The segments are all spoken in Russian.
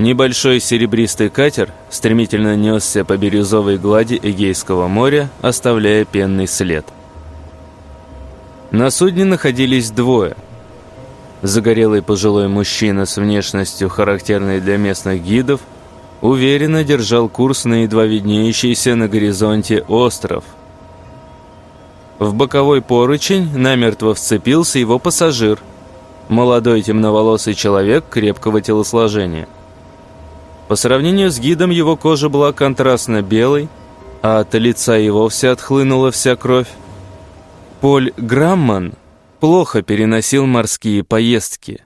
Небольшой серебристый катер стремительно несся по бирюзовой глади Эгейского моря, оставляя пенный след. На судне находились двое. Загорелый пожилой мужчина с внешностью, характерной для местных гидов, уверенно держал курс на едва виднеющийся на горизонте остров. В боковой поручень намертво вцепился его пассажир, молодой темноволосый человек крепкого телосложения – по сравнению с гидом его кожа была контрастно белой, а от лица и вовсе отхлынула вся кровь. Поль Грамман плохо переносил морские поездки.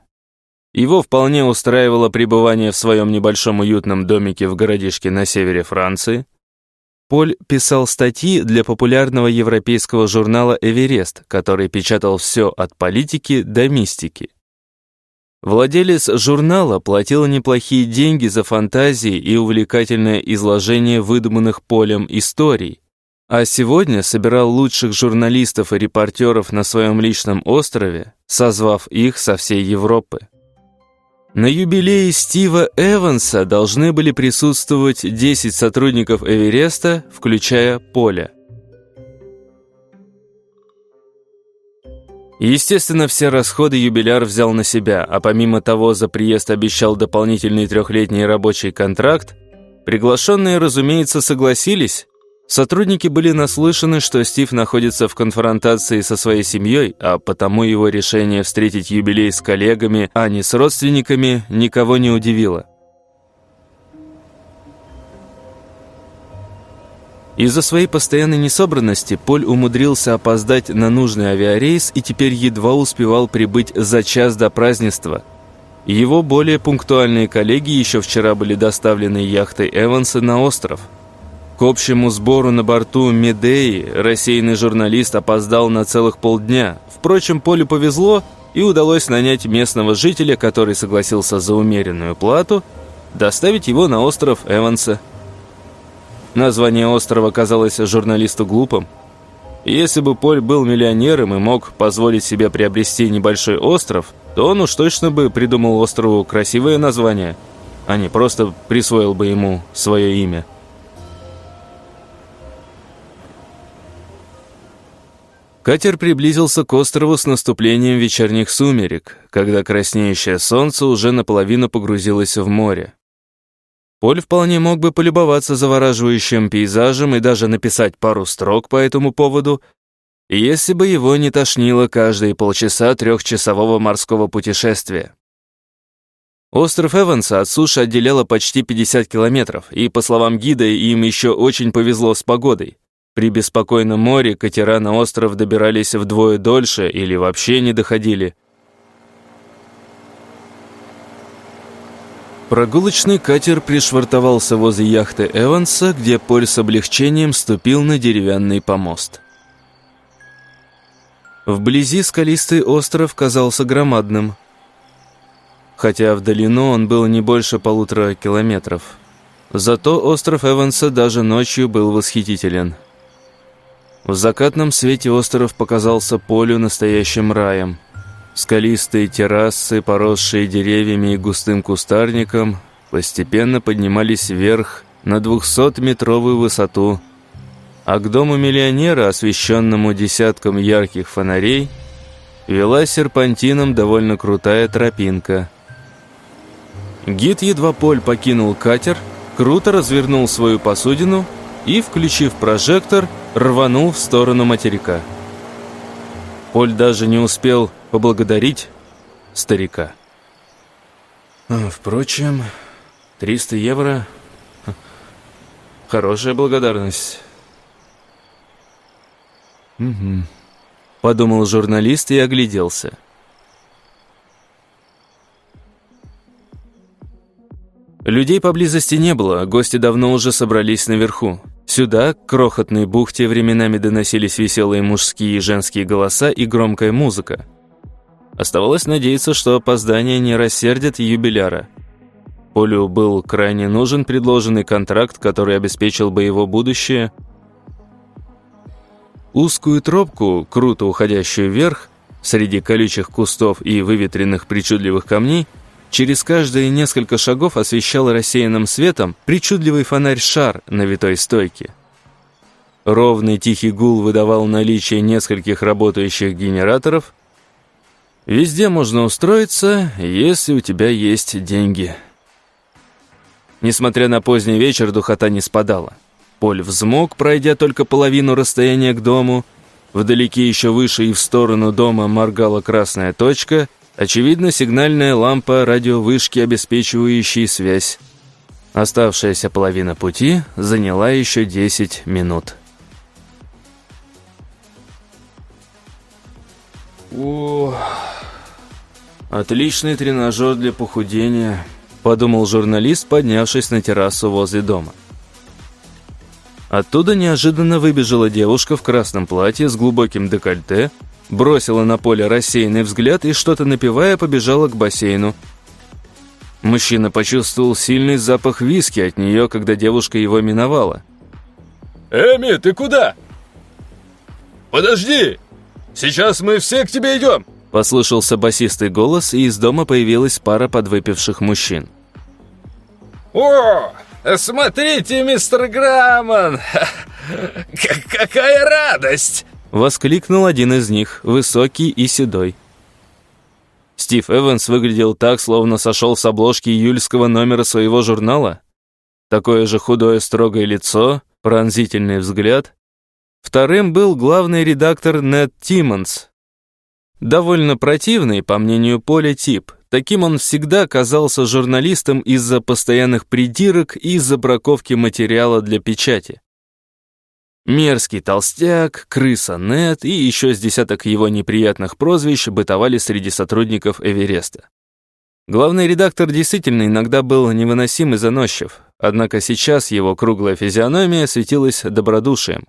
Его вполне устраивало пребывание в своем небольшом уютном домике в городишке на севере Франции. Поль писал статьи для популярного европейского журнала «Эверест», который печатал все от политики до мистики. Владелец журнала платил неплохие деньги за фантазии и увлекательное изложение выдуманных полем историй, а сегодня собирал лучших журналистов и репортеров на своем личном острове, созвав их со всей Европы. На юбилее Стива Эванса должны были присутствовать 10 сотрудников Эвереста, включая Поля. Естественно, все расходы юбиляр взял на себя, а помимо того за приезд обещал дополнительный трехлетний рабочий контракт. Приглашенные, разумеется, согласились. Сотрудники были наслышаны, что Стив находится в конфронтации со своей семьей, а потому его решение встретить юбилей с коллегами, а не с родственниками, никого не удивило. Из-за своей постоянной несобранности Поль умудрился опоздать на нужный авиарейс и теперь едва успевал прибыть за час до празднества. Его более пунктуальные коллеги еще вчера были доставлены яхтой Эванса на остров. К общему сбору на борту Медеи рассеянный журналист опоздал на целых полдня. Впрочем, Полю повезло и удалось нанять местного жителя, который согласился за умеренную плату доставить его на остров Эванса. Название острова казалось журналисту глупым. Если бы Поль был миллионером и мог позволить себе приобрести небольшой остров, то он уж точно бы придумал острову красивое название, а не просто присвоил бы ему свое имя. Катер приблизился к острову с наступлением вечерних сумерек, когда краснеющее солнце уже наполовину погрузилось в море. Поль вполне мог бы полюбоваться завораживающим пейзажем и даже написать пару строк по этому поводу, если бы его не тошнило каждые полчаса трехчасового морского путешествия. Остров Эванса от суши отделяло почти 50 километров, и, по словам гида, им еще очень повезло с погодой. При беспокойном море катера на остров добирались вдвое дольше или вообще не доходили – Прогулочный катер пришвартовался возле яхты Эванса, где Поль с облегчением ступил на деревянный помост. Вблизи скалистый остров казался громадным, хотя в долину он был не больше полутора километров. Зато остров Эванса даже ночью был восхитителен. В закатном свете остров показался Полю настоящим раем – Скалистые террасы, поросшие деревьями и густым кустарником, постепенно поднимались вверх на двухсотметровую высоту, а к дому миллионера, освещенному десятком ярких фонарей, вела серпантином довольно крутая тропинка. Гид едва Поль покинул катер, круто развернул свою посудину и, включив прожектор, рванул в сторону материка. Поль даже не успел поблагодарить старика. А, впрочем, 300 евро — хорошая благодарность. Угу. Подумал журналист и огляделся. Людей поблизости не было, гости давно уже собрались наверху. Сюда, к крохотной бухте, временами доносились веселые мужские и женские голоса и громкая музыка. Оставалось надеяться, что опоздание не рассердит юбиляра. Полю был крайне нужен предложенный контракт, который обеспечил бы его будущее. Узкую тропку, круто уходящую вверх, среди колючих кустов и выветренных причудливых камней, через каждые несколько шагов освещал рассеянным светом причудливый фонарь-шар на витой стойке. Ровный тихий гул выдавал наличие нескольких работающих генераторов – Везде можно устроиться, если у тебя есть деньги. Несмотря на поздний вечер, духота не спадала. Поль взмок, пройдя только половину расстояния к дому. Вдалеке еще выше и в сторону дома моргала красная точка, очевидно, сигнальная лампа радиовышки, обеспечивающей связь. Оставшаяся половина пути заняла еще 10 минут. Ох... «Отличный тренажер для похудения», — подумал журналист, поднявшись на террасу возле дома. Оттуда неожиданно выбежала девушка в красном платье с глубоким декольте, бросила на поле рассеянный взгляд и, что-то напивая, побежала к бассейну. Мужчина почувствовал сильный запах виски от нее, когда девушка его миновала. «Эми, ты куда?» «Подожди! Сейчас мы все к тебе идем!» Послышался басистый голос, и из дома появилась пара подвыпивших мужчин. «О, смотрите, мистер Грамман! Какая радость!» Воскликнул один из них, высокий и седой. Стив Эванс выглядел так, словно сошел с обложки июльского номера своего журнала. Такое же худое строгое лицо, пронзительный взгляд. Вторым был главный редактор Нед Тиммонс, Довольно противный, по мнению Поля, тип. Таким он всегда казался журналистом из-за постоянных придирок и из-за браковки материала для печати. Мерзкий толстяк, крыса Нет и еще с десяток его неприятных прозвищ бытовали среди сотрудников Эвереста. Главный редактор действительно иногда был невыносим и заносчив, однако сейчас его круглая физиономия светилась добродушием.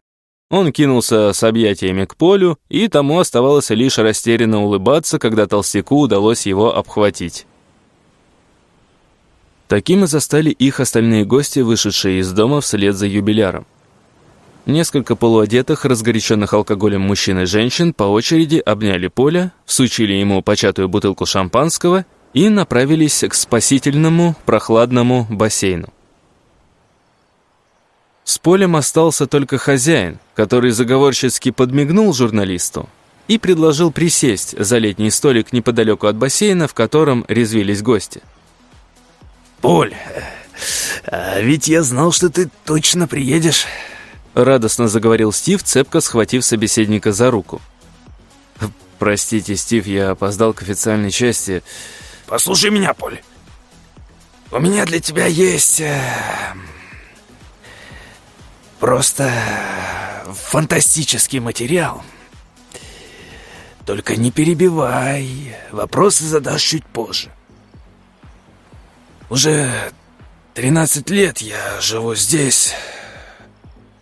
Он кинулся с объятиями к полю, и тому оставалось лишь растерянно улыбаться, когда толстяку удалось его обхватить. Таким и застали их остальные гости, вышедшие из дома вслед за юбиляром. Несколько полуодетых, разгоряченных алкоголем мужчин и женщин по очереди обняли Поля, всучили ему початую бутылку шампанского и направились к спасительному прохладному бассейну. С полем остался только хозяин, который заговорщицки подмигнул журналисту и предложил присесть за летний столик неподалеку от бассейна, в котором резвились гости. «Поль, а ведь я знал, что ты точно приедешь», радостно заговорил Стив, цепко схватив собеседника за руку. «Простите, Стив, я опоздал к официальной части». «Послушай меня, Поль. У меня для тебя есть... Э, Просто фантастический материал. Только не перебивай, вопросы задашь чуть позже. Уже 13 лет я живу здесь,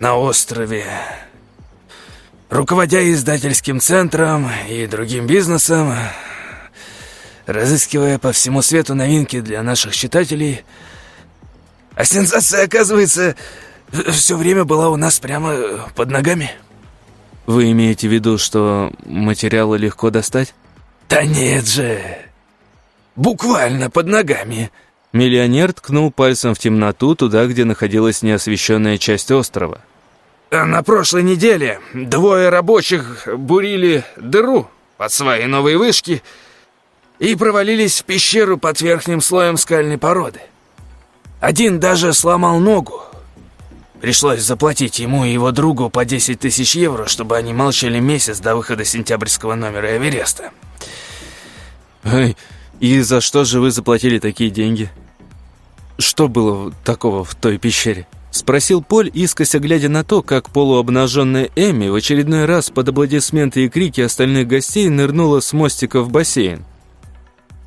на острове, руководя издательским центром и другим бизнесом, разыскивая по всему свету новинки для наших читателей. А сенсация, оказывается, все время была у нас прямо под ногами. Вы имеете в виду, что материалы легко достать? Да нет же. Буквально под ногами. Миллионер ткнул пальцем в темноту, туда, где находилась неосвещенная часть острова. На прошлой неделе двое рабочих бурили дыру под свои новые вышки и провалились в пещеру под верхним слоем скальной породы. Один даже сломал ногу, Пришлось заплатить ему и его другу по 10 тысяч евро, чтобы они молчали месяц до выхода сентябрьского номера Эвереста. И за что же вы заплатили такие деньги? Что было такого в той пещере? Спросил Поль, искося глядя на то, как полуобнаженная Эми в очередной раз под аплодисменты и крики остальных гостей нырнула с мостика в бассейн.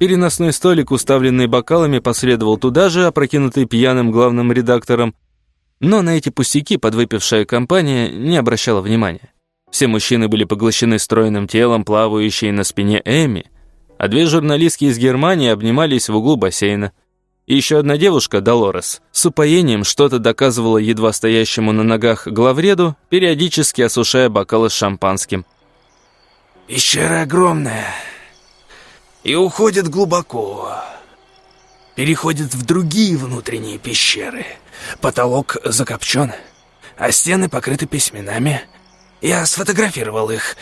Переносной столик, уставленный бокалами, последовал туда же, опрокинутый пьяным главным редактором. Но на эти пустяки подвыпившая компания не обращала внимания. Все мужчины были поглощены стройным телом, плавающей на спине Эми, а две журналистки из Германии обнимались в углу бассейна. Еще одна девушка, Долорес, с упоением что-то доказывала едва стоящему на ногах главреду, периодически осушая бокалы с шампанским. «Пещера огромная», и уходит глубоко. Переходит в другие внутренние пещеры. Потолок закопчен, а стены покрыты письменами. Я сфотографировал их.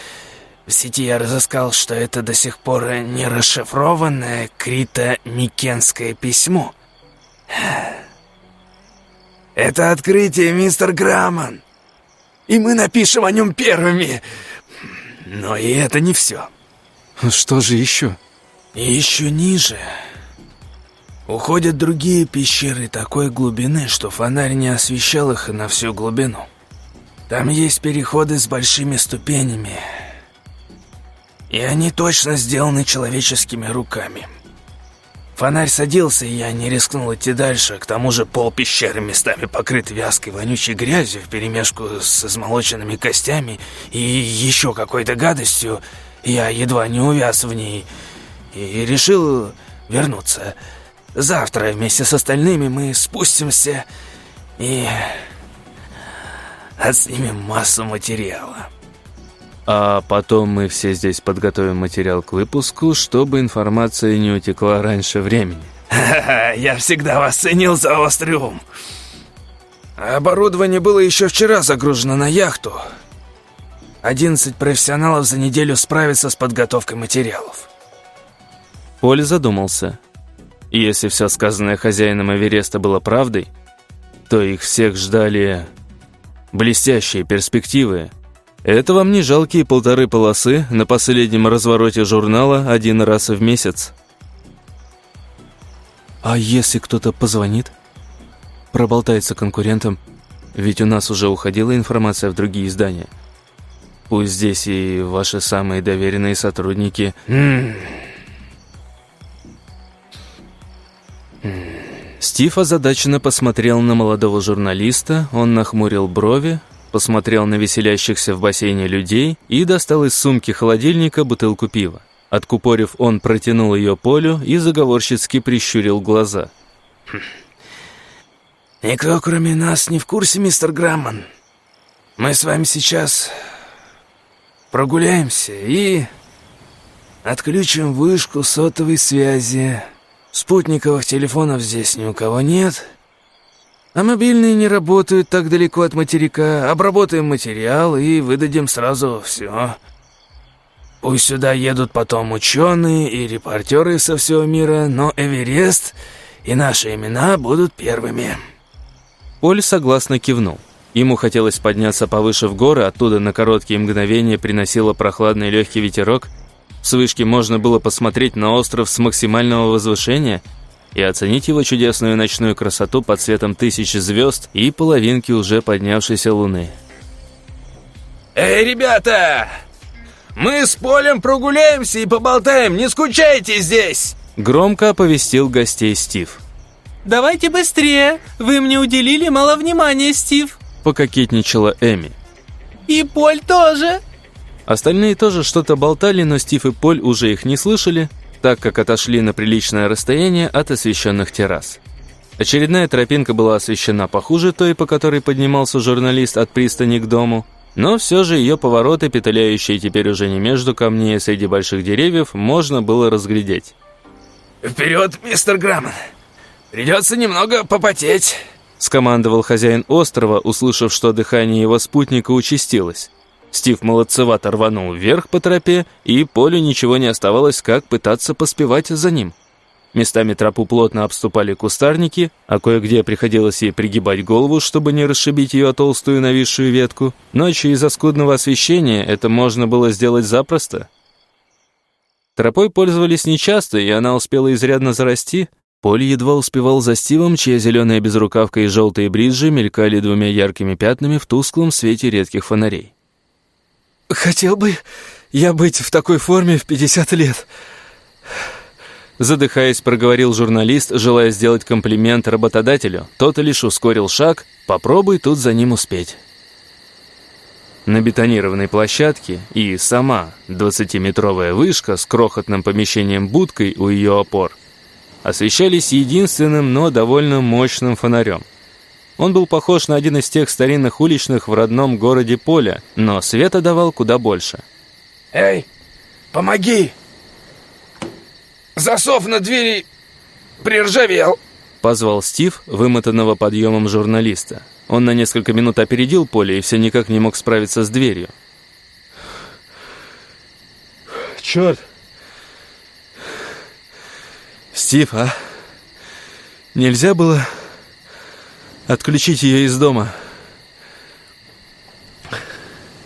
В сети я разыскал, что это до сих пор не расшифрованное крито-микенское письмо. Это открытие, мистер Грамман. И мы напишем о нем первыми. Но и это не все. Что же еще? И еще ниже уходят другие пещеры такой глубины, что фонарь не освещал их на всю глубину. Там есть переходы с большими ступенями, и они точно сделаны человеческими руками. Фонарь садился, и я не рискнул идти дальше. К тому же пол пещеры местами покрыт вязкой вонючей грязью вперемешку с измолоченными костями и еще какой-то гадостью. Я едва не увяз в ней и решил вернуться. Завтра вместе с остальными мы спустимся и отснимем массу материала. А потом мы все здесь подготовим материал к выпуску, чтобы информация не утекла раньше времени. Я всегда вас ценил за острый ум. Оборудование было еще вчера загружено на яхту. 11 профессионалов за неделю справятся с подготовкой материалов. Поль задумался. Если все сказанное хозяином Эвереста было правдой, то их всех ждали блестящие перспективы. Это вам не жалкие полторы полосы на последнем развороте журнала один раз в месяц. А если кто-то позвонит? Проболтается конкурентам? Ведь у нас уже уходила информация в другие издания. Пусть здесь и ваши самые доверенные сотрудники... Стив озадаченно посмотрел на молодого журналиста, он нахмурил брови, посмотрел на веселящихся в бассейне людей и достал из сумки холодильника бутылку пива. Откупорив, он протянул ее Полю и заговорщицки прищурил глаза. «Никто, кроме нас, не в курсе, мистер Грамман. Мы с вами сейчас прогуляемся и отключим вышку сотовой связи». Спутниковых телефонов здесь ни у кого нет. А мобильные не работают так далеко от материка. Обработаем материал и выдадим сразу все. Пусть сюда едут потом ученые и репортеры со всего мира, но Эверест и наши имена будут первыми». Поль согласно кивнул. Ему хотелось подняться повыше в горы, оттуда на короткие мгновения приносило прохладный легкий ветерок – с вышки можно было посмотреть на остров с максимального возвышения и оценить его чудесную ночную красоту под светом тысячи звезд и половинки уже поднявшейся луны. «Эй, ребята! Мы с Полем прогуляемся и поболтаем, не скучайте здесь!» Громко оповестил гостей Стив. «Давайте быстрее! Вы мне уделили мало внимания, Стив!» Пококетничала Эми. «И Поль тоже!» Остальные тоже что-то болтали, но Стив и Поль уже их не слышали, так как отошли на приличное расстояние от освещенных террас. Очередная тропинка была освещена похуже той, по которой поднимался журналист от пристани к дому, но все же ее повороты, петляющие теперь уже не между камней, а среди больших деревьев, можно было разглядеть. «Вперед, мистер Грамман! Придется немного попотеть!» скомандовал хозяин острова, услышав, что дыхание его спутника участилось. Стив молодцевато рванул вверх по тропе, и Полю ничего не оставалось, как пытаться поспевать за ним. Местами тропу плотно обступали кустарники, а кое-где приходилось ей пригибать голову, чтобы не расшибить ее толстую нависшую ветку. Ночью из-за скудного освещения это можно было сделать запросто. Тропой пользовались нечасто, и она успела изрядно зарасти. Поль едва успевал за Стивом, чья зеленая безрукавка и желтые бриджи мелькали двумя яркими пятнами в тусклом свете редких фонарей. Хотел бы я быть в такой форме в 50 лет. Задыхаясь, проговорил журналист, желая сделать комплимент работодателю. Тот лишь ускорил шаг. Попробуй тут за ним успеть. На бетонированной площадке и сама 20-метровая вышка с крохотным помещением-будкой у ее опор освещались единственным, но довольно мощным фонарем. Он был похож на один из тех старинных уличных в родном городе Поля, но света давал куда больше. «Эй, помоги! Засов на двери приржавел!» Позвал Стив, вымотанного подъемом журналиста. Он на несколько минут опередил Поле и все никак не мог справиться с дверью. «Черт! Стив, а? Нельзя было отключить ее из дома?»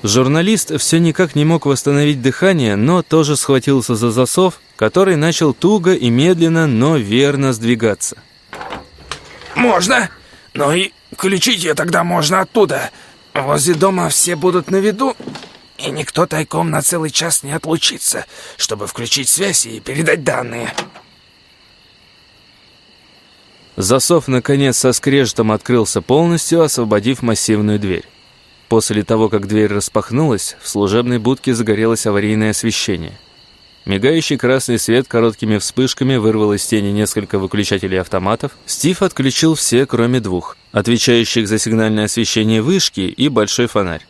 Журналист все никак не мог восстановить дыхание, но тоже схватился за засов, который начал туго и медленно, но верно сдвигаться. «Можно, но и включить ее тогда можно оттуда. Возле дома все будут на виду, и никто тайком на целый час не отлучится, чтобы включить связь и передать данные». Засов, наконец, со скрежетом открылся полностью, освободив массивную дверь. После того, как дверь распахнулась, в служебной будке загорелось аварийное освещение. Мигающий красный свет короткими вспышками вырвал из тени несколько выключателей автоматов. Стив отключил все, кроме двух, отвечающих за сигнальное освещение вышки и большой фонарь.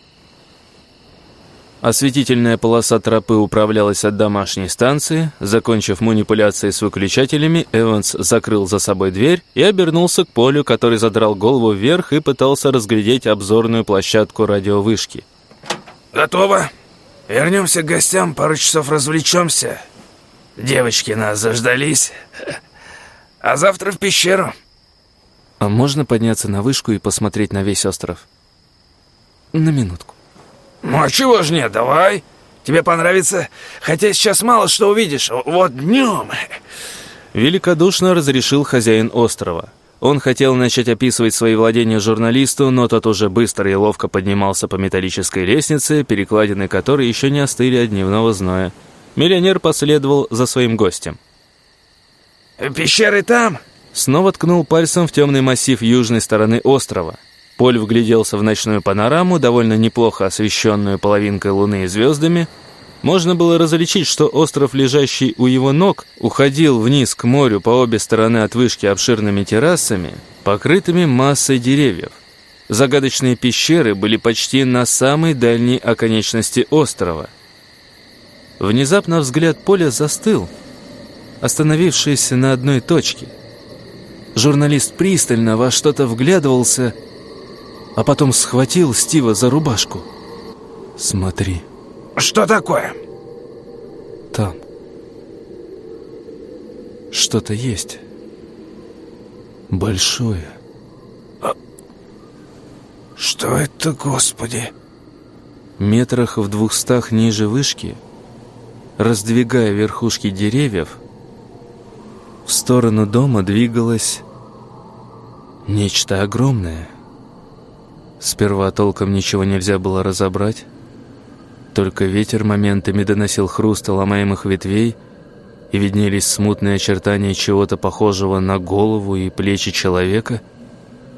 Осветительная полоса тропы управлялась от домашней станции. Закончив манипуляции с выключателями, Эванс закрыл за собой дверь и обернулся к Полю, который задрал голову вверх и пытался разглядеть обзорную площадку радиовышки. «Готово. Вернемся к гостям, пару часов развлечемся. Девочки нас заждались. А завтра в пещеру». «А можно подняться на вышку и посмотреть на весь остров?» «На минутку». «Ну а чего ж нет, давай. Тебе понравится. Хотя сейчас мало что увидишь. Вот днем». Великодушно разрешил хозяин острова. Он хотел начать описывать свои владения журналисту, но тот уже быстро и ловко поднимался по металлической лестнице, перекладины которой еще не остыли от дневного зноя. Миллионер последовал за своим гостем. «Пещеры там?» Снова ткнул пальцем в темный массив южной стороны острова. Поль вгляделся в ночную панораму, довольно неплохо освещенную половинкой луны и звездами. Можно было различить, что остров, лежащий у его ног, уходил вниз к морю по обе стороны от вышки обширными террасами, покрытыми массой деревьев. Загадочные пещеры были почти на самой дальней оконечности острова. Внезапно взгляд Поля застыл, остановившийся на одной точке. Журналист пристально во что-то вглядывался а потом схватил Стива за рубашку. «Смотри». «Что такое?» «Там. Что-то есть. Большое». А... «Что это, Господи?» Метрах в двухстах ниже вышки, раздвигая верхушки деревьев, в сторону дома двигалось нечто огромное — Сперва толком ничего нельзя было разобрать. Только ветер моментами доносил хруст ломаемых ветвей, и виднелись смутные очертания чего-то похожего на голову и плечи человека.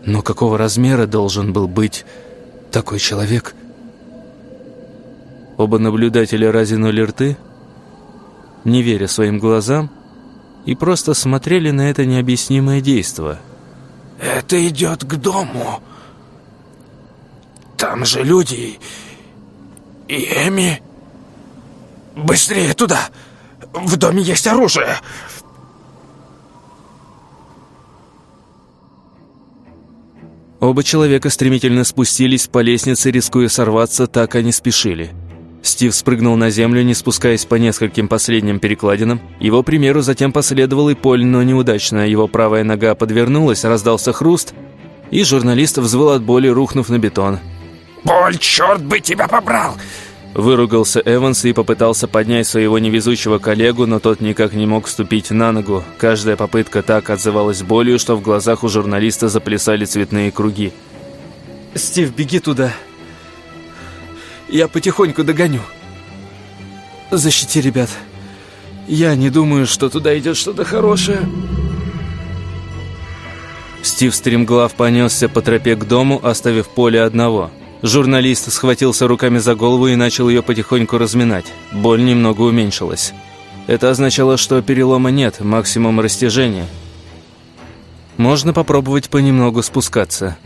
Но какого размера должен был быть такой человек? Оба наблюдателя разинули рты, не веря своим глазам, и просто смотрели на это необъяснимое действо. «Это идет к дому!» Там же люди и Эми. Быстрее туда! В доме есть оружие!» Оба человека стремительно спустились по лестнице, рискуя сорваться, так они спешили. Стив спрыгнул на землю, не спускаясь по нескольким последним перекладинам. Его примеру затем последовал и Поль, но неудачно. Его правая нога подвернулась, раздался хруст, и журналист взвыл от боли, рухнув на бетон. Боль, черт бы тебя побрал!» Выругался Эванс и попытался поднять своего невезучего коллегу, но тот никак не мог ступить на ногу. Каждая попытка так отзывалась болью, что в глазах у журналиста заплясали цветные круги. «Стив, беги туда. Я потихоньку догоню. Защити ребят. Я не думаю, что туда идет что-то хорошее. Стив стремглав понесся по тропе к дому, оставив поле одного. Журналист схватился руками за голову и начал ее потихоньку разминать. Боль немного уменьшилась. Это означало, что перелома нет, максимум растяжения. Можно попробовать понемногу спускаться.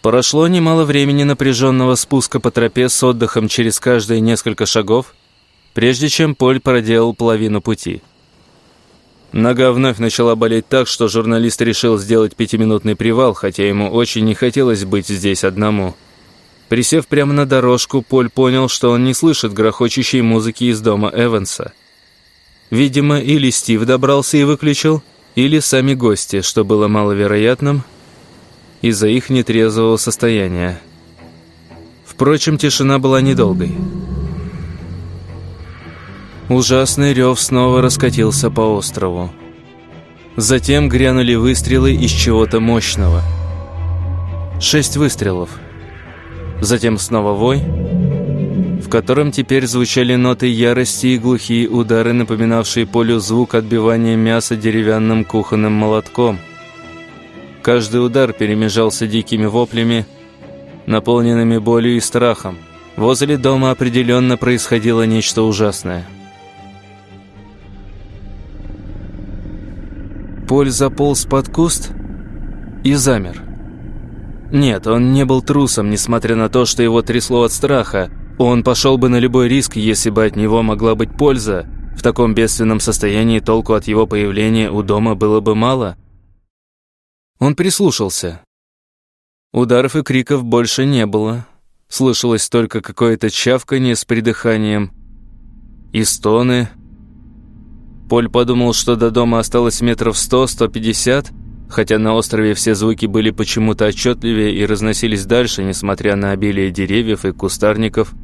Прошло немало времени напряженного спуска по тропе с отдыхом через каждые несколько шагов, прежде чем Поль проделал половину пути. Нога вновь начала болеть так, что журналист решил сделать пятиминутный привал, хотя ему очень не хотелось быть здесь одному. Присев прямо на дорожку, Поль понял, что он не слышит грохочущей музыки из дома Эванса. Видимо, или Стив добрался и выключил, или сами гости, что было маловероятным из-за их нетрезвого состояния. Впрочем, тишина была недолгой. Ужасный рев снова раскатился по острову. Затем грянули выстрелы из чего-то мощного. Шесть выстрелов. Затем снова вой, в котором теперь звучали ноты ярости и глухие удары, напоминавшие полю звук отбивания мяса деревянным кухонным молотком. Каждый удар перемежался дикими воплями, наполненными болью и страхом. Возле дома определенно происходило нечто ужасное – Поль заполз под куст и замер. Нет, он не был трусом, несмотря на то, что его трясло от страха. Он пошел бы на любой риск, если бы от него могла быть польза. В таком бедственном состоянии толку от его появления у дома было бы мало. Он прислушался. Ударов и криков больше не было. Слышалось только какое-то чавканье с придыханием и стоны, Поль подумал, что до дома осталось метров сто-сто пятьдесят, хотя на острове все звуки были почему-то отчетливее и разносились дальше, несмотря на обилие деревьев и кустарников.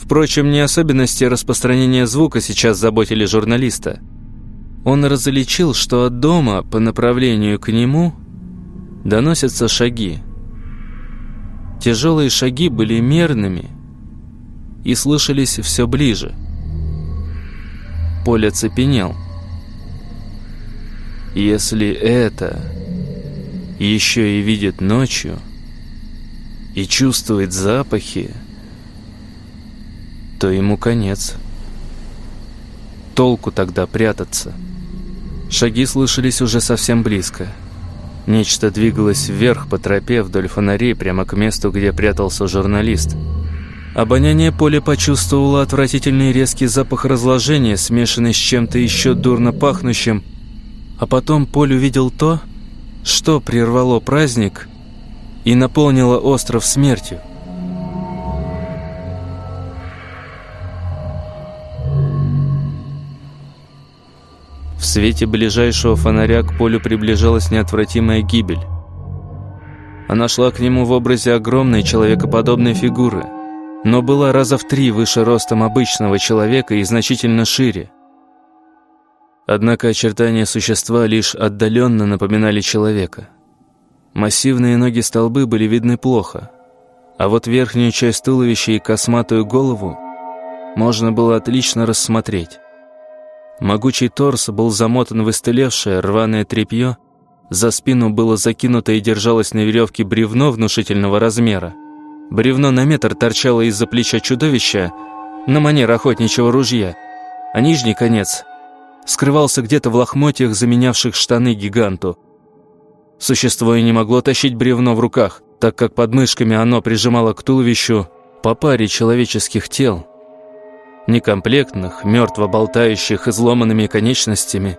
Впрочем, не особенности распространения звука сейчас заботили журналиста. Он различил, что от дома по направлению к нему доносятся шаги. Тяжелые шаги были мерными и слышались все ближе – Поль оцепенел. Если это еще и видит ночью и чувствует запахи, то ему конец. Толку тогда прятаться. Шаги слышались уже совсем близко. Нечто двигалось вверх по тропе вдоль фонарей прямо к месту, где прятался журналист – Обоняние Поля почувствовало отвратительный резкий запах разложения, смешанный с чем-то еще дурно пахнущим. А потом Поль увидел то, что прервало праздник и наполнило остров смертью. В свете ближайшего фонаря к Полю приближалась неотвратимая гибель. Она шла к нему в образе огромной человекоподобной фигуры – но была раза в три выше ростом обычного человека и значительно шире. Однако очертания существа лишь отдаленно напоминали человека. Массивные ноги столбы были видны плохо, а вот верхнюю часть туловища и косматую голову можно было отлично рассмотреть. Могучий торс был замотан в истлевшее рваное тряпье, за спину было закинуто и держалось на веревке бревно внушительного размера. Бревно на метр торчало из-за плеча чудовища на манер охотничьего ружья, а нижний конец скрывался где-то в лохмотьях, заменявших штаны гиганту. Существо и не могло тащить бревно в руках, так как под мышками оно прижимало к туловищу по паре человеческих тел, некомплектных, мертво болтающих изломанными конечностями.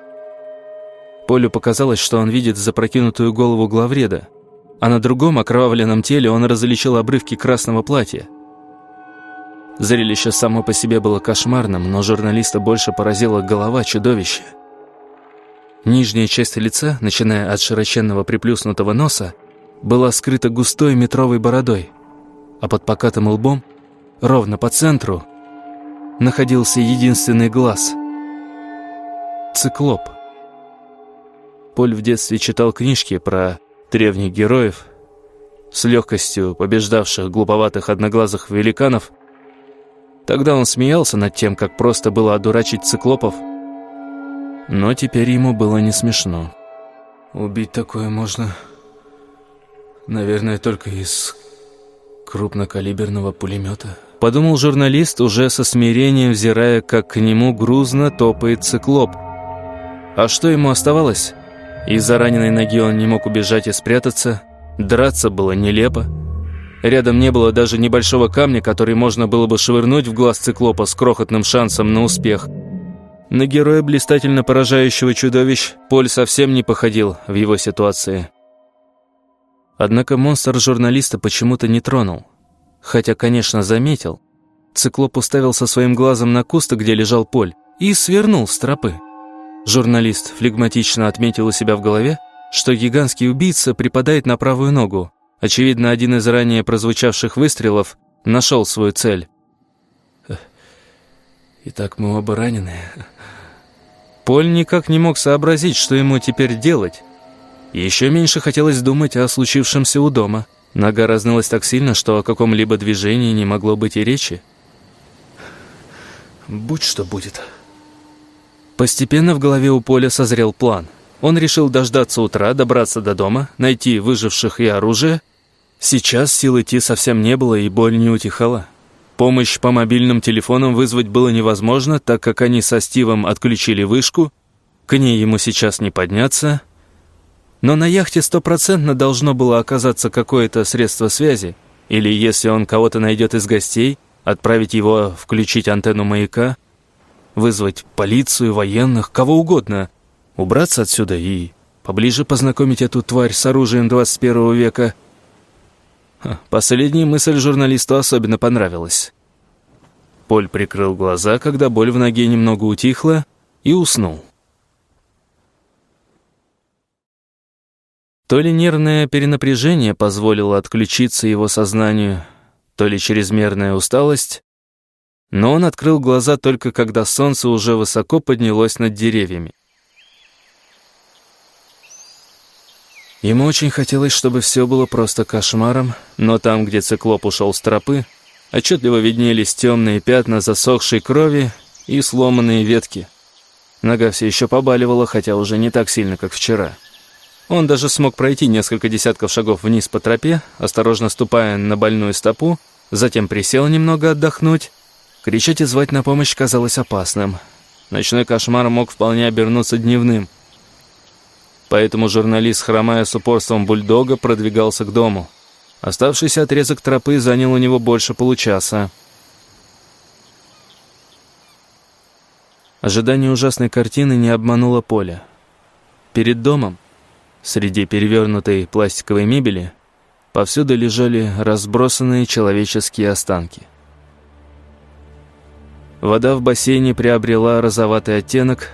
Полю показалось, что он видит запрокинутую голову главреда – а на другом окровавленном теле он различил обрывки красного платья. Зрелище само по себе было кошмарным, но журналиста больше поразила голова чудовища. Нижняя часть лица, начиная от широченного приплюснутого носа, была скрыта густой метровой бородой, а под покатым лбом, ровно по центру, находился единственный глаз — циклоп. Поль в детстве читал книжки про древних героев с легкостью побеждавших глуповатых одноглазых великанов. Тогда он смеялся над тем, как просто было одурачить циклопов. Но теперь ему было не смешно. Убить такое можно, наверное, только из крупнокалиберного пулемета. Подумал журналист, уже со смирением взирая, как к нему грузно топает циклоп. А что ему оставалось? Из-за раненой ноги он не мог убежать и спрятаться. Драться было нелепо. Рядом не было даже небольшого камня, который можно было бы швырнуть в глаз циклопа с крохотным шансом на успех. На героя блистательно поражающего чудовищ Поль совсем не походил в его ситуации. Однако монстр журналиста почему-то не тронул. Хотя, конечно, заметил. Циклоп уставился своим глазом на кусты, где лежал Поль, и свернул с тропы. Журналист флегматично отметил у себя в голове, что гигантский убийца припадает на правую ногу. Очевидно, один из ранее прозвучавших выстрелов нашел свою цель. «Итак, мы оба ранены». Поль никак не мог сообразить, что ему теперь делать. Еще меньше хотелось думать о случившемся у дома. Нога разнылась так сильно, что о каком-либо движении не могло быть и речи. «Будь что будет». Постепенно в голове у Поля созрел план. Он решил дождаться утра, добраться до дома, найти выживших и оружие. Сейчас сил идти совсем не было, и боль не утихала. Помощь по мобильным телефонам вызвать было невозможно, так как они со Стивом отключили вышку. К ней ему сейчас не подняться. Но на яхте стопроцентно должно было оказаться какое-то средство связи. Или, если он кого-то найдет из гостей, отправить его включить антенну маяка — вызвать полицию, военных, кого угодно, убраться отсюда и поближе познакомить эту тварь с оружием 21 века. Последняя мысль журналисту особенно понравилась. Поль прикрыл глаза, когда боль в ноге немного утихла, и уснул. То ли нервное перенапряжение позволило отключиться его сознанию, то ли чрезмерная усталость, но он открыл глаза только когда солнце уже высоко поднялось над деревьями. Ему очень хотелось, чтобы все было просто кошмаром, но там, где циклоп ушел с тропы, отчетливо виднелись темные пятна засохшей крови и сломанные ветки. Нога все еще побаливала, хотя уже не так сильно, как вчера. Он даже смог пройти несколько десятков шагов вниз по тропе, осторожно ступая на больную стопу, затем присел немного отдохнуть Кричать и звать на помощь казалось опасным. Ночной кошмар мог вполне обернуться дневным. Поэтому журналист, хромая с упорством бульдога, продвигался к дому. Оставшийся отрезок тропы занял у него больше получаса. Ожидание ужасной картины не обмануло поле. Перед домом, среди перевернутой пластиковой мебели, повсюду лежали разбросанные человеческие останки. Вода в бассейне приобрела розоватый оттенок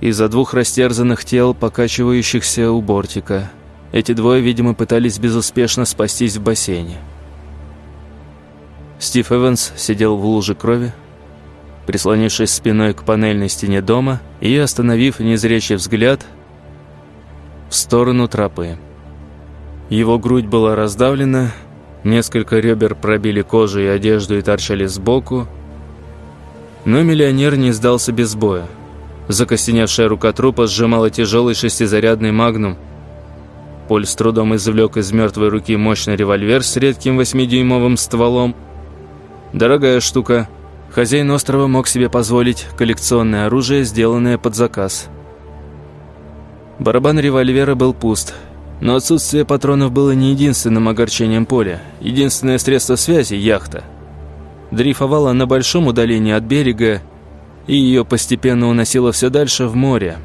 из-за двух растерзанных тел, покачивающихся у бортика. Эти двое, видимо, пытались безуспешно спастись в бассейне. Стив Эванс сидел в луже крови, прислонившись спиной к панельной стене дома и остановив незрячий взгляд в сторону тропы. Его грудь была раздавлена, несколько ребер пробили кожу и одежду и торчали сбоку, но миллионер не сдался без боя. Закостеневшая рука трупа сжимала тяжелый шестизарядный магнум. Поль с трудом извлек из мертвой руки мощный револьвер с редким восьмидюймовым стволом. Дорогая штука. Хозяин острова мог себе позволить коллекционное оружие, сделанное под заказ. Барабан револьвера был пуст, но отсутствие патронов было не единственным огорчением поля. Единственное средство связи – яхта – дрейфовала на большом удалении от берега, и ее постепенно уносило все дальше в море.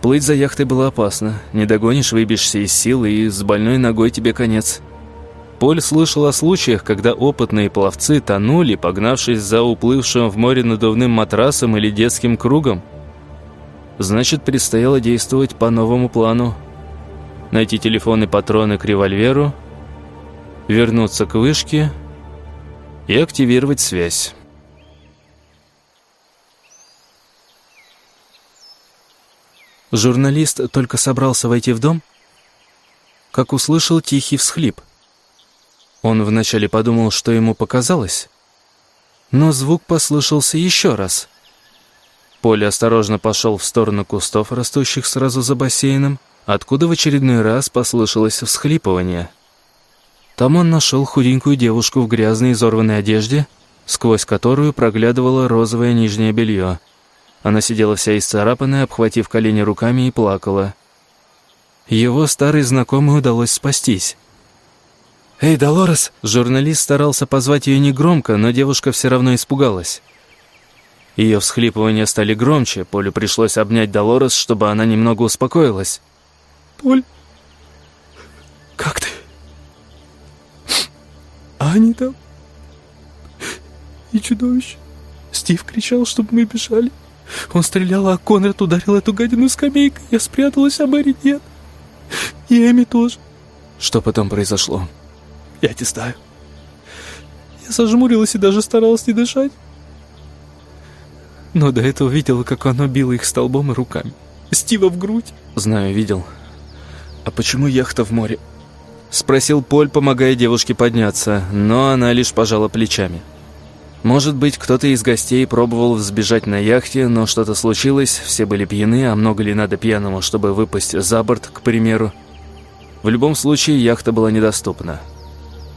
Плыть за яхтой было опасно. Не догонишь, выбьешься из сил, и с больной ногой тебе конец. Поль слышал о случаях, когда опытные пловцы тонули, погнавшись за уплывшим в море надувным матрасом или детским кругом. Значит, предстояло действовать по новому плану. Найти телефон и патроны к револьверу, вернуться к вышке — и активировать связь. Журналист только собрался войти в дом, как услышал тихий всхлип. Он вначале подумал, что ему показалось, но звук послышался еще раз. Поле осторожно пошел в сторону кустов, растущих сразу за бассейном, откуда в очередной раз послышалось всхлипывание. Там он нашел худенькую девушку в грязной изорванной одежде, сквозь которую проглядывало розовое нижнее белье. Она сидела вся исцарапанная, обхватив колени руками и плакала. Его старый знакомый удалось спастись. «Эй, Долорес!» Журналист старался позвать ее негромко, но девушка все равно испугалась. Ее всхлипывания стали громче, Полю пришлось обнять Долорес, чтобы она немного успокоилась. «Поль, как ты? А они там? И чудовище?» Стив кричал, чтобы мы бежали. Он стрелял, а Конрад ударил эту гадину скамейкой. Я спряталась, а Мэри нет. И Эми тоже. Что потом произошло? Я не знаю. Я зажмурилась и даже старалась не дышать. Но до этого видела, как оно било их столбом и руками. Стива в грудь. Знаю, видел. А почему яхта в море? Спросил Поль, помогая девушке подняться, но она лишь пожала плечами. Может быть, кто-то из гостей пробовал взбежать на яхте, но что-то случилось, все были пьяны, а много ли надо пьяному, чтобы выпасть за борт, к примеру. В любом случае, яхта была недоступна.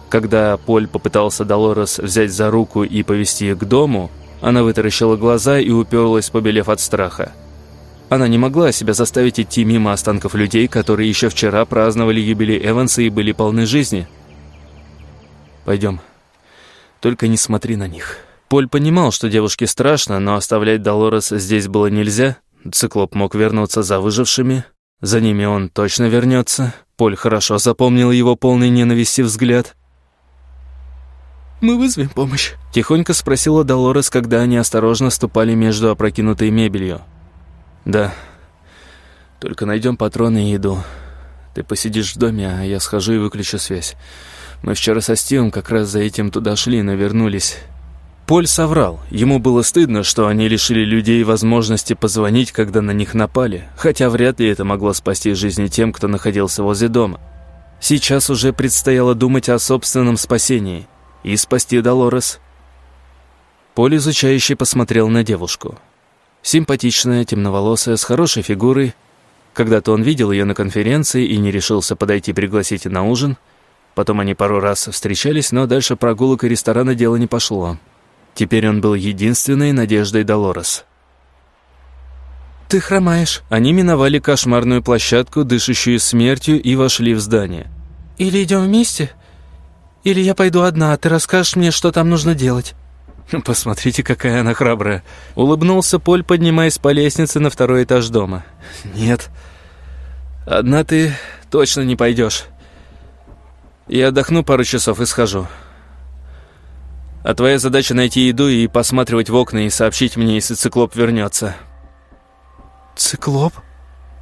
Когда Поль попытался Долорес взять за руку и повести ее к дому, она вытаращила глаза и уперлась, побелев от страха. Она не могла себя заставить идти мимо останков людей, которые еще вчера праздновали юбилей Эванса и были полны жизни. «Пойдем. Только не смотри на них». Поль понимал, что девушке страшно, но оставлять Долорес здесь было нельзя. Циклоп мог вернуться за выжившими. За ними он точно вернется. Поль хорошо запомнил его полный ненависти взгляд. «Мы вызовем помощь?» Тихонько спросила Долорес, когда они осторожно ступали между опрокинутой мебелью. «Да. Только найдем патроны и еду. Ты посидишь в доме, а я схожу и выключу связь. Мы вчера со Стивом как раз за этим туда шли, но вернулись». Поль соврал. Ему было стыдно, что они лишили людей возможности позвонить, когда на них напали, хотя вряд ли это могло спасти жизни тем, кто находился возле дома. Сейчас уже предстояло думать о собственном спасении и спасти Долорес. Поль изучающий посмотрел на девушку. Симпатичная, темноволосая, с хорошей фигурой. Когда-то он видел ее на конференции и не решился подойти пригласить на ужин. Потом они пару раз встречались, но дальше прогулок и ресторана дело не пошло. Теперь он был единственной надеждой Долорес. «Ты хромаешь». Они миновали кошмарную площадку, дышащую смертью, и вошли в здание. «Или идем вместе?» Или я пойду одна, а ты расскажешь мне, что там нужно делать». «Посмотрите, какая она храбрая!» Улыбнулся Поль, поднимаясь по лестнице на второй этаж дома. «Нет, одна ты точно не пойдешь. Я отдохну пару часов и схожу. А твоя задача найти еду и посматривать в окна и сообщить мне, если циклоп вернется». «Циклоп?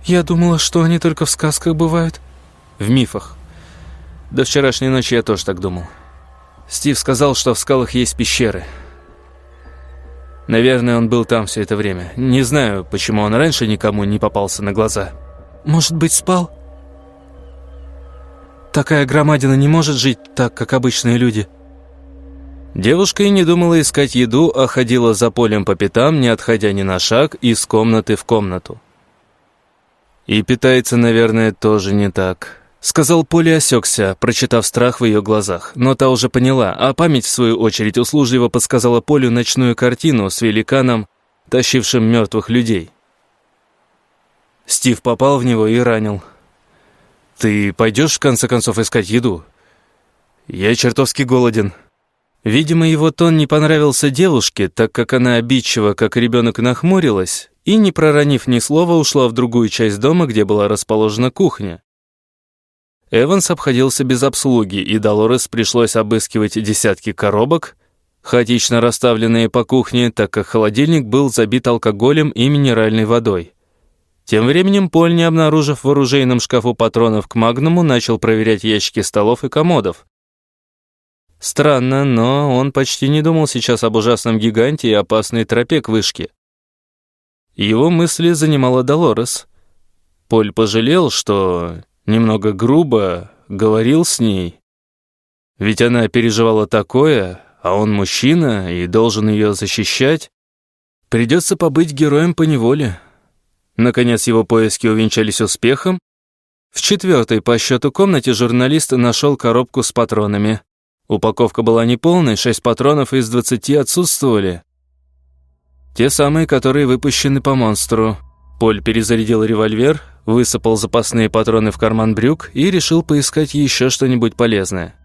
Я думала, что они только в сказках бывают». «В мифах. До вчерашней ночи я тоже так думал. Стив сказал, что в скалах есть пещеры. Наверное, он был там все это время. Не знаю, почему он раньше никому не попался на глаза. Может быть, спал? Такая громадина не может жить так, как обычные люди. Девушка и не думала искать еду, а ходила за полем по пятам, не отходя ни на шаг, из комнаты в комнату. И питается, наверное, тоже не так. Сказал Поля осекся, прочитав страх в ее глазах, но та уже поняла, а память, в свою очередь, услужливо подсказала Полю ночную картину с великаном, тащившим мертвых людей. Стив попал в него и ранил. «Ты пойдешь, в конце концов, искать еду?» «Я чертовски голоден». Видимо, его тон не понравился девушке, так как она обидчиво, как ребенок, нахмурилась и, не проронив ни слова, ушла в другую часть дома, где была расположена кухня. Эванс обходился без обслуги, и Долорес пришлось обыскивать десятки коробок, хаотично расставленные по кухне, так как холодильник был забит алкоголем и минеральной водой. Тем временем Поль, не обнаружив в оружейном шкафу патронов к Магнуму, начал проверять ящики столов и комодов. Странно, но он почти не думал сейчас об ужасном гиганте и опасной тропе к вышке. Его мысли занимала Долорес. Поль пожалел, что немного грубо говорил с ней. Ведь она переживала такое, а он мужчина и должен ее защищать. Придется побыть героем по неволе. Наконец его поиски увенчались успехом. В четвертой по счету комнате журналист нашел коробку с патронами. Упаковка была неполной, шесть патронов из двадцати отсутствовали. Те самые, которые выпущены по монстру. Поль перезарядил револьвер, высыпал запасные патроны в карман брюк и решил поискать еще что-нибудь полезное.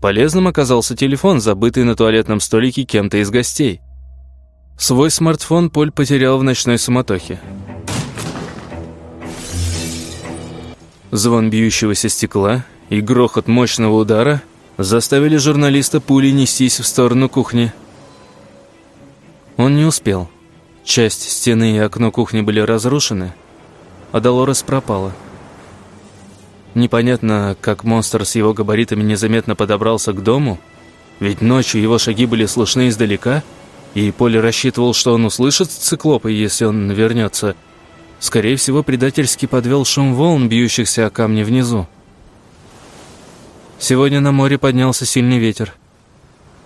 Полезным оказался телефон, забытый на туалетном столике кем-то из гостей. Свой смартфон Поль потерял в ночной суматохе. Звон бьющегося стекла и грохот мощного удара заставили журналиста пули нестись в сторону кухни. Он не успел. Часть стены и окно кухни были разрушены, а Долорес пропала. Непонятно, как монстр с его габаритами незаметно подобрался к дому, ведь ночью его шаги были слышны издалека, и Поле рассчитывал, что он услышит циклопа, если он вернется. Скорее всего, предательски подвел шум волн, бьющихся о камни внизу. Сегодня на море поднялся сильный ветер.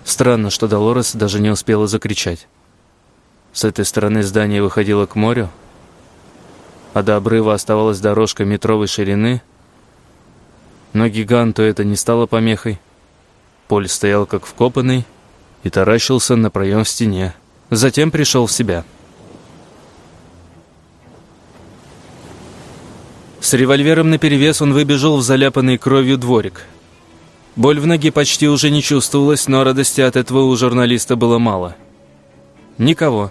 Странно, что Долорес даже не успела закричать. С этой стороны здание выходило к морю, а до обрыва оставалась дорожка метровой ширины. Но гиганту это не стало помехой. Поль стоял как вкопанный и таращился на проем в стене. Затем пришел в себя. С револьвером наперевес он выбежал в заляпанный кровью дворик. Боль в ноге почти уже не чувствовалась, но радости от этого у журналиста было мало. Никого.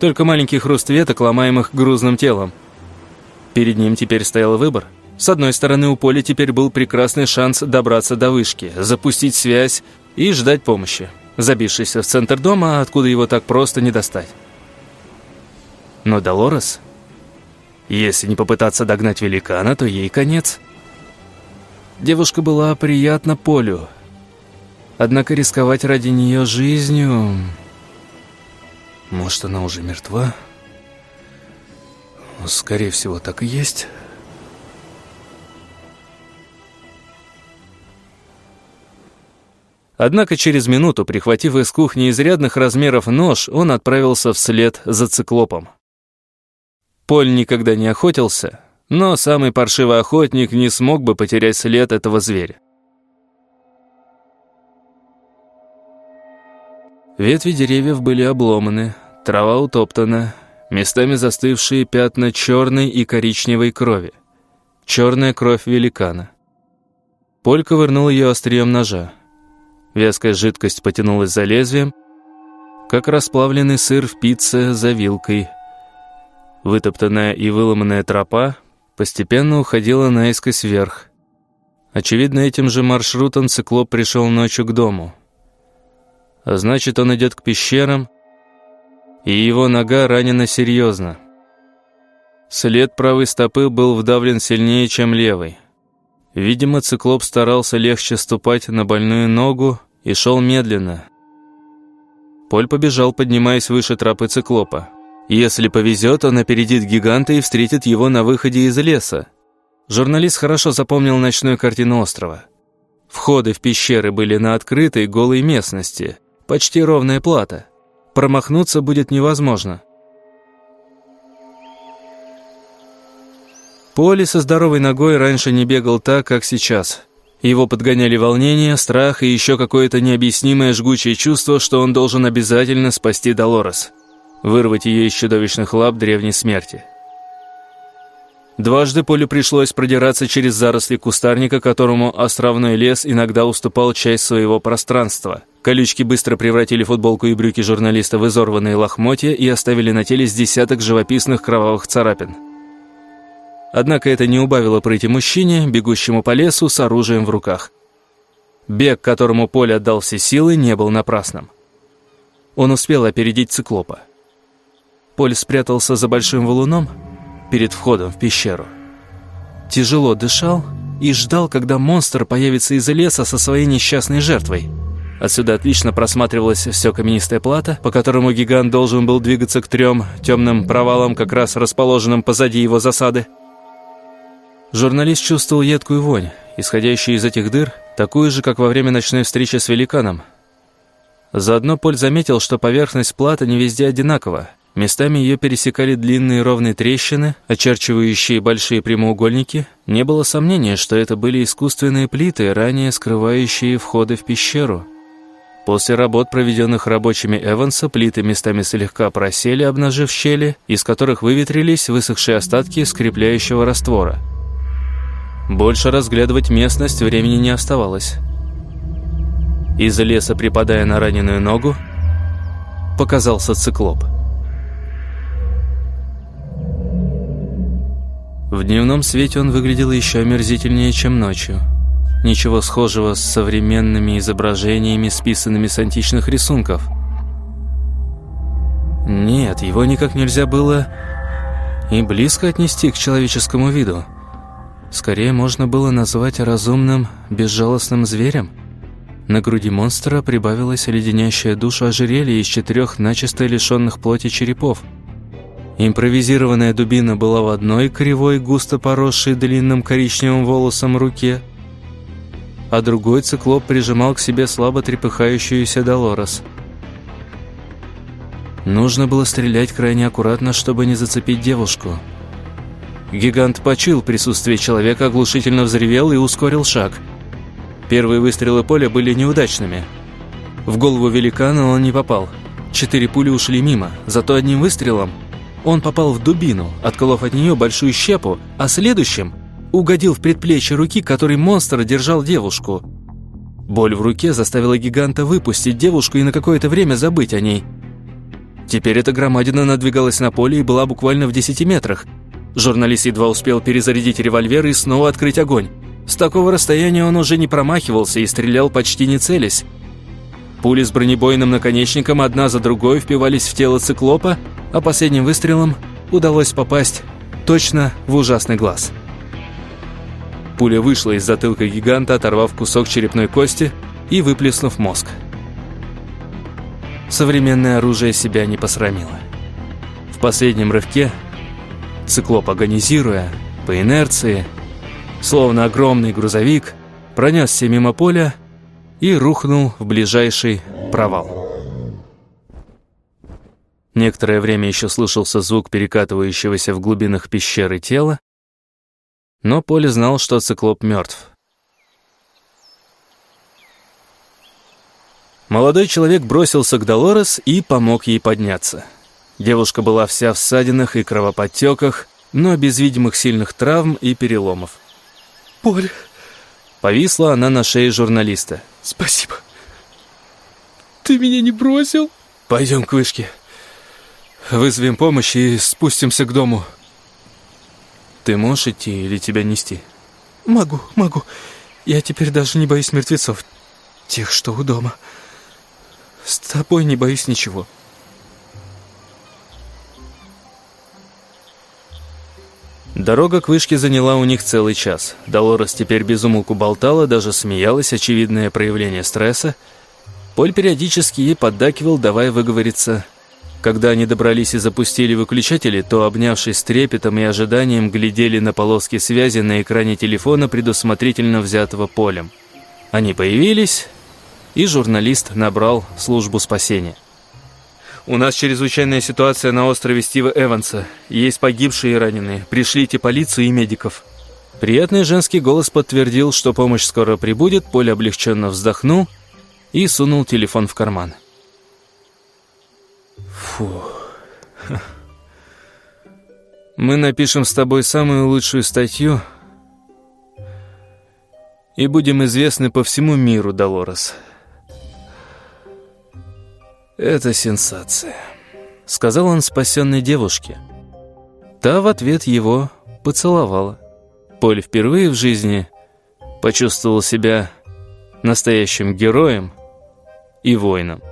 Только маленький хруст веток, ломаемых грузным телом. Перед ним теперь стоял выбор. С одной стороны, у Поля теперь был прекрасный шанс добраться до вышки, запустить связь и ждать помощи, забившись в центр дома, откуда его так просто не достать. Но Долорес... Если не попытаться догнать великана, то ей конец. Девушка была приятна Полю. Однако рисковать ради нее жизнью... Может, она уже мертва? Скорее всего, так и есть. Однако через минуту, прихватив из кухни изрядных размеров нож, он отправился вслед за циклопом. Поль никогда не охотился, но самый паршивый охотник не смог бы потерять след этого зверя. Ветви деревьев были обломаны, трава утоптана, местами застывшие пятна черной и коричневой крови. Черная кровь великана. Поль ковырнул ее острием ножа. Вязкая жидкость потянулась за лезвием, как расплавленный сыр в пицце за вилкой. Вытоптанная и выломанная тропа постепенно уходила наискось вверх. Очевидно, этим же маршрутом циклоп пришел ночью к дому. А значит, он идет к пещерам, и его нога ранена серьезно. След правой стопы был вдавлен сильнее, чем левой. Видимо, циклоп старался легче ступать на больную ногу и шел медленно. Поль побежал, поднимаясь выше тропы циклопа. Если повезет, он опередит гиганта и встретит его на выходе из леса. Журналист хорошо запомнил ночную картину острова. Входы в пещеры были на открытой голой местности, почти ровная плата. Промахнуться будет невозможно. Поли со здоровой ногой раньше не бегал так, как сейчас. Его подгоняли волнение, страх и еще какое-то необъяснимое жгучее чувство, что он должен обязательно спасти Долорес вырвать ее из чудовищных лап древней смерти. Дважды Полю пришлось продираться через заросли кустарника, которому островной лес иногда уступал часть своего пространства. Колючки быстро превратили футболку и брюки журналиста в изорванные лохмотья и оставили на теле с десяток живописных кровавых царапин. Однако это не убавило прыти мужчине, бегущему по лесу с оружием в руках. Бег, которому Поле отдал все силы, не был напрасным. Он успел опередить циклопа. Поль спрятался за большим валуном перед входом в пещеру. Тяжело дышал и ждал, когда монстр появится из леса со своей несчастной жертвой. Отсюда отлично просматривалась все каменистая плата, по которому гигант должен был двигаться к трем темным провалам, как раз расположенным позади его засады. Журналист чувствовал едкую вонь, исходящую из этих дыр, такую же, как во время ночной встречи с великаном. Заодно Поль заметил, что поверхность плата не везде одинакова. Местами ее пересекали длинные ровные трещины, очерчивающие большие прямоугольники. Не было сомнения, что это были искусственные плиты, ранее скрывающие входы в пещеру. После работ, проведенных рабочими Эванса, плиты местами слегка просели, обнажив щели, из которых выветрились высохшие остатки скрепляющего раствора. Больше разглядывать местность времени не оставалось. Из леса, припадая на раненую ногу, показался циклоп. В дневном свете он выглядел еще омерзительнее, чем ночью. Ничего схожего с современными изображениями, списанными с античных рисунков. Нет, его никак нельзя было и близко отнести к человеческому виду. Скорее можно было назвать разумным, безжалостным зверем. На груди монстра прибавилась леденящая душу ожерелье из четырех начисто лишенных плоти черепов. Импровизированная дубина была в одной кривой, густо поросшей длинным коричневым волосом руке – а другой циклоп прижимал к себе слабо трепыхающуюся Долорес. Нужно было стрелять крайне аккуратно, чтобы не зацепить девушку. Гигант почил присутствие человека, оглушительно взревел и ускорил шаг. Первые выстрелы поля были неудачными. В голову великана он не попал. Четыре пули ушли мимо, зато одним выстрелом он попал в дубину, отколов от нее большую щепу, а следующим угодил в предплечье руки, которой монстр держал девушку. Боль в руке заставила гиганта выпустить девушку и на какое-то время забыть о ней. Теперь эта громадина надвигалась на поле и была буквально в 10 метрах. Журналист едва успел перезарядить револьвер и снова открыть огонь. С такого расстояния он уже не промахивался и стрелял почти не целясь. Пули с бронебойным наконечником одна за другой впивались в тело циклопа, а последним выстрелом удалось попасть точно в ужасный глаз. Пуля вышла из затылка гиганта, оторвав кусок черепной кости и выплеснув мозг. Современное оружие себя не посрамило. В последнем рывке циклоп, агонизируя, по инерции, словно огромный грузовик, пронесся мимо поля и рухнул в ближайший провал. Некоторое время еще слышался звук перекатывающегося в глубинах пещеры тела, но Поле знал, что циклоп мертв. Молодой человек бросился к Долорес и помог ей подняться. Девушка была вся в ссадинах и кровоподтеках, но без видимых сильных травм и переломов. «Поль...» Повисла она на шее журналиста. «Спасибо. Ты меня не бросил?» «Пойдем к вышке. Вызовем помощь и спустимся к дому». Ты можешь идти или тебя нести? Могу, могу. Я теперь даже не боюсь мертвецов. Тех, что у дома. С тобой не боюсь ничего. Дорога к вышке заняла у них целый час. Долорес теперь безумолку болтала, даже смеялась, очевидное проявление стресса. Поль периодически ей поддакивал, давая выговориться когда они добрались и запустили выключатели, то, обнявшись трепетом и ожиданием, глядели на полоски связи на экране телефона, предусмотрительно взятого полем. Они появились, и журналист набрал службу спасения. «У нас чрезвычайная ситуация на острове Стива Эванса. Есть погибшие и раненые. Пришлите полицию и медиков». Приятный женский голос подтвердил, что помощь скоро прибудет, Поль облегченно вздохнул и сунул телефон в карман. Фу. Мы напишем с тобой самую лучшую статью и будем известны по всему миру, Долорес. Это сенсация, сказал он спасенной девушке. Та в ответ его поцеловала. Поль впервые в жизни почувствовал себя настоящим героем и воином.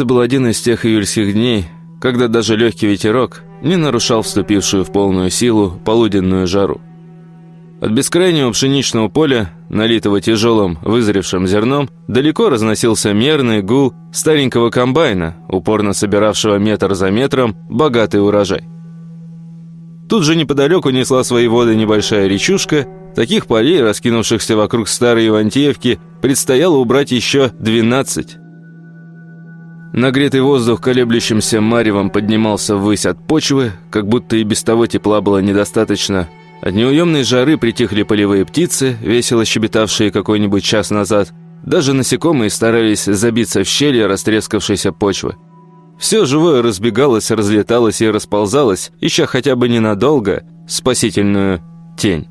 Это был один из тех июльских дней, когда даже легкий ветерок не нарушал вступившую в полную силу полуденную жару. От бескрайнего пшеничного поля, налитого тяжелым вызревшим зерном, далеко разносился мерный гул старенького комбайна, упорно собиравшего метр за метром богатый урожай. Тут же неподалеку несла свои воды небольшая речушка, таких полей, раскинувшихся вокруг старой Ивантеевки, предстояло убрать еще 12. Нагретый воздух колеблющимся маревом поднимался ввысь от почвы, как будто и без того тепла было недостаточно, от неуемной жары притихли полевые птицы, весело щебетавшие какой-нибудь час назад. Даже насекомые старались забиться в щели растрескавшейся почвы. Все живое разбегалось, разлеталось и расползалось, ища хотя бы ненадолго спасительную тень.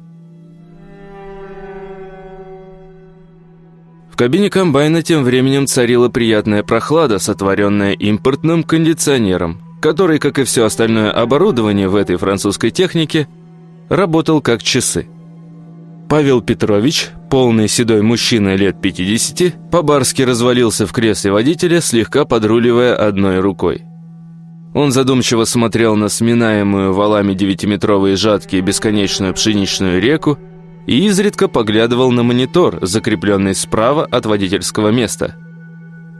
Кабине комбайна тем временем царила приятная прохлада, сотворенная импортным кондиционером, который, как и все остальное оборудование в этой французской технике, работал как часы. Павел Петрович, полный седой мужчина лет 50, по-барски развалился в кресле водителя, слегка подруливая одной рукой. Он задумчиво смотрел на сминаемую валами девятиметровые жатки бесконечную пшеничную реку и изредка поглядывал на монитор, закрепленный справа от водительского места.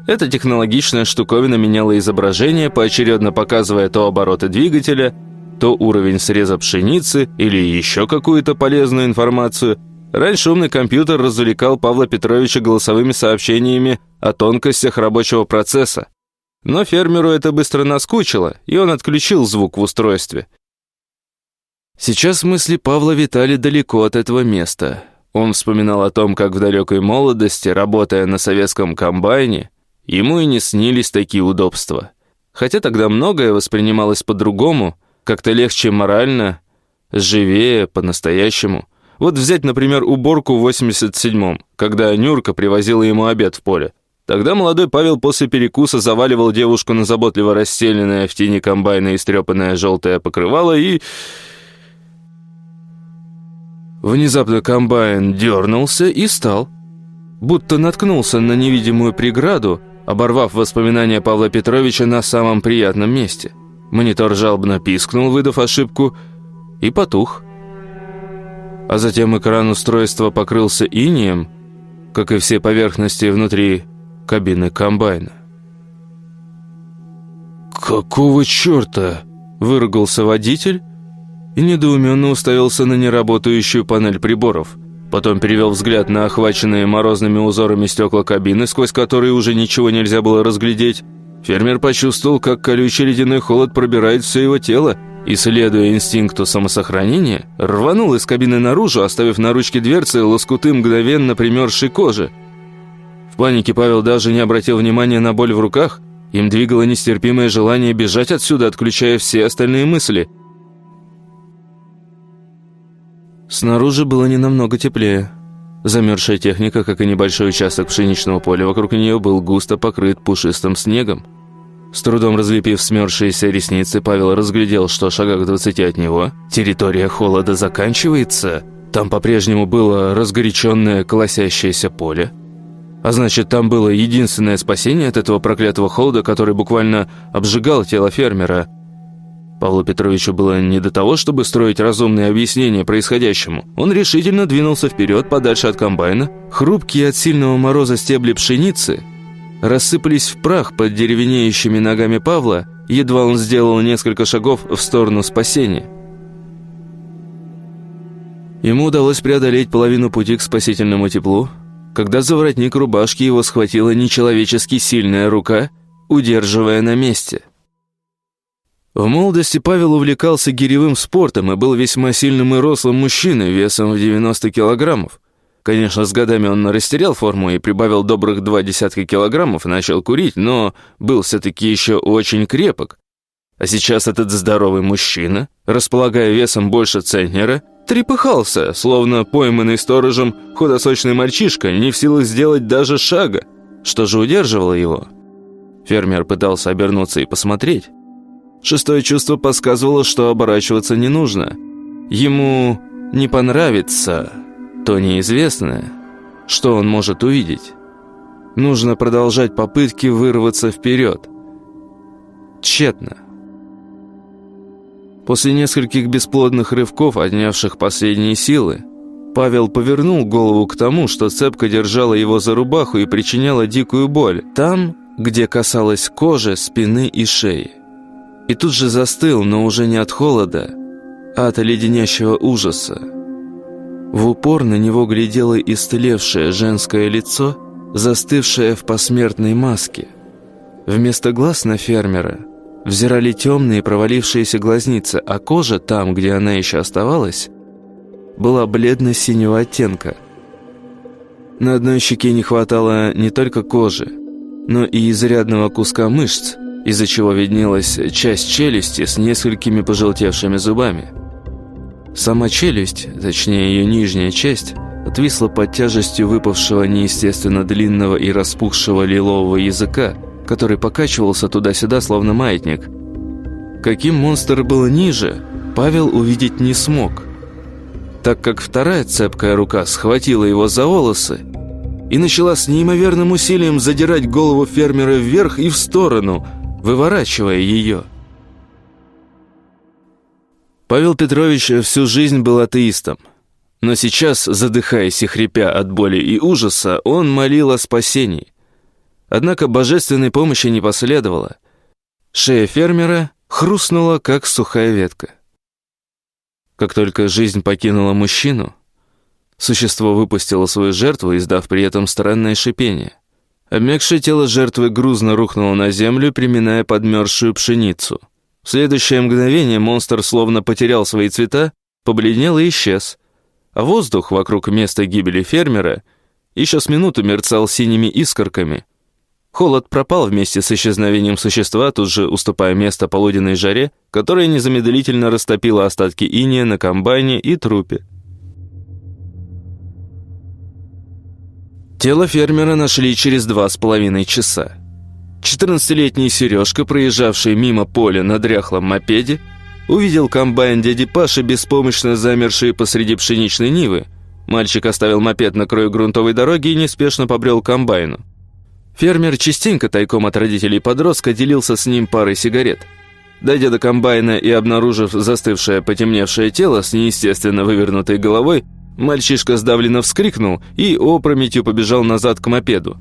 Эта технологичная штуковина меняла изображение, поочередно показывая то обороты двигателя, то уровень среза пшеницы или еще какую-то полезную информацию. Раньше умный компьютер развлекал Павла Петровича голосовыми сообщениями о тонкостях рабочего процесса. Но фермеру это быстро наскучило, и он отключил звук в устройстве. Сейчас мысли Павла витали далеко от этого места. Он вспоминал о том, как в далекой молодости, работая на советском комбайне, ему и не снились такие удобства. Хотя тогда многое воспринималось по-другому – как-то легче морально, живее, по-настоящему. Вот взять, например, уборку в 87-м, когда Нюрка привозила ему обед в поле. Тогда молодой Павел после перекуса заваливал девушку на заботливо расстеленное в тени комбайна истрепанное желтое покрывало и... Внезапно комбайн дернулся и стал. Будто наткнулся на невидимую преграду, оборвав воспоминания Павла Петровича на самом приятном месте. Монитор жалобно пискнул, выдав ошибку, и потух. А затем экран устройства покрылся инием, как и все поверхности внутри кабины комбайна. «Какого черта?» – выругался водитель и недоуменно уставился на неработающую панель приборов. Потом перевел взгляд на охваченные морозными узорами стекла кабины, сквозь которые уже ничего нельзя было разглядеть, Фермер почувствовал, как колючий ледяной холод пробирает все его тело, и, следуя инстинкту самосохранения, рванул из кабины наружу, оставив на ручке дверцы лоскуты мгновенно примерзшей кожи. В панике Павел даже не обратил внимания на боль в руках, им двигало нестерпимое желание бежать отсюда, отключая все остальные мысли. Снаружи было не намного теплее. Замерзшая техника, как и небольшой участок пшеничного поля вокруг нее, был густо покрыт пушистым снегом. С трудом разлепив смерзшиеся ресницы, Павел разглядел, что в шагах 20 от него территория холода заканчивается. Там по-прежнему было разгоряченное колосящееся поле. А значит, там было единственное спасение от этого проклятого холода, который буквально обжигал тело фермера – Павлу Петровичу было не до того, чтобы строить разумные объяснения происходящему. Он решительно двинулся вперед, подальше от комбайна. Хрупкие от сильного мороза стебли пшеницы рассыпались в прах под деревенеющими ногами Павла, едва он сделал несколько шагов в сторону спасения. Ему удалось преодолеть половину пути к спасительному теплу, когда за воротник рубашки его схватила нечеловечески сильная рука, удерживая на месте. В молодости Павел увлекался гиревым спортом и был весьма сильным и рослым мужчиной весом в 90 килограммов. Конечно, с годами он растерял форму и прибавил добрых два десятка килограммов и начал курить, но был все-таки еще очень крепок. А сейчас этот здоровый мужчина, располагая весом больше центнера, трепыхался, словно пойманный сторожем худосочный мальчишка, не в силах сделать даже шага. Что же удерживало его? Фермер пытался обернуться и посмотреть. Шестое чувство подсказывало, что оборачиваться не нужно. Ему не понравится то неизвестное, что он может увидеть. Нужно продолжать попытки вырваться вперед. Тщетно. После нескольких бесплодных рывков, отнявших последние силы, Павел повернул голову к тому, что цепка держала его за рубаху и причиняла дикую боль, там, где касалась кожи, спины и шеи. И тут же застыл, но уже не от холода, а от леденящего ужаса. В упор на него глядело истлевшее женское лицо, застывшее в посмертной маске. Вместо глаз на фермера взирали темные провалившиеся глазницы, а кожа там, где она еще оставалась, была бледно-синего оттенка. На одной щеке не хватало не только кожи, но и изрядного куска мышц, из-за чего виднелась часть челюсти с несколькими пожелтевшими зубами. Сама челюсть, точнее ее нижняя часть, отвисла под тяжестью выпавшего неестественно длинного и распухшего лилового языка, который покачивался туда-сюда, словно маятник. Каким монстр был ниже, Павел увидеть не смог, так как вторая цепкая рука схватила его за волосы и начала с неимоверным усилием задирать голову фермера вверх и в сторону, выворачивая ее. Павел Петрович всю жизнь был атеистом. Но сейчас, задыхаясь и хрипя от боли и ужаса, он молил о спасении. Однако божественной помощи не последовало. Шея фермера хрустнула, как сухая ветка. Как только жизнь покинула мужчину, существо выпустило свою жертву, издав при этом странное шипение. Обмякшее тело жертвы грузно рухнуло на землю, приминая подмерзшую пшеницу. В следующее мгновение монстр словно потерял свои цвета, побледнел и исчез. А воздух вокруг места гибели фермера еще с минуту мерцал синими искорками. Холод пропал вместе с исчезновением существа, тут же уступая место полуденной жаре, которая незамедлительно растопила остатки иния на комбайне и трупе. Тело фермера нашли через два с половиной часа. 14-летний Сережка, проезжавший мимо поля на дряхлом мопеде, увидел комбайн дяди Паши, беспомощно замерший посреди пшеничной нивы. Мальчик оставил мопед на краю грунтовой дороги и неспешно побрел к комбайну. Фермер частенько тайком от родителей подростка делился с ним парой сигарет. Дойдя до комбайна и обнаружив застывшее потемневшее тело с неестественно вывернутой головой, мальчишка сдавленно вскрикнул и опрометью побежал назад к мопеду.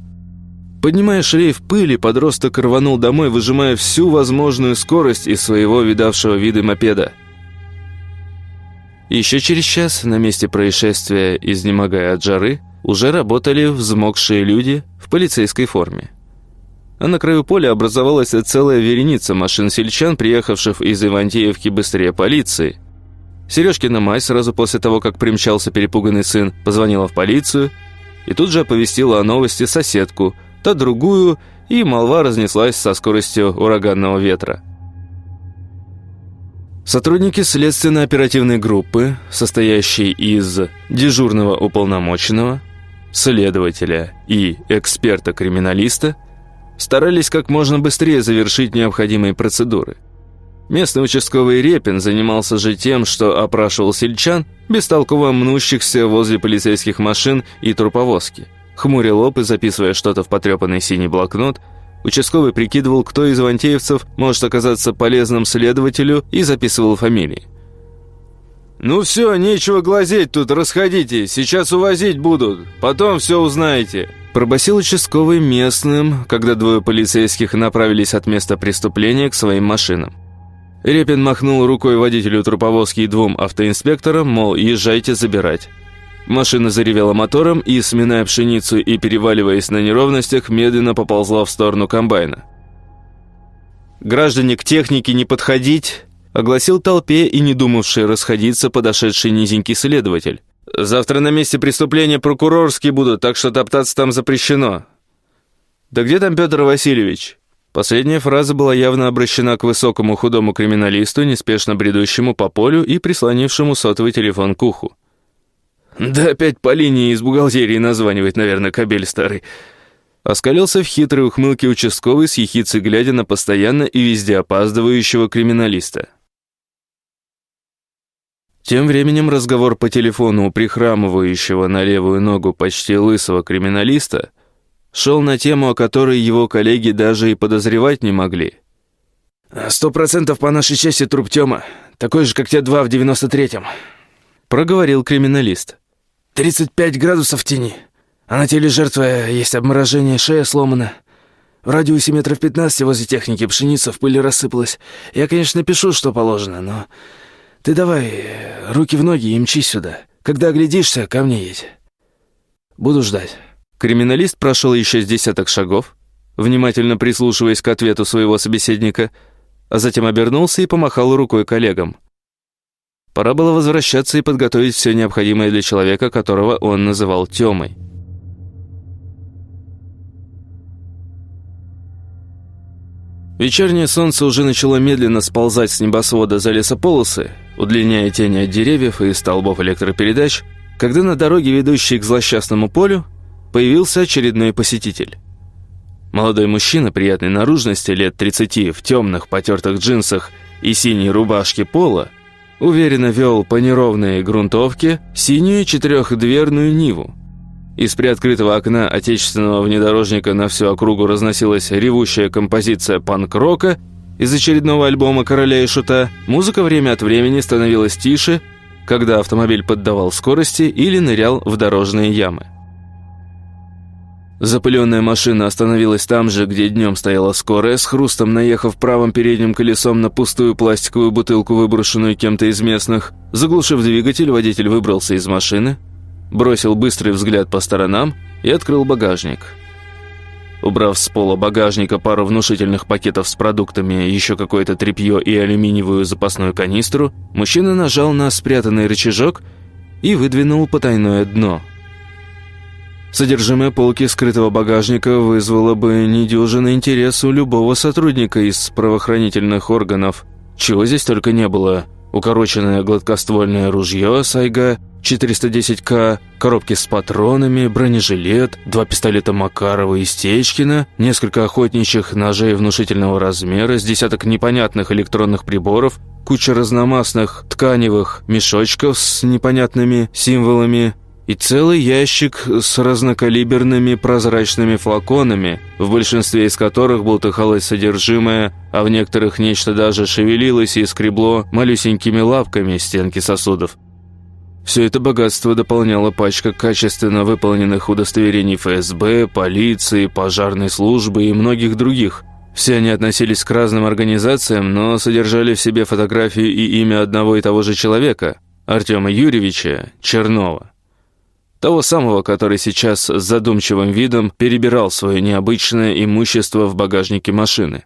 Поднимая шлейф пыли, подросток рванул домой, выжимая всю возможную скорость из своего видавшего виды мопеда. Еще через час на месте происшествия, изнемогая от жары, уже работали взмокшие люди в полицейской форме. А на краю поля образовалась целая вереница машин-сельчан, приехавших из Ивантеевки быстрее полиции. Сережкина мать сразу после того, как примчался перепуганный сын, позвонила в полицию и тут же оповестила о новости соседку – то другую, и молва разнеслась со скоростью ураганного ветра. Сотрудники следственно-оперативной группы, состоящей из дежурного уполномоченного, следователя и эксперта-криминалиста, старались как можно быстрее завершить необходимые процедуры. Местный участковый Репин занимался же тем, что опрашивал сельчан, бестолково мнущихся возле полицейских машин и труповозки – Хмуря лоб и записывая что-то в потрепанный синий блокнот, участковый прикидывал, кто из ивантеевцев может оказаться полезным следователю и записывал фамилии. «Ну все, нечего глазеть тут, расходите, сейчас увозить будут, потом все узнаете», пробасил участковый местным, когда двое полицейских направились от места преступления к своим машинам. Репин махнул рукой водителю труповозки и двум автоинспекторам, мол, езжайте забирать. Машина заревела мотором и, сминая пшеницу и переваливаясь на неровностях, медленно поползла в сторону комбайна. «Граждане, к технике не подходить!» огласил толпе и не думавший расходиться подошедший низенький следователь. «Завтра на месте преступления прокурорские будут, так что топтаться там запрещено». «Да где там Петр Васильевич?» Последняя фраза была явно обращена к высокому худому криминалисту, неспешно бредущему по полю и прислонившему сотовый телефон к уху. Да опять по линии из бухгалтерии названивает, наверное, кабель старый. Оскалился в хитрой ухмылке участковый с ехицей, глядя на постоянно и везде опаздывающего криминалиста. Тем временем разговор по телефону у прихрамывающего на левую ногу почти лысого криминалиста шел на тему, о которой его коллеги даже и подозревать не могли. «Сто процентов по нашей части труп Тёма, такой же, как те два в девяносто третьем», — проговорил криминалист. «Тридцать пять градусов в тени, а на теле жертвы есть обморожение, шея сломана». В радиусе метров пятнадцати возле техники пшеница в пыли рассыпалась. Я, конечно, пишу, что положено, но... Ты давай руки в ноги и мчи сюда. Когда оглядишься, ко мне едь. Буду ждать». Криминалист прошел еще с десяток шагов, внимательно прислушиваясь к ответу своего собеседника, а затем обернулся и помахал рукой коллегам. Пора было возвращаться и подготовить все необходимое для человека, которого он называл Тёмой. Вечернее солнце уже начало медленно сползать с небосвода за лесополосы, удлиняя тени от деревьев и столбов электропередач, когда на дороге, ведущей к злосчастному полю, появился очередной посетитель. Молодой мужчина приятной наружности, лет 30, в темных потертых джинсах и синей рубашке пола, уверенно вел по неровной грунтовке синюю четырехдверную Ниву, из приоткрытого окна отечественного внедорожника на всю округу разносилась ревущая композиция панк-рока из очередного альбома «Короля и шута». Музыка время от времени становилась тише, когда автомобиль поддавал скорости или нырял в дорожные ямы. Запыленная машина остановилась там же, где днем стояла скорая, с хрустом наехав правым передним колесом на пустую пластиковую бутылку, выброшенную кем-то из местных. Заглушив двигатель, водитель выбрался из машины, бросил быстрый взгляд по сторонам и открыл багажник. Убрав с пола багажника пару внушительных пакетов с продуктами, еще какое-то тряпье и алюминиевую запасную канистру, мужчина нажал на спрятанный рычажок и выдвинул потайное дно. Содержимое полки скрытого багажника вызвало бы недюжинный интерес у любого сотрудника из правоохранительных органов. Чего здесь только не было. Укороченное гладкоствольное ружье «Сайга», 410К, коробки с патронами, бронежилет, два пистолета Макарова и Стечкина, несколько охотничьих ножей внушительного размера, с десяток непонятных электронных приборов, куча разномастных тканевых мешочков с непонятными символами и целый ящик с разнокалиберными прозрачными флаконами, в большинстве из которых болтыхалось содержимое, а в некоторых нечто даже шевелилось и скребло малюсенькими лапками стенки сосудов. Все это богатство дополняла пачка качественно выполненных удостоверений ФСБ, полиции, пожарной службы и многих других. Все они относились к разным организациям, но содержали в себе фотографию и имя одного и того же человека – Артема Юрьевича Чернова. Того самого, который сейчас с задумчивым видом перебирал свое необычное имущество в багажнике машины.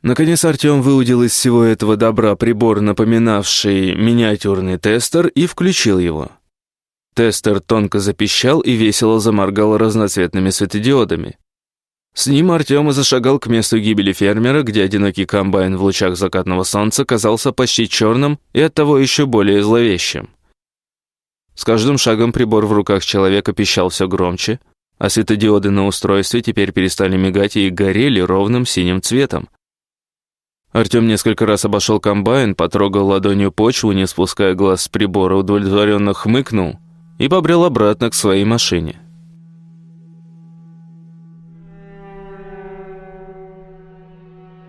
Наконец Артем выудил из всего этого добра прибор, напоминавший миниатюрный тестер, и включил его. Тестер тонко запищал и весело заморгал разноцветными светодиодами. С ним Артем зашагал к месту гибели фермера, где одинокий комбайн в лучах закатного солнца казался почти черным и оттого еще более зловещим. С каждым шагом прибор в руках человека пищал все громче, а светодиоды на устройстве теперь перестали мигать и горели ровным синим цветом. Артем несколько раз обошел комбайн, потрогал ладонью почву, не спуская глаз с прибора, удовлетворенно хмыкнул и побрел обратно к своей машине.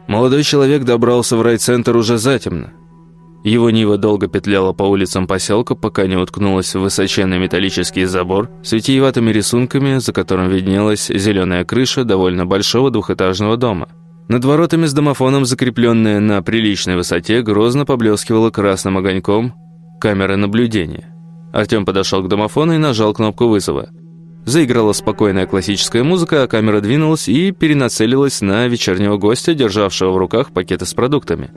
Молодой человек добрался в райцентр уже затемно. Его Нива долго петляла по улицам поселка, пока не уткнулась в высоченный металлический забор с витиеватыми рисунками, за которым виднелась зеленая крыша довольно большого двухэтажного дома – над воротами с домофоном, закрепленная на приличной высоте, грозно поблескивала красным огоньком камера наблюдения. Артем подошел к домофону и нажал кнопку вызова. Заиграла спокойная классическая музыка, а камера двинулась и перенацелилась на вечернего гостя, державшего в руках пакеты с продуктами.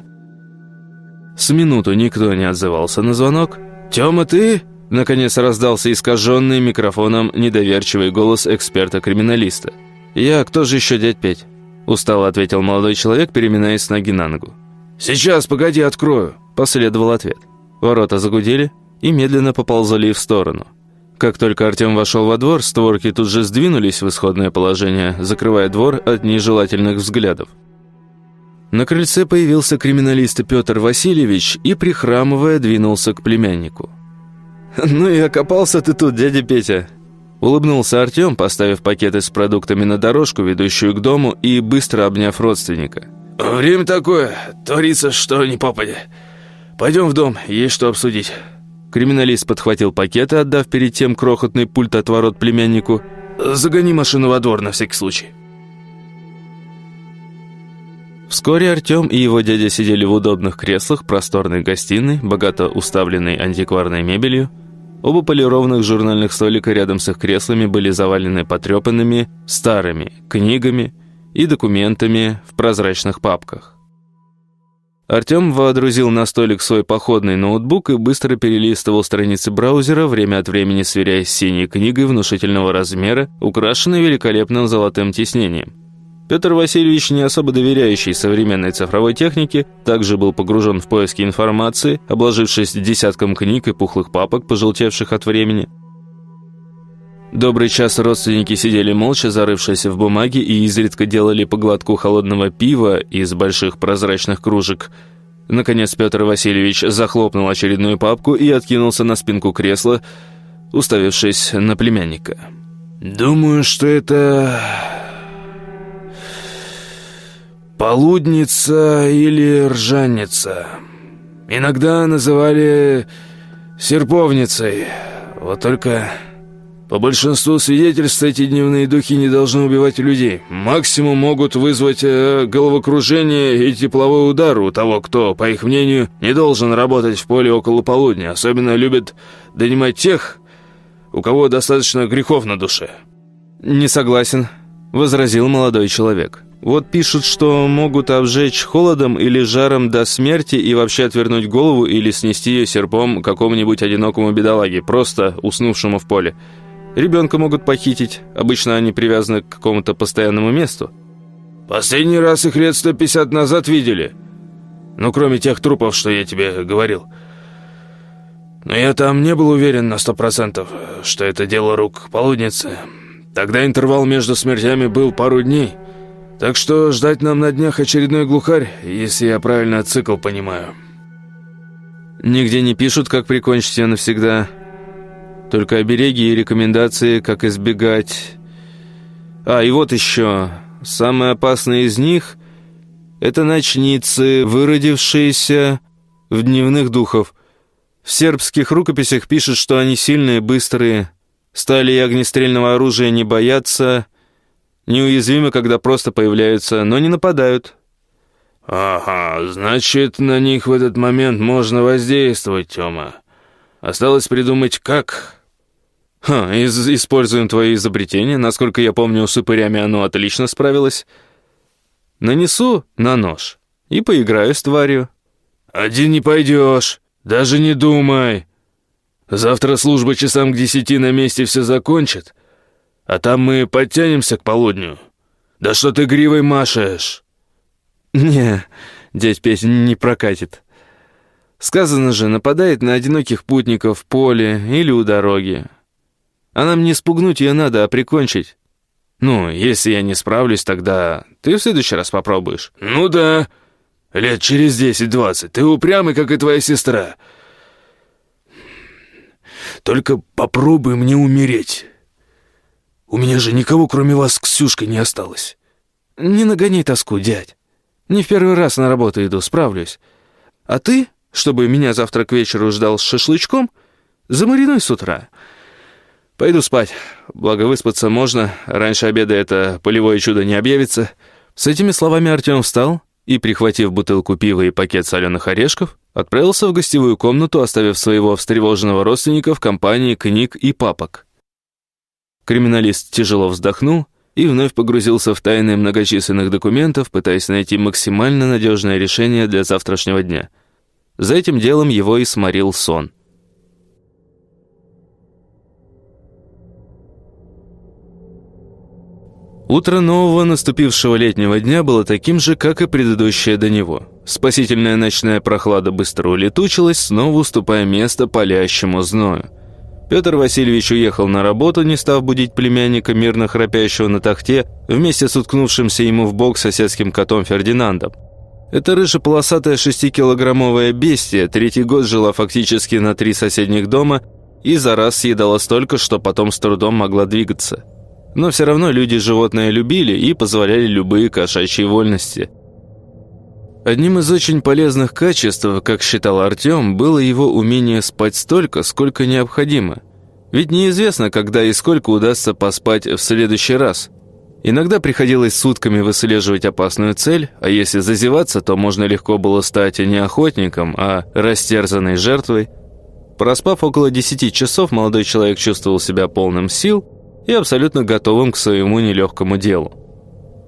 С минуту никто не отзывался на звонок. «Тёма, ты?» Наконец раздался искаженный микрофоном недоверчивый голос эксперта-криминалиста. «Я, кто же еще дядь Петь?» Устало ответил молодой человек, переминаясь с ноги на ногу. «Сейчас, погоди, открою!» Последовал ответ. Ворота загудели и медленно поползали в сторону. Как только Артем вошел во двор, створки тут же сдвинулись в исходное положение, закрывая двор от нежелательных взглядов. На крыльце появился криминалист Петр Васильевич и, прихрамывая, двинулся к племяннику. «Ну и окопался ты тут, дядя Петя. Улыбнулся Артем, поставив пакеты с продуктами на дорожку, ведущую к дому, и быстро обняв родственника. «Время такое, творится, что не попадя. Пойдем в дом, есть что обсудить». Криминалист подхватил пакеты, отдав перед тем крохотный пульт от ворот племяннику. «Загони машину во двор на всякий случай». Вскоре Артем и его дядя сидели в удобных креслах просторной гостиной, богато уставленной антикварной мебелью, Оба полированных журнальных столика рядом с их креслами были завалены потрепанными, старыми книгами и документами в прозрачных папках. Артем водрузил на столик свой походный ноутбук и быстро перелистывал страницы браузера, время от времени сверяясь с синей книгой внушительного размера, украшенной великолепным золотым тиснением. Петр Васильевич, не особо доверяющий современной цифровой технике, также был погружен в поиски информации, обложившись десятком книг и пухлых папок, пожелтевших от времени. Добрый час родственники сидели молча, зарывшись в бумаге, и изредка делали по глотку холодного пива из больших прозрачных кружек. Наконец Петр Васильевич захлопнул очередную папку и откинулся на спинку кресла, уставившись на племянника. «Думаю, что это Полудница или ржаница. Иногда называли серповницей. Вот только по большинству свидетельств эти дневные духи не должны убивать людей. Максимум могут вызвать э, головокружение и тепловой удар у того, кто, по их мнению, не должен работать в поле около полудня. Особенно любят донимать тех, у кого достаточно грехов на душе. «Не согласен», — возразил молодой человек. Вот пишут, что могут обжечь холодом или жаром до смерти и вообще отвернуть голову или снести ее серпом какому-нибудь одинокому бедолаге, просто уснувшему в поле. Ребенка могут похитить, обычно они привязаны к какому-то постоянному месту. Последний раз их лет 150 назад видели. Ну, кроме тех трупов, что я тебе говорил. Но я там не был уверен на сто процентов, что это дело рук полудницы. Тогда интервал между смертями был пару дней. Так что ждать нам на днях очередной глухарь, если я правильно цикл понимаю. Нигде не пишут, как прикончить ее навсегда. Только обереги и рекомендации, как избегать. А, и вот еще. Самые опасные из них — это ночницы, выродившиеся в дневных духов. В сербских рукописях пишут, что они сильные, быстрые, стали и огнестрельного оружия не боятся — Неуязвимы, когда просто появляются, но не нападают. «Ага, значит, на них в этот момент можно воздействовать, Тёма. Осталось придумать, как...» «Ха, из используем твои изобретения. Насколько я помню, с упырями оно отлично справилось. Нанесу на нож и поиграю с тварью». «Один не пойдешь, даже не думай. Завтра служба часам к десяти на месте все закончит, а там мы подтянемся к полудню. Да что ты гривой машешь?» «Не, дядь Петь, не прокатит. Сказано же, нападает на одиноких путников в поле или у дороги. А нам не спугнуть ее надо, а прикончить. Ну, если я не справлюсь, тогда ты в следующий раз попробуешь». «Ну да, лет через десять-двадцать. Ты упрямый, как и твоя сестра. Только попробуй мне умереть». У меня же никого, кроме вас, с Ксюшкой не осталось». «Не нагони тоску, дядь. Не в первый раз на работу иду, справлюсь. А ты, чтобы меня завтра к вечеру ждал с шашлычком, замаринуй с утра. Пойду спать, благо выспаться можно, раньше обеда это полевое чудо не объявится». С этими словами Артем встал и, прихватив бутылку пива и пакет соленых орешков, отправился в гостевую комнату, оставив своего встревоженного родственника в компании книг и папок. Криминалист тяжело вздохнул и вновь погрузился в тайны многочисленных документов, пытаясь найти максимально надежное решение для завтрашнего дня. За этим делом его и сморил сон. Утро нового наступившего летнего дня было таким же, как и предыдущее до него. Спасительная ночная прохлада быстро улетучилась, снова уступая место палящему зною. Петр Васильевич уехал на работу, не став будить племянника, мирно храпящего на тахте, вместе с уткнувшимся ему в бок соседским котом Фердинандом. Эта рыжеполосатая шестикилограммовая бестия третий год жила фактически на три соседних дома и за раз съедала столько, что потом с трудом могла двигаться. Но все равно люди животное любили и позволяли любые кошачьи вольности. Одним из очень полезных качеств, как считал Артем, было его умение спать столько, сколько необходимо. Ведь неизвестно, когда и сколько удастся поспать в следующий раз. Иногда приходилось сутками выслеживать опасную цель, а если зазеваться, то можно легко было стать не охотником, а растерзанной жертвой. Проспав около 10 часов, молодой человек чувствовал себя полным сил и абсолютно готовым к своему нелегкому делу.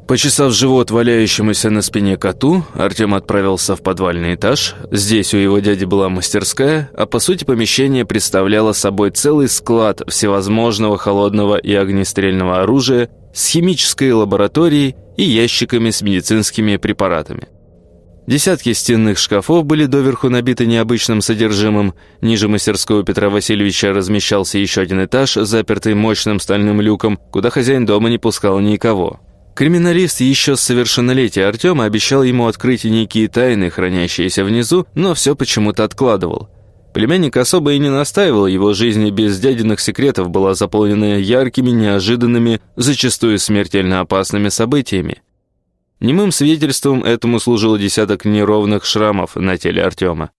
Почесав живот валяющемуся на спине коту, Артем отправился в подвальный этаж. Здесь у его дяди была мастерская, а по сути помещение представляло собой целый склад всевозможного холодного и огнестрельного оружия с химической лабораторией и ящиками с медицинскими препаратами. Десятки стенных шкафов были доверху набиты необычным содержимым. Ниже мастерской у Петра Васильевича размещался еще один этаж, запертый мощным стальным люком, куда хозяин дома не пускал никого. Криминалист еще с совершеннолетия Артема обещал ему открыть некие тайны, хранящиеся внизу, но все почему-то откладывал. Племянник особо и не настаивал, его жизнь без дядиных секретов была заполнена яркими, неожиданными, зачастую смертельно опасными событиями. Немым свидетельством этому служил десяток неровных шрамов на теле Артема.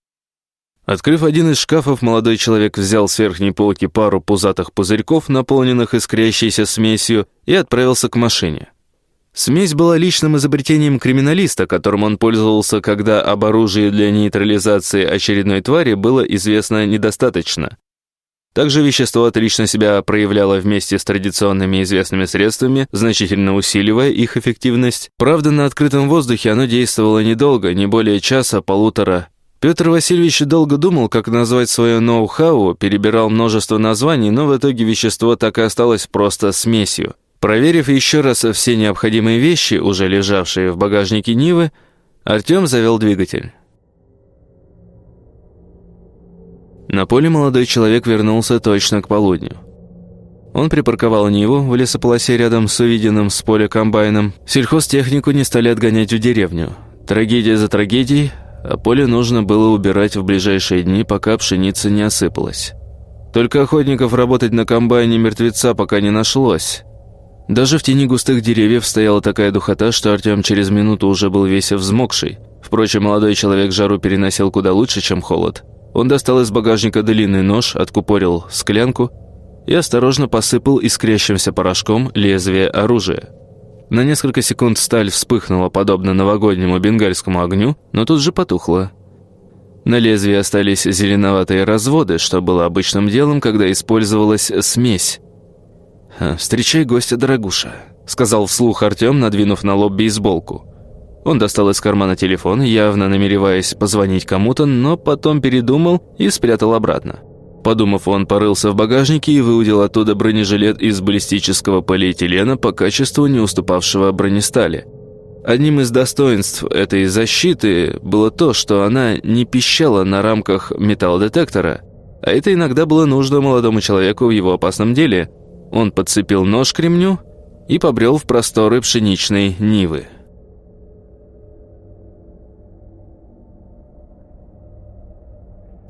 Открыв один из шкафов, молодой человек взял с верхней полки пару пузатых пузырьков, наполненных искрящейся смесью, и отправился к машине. Смесь была личным изобретением криминалиста, которым он пользовался, когда об оружии для нейтрализации очередной твари было известно недостаточно. Также вещество отлично себя проявляло вместе с традиционными известными средствами, значительно усиливая их эффективность. Правда, на открытом воздухе оно действовало недолго, не более часа-полутора. Петр Васильевич долго думал, как назвать свое ноу-хау, перебирал множество названий, но в итоге вещество так и осталось просто смесью. Проверив еще раз все необходимые вещи, уже лежавшие в багажнике Нивы, Артем завел двигатель. На поле молодой человек вернулся точно к полудню. Он припарковал Ниву в лесополосе рядом с увиденным с поля комбайном. Сельхозтехнику не стали отгонять в деревню. Трагедия за трагедией, а поле нужно было убирать в ближайшие дни, пока пшеница не осыпалась. Только охотников работать на комбайне мертвеца пока не нашлось. Даже в тени густых деревьев стояла такая духота, что Артем через минуту уже был весь взмокший. Впрочем, молодой человек жару переносил куда лучше, чем холод. Он достал из багажника длинный нож, откупорил склянку и осторожно посыпал искрящимся порошком лезвие оружия. На несколько секунд сталь вспыхнула, подобно новогоднему бенгальскому огню, но тут же потухла. На лезвии остались зеленоватые разводы, что было обычным делом, когда использовалась смесь. «Встречай гостя, дорогуша», — сказал вслух Артем, надвинув на лоб бейсболку. Он достал из кармана телефон, явно намереваясь позвонить кому-то, но потом передумал и спрятал обратно. Подумав, он порылся в багажнике и выудил оттуда бронежилет из баллистического полиэтилена по качеству не уступавшего бронестали. Одним из достоинств этой защиты было то, что она не пищала на рамках металлодетектора, а это иногда было нужно молодому человеку в его опасном деле. Он подцепил нож к ремню и побрел в просторы пшеничной нивы.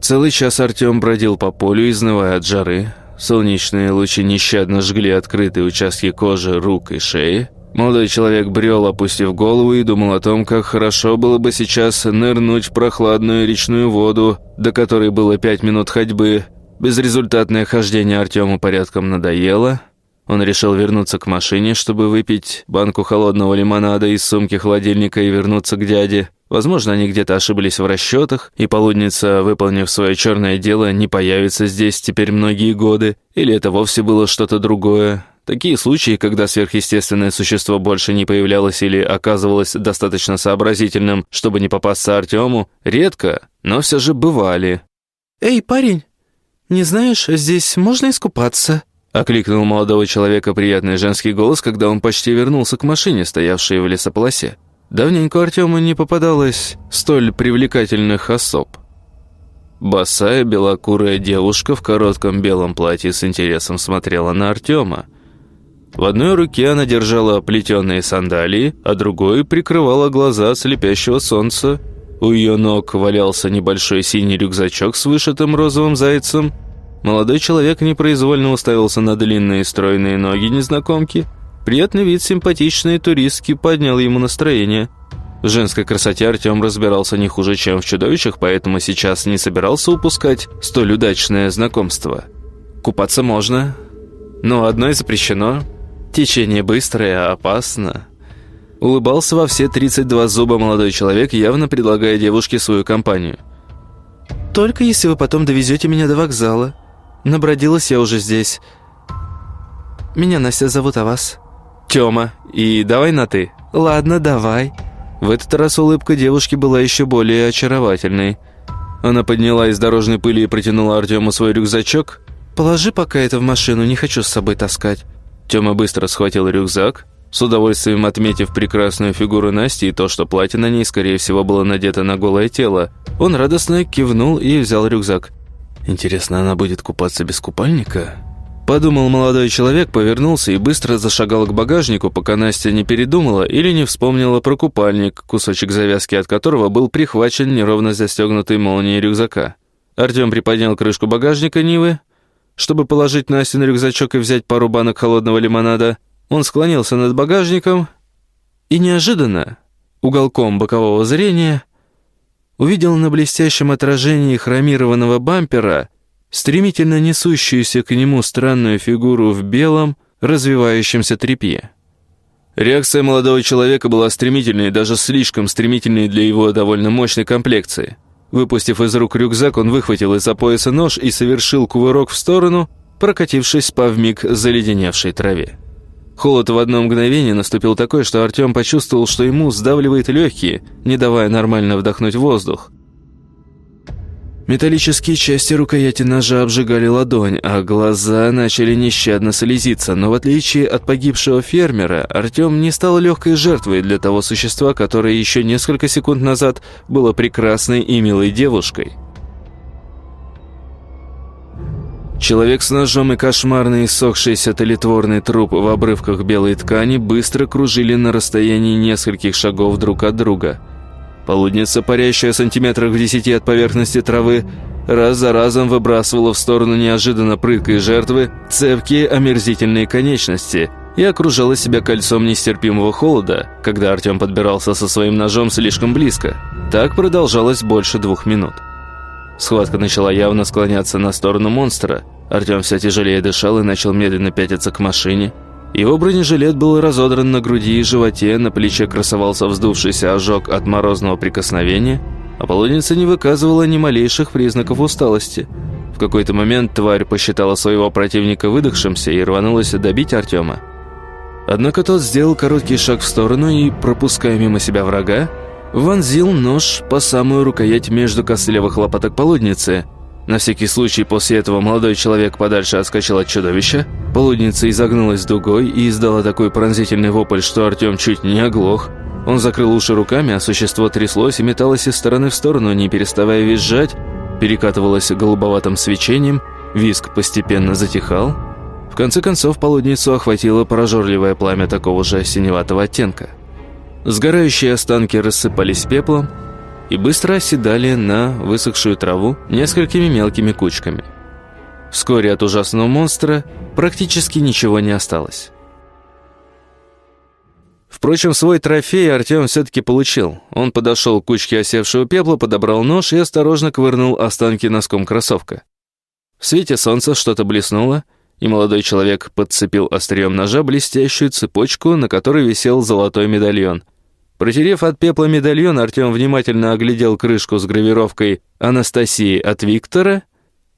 Целый час Артем бродил по полю, изнывая от жары. Солнечные лучи нещадно жгли открытые участки кожи, рук и шеи. Молодой человек брел, опустив голову, и думал о том, как хорошо было бы сейчас нырнуть в прохладную речную воду, до которой было пять минут ходьбы. Безрезультатное хождение Артему порядком надоело. Он решил вернуться к машине, чтобы выпить банку холодного лимонада из сумки холодильника и вернуться к дяде. Возможно, они где-то ошиблись в расчетах, и полудница, выполнив свое черное дело, не появится здесь теперь многие годы, или это вовсе было что-то другое. Такие случаи, когда сверхъестественное существо больше не появлялось или оказывалось достаточно сообразительным, чтобы не попасться Артему, редко, но все же бывали. «Эй, парень, не знаешь, здесь можно искупаться?» Окликнул молодого человека приятный женский голос, когда он почти вернулся к машине, стоявшей в лесополосе. Давненько Артему не попадалось столь привлекательных особ. Босая белокурая девушка в коротком белом платье с интересом смотрела на Артема. В одной руке она держала плетеные сандалии, а другой прикрывала глаза от слепящего солнца. У ее ног валялся небольшой синий рюкзачок с вышитым розовым зайцем. Молодой человек непроизвольно уставился на длинные стройные ноги незнакомки. Приятный вид симпатичной туристки поднял ему настроение. В женской красоте Артем разбирался не хуже, чем в чудовищах, поэтому сейчас не собирался упускать столь удачное знакомство. Купаться можно, но одно запрещено. Течение быстрое, опасно. Улыбался во все 32 зуба молодой человек, явно предлагая девушке свою компанию. «Только если вы потом довезете меня до вокзала. Набродилась я уже здесь. Меня Настя зовут, а вас?» «Тёма. И давай на «ты». «Ладно, давай». В этот раз улыбка девушки была еще более очаровательной. Она подняла из дорожной пыли и протянула Артему свой рюкзачок. «Положи пока это в машину, не хочу с собой таскать». Тёма быстро схватил рюкзак, с удовольствием отметив прекрасную фигуру Насти и то, что платье на ней, скорее всего, было надето на голое тело. Он радостно кивнул и взял рюкзак. «Интересно, она будет купаться без купальника?» Подумал молодой человек, повернулся и быстро зашагал к багажнику, пока Настя не передумала или не вспомнила про купальник, кусочек завязки от которого был прихвачен неровно застегнутой молнией рюкзака. Артем приподнял крышку багажника Нивы, чтобы положить Насте на рюкзачок и взять пару банок холодного лимонада. Он склонился над багажником и неожиданно, уголком бокового зрения, увидел на блестящем отражении хромированного бампера стремительно несущуюся к нему странную фигуру в белом, развивающемся тряпье. Реакция молодого человека была стремительной, даже слишком стремительной для его довольно мощной комплекции. Выпустив из рук рюкзак, он выхватил из-за пояса нож и совершил кувырок в сторону, прокатившись по вмиг заледеневшей траве. Холод в одно мгновение наступил такой, что Артем почувствовал, что ему сдавливает легкие, не давая нормально вдохнуть воздух. Металлические части рукояти ножа обжигали ладонь, а глаза начали нещадно слезиться, но в отличие от погибшего фермера, Артем не стал легкой жертвой для того существа, которое еще несколько секунд назад было прекрасной и милой девушкой. Человек с ножом и кошмарный иссохшийся талитворный труп в обрывках белой ткани быстро кружили на расстоянии нескольких шагов друг от друга – Полудница, парящая сантиметрах в десяти от поверхности травы, раз за разом выбрасывала в сторону неожиданно прыткой жертвы цепкие омерзительные конечности и окружала себя кольцом нестерпимого холода, когда Артем подбирался со своим ножом слишком близко. Так продолжалось больше двух минут. Схватка начала явно склоняться на сторону монстра. Артем все тяжелее дышал и начал медленно пятиться к машине, его бронежилет был разодран на груди и животе, на плече красовался вздувшийся ожог от морозного прикосновения, а полудница не выказывала ни малейших признаков усталости. В какой-то момент тварь посчитала своего противника выдохшимся и рванулась добить Артема. Однако тот сделал короткий шаг в сторону и, пропуская мимо себя врага, вонзил нож по самую рукоять между костлевых лопаток полудницы – на всякий случай после этого молодой человек подальше отскочил от чудовища. Полудница изогнулась дугой и издала такой пронзительный вопль, что Артем чуть не оглох. Он закрыл уши руками, а существо тряслось и металось из стороны в сторону, не переставая визжать, перекатывалось голубоватым свечением, виск постепенно затихал. В конце концов, полудницу охватило прожорливое пламя такого же синеватого оттенка. Сгорающие останки рассыпались пеплом, и быстро оседали на высохшую траву несколькими мелкими кучками. Вскоре от ужасного монстра практически ничего не осталось. Впрочем, свой трофей Артем все-таки получил. Он подошел к кучке осевшего пепла, подобрал нож и осторожно ковырнул останки носком кроссовка. В свете солнца что-то блеснуло, и молодой человек подцепил острием ножа блестящую цепочку, на которой висел золотой медальон – Протерев от пепла медальон, Артем внимательно оглядел крышку с гравировкой «Анастасии от Виктора».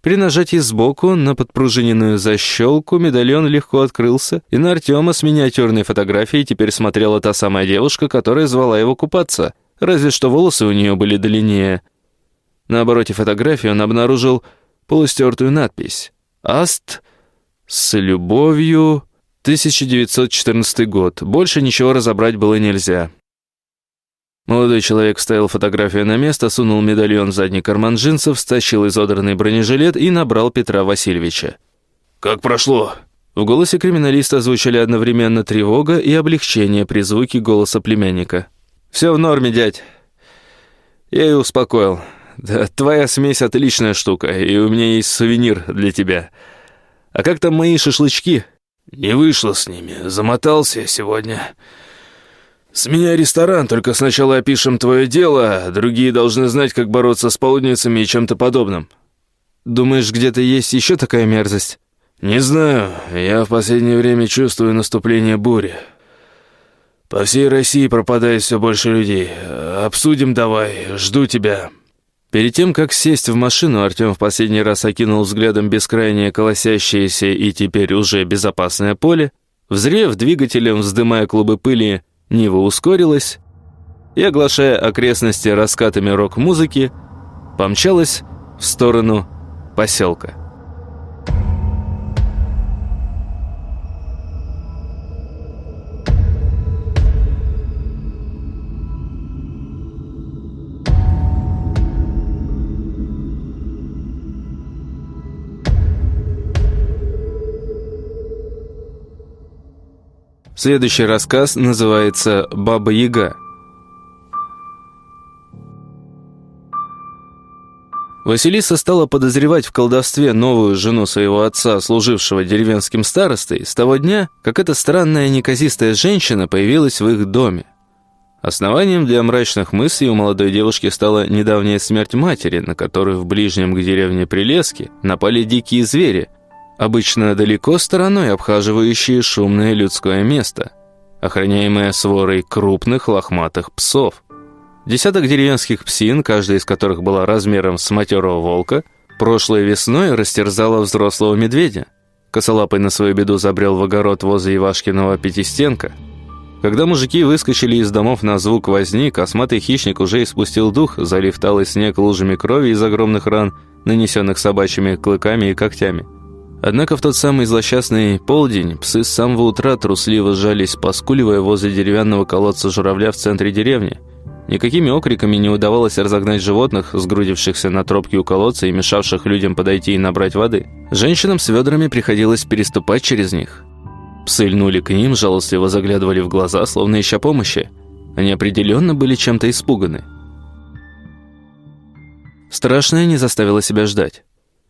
При нажатии сбоку на подпружиненную защелку медальон легко открылся, и на Артема с миниатюрной фотографией теперь смотрела та самая девушка, которая звала его купаться, разве что волосы у нее были длиннее. На обороте фотографии он обнаружил полустертую надпись «Аст с любовью...» 1914 год. Больше ничего разобрать было нельзя. Молодой человек вставил фотографию на место, сунул медальон в задний карман джинсов, стащил изодранный бронежилет и набрал Петра Васильевича. «Как прошло?» В голосе криминалиста звучали одновременно тревога и облегчение при звуке голоса племянника. «Все в норме, дядь. Я и успокоил. Да, твоя смесь отличная штука, и у меня есть сувенир для тебя. А как там мои шашлычки?» «Не вышло с ними, замотался я сегодня. С меня ресторан, только сначала опишем твое дело, другие должны знать, как бороться с полудницами и чем-то подобным». «Думаешь, где-то есть еще такая мерзость?» «Не знаю, я в последнее время чувствую наступление бури. По всей России пропадает все больше людей. Обсудим давай, жду тебя». Перед тем, как сесть в машину, Артем в последний раз окинул взглядом бескрайнее колосящееся и теперь уже безопасное поле, взрев двигателем, вздымая клубы пыли, Нива ускорилась и, оглашая окрестности раскатами рок-музыки, помчалась в сторону поселка. Следующий рассказ называется «Баба-Яга». Василиса стала подозревать в колдовстве новую жену своего отца, служившего деревенским старостой, с того дня, как эта странная неказистая женщина появилась в их доме. Основанием для мрачных мыслей у молодой девушки стала недавняя смерть матери, на которую в ближнем к деревне Прилески напали дикие звери, обычно далеко стороной обхаживающие шумное людское место, охраняемое сворой крупных лохматых псов. Десяток деревенских псин, каждая из которых была размером с матерого волка, прошлой весной растерзала взрослого медведя. Косолапый на свою беду забрел в огород возле Ивашкиного пятистенка. Когда мужики выскочили из домов на звук возни, косматый хищник уже испустил дух, залив талый снег лужами крови из огромных ран, нанесенных собачьими клыками и когтями. Однако в тот самый злосчастный полдень псы с самого утра трусливо сжались, поскуливая возле деревянного колодца журавля в центре деревни. Никакими окриками не удавалось разогнать животных, сгрудившихся на тропке у колодца и мешавших людям подойти и набрать воды. Женщинам с ведрами приходилось переступать через них. Псы льнули к ним, жалостливо заглядывали в глаза, словно ища помощи. Они определенно были чем-то испуганы. Страшное не заставило себя ждать.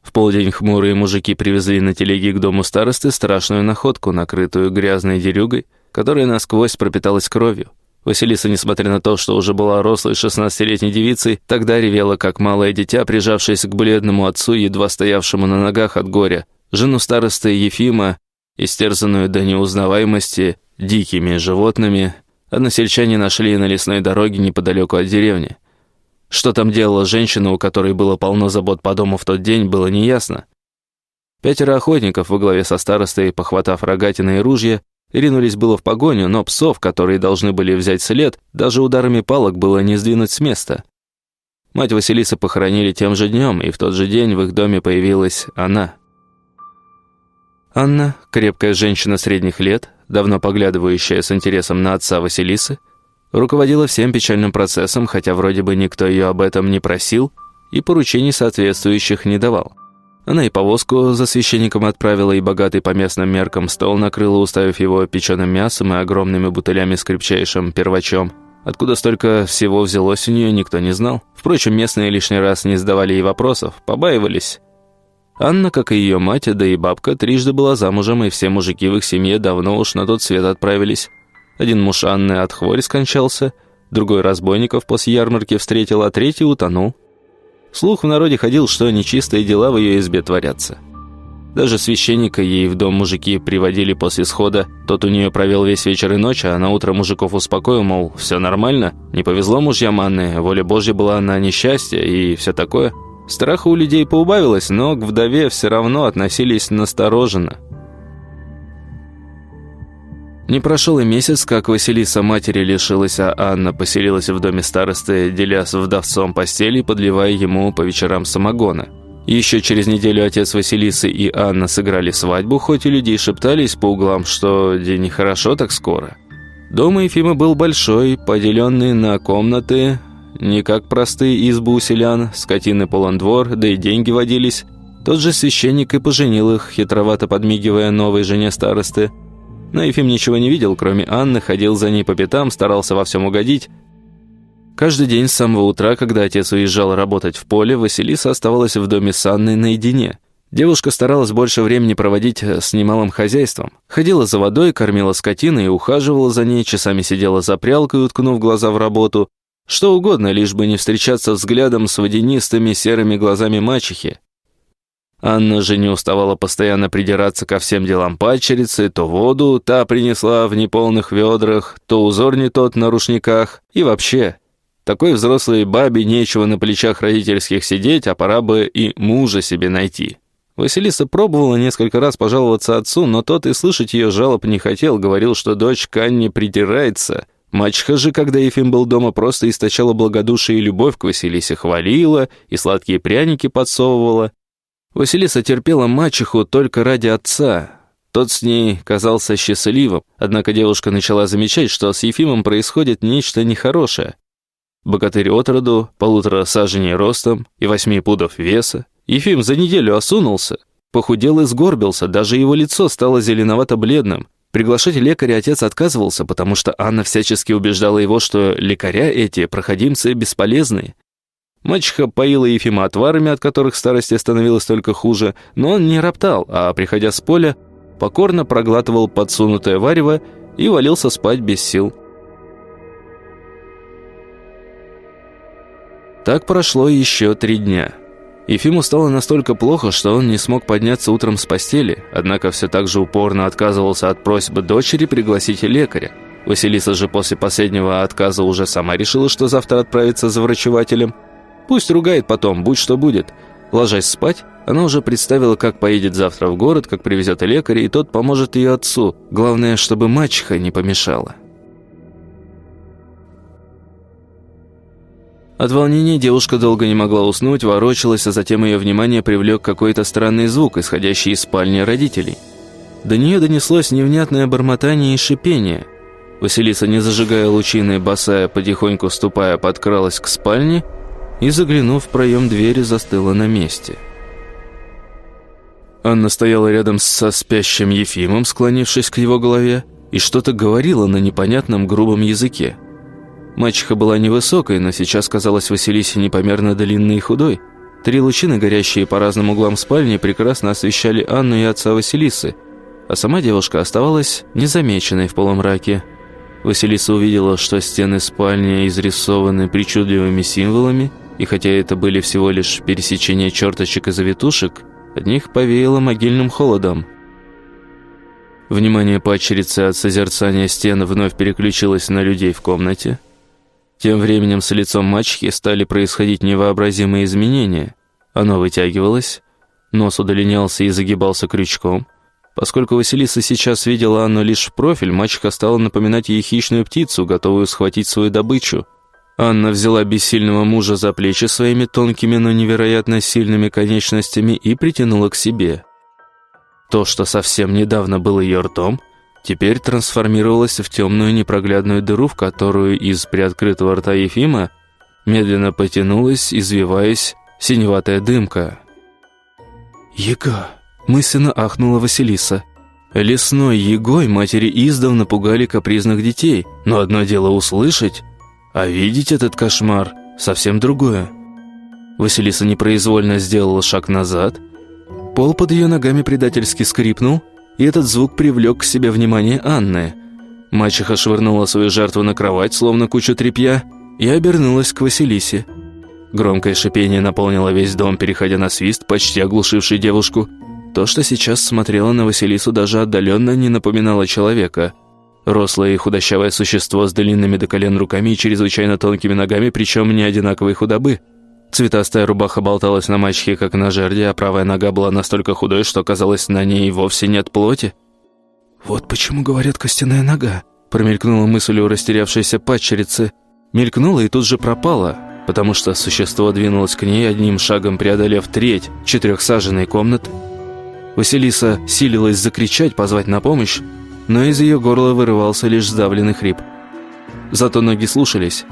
В полдень хмурые мужики привезли на телеге к дому старосты страшную находку, накрытую грязной дерюгой, которая насквозь пропиталась кровью. Василиса, несмотря на то, что уже была рослой шестнадцатилетней девицей, тогда ревела, как малое дитя, прижавшись к бледному отцу, едва стоявшему на ногах от горя. Жену старосты Ефима, истерзанную до неузнаваемости дикими животными, односельчане нашли на лесной дороге неподалеку от деревни. Что там делала женщина, у которой было полно забот по дому в тот день, было неясно. Пятеро охотников во главе со старостой, похватав рогатины и ружья, ринулись было в погоню, но псов, которые должны были взять след, даже ударами палок было не сдвинуть с места. Мать Василисы похоронили тем же днем, и в тот же день в их доме появилась она. Анна, крепкая женщина средних лет, давно поглядывающая с интересом на отца Василисы, Руководила всем печальным процессом, хотя вроде бы никто ее об этом не просил и поручений соответствующих не давал. Она и повозку за священником отправила, и богатый по местным меркам стол накрыла, уставив его печеным мясом и огромными бутылями с крепчайшим первачом. Откуда столько всего взялось у нее, никто не знал. Впрочем, местные лишний раз не задавали ей вопросов, побаивались. Анна, как и ее мать, да и бабка, трижды была замужем, и все мужики в их семье давно уж на тот свет отправились. Один муж Анны от хвори скончался, другой разбойников после ярмарки встретил, а третий утонул. Слух в народе ходил, что нечистые дела в ее избе творятся. Даже священника ей в дом мужики приводили после схода. Тот у нее провел весь вечер и ночь, а на утро мужиков успокоил, мол, все нормально, не повезло мужьям Анны, воля Божья была на несчастье и все такое. Страха у людей поубавилось, но к вдове все равно относились настороженно. Не прошел и месяц, как Василиса матери лишилась, а Анна поселилась в доме старосты, деля с вдовцом постели подливая ему по вечерам самогона. Еще через неделю отец Василисы и Анна сыграли свадьбу, хоть и людей шептались по углам, что день нехорошо так скоро. Дом Ефима был большой, поделенный на комнаты, не как простые избы у селян, скотины полон двор, да и деньги водились. Тот же священник и поженил их, хитровато подмигивая новой жене старосты – но Ефим ничего не видел, кроме Анны, ходил за ней по пятам, старался во всем угодить. Каждый день с самого утра, когда отец уезжал работать в поле, Василиса оставалась в доме с Анной наедине. Девушка старалась больше времени проводить с немалым хозяйством. Ходила за водой, кормила скотину и ухаживала за ней, часами сидела за прялкой, уткнув глаза в работу. Что угодно, лишь бы не встречаться взглядом с водянистыми серыми глазами мачехи. Анна же не уставала постоянно придираться ко всем делам падчерицы, то воду та принесла в неполных ведрах, то узор не тот на рушниках, и вообще такой взрослой бабе нечего на плечах родительских сидеть, а пора бы и мужа себе найти. Василиса пробовала несколько раз пожаловаться отцу, но тот и слышать ее жалоб не хотел, говорил, что дочь к Анне придирается. Мачеха же, когда Ефим был дома, просто источала благодушие и любовь к Василисе, хвалила и сладкие пряники подсовывала. Василиса терпела мачеху только ради отца. Тот с ней казался счастливым, однако девушка начала замечать, что с Ефимом происходит нечто нехорошее. Богатырь от роду, полутора саженей ростом и восьми пудов веса. Ефим за неделю осунулся, похудел и сгорбился, даже его лицо стало зеленовато-бледным. Приглашать лекаря отец отказывался, потому что Анна всячески убеждала его, что лекаря эти, проходимцы, бесполезные. Мачеха поила Ефима отварами, от которых старости становилось только хуже, но он не роптал, а, приходя с поля, покорно проглатывал подсунутое варево и валился спать без сил. Так прошло еще три дня. Ефиму стало настолько плохо, что он не смог подняться утром с постели, однако все так же упорно отказывался от просьбы дочери пригласить лекаря. Василиса же после последнего отказа уже сама решила, что завтра отправится за врачевателем. Пусть ругает потом, будь что будет. Ложась спать, она уже представила, как поедет завтра в город, как привезет лекаря, и тот поможет ее отцу. Главное, чтобы мачеха не помешала. От волнения девушка долго не могла уснуть, ворочалась, а затем ее внимание привлек какой-то странный звук, исходящий из спальни родителей. До нее донеслось невнятное бормотание и шипение. Василиса, не зажигая лучины, босая, потихоньку ступая, подкралась к спальне и, заглянув в проем двери, застыла на месте. Анна стояла рядом со спящим Ефимом, склонившись к его голове, и что-то говорила на непонятном грубом языке. Мачеха была невысокой, но сейчас казалась Василисе непомерно длинной и худой. Три лучины, горящие по разным углам спальни, прекрасно освещали Анну и отца Василисы, а сама девушка оставалась незамеченной в полумраке. Василиса увидела, что стены спальни изрисованы причудливыми символами, и хотя это были всего лишь пересечения черточек и завитушек, от них повеяло могильным холодом. Внимание падчерицы от созерцания стен вновь переключилось на людей в комнате – тем временем с лицом мачехи стали происходить невообразимые изменения. Оно вытягивалось, нос удлинялся и загибался крючком. Поскольку Василиса сейчас видела Анну лишь в профиль, мачеха стала напоминать ей хищную птицу, готовую схватить свою добычу. Анна взяла бессильного мужа за плечи своими тонкими, но невероятно сильными конечностями и притянула к себе. То, что совсем недавно было ее ртом, теперь трансформировалась в темную непроглядную дыру, в которую из приоткрытого рта Ефима медленно потянулась, извиваясь, синеватая дымка. «Яга!» — мысленно ахнула Василиса. Лесной егой матери издавна пугали капризных детей, но одно дело услышать, а видеть этот кошмар — совсем другое. Василиса непроизвольно сделала шаг назад, пол под ее ногами предательски скрипнул — и этот звук привлек к себе внимание Анны. Мачеха швырнула свою жертву на кровать, словно кучу тряпья, и обернулась к Василисе. Громкое шипение наполнило весь дом, переходя на свист, почти оглушивший девушку. То, что сейчас смотрело на Василису, даже отдаленно не напоминало человека. Рослое и худощавое существо с длинными до колен руками и чрезвычайно тонкими ногами, причем не одинаковой худобы – Цветастая рубаха болталась на мачехе, как на жерде, а правая нога была настолько худой, что казалось, на ней вовсе нет плоти. «Вот почему говорят костяная нога», — промелькнула мысль у растерявшейся падчерицы. Мелькнула и тут же пропала, потому что существо двинулось к ней, одним шагом преодолев треть четырехсаженной комнаты. Василиса силилась закричать, позвать на помощь, но из ее горла вырывался лишь сдавленный хрип. Зато ноги слушались,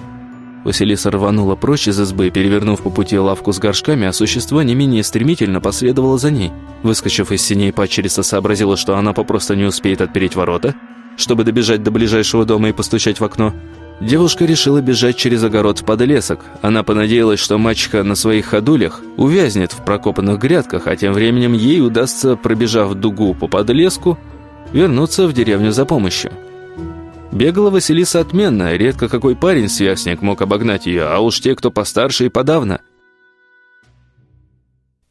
Василиса рванула прочь из избы, перевернув по пути лавку с горшками, а существо не менее стремительно последовало за ней. Выскочив из синей падчерица сообразила, что она попросту не успеет отпереть ворота, чтобы добежать до ближайшего дома и постучать в окно. Девушка решила бежать через огород в подлесок. Она понадеялась, что мачеха на своих ходулях увязнет в прокопанных грядках, а тем временем ей удастся, пробежав дугу по подлеску, вернуться в деревню за помощью. Бегала Василиса отменно, редко какой парень-сверстник мог обогнать ее, а уж те, кто постарше и подавно –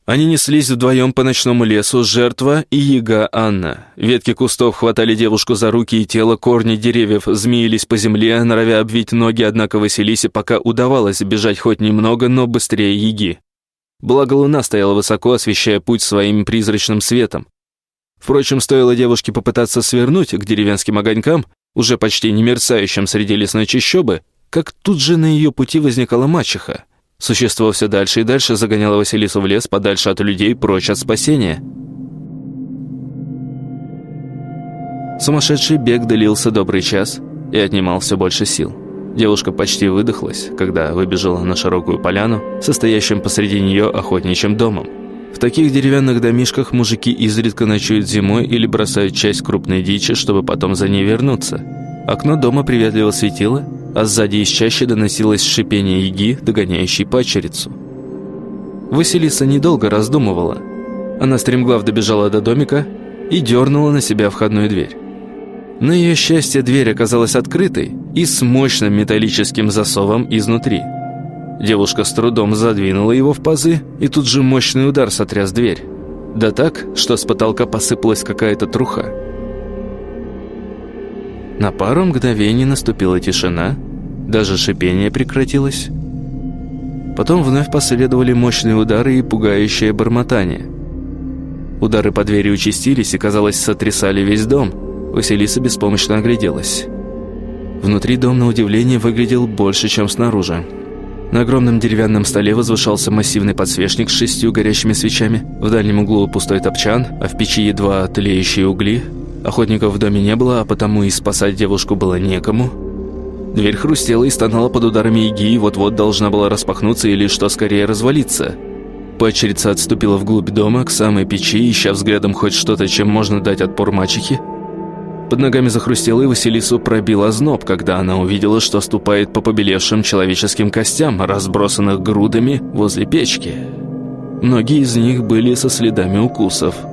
они неслись вдвоем по ночному лесу, жертва и яга Анна. Ветки кустов хватали девушку за руки и тело, корни деревьев змеились по земле, норовя обвить ноги, однако Василисе пока удавалось бежать хоть немного, но быстрее яги. Благо луна стояла высоко, освещая путь своим призрачным светом. Впрочем, стоило девушке попытаться свернуть к деревенским огонькам, уже почти не мерцающим среди лесной чащобы, как тут же на ее пути возникала мачеха. Существо все дальше и дальше загоняло Василису в лес, подальше от людей, прочь от спасения. Сумасшедший бег длился добрый час и отнимал все больше сил. Девушка почти выдохлась, когда выбежала на широкую поляну, состоящим посреди нее охотничьим домом. В таких деревянных домишках мужики изредка ночуют зимой или бросают часть крупной дичи, чтобы потом за ней вернуться. Окно дома приветливо светило, а сзади из чаще доносилось шипение яги, догоняющей пачерицу. Василиса недолго раздумывала. Она стремглав добежала до домика и дернула на себя входную дверь. На ее счастье дверь оказалась открытой и с мощным металлическим засовом изнутри. Девушка с трудом задвинула его в пазы, и тут же мощный удар сотряс дверь. Да так, что с потолка посыпалась какая-то труха. На пару мгновений наступила тишина, даже шипение прекратилось. Потом вновь последовали мощные удары и пугающее бормотание. Удары по двери участились и, казалось, сотрясали весь дом. Василиса беспомощно огляделась. Внутри дом, на удивление, выглядел больше, чем снаружи. На огромном деревянном столе возвышался массивный подсвечник с шестью горящими свечами. В дальнем углу пустой топчан, а в печи едва тлеющие угли – Охотников в доме не было, а потому и спасать девушку было некому. Дверь хрустела и стонала под ударами иги, и вот-вот должна была распахнуться или, что скорее, развалиться. Пачерица отступила вглубь дома, к самой печи, ища взглядом хоть что-то, чем можно дать отпор мачехе. Под ногами захрустело, и Василису пробил озноб, когда она увидела, что ступает по побелевшим человеческим костям, разбросанных грудами возле печки. Многие из них были со следами укусов –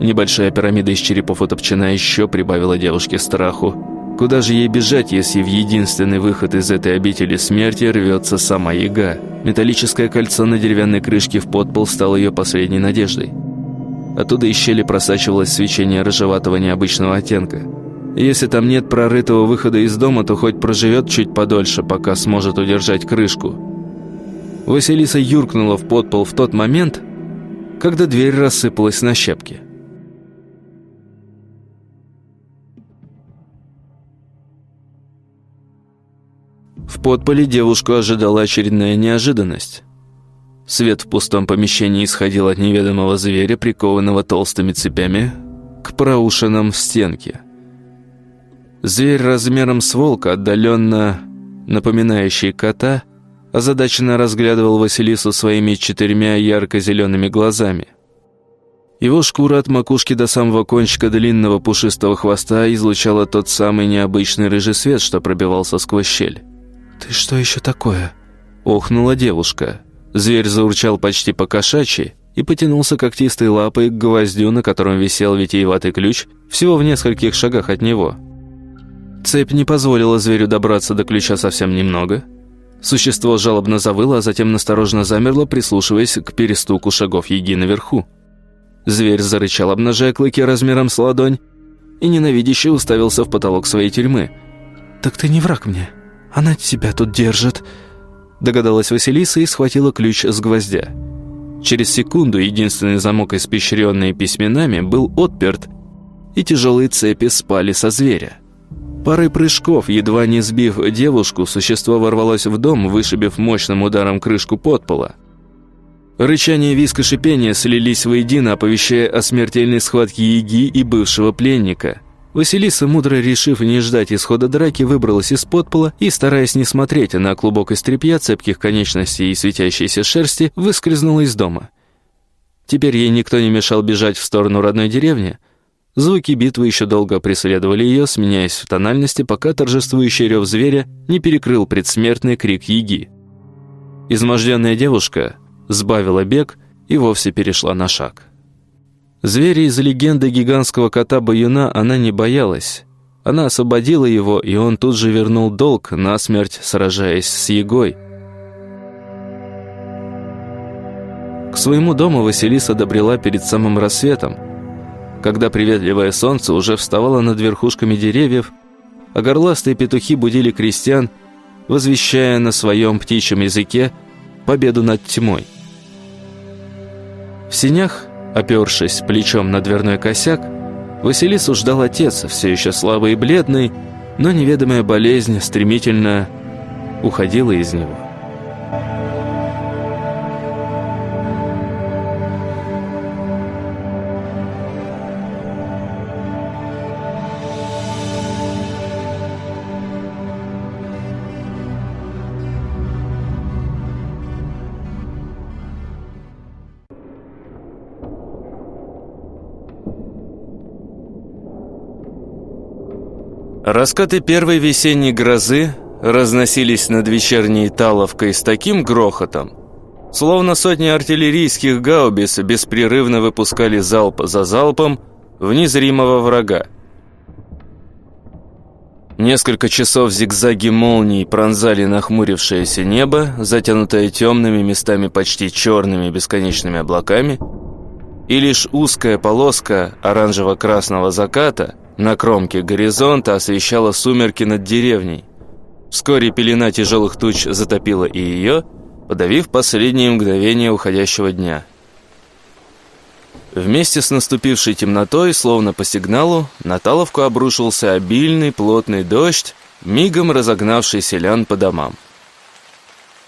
Небольшая пирамида из черепов утопчена еще прибавила девушке страху. Куда же ей бежать, если в единственный выход из этой обители смерти рвется сама яга? Металлическое кольцо на деревянной крышке в подпол стало ее последней надеждой. Оттуда из щели просачивалось свечение рыжеватого необычного оттенка. Если там нет прорытого выхода из дома, то хоть проживет чуть подольше, пока сможет удержать крышку. Василиса юркнула в подпол в тот момент, когда дверь рассыпалась на щепки. В подполе девушку ожидала очередная неожиданность. Свет в пустом помещении исходил от неведомого зверя, прикованного толстыми цепями к проушинам в стенке. Зверь размером с волка, отдаленно напоминающий кота, озадаченно разглядывал Василису своими четырьмя ярко-зелеными глазами. Его шкура от макушки до самого кончика длинного пушистого хвоста излучала тот самый необычный рыжий свет, что пробивался сквозь щель. «Ты что еще такое?» Охнула девушка. Зверь заурчал почти по-кошачьи и потянулся когтистой лапой к гвоздю, на котором висел витиеватый ключ, всего в нескольких шагах от него. Цепь не позволила зверю добраться до ключа совсем немного. Существо жалобно завыло, а затем настороженно замерло, прислушиваясь к перестуку шагов еги наверху. Зверь зарычал, обнажая клыки размером с ладонь, и ненавидяще уставился в потолок своей тюрьмы. «Так ты не враг мне?» Она тебя тут держит», — догадалась Василиса и схватила ключ с гвоздя. Через секунду единственный замок, испещренный письменами, был отперт, и тяжелые цепи спали со зверя. Парой прыжков, едва не сбив девушку, существо ворвалось в дом, вышибив мощным ударом крышку подпола. Рычание, виск и шипение слились воедино, оповещая о смертельной схватке Яги и бывшего пленника. Василиса, мудро решив не ждать исхода драки, выбралась из подпола и, стараясь не смотреть на клубок из тряпья, цепких конечностей и светящейся шерсти, выскользнула из дома. Теперь ей никто не мешал бежать в сторону родной деревни. Звуки битвы еще долго преследовали ее, сменяясь в тональности, пока торжествующий рев зверя не перекрыл предсмертный крик Яги. Изможденная девушка сбавила бег и вовсе перешла на шаг. Зверя из легенды гигантского кота Баюна она не боялась. Она освободила его, и он тут же вернул долг, насмерть сражаясь с Егой. К своему дому Василиса добрела перед самым рассветом, когда приветливое солнце уже вставало над верхушками деревьев, а горластые петухи будили крестьян, возвещая на своем птичьем языке победу над тьмой. В синях, опершись плечом на дверной косяк, Василису ждал отец, все еще слабый и бледный, но неведомая болезнь стремительно уходила из него. Раскаты первой весенней грозы разносились над вечерней Таловкой с таким грохотом, словно сотни артиллерийских гаубиц беспрерывно выпускали залп за залпом в незримого врага. Несколько часов зигзаги молний пронзали нахмурившееся небо, затянутое темными местами почти черными бесконечными облаками, и лишь узкая полоска оранжево-красного заката – на кромке горизонта освещала сумерки над деревней. Вскоре пелена тяжелых туч затопила и ее, подавив последние мгновения уходящего дня. Вместе с наступившей темнотой, словно по сигналу, на Таловку обрушился обильный плотный дождь, мигом разогнавший селян по домам.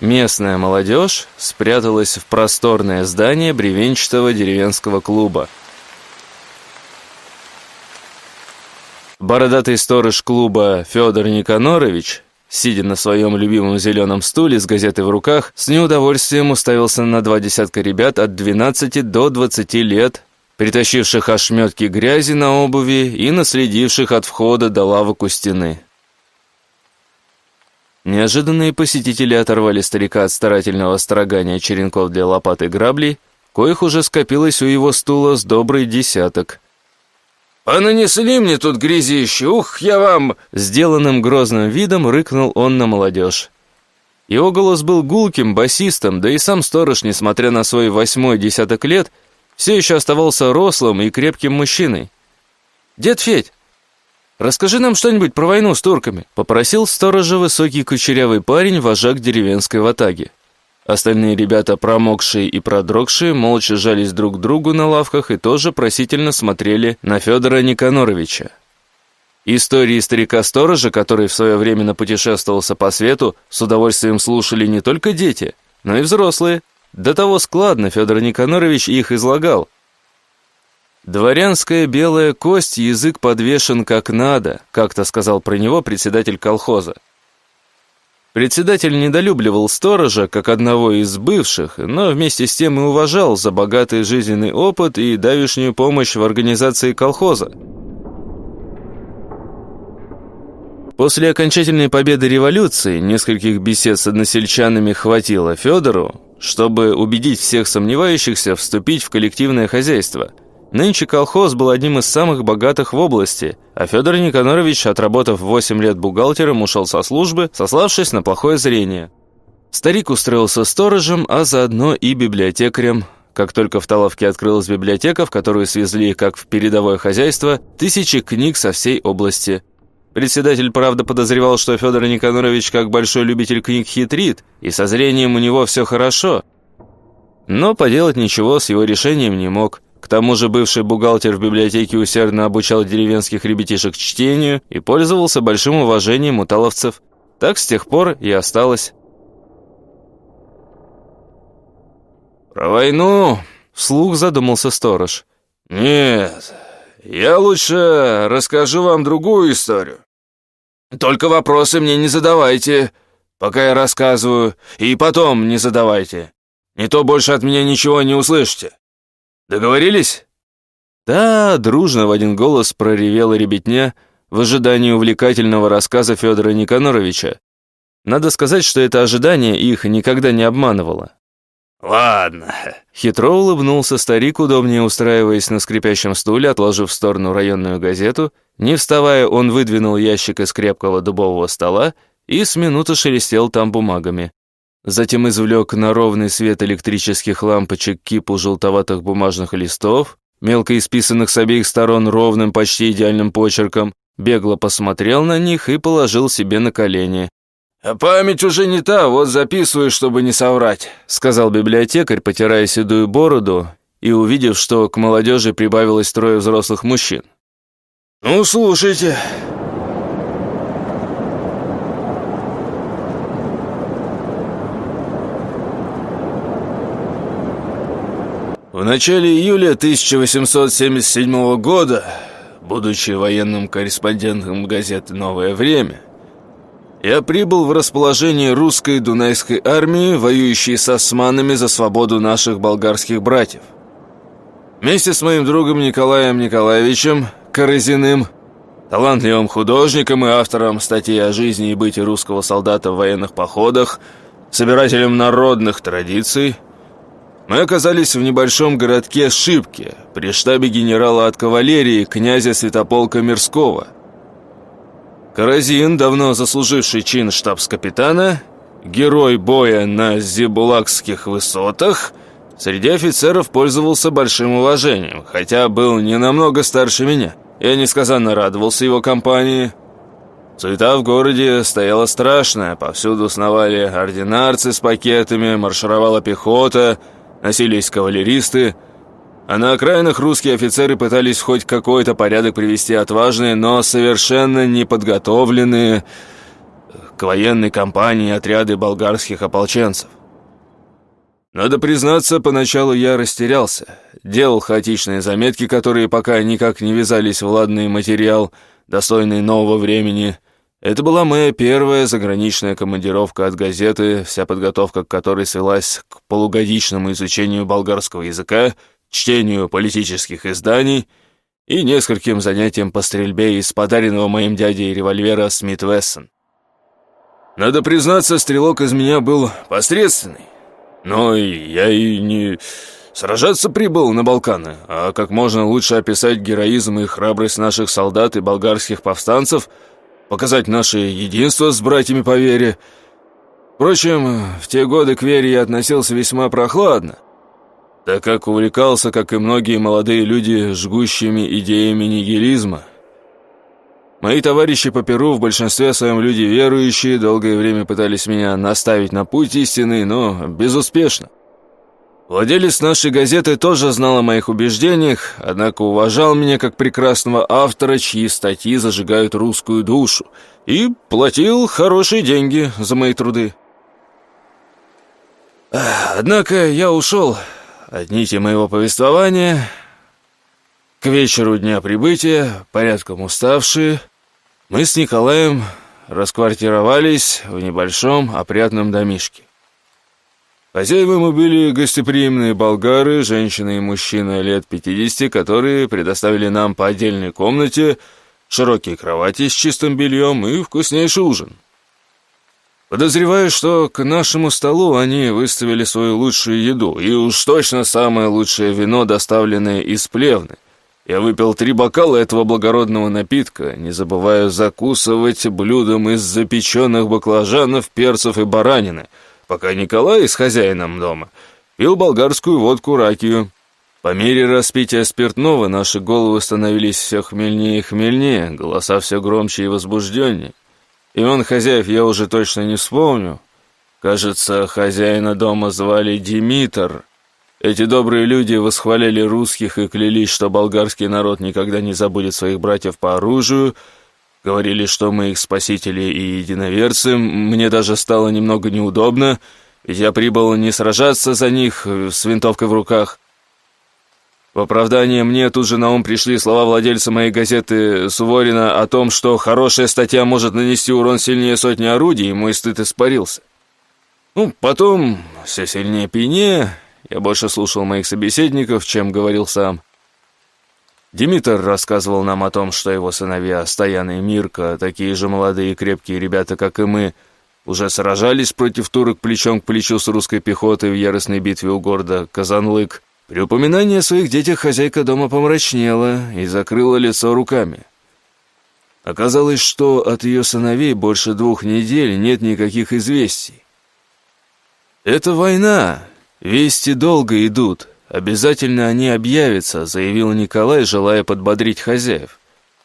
Местная молодежь спряталась в просторное здание бревенчатого деревенского клуба – Бородатый сторож клуба Федор Никанорович, сидя на своем любимом зеленом стуле с газетой в руках, с неудовольствием уставился на два десятка ребят от 12 до 20 лет, притащивших ошметки грязи на обуви и наследивших от входа до лавок у стены. Неожиданные посетители оторвали старика от старательного строгания черенков для лопаты и граблей, коих уже скопилось у его стула с добрый десяток – «А нанесли мне тут грязище, ух, я вам!» Сделанным грозным видом рыкнул он на молодежь. Его голос был гулким, басистым, да и сам сторож, несмотря на свой восьмой десяток лет, все еще оставался рослым и крепким мужчиной. «Дед Федь, расскажи нам что-нибудь про войну с турками», попросил сторожа высокий кучерявый парень, вожак деревенской ватаги. Остальные ребята, промокшие и продрогшие, молча жались друг к другу на лавках и тоже просительно смотрели на Федора Никаноровича. Истории старика-сторожа, который в свое время напутешествовался по свету, с удовольствием слушали не только дети, но и взрослые. До того складно Федор Никанорович их излагал. «Дворянская белая кость, язык подвешен как надо», как-то сказал про него председатель колхоза. Председатель недолюбливал сторожа, как одного из бывших, но вместе с тем и уважал за богатый жизненный опыт и давишнюю помощь в организации колхоза. После окончательной победы революции нескольких бесед с односельчанами хватило Федору, чтобы убедить всех сомневающихся вступить в коллективное хозяйство – Нынче колхоз был одним из самых богатых в области, а Федор Никонорович, отработав 8 лет бухгалтером, ушел со службы, сославшись на плохое зрение. Старик устроился сторожем, а заодно и библиотекарем. Как только в Таловке открылась библиотека, в которую свезли, как в передовое хозяйство, тысячи книг со всей области. Председатель, правда, подозревал, что Федор Никонорович, как большой любитель книг, хитрит, и со зрением у него все хорошо. Но поделать ничего с его решением не мог – к тому же бывший бухгалтер в библиотеке усердно обучал деревенских ребятишек чтению и пользовался большим уважением у таловцев. Так с тех пор и осталось. «Про войну?» — вслух задумался сторож. «Нет, я лучше расскажу вам другую историю. Только вопросы мне не задавайте, пока я рассказываю, и потом не задавайте. Не то больше от меня ничего не услышите». Договорились?» Да, дружно в один голос проревела ребятня в ожидании увлекательного рассказа Федора Никаноровича. Надо сказать, что это ожидание их никогда не обманывало. «Ладно». Хитро улыбнулся старик, удобнее устраиваясь на скрипящем стуле, отложив в сторону районную газету. Не вставая, он выдвинул ящик из крепкого дубового стола и с минуты шелестел там бумагами. Затем извлек на ровный свет электрических лампочек кипу желтоватых бумажных листов, мелко исписанных с обеих сторон ровным, почти идеальным почерком, бегло посмотрел на них и положил себе на колени. «А память уже не та, вот записываю, чтобы не соврать», сказал библиотекарь, потирая седую бороду и увидев, что к молодежи прибавилось трое взрослых мужчин. «Ну, слушайте». В начале июля 1877 года, будучи военным корреспондентом газеты «Новое время», я прибыл в расположение русской Дунайской армии, воюющей с османами за свободу наших болгарских братьев. Вместе с моим другом Николаем Николаевичем Корозиным, талантливым художником и автором статей о жизни и быте русского солдата в военных походах, собирателем народных традиций, мы оказались в небольшом городке Шибке при штабе генерала от кавалерии князя Святополка Мирского – Каразин, давно заслуживший чин штабс-капитана, герой боя на Зибулакских высотах, среди офицеров пользовался большим уважением, хотя был не намного старше меня. Я несказанно радовался его компании. Суета в городе стояла страшная, повсюду сновали ординарцы с пакетами, маршировала пехота, носились кавалеристы – а на окраинах русские офицеры пытались хоть какой-то порядок привести отважные, но совершенно неподготовленные к военной кампании отряды болгарских ополченцев. Надо признаться, поначалу я растерялся. Делал хаотичные заметки, которые пока никак не вязались в ладный материал, достойный нового времени. Это была моя первая заграничная командировка от газеты, вся подготовка к которой свелась к полугодичному изучению болгарского языка — чтению политических изданий и нескольким занятиям по стрельбе из подаренного моим дядей револьвера Смит Вессон. Надо признаться, стрелок из меня был посредственный, но я и не сражаться прибыл на Балканы, а как можно лучше описать героизм и храбрость наших солдат и болгарских повстанцев, показать наше единство с братьями по вере. Впрочем, в те годы к вере я относился весьма прохладно, так как увлекался, как и многие молодые люди, жгущими идеями нигилизма. Мои товарищи по Перу, в большинстве своем люди верующие, долгое время пытались меня наставить на путь истины, но безуспешно. Владелец нашей газеты тоже знал о моих убеждениях, однако уважал меня как прекрасного автора, чьи статьи зажигают русскую душу, и платил хорошие деньги за мои труды. Однако я ушел, от нити моего повествования. К вечеру дня прибытия, порядком уставшие, мы с Николаем расквартировались в небольшом опрятном домишке. Хозяевами были гостеприимные болгары, женщины и мужчины лет 50, которые предоставили нам по отдельной комнате, широкие кровати с чистым бельем и вкуснейший ужин. Подозреваю, что к нашему столу они выставили свою лучшую еду, и уж точно самое лучшее вино, доставленное из плевны. Я выпил три бокала этого благородного напитка, не забывая закусывать блюдом из запеченных баклажанов, перцев и баранины, пока Николай с хозяином дома пил болгарскую водку ракию. По мере распития спиртного наши головы становились все хмельнее и хмельнее, голоса все громче и возбужденнее. Имен хозяев я уже точно не вспомню. Кажется, хозяина дома звали Димитр. Эти добрые люди восхваляли русских и клялись, что болгарский народ никогда не забудет своих братьев по оружию, говорили, что мы их спасители и единоверцы. Мне даже стало немного неудобно, ведь я прибыл не сражаться за них с винтовкой в руках, в оправдание мне тут же на ум пришли слова владельца моей газеты Суворина о том, что хорошая статья может нанести урон сильнее сотни орудий, и мой стыд испарился. Ну, потом, все сильнее пьянее, я больше слушал моих собеседников, чем говорил сам. Димитр рассказывал нам о том, что его сыновья Стоян и Мирка, такие же молодые и крепкие ребята, как и мы, уже сражались против турок плечом к плечу с русской пехотой в яростной битве у города Казанлык. При упоминании о своих детях хозяйка дома помрачнела и закрыла лицо руками. Оказалось, что от ее сыновей больше двух недель нет никаких известий. «Это война, вести долго идут, обязательно они объявятся», заявил Николай, желая подбодрить хозяев.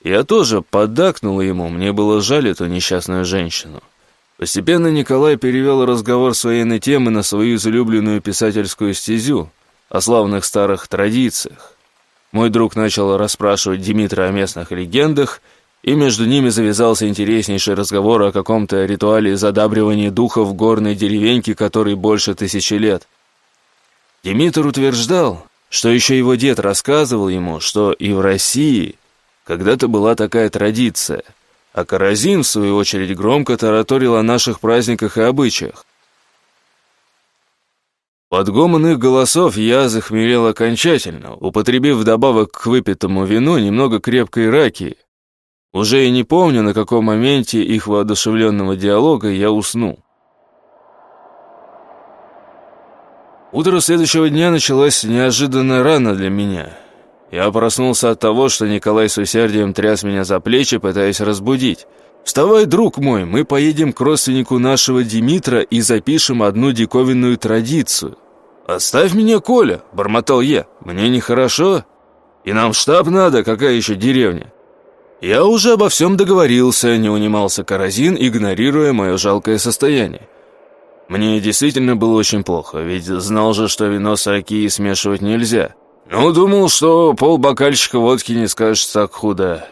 Я тоже поддакнул ему, мне было жаль эту несчастную женщину. Постепенно Николай перевел разговор с военной темы на свою излюбленную писательскую стезю, о славных старых традициях. Мой друг начал расспрашивать Димитра о местных легендах, и между ними завязался интереснейший разговор о каком-то ритуале задабривания духов горной деревеньки, который больше тысячи лет. Димитр утверждал, что еще его дед рассказывал ему, что и в России когда-то была такая традиция — а Каразин, в свою очередь, громко тараторил о наших праздниках и обычаях. Под гомон их голосов я захмелел окончательно, употребив вдобавок к выпитому вину немного крепкой раки. Уже и не помню, на каком моменте их воодушевленного диалога я уснул. Утро следующего дня началось неожиданно рано для меня. Я проснулся от того, что Николай с усердием тряс меня за плечи, пытаясь разбудить. «Вставай, друг мой, мы поедем к родственнику нашего Димитра и запишем одну диковинную традицию». «Оставь меня, Коля», — бормотал я, — «мне нехорошо, и нам штаб надо, какая еще деревня». «Я уже обо всем договорился», — не унимался Каразин, игнорируя мое жалкое состояние. Мне действительно было очень плохо, ведь знал же, что вино с ракией смешивать нельзя. «Ну, думал, что полбокальчика водки не скажешь так худо».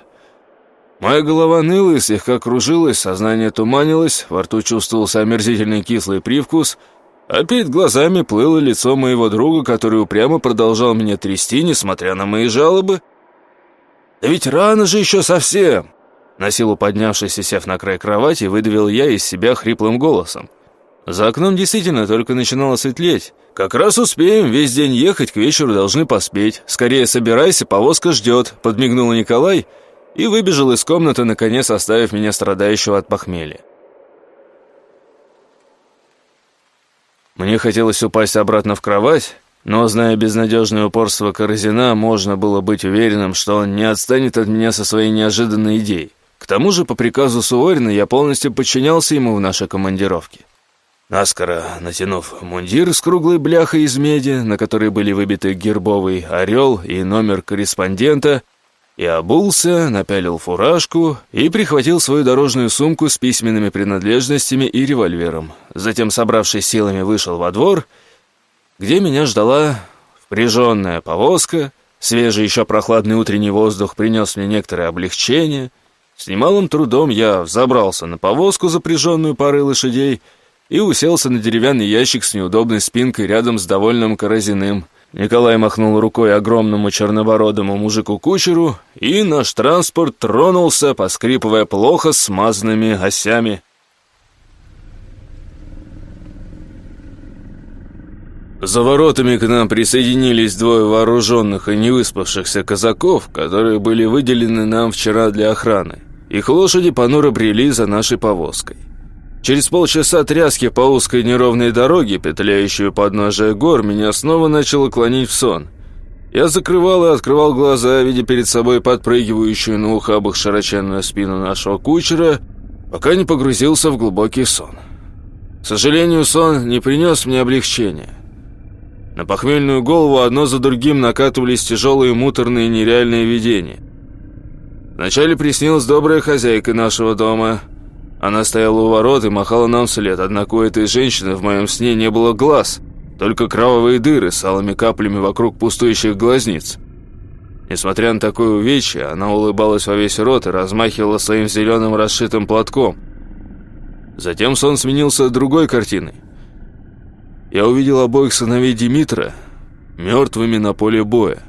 Моя голова ныла и слегка кружилась, сознание туманилось, во рту чувствовался омерзительный кислый привкус, а перед глазами плыло лицо моего друга, который упрямо продолжал меня трясти, несмотря на мои жалобы. «Да ведь рано же еще совсем!» На силу поднявшись и сев на край кровати, выдавил я из себя хриплым голосом. За окном действительно только начинало светлеть. «Как раз успеем, весь день ехать, к вечеру должны поспеть. Скорее собирайся, повозка ждет», — подмигнул Николай и выбежал из комнаты, наконец оставив меня страдающего от похмелья. Мне хотелось упасть обратно в кровать, но, зная безнадежное упорство Корозина, можно было быть уверенным, что он не отстанет от меня со своей неожиданной идеей. К тому же, по приказу Суворина, я полностью подчинялся ему в нашей командировке. Наскоро натянув мундир с круглой бляхой из меди, на которой были выбиты гербовый орел и номер корреспондента, я обулся, напялил фуражку и прихватил свою дорожную сумку с письменными принадлежностями и револьвером. Затем, собравшись силами, вышел во двор, где меня ждала впряженная повозка, свежий еще прохладный утренний воздух принес мне некоторое облегчение. С немалым трудом я взобрался на повозку, запряженную парой лошадей, и уселся на деревянный ящик с неудобной спинкой рядом с довольным Каразиным. Николай махнул рукой огромному чернобородому мужику-кучеру, и наш транспорт тронулся, поскрипывая плохо смазанными осями. За воротами к нам присоединились двое вооруженных и невыспавшихся казаков, которые были выделены нам вчера для охраны. Их лошади понуро брели за нашей повозкой. Через полчаса тряски по узкой неровной дороге, петляющей под подножия гор, меня снова начало клонить в сон. Я закрывал и открывал глаза, видя перед собой подпрыгивающую на ухабах широченную спину нашего кучера, пока не погрузился в глубокий сон. К сожалению, сон не принес мне облегчения. На похмельную голову одно за другим накатывались тяжелые муторные нереальные видения. Вначале приснилась добрая хозяйка нашего дома – она стояла у ворот и махала нам вслед, однако у этой женщины в моем сне не было глаз, только кровавые дыры с алыми каплями вокруг пустующих глазниц. Несмотря на такое увечье, она улыбалась во весь рот и размахивала своим зеленым расшитым платком. Затем сон сменился другой картиной. Я увидел обоих сыновей Димитра мертвыми на поле боя.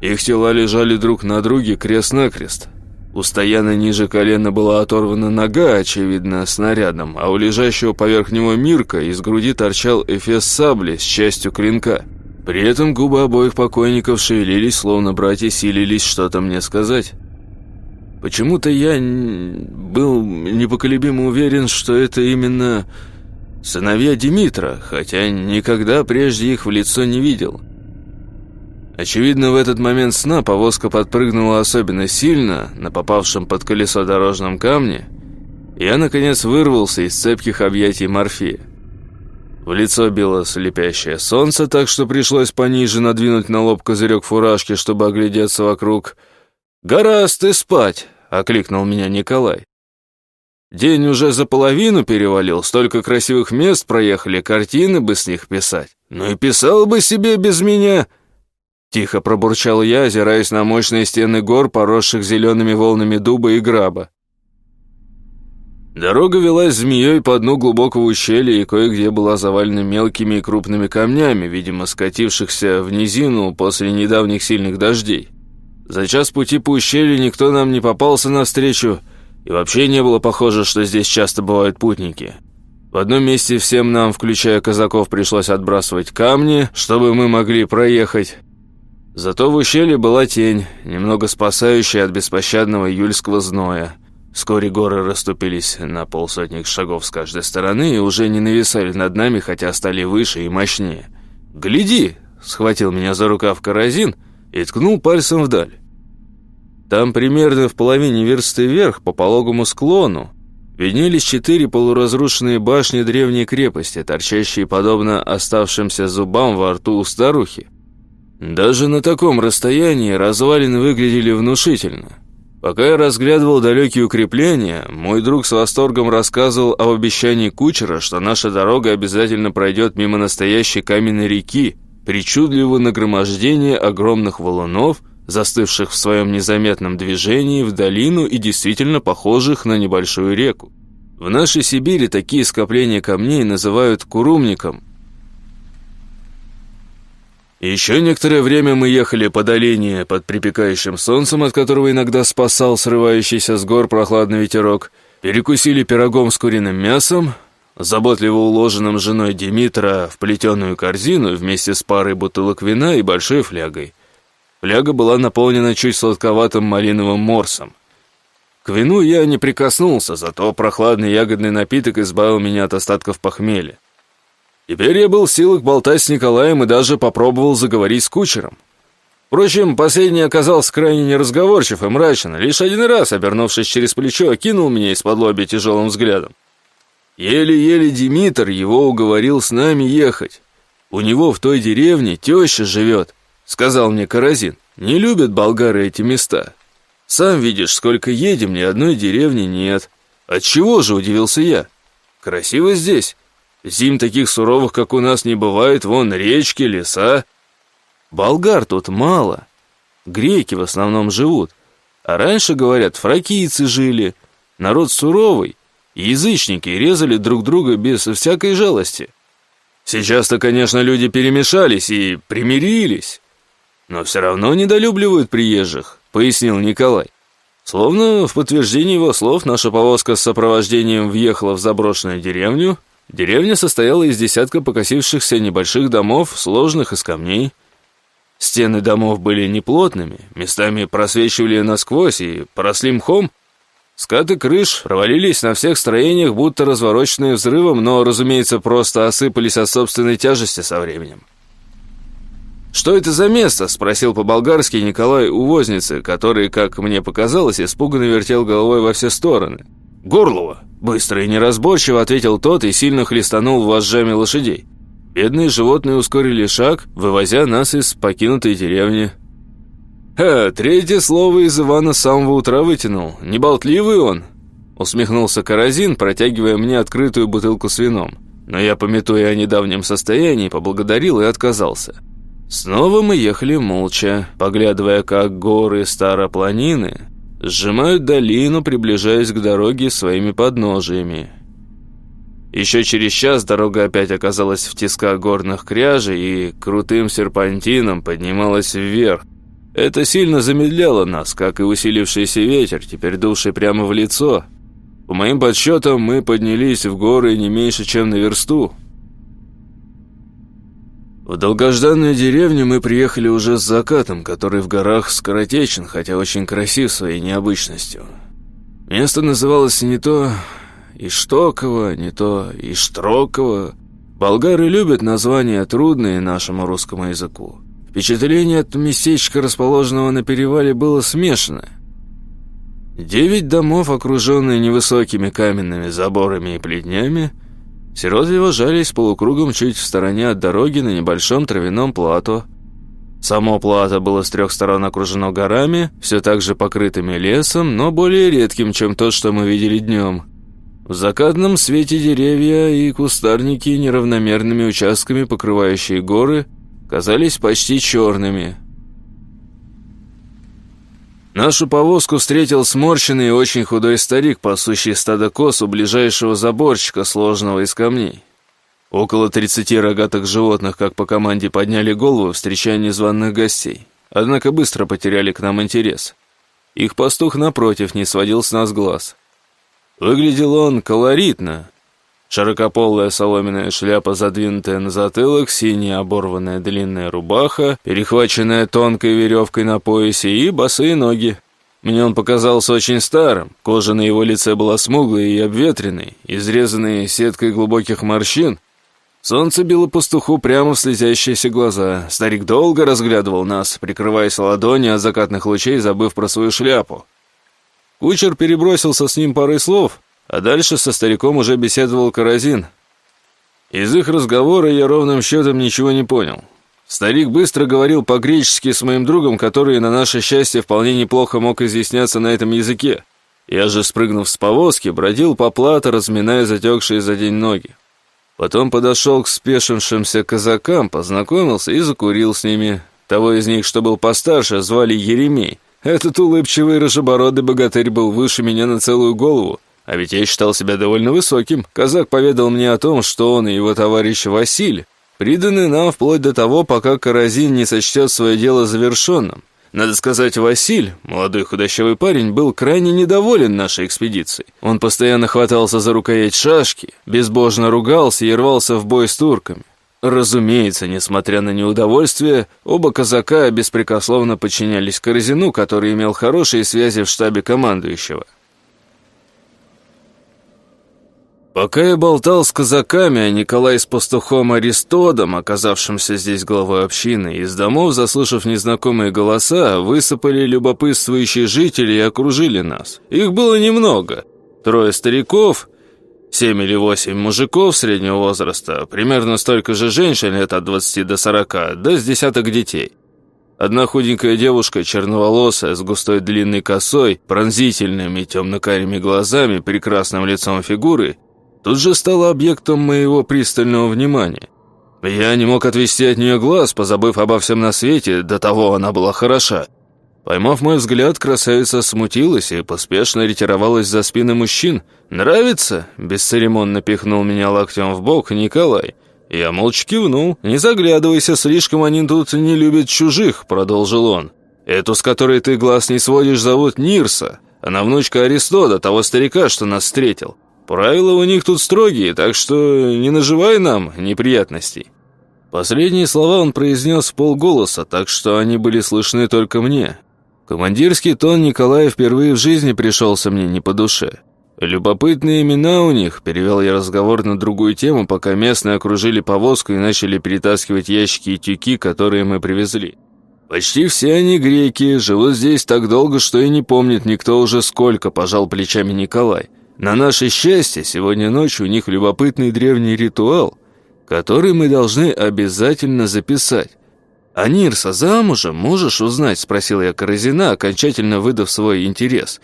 Их тела лежали друг на друге крест-накрест, у стояна ниже колена была оторвана нога, очевидно, снарядом, а у лежащего поверх него Мирка из груди торчал эфес сабли с частью клинка. При этом губы обоих покойников шевелились, словно братья силились что-то мне сказать. Почему-то я был непоколебимо уверен, что это именно сыновья Димитра, хотя никогда прежде их в лицо не видел. Очевидно, в этот момент сна повозка подпрыгнула особенно сильно на попавшем под колесо дорожном камне, и я, наконец, вырвался из цепких объятий Морфея. В лицо било слепящее солнце, так что пришлось пониже надвинуть на лоб козырек фуражки, чтобы оглядеться вокруг. «Гораздо ты спать!» — окликнул меня Николай. «День уже за половину перевалил, столько красивых мест проехали, картины бы с них писать. Ну и писал бы себе без меня!» Тихо пробурчал я, озираясь на мощные стены гор, поросших зелеными волнами дуба и граба. Дорога велась змеей по дну глубокого ущелья и кое-где была завалена мелкими и крупными камнями, видимо, скатившихся в низину после недавних сильных дождей. За час пути по ущелью никто нам не попался навстречу, и вообще не было похоже, что здесь часто бывают путники. В одном месте всем нам, включая казаков, пришлось отбрасывать камни, чтобы мы могли проехать. Зато в ущелье была тень, немного спасающая от беспощадного июльского зноя. Вскоре горы расступились на полсотни шагов с каждой стороны и уже не нависали над нами, хотя стали выше и мощнее. «Гляди!» — схватил меня за рукав каразин и ткнул пальцем вдаль. Там примерно в половине версты вверх, по пологому склону, виднелись четыре полуразрушенные башни древней крепости, торчащие подобно оставшимся зубам во рту у старухи. Даже на таком расстоянии развалины выглядели внушительно. Пока я разглядывал далекие укрепления, мой друг с восторгом рассказывал об обещании кучера, что наша дорога обязательно пройдет мимо настоящей каменной реки, причудливого нагромождения огромных валунов, застывших в своем незаметном движении в долину и действительно похожих на небольшую реку. В нашей Сибири такие скопления камней называют курумником, еще некоторое время мы ехали по долине под припекающим солнцем, от которого иногда спасал срывающийся с гор прохладный ветерок, перекусили пирогом с куриным мясом, заботливо уложенным женой Димитра в плетеную корзину вместе с парой бутылок вина и большой флягой. Фляга была наполнена чуть сладковатым малиновым морсом. К вину я не прикоснулся, зато прохладный ягодный напиток избавил меня от остатков похмелья. Теперь я был в силах болтать с Николаем и даже попробовал заговорить с кучером. Впрочем, последний оказался крайне неразговорчив и мрачен, лишь один раз, обернувшись через плечо, окинул меня из-под лобья тяжелым взглядом. Еле-еле Димитр его уговорил с нами ехать. У него в той деревне теща живет, сказал мне Каразин. Не любят болгары эти места. Сам видишь, сколько едем, ни одной деревни нет. Отчего же, удивился я. Красиво здесь. Зим таких суровых, как у нас, не бывает, вон речки, леса. Болгар тут мало. Греки в основном живут. А раньше, говорят, фракийцы жили. Народ суровый. Язычники резали друг друга без всякой жалости. Сейчас-то, конечно, люди перемешались и примирились. Но все равно недолюбливают приезжих, пояснил Николай. Словно в подтверждение его слов наша повозка с сопровождением въехала в заброшенную деревню, Деревня состояла из десятка покосившихся небольших домов, сложных из камней. Стены домов были неплотными, местами просвечивали насквозь и поросли мхом. Скаты крыш провалились на всех строениях, будто развороченные взрывом, но, разумеется, просто осыпались от собственной тяжести со временем. «Что это за место?» — спросил по-болгарски Николай у возницы, который, как мне показалось, испуганно вертел головой во все стороны. «Горлово!» Быстро и неразборчиво ответил тот и сильно хлестанул вожжами лошадей. Бедные животные ускорили шаг, вывозя нас из покинутой деревни. «Ха, третье слово из Ивана с самого утра вытянул. Неболтливый он!» Усмехнулся Каразин, протягивая мне открытую бутылку с вином. Но я, пометуя о недавнем состоянии, поблагодарил и отказался. Снова мы ехали молча, поглядывая, как горы старопланины сжимают долину, приближаясь к дороге своими подножиями. Еще через час дорога опять оказалась в тисках горных кряжей и крутым серпантином поднималась вверх. Это сильно замедляло нас, как и усилившийся ветер, теперь дувший прямо в лицо. По моим подсчетам, мы поднялись в горы не меньше, чем на версту. В долгожданную деревню мы приехали уже с закатом, который в горах скоротечен, хотя очень красив своей необычностью. Место называлось не то Иштоково, не то Иштроково. Болгары любят названия трудные нашему русскому языку. Впечатление от местечка, расположенного на перевале, было смешанное. Девять домов, окруженные невысокими каменными заборами и плетнями, сиротливо жались полукругом чуть в стороне от дороги на небольшом травяном плато. Само плато было с трех сторон окружено горами, все так же покрытыми лесом, но более редким, чем тот, что мы видели днем. В закатном свете деревья и кустарники, неравномерными участками покрывающие горы, казались почти черными. Нашу повозку встретил сморщенный и очень худой старик, пасущий стадо коз у ближайшего заборчика, сложного из камней. Около тридцати рогатых животных, как по команде, подняли голову, встречая незваных гостей. Однако быстро потеряли к нам интерес. Их пастух, напротив, не сводил с нас глаз. Выглядел он колоритно, Широкополая соломенная шляпа, задвинутая на затылок, синяя оборванная длинная рубаха, перехваченная тонкой веревкой на поясе и босые ноги. Мне он показался очень старым, кожа на его лице была смуглой и обветренной, изрезанной сеткой глубоких морщин. Солнце било пастуху прямо в слезящиеся глаза. Старик долго разглядывал нас, прикрываясь ладонью от закатных лучей, забыв про свою шляпу. Кучер перебросился с ним парой слов — а дальше со стариком уже беседовал Каразин. Из их разговора я ровным счетом ничего не понял. Старик быстро говорил по-гречески с моим другом, который, на наше счастье, вполне неплохо мог изъясняться на этом языке. Я же, спрыгнув с повозки, бродил по плато, разминая затекшие за день ноги. Потом подошел к спешившимся казакам, познакомился и закурил с ними. Того из них, что был постарше, звали Еремей. Этот улыбчивый рыжебородый богатырь был выше меня на целую голову, а ведь я считал себя довольно высоким. Казак поведал мне о том, что он и его товарищ Василий приданы нам вплоть до того, пока Каразин не сочтет свое дело завершенным. Надо сказать, Василь, молодой худощавый парень, был крайне недоволен нашей экспедицией. Он постоянно хватался за рукоять шашки, безбожно ругался и рвался в бой с турками. Разумеется, несмотря на неудовольствие, оба казака беспрекословно подчинялись Каразину, который имел хорошие связи в штабе командующего. Пока я болтал с казаками, а Николай с пастухом Аристодом, оказавшимся здесь главой общины, из домов, заслышав незнакомые голоса, высыпали любопытствующие жители и окружили нас. Их было немного. Трое стариков, семь или восемь мужиков среднего возраста, примерно столько же женщин лет от 20 до 40, да с десяток детей. Одна худенькая девушка, черноволосая, с густой длинной косой, пронзительными темно-карими глазами, прекрасным лицом фигуры, тут же стала объектом моего пристального внимания. Я не мог отвести от нее глаз, позабыв обо всем на свете, до того она была хороша. Поймав мой взгляд, красавица смутилась и поспешно ретировалась за спины мужчин. «Нравится?» – бесцеремонно пихнул меня локтем в бок Николай. Я молча кивнул. «Не заглядывайся, слишком они тут не любят чужих», – продолжил он. «Эту, с которой ты глаз не сводишь, зовут Нирса. Она внучка Аристода, того старика, что нас встретил. Правила у них тут строгие, так что не наживай нам неприятностей». Последние слова он произнес в полголоса, так что они были слышны только мне. Командирский тон Николая впервые в жизни пришелся мне не по душе. «Любопытные имена у них», — перевел я разговор на другую тему, пока местные окружили повозку и начали перетаскивать ящики и тюки, которые мы привезли. «Почти все они греки, живут здесь так долго, что и не помнит никто уже сколько», — пожал плечами Николай. На наше счастье, сегодня ночью у них любопытный древний ритуал, который мы должны обязательно записать. «А Нирса замужем, можешь узнать?» — спросил я Каразина, окончательно выдав свой интерес.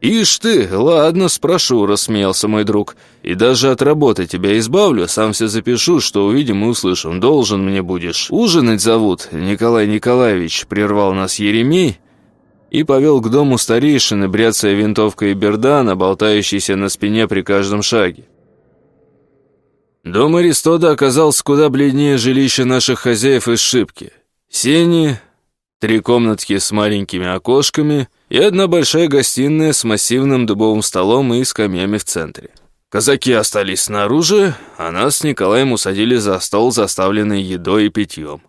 «Ишь ты, ладно, спрошу», — рассмеялся мой друг. «И даже от работы тебя избавлю, сам все запишу, что увидим и услышим. Должен мне будешь. Ужинать зовут, Николай Николаевич», — прервал нас Еремей, и повел к дому старейшины, бряцая винтовкой Бердана, болтающейся на спине при каждом шаге. Дом Аристода оказался куда бледнее жилища наших хозяев из шибки. Сени, три комнатки с маленькими окошками и одна большая гостиная с массивным дубовым столом и скамьями в центре. Казаки остались снаружи, а нас с Николаем усадили за стол, заставленный едой и питьем.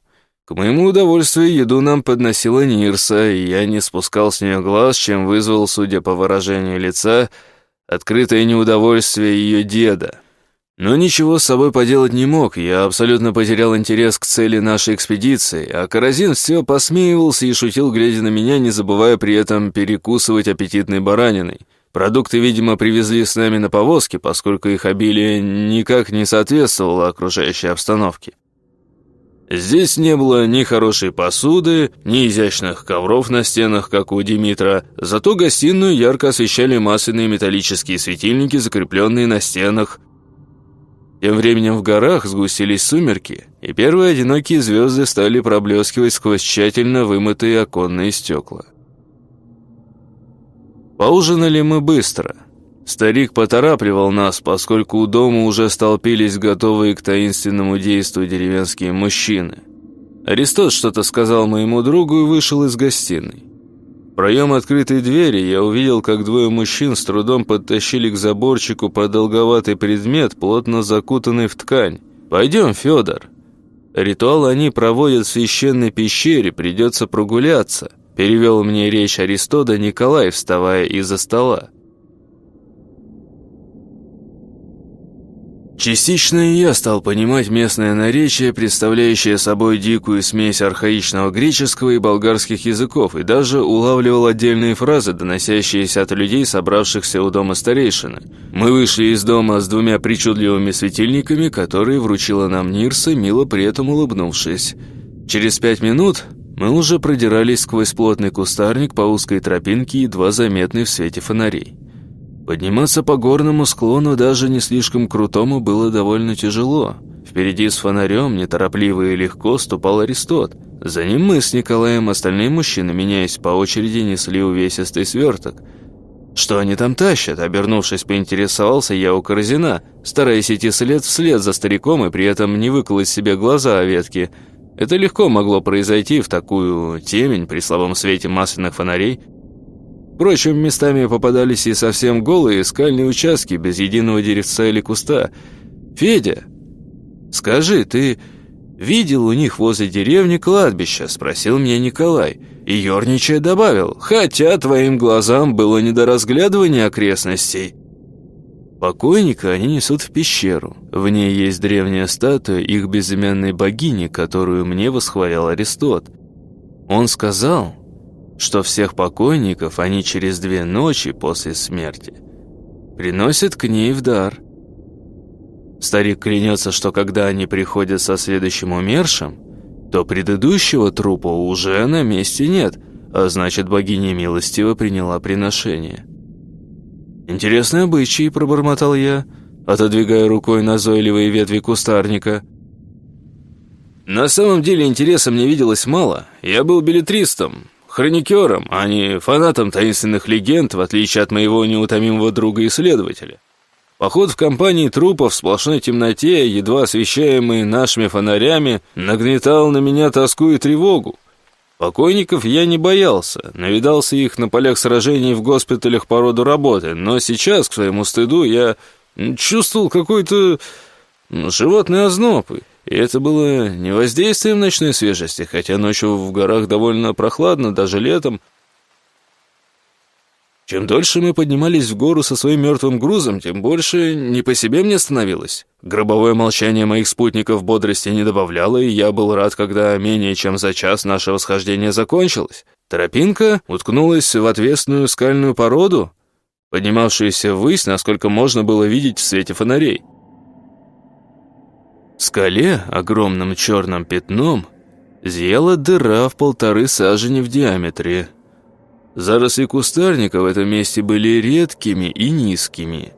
К моему удовольствию, еду нам подносила Нирса, и я не спускал с нее глаз, чем вызвал, судя по выражению лица, открытое неудовольствие ее деда. Но ничего с собой поделать не мог, я абсолютно потерял интерес к цели нашей экспедиции, а Каразин все посмеивался и шутил, глядя на меня, не забывая при этом перекусывать аппетитной бараниной. Продукты, видимо, привезли с нами на повозке, поскольку их обилие никак не соответствовало окружающей обстановке. Здесь не было ни хорошей посуды, ни изящных ковров на стенах, как у Димитра, зато гостиную ярко освещали масляные металлические светильники, закрепленные на стенах. Тем временем в горах сгустились сумерки, и первые одинокие звезды стали проблескивать сквозь тщательно вымытые оконные стекла. Поужинали мы быстро – Старик поторапливал нас, поскольку у дома уже столпились готовые к таинственному действию деревенские мужчины. Аристот что-то сказал моему другу и вышел из гостиной. В проем открытой двери я увидел, как двое мужчин с трудом подтащили к заборчику продолговатый предмет, плотно закутанный в ткань. «Пойдем, Федор». Ритуал они проводят в священной пещере, придется прогуляться. Перевел мне речь Аристода Николай, вставая из-за стола. Частично и я стал понимать местное наречие, представляющее собой дикую смесь архаичного греческого и болгарских языков, и даже улавливал отдельные фразы, доносящиеся от людей, собравшихся у дома старейшины. Мы вышли из дома с двумя причудливыми светильниками, которые вручила нам Нирса, мило при этом улыбнувшись. Через пять минут мы уже продирались сквозь плотный кустарник по узкой тропинке, едва заметной в свете фонарей. Подниматься по горному склону, даже не слишком крутому, было довольно тяжело. Впереди с фонарем, неторопливо и легко, ступал Аристот. За ним мы с Николаем, остальные мужчины, меняясь по очереди, несли увесистый сверток. «Что они там тащат?» Обернувшись, поинтересовался я у Корзина, стараясь идти след вслед за стариком и при этом не выколоть себе глаза о ветке. Это легко могло произойти в такую темень при слабом свете масляных фонарей – Впрочем, местами попадались и совсем голые скальные участки, без единого деревца или куста. «Федя, скажи, ты видел у них возле деревни кладбище?» – спросил меня Николай. И ерничая добавил, «Хотя твоим глазам было не до разглядывания окрестностей». Покойника они несут в пещеру. В ней есть древняя статуя их безымянной богини, которую мне восхвалял Аристот. Он сказал, что всех покойников они через две ночи после смерти приносят к ней в дар. Старик клянется, что когда они приходят со следующим умершим, то предыдущего трупа уже на месте нет, а значит, богиня милостиво приняла приношение. «Интересный обычай», — пробормотал я, отодвигая рукой назойливые ветви кустарника. На самом деле интереса мне виделось мало. Я был билетристом, хроникером, а не фанатом таинственных легенд, в отличие от моего неутомимого друга-исследователя. Поход в компании трупов в сплошной темноте, едва освещаемый нашими фонарями, нагнетал на меня тоску и тревогу. Покойников я не боялся, навидался их на полях сражений в госпиталях по роду работы, но сейчас, к своему стыду, я чувствовал какой-то животный озноб, и это было не воздействием ночной свежести, хотя ночью в горах довольно прохладно, даже летом. Чем дольше мы поднимались в гору со своим мертвым грузом, тем больше не по себе мне становилось. Гробовое молчание моих спутников бодрости не добавляло, и я был рад, когда менее чем за час наше восхождение закончилось. Тропинка уткнулась в отвесную скальную породу, поднимавшуюся ввысь, насколько можно было видеть в свете фонарей. Скале огромным черным пятном зияла дыра в полторы сажени в диаметре. Заросли кустарника в этом месте были редкими и низкими,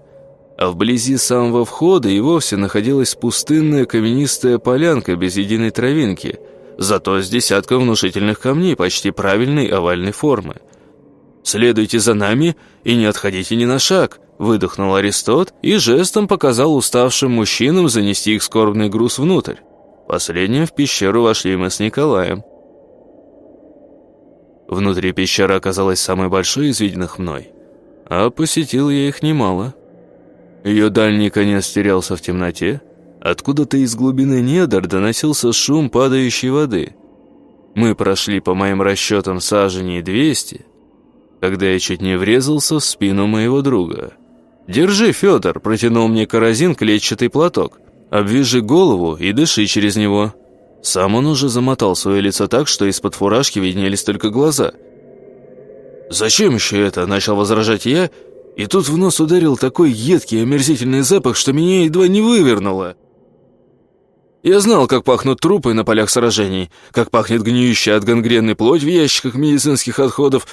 а вблизи самого входа и вовсе находилась пустынная каменистая полянка без единой травинки, зато с десятком внушительных камней почти правильной овальной формы. «Следуйте за нами и не отходите ни на шаг», Выдохнул Аристот и жестом показал уставшим мужчинам занести их скорбный груз внутрь. Последним в пещеру вошли мы с Николаем. Внутри пещера оказалась самой большой из виденных мной, а посетил я их немало. Ее дальний конец терялся в темноте. Откуда-то из глубины недр доносился шум падающей воды. Мы прошли, по моим расчетам, саженей двести, когда я чуть не врезался в спину моего друга. «Держи, Федор!» – протянул мне каразин клетчатый платок. «Обвяжи голову и дыши через него». Сам он уже замотал свое лицо так, что из-под фуражки виднелись только глаза. «Зачем еще это?» – начал возражать я, и тут в нос ударил такой едкий омерзительный запах, что меня едва не вывернуло. Я знал, как пахнут трупы на полях сражений, как пахнет гниющая от гангренной плоть в ящиках медицинских отходов.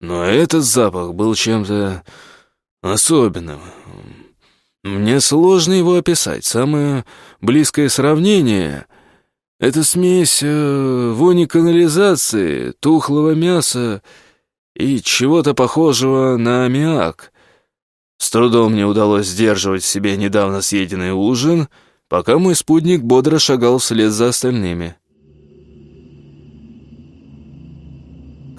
Но этот запах был чем-то особенным. Мне сложно его описать. Самое близкое сравнение — это смесь э, вони канализации, тухлого мяса и чего-то похожего на аммиак. С трудом мне удалось сдерживать в себе недавно съеденный ужин, пока мой спутник бодро шагал вслед за остальными.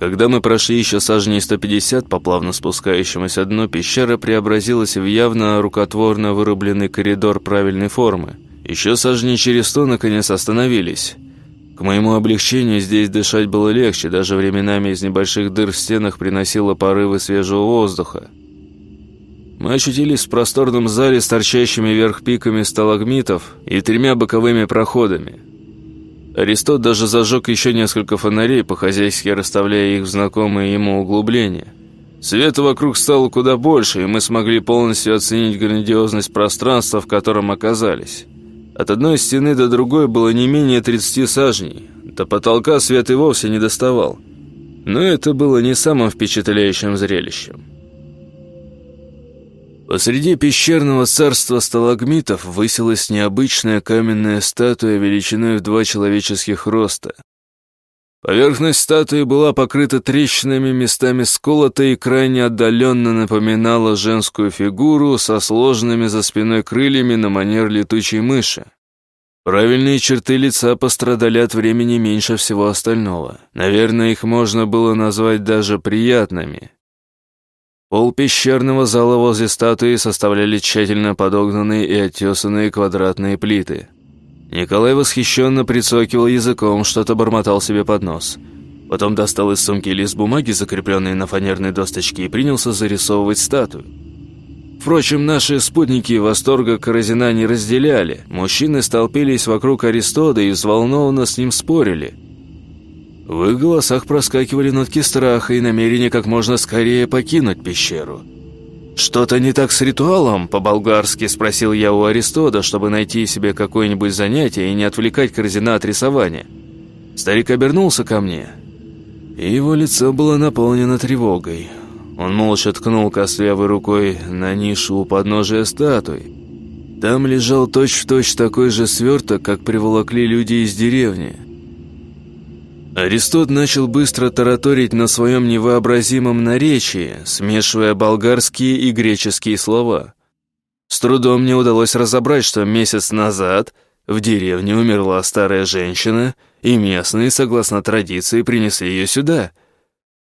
Когда мы прошли еще сажней 150 по плавно спускающемуся дну, пещера преобразилась в явно рукотворно вырубленный коридор правильной формы. Еще сажней через сто наконец остановились. К моему облегчению здесь дышать было легче, даже временами из небольших дыр в стенах приносило порывы свежего воздуха. Мы очутились в просторном зале с торчащими вверх пиками сталагмитов и тремя боковыми проходами – Аристот даже зажег еще несколько фонарей, по-хозяйски расставляя их в знакомые ему углубления. Света вокруг стало куда больше, и мы смогли полностью оценить грандиозность пространства, в котором оказались. От одной стены до другой было не менее 30 сажней. До потолка свет и вовсе не доставал. Но это было не самым впечатляющим зрелищем. Посреди пещерного царства сталагмитов высилась необычная каменная статуя величиной в два человеческих роста. Поверхность статуи была покрыта трещинами, местами сколота и крайне отдаленно напоминала женскую фигуру со сложными за спиной крыльями на манер летучей мыши. Правильные черты лица пострадали от времени меньше всего остального. Наверное, их можно было назвать даже приятными. Пол пещерного зала возле статуи составляли тщательно подогнанные и оттесанные квадратные плиты. Николай восхищенно прицокивал языком, что-то бормотал себе под нос. Потом достал из сумки лист бумаги, закрепленный на фанерной досточке, и принялся зарисовывать статую. Впрочем, наши спутники восторга Каразина не разделяли. Мужчины столпились вокруг Аристода и взволнованно с ним спорили – в их голосах проскакивали нотки страха и намерения как можно скорее покинуть пещеру. «Что-то не так с ритуалом?» – по-болгарски спросил я у Аристода, чтобы найти себе какое-нибудь занятие и не отвлекать Корзина от рисования. Старик обернулся ко мне, и его лицо было наполнено тревогой. Он молча ткнул костлявой рукой на нишу у подножия статуи. Там лежал точь-в-точь точь такой же сверток, как приволокли люди из деревни – Аристот начал быстро тараторить на своем невообразимом наречии, смешивая болгарские и греческие слова. С трудом мне удалось разобрать, что месяц назад в деревне умерла старая женщина, и местные, согласно традиции, принесли ее сюда.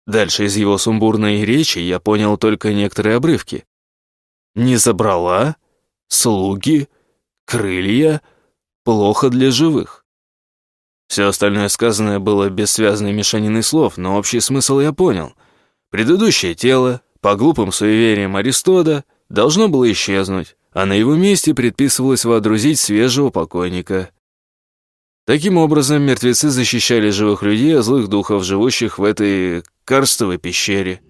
Дальше из его сумбурной речи я понял только некоторые обрывки. «Не забрала», «слуги», «крылья», «плохо для живых». Все остальное сказанное было бессвязной мешаниной слов, но общий смысл я понял. Предыдущее тело, по глупым суевериям Аристода, должно было исчезнуть, а на его месте предписывалось водрузить свежего покойника. Таким образом, мертвецы защищали живых людей от злых духов, живущих в этой карстовой пещере.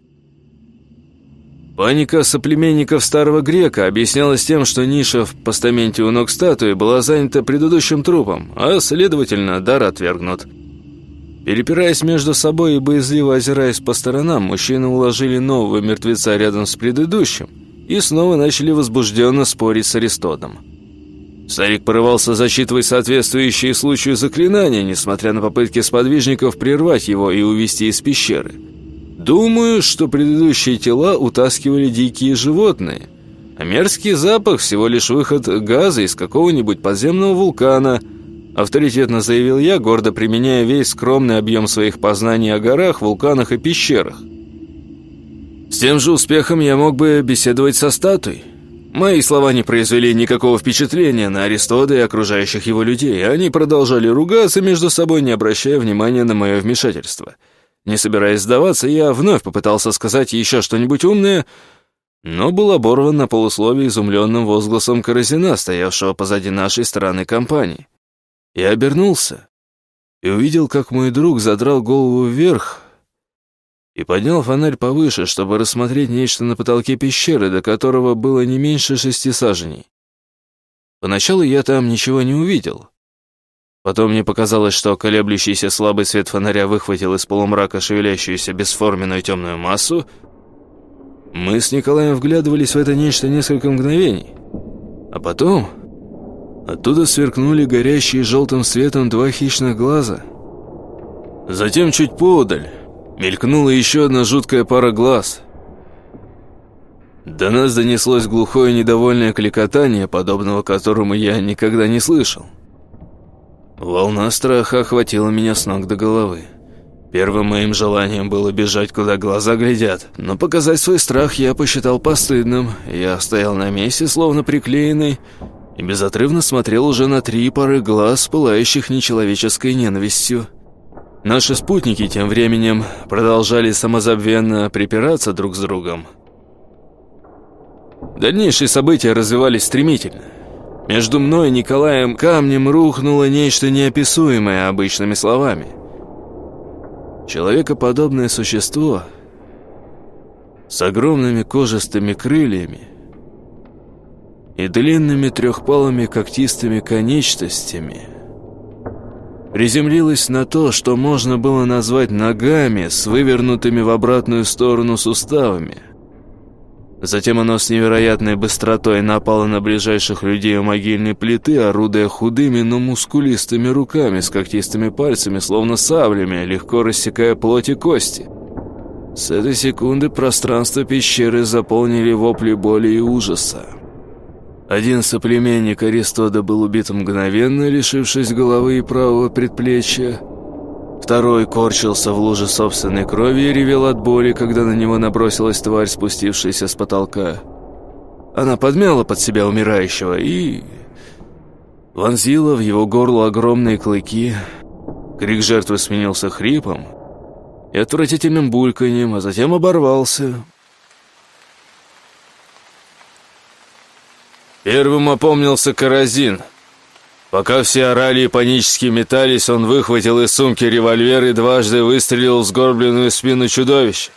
Паника соплеменников старого грека объяснялась тем, что ниша в постаменте у ног статуи была занята предыдущим трупом, а, следовательно, дар отвергнут. Перепираясь между собой и боязливо озираясь по сторонам, мужчины уложили нового мертвеца рядом с предыдущим и снова начали возбужденно спорить с Аристодом. Старик порывался зачитывать соответствующие случаю заклинания, несмотря на попытки сподвижников прервать его и увести из пещеры – Думаю, что предыдущие тела утаскивали дикие животные, а мерзкий запах всего лишь выход газа из какого-нибудь подземного вулкана, авторитетно заявил я, гордо применяя весь скромный объем своих познаний о горах, вулканах и пещерах. С тем же успехом я мог бы беседовать со статуей. Мои слова не произвели никакого впечатления на Аристода и окружающих его людей. Они продолжали ругаться между собой, не обращая внимания на мое вмешательство. Не собираясь сдаваться, я вновь попытался сказать еще что-нибудь умное, но был оборван на полусловие изумленным возгласом Каразина, стоявшего позади нашей стороны компании. Я обернулся и увидел, как мой друг задрал голову вверх и поднял фонарь повыше, чтобы рассмотреть нечто на потолке пещеры, до которого было не меньше шести саженей. Поначалу я там ничего не увидел. Потом мне показалось, что колеблющийся слабый свет фонаря выхватил из полумрака шевелящуюся бесформенную темную массу. Мы с Николаем вглядывались в это нечто несколько мгновений. А потом оттуда сверкнули горящие желтым светом два хищных глаза. Затем чуть поодаль мелькнула еще одна жуткая пара глаз. До нас донеслось глухое недовольное кликотание, подобного которому я никогда не слышал. Волна страха охватила меня с ног до головы. Первым моим желанием было бежать, куда глаза глядят, но показать свой страх я посчитал постыдным. Я стоял на месте, словно приклеенный, и безотрывно смотрел уже на три пары глаз, пылающих нечеловеческой ненавистью. Наши спутники тем временем продолжали самозабвенно припираться друг с другом. Дальнейшие события развивались стремительно. Между мной и Николаем камнем рухнуло нечто неописуемое обычными словами. Человекоподобное существо с огромными кожистыми крыльями и длинными трехпалыми когтистыми конечностями приземлилось на то, что можно было назвать ногами с вывернутыми в обратную сторону суставами – Затем оно с невероятной быстротой напало на ближайших людей у могильной плиты, орудуя худыми, но мускулистыми руками с когтистыми пальцами, словно саблями, легко рассекая плоть и кости. С этой секунды пространство пещеры заполнили вопли боли и ужаса. Один соплеменник Аристода был убит мгновенно, лишившись головы и правого предплечья. Второй корчился в луже собственной крови и ревел от боли, когда на него набросилась тварь, спустившаяся с потолка. Она подмяла под себя умирающего и... вонзила в его горло огромные клыки. Крик жертвы сменился хрипом и отвратительным бульканьем, а затем оборвался. Первым опомнился Каразин — Пока все орали и панически метались, он выхватил из сумки револьвер и дважды выстрелил в сгорбленную спину чудовища.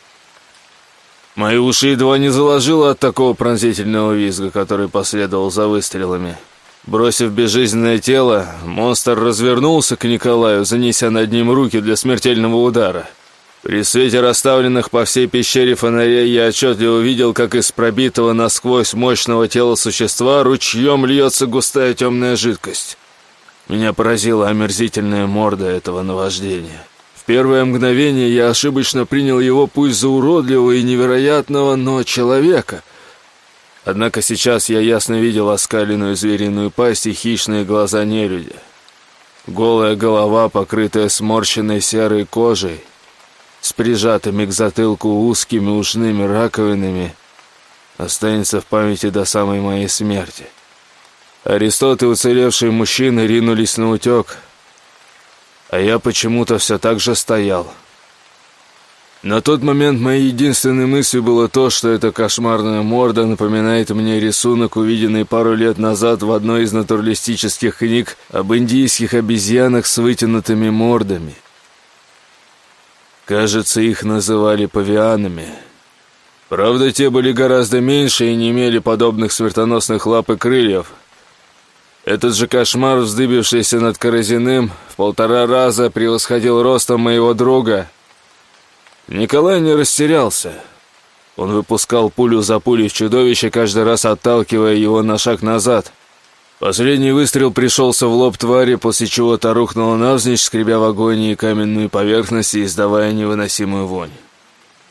Мои уши едва не заложило от такого пронзительного визга, который последовал за выстрелами. Бросив безжизненное тело, монстр развернулся к Николаю, занеся над ним руки для смертельного удара. При свете расставленных по всей пещере фонарей я отчетливо видел, как из пробитого насквозь мощного тела существа ручьем льется густая темная жидкость. Меня поразила омерзительная морда этого наваждения. В первое мгновение я ошибочно принял его пусть за уродливого и невероятного, но человека. Однако сейчас я ясно видел оскаленную звериную пасть и хищные глаза нелюдя. Голая голова, покрытая сморщенной серой кожей, с прижатыми к затылку узкими ушными раковинами, останется в памяти до самой моей смерти. Аристот и уцелевшие мужчины ринулись на утек, а я почему-то все так же стоял. На тот момент моей единственной мыслью было то, что эта кошмарная морда напоминает мне рисунок, увиденный пару лет назад в одной из натуралистических книг об индийских обезьянах с вытянутыми мордами. Кажется, их называли павианами. Правда, те были гораздо меньше и не имели подобных смертоносных лап и крыльев – этот же кошмар, вздыбившийся над Каразиным, в полтора раза превосходил ростом моего друга. Николай не растерялся. Он выпускал пулю за пулей в чудовище, каждый раз отталкивая его на шаг назад. Последний выстрел пришелся в лоб твари, после чего та рухнула навзничь, скребя в агонии каменную поверхность и издавая невыносимую вонь.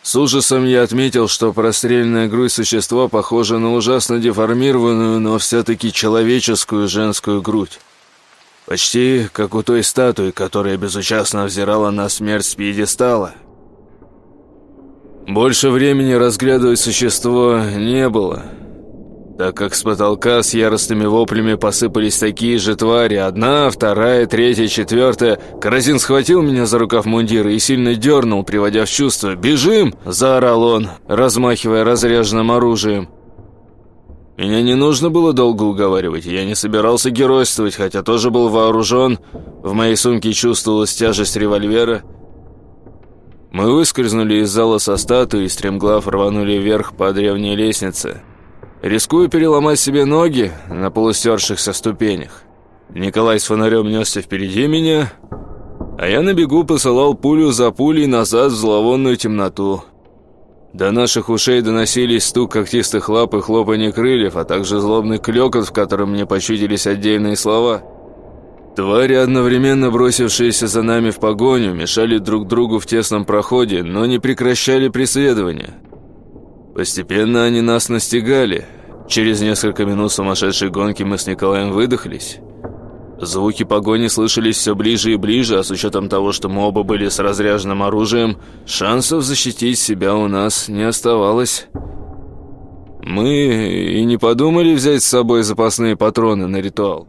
С ужасом я отметил, что простреленная грудь существа похожа на ужасно деформированную, но все-таки человеческую женскую грудь. Почти как у той статуи, которая безучастно взирала на смерть с пьедестала. Больше времени разглядывать существо не было. Так как с потолка с яростными воплями посыпались такие же твари. Одна, вторая, третья, четвертая. Каразин схватил меня за рукав мундира и сильно дернул, приводя в чувство. «Бежим!» – заорал он, размахивая разряженным оружием. Меня не нужно было долго уговаривать, я не собирался геройствовать, хотя тоже был вооружен. В моей сумке чувствовалась тяжесть револьвера. Мы выскользнули из зала со статуей и стремглав рванули вверх по древней лестнице рискуя переломать себе ноги на полустершихся ступенях. Николай с фонарем несся впереди меня, а я на бегу посылал пулю за пулей назад в зловонную темноту. До наших ушей доносились стук когтистых лап и хлопанье крыльев, а также злобный клёкот, в котором мне почудились отдельные слова. Твари, одновременно бросившиеся за нами в погоню, мешали друг другу в тесном проходе, но не прекращали преследования. Постепенно они нас настигали. Через несколько минут сумасшедшей гонки мы с Николаем выдохлись. Звуки погони слышались все ближе и ближе, а с учетом того, что мы оба были с разряженным оружием, шансов защитить себя у нас не оставалось. Мы и не подумали взять с собой запасные патроны на ритуал.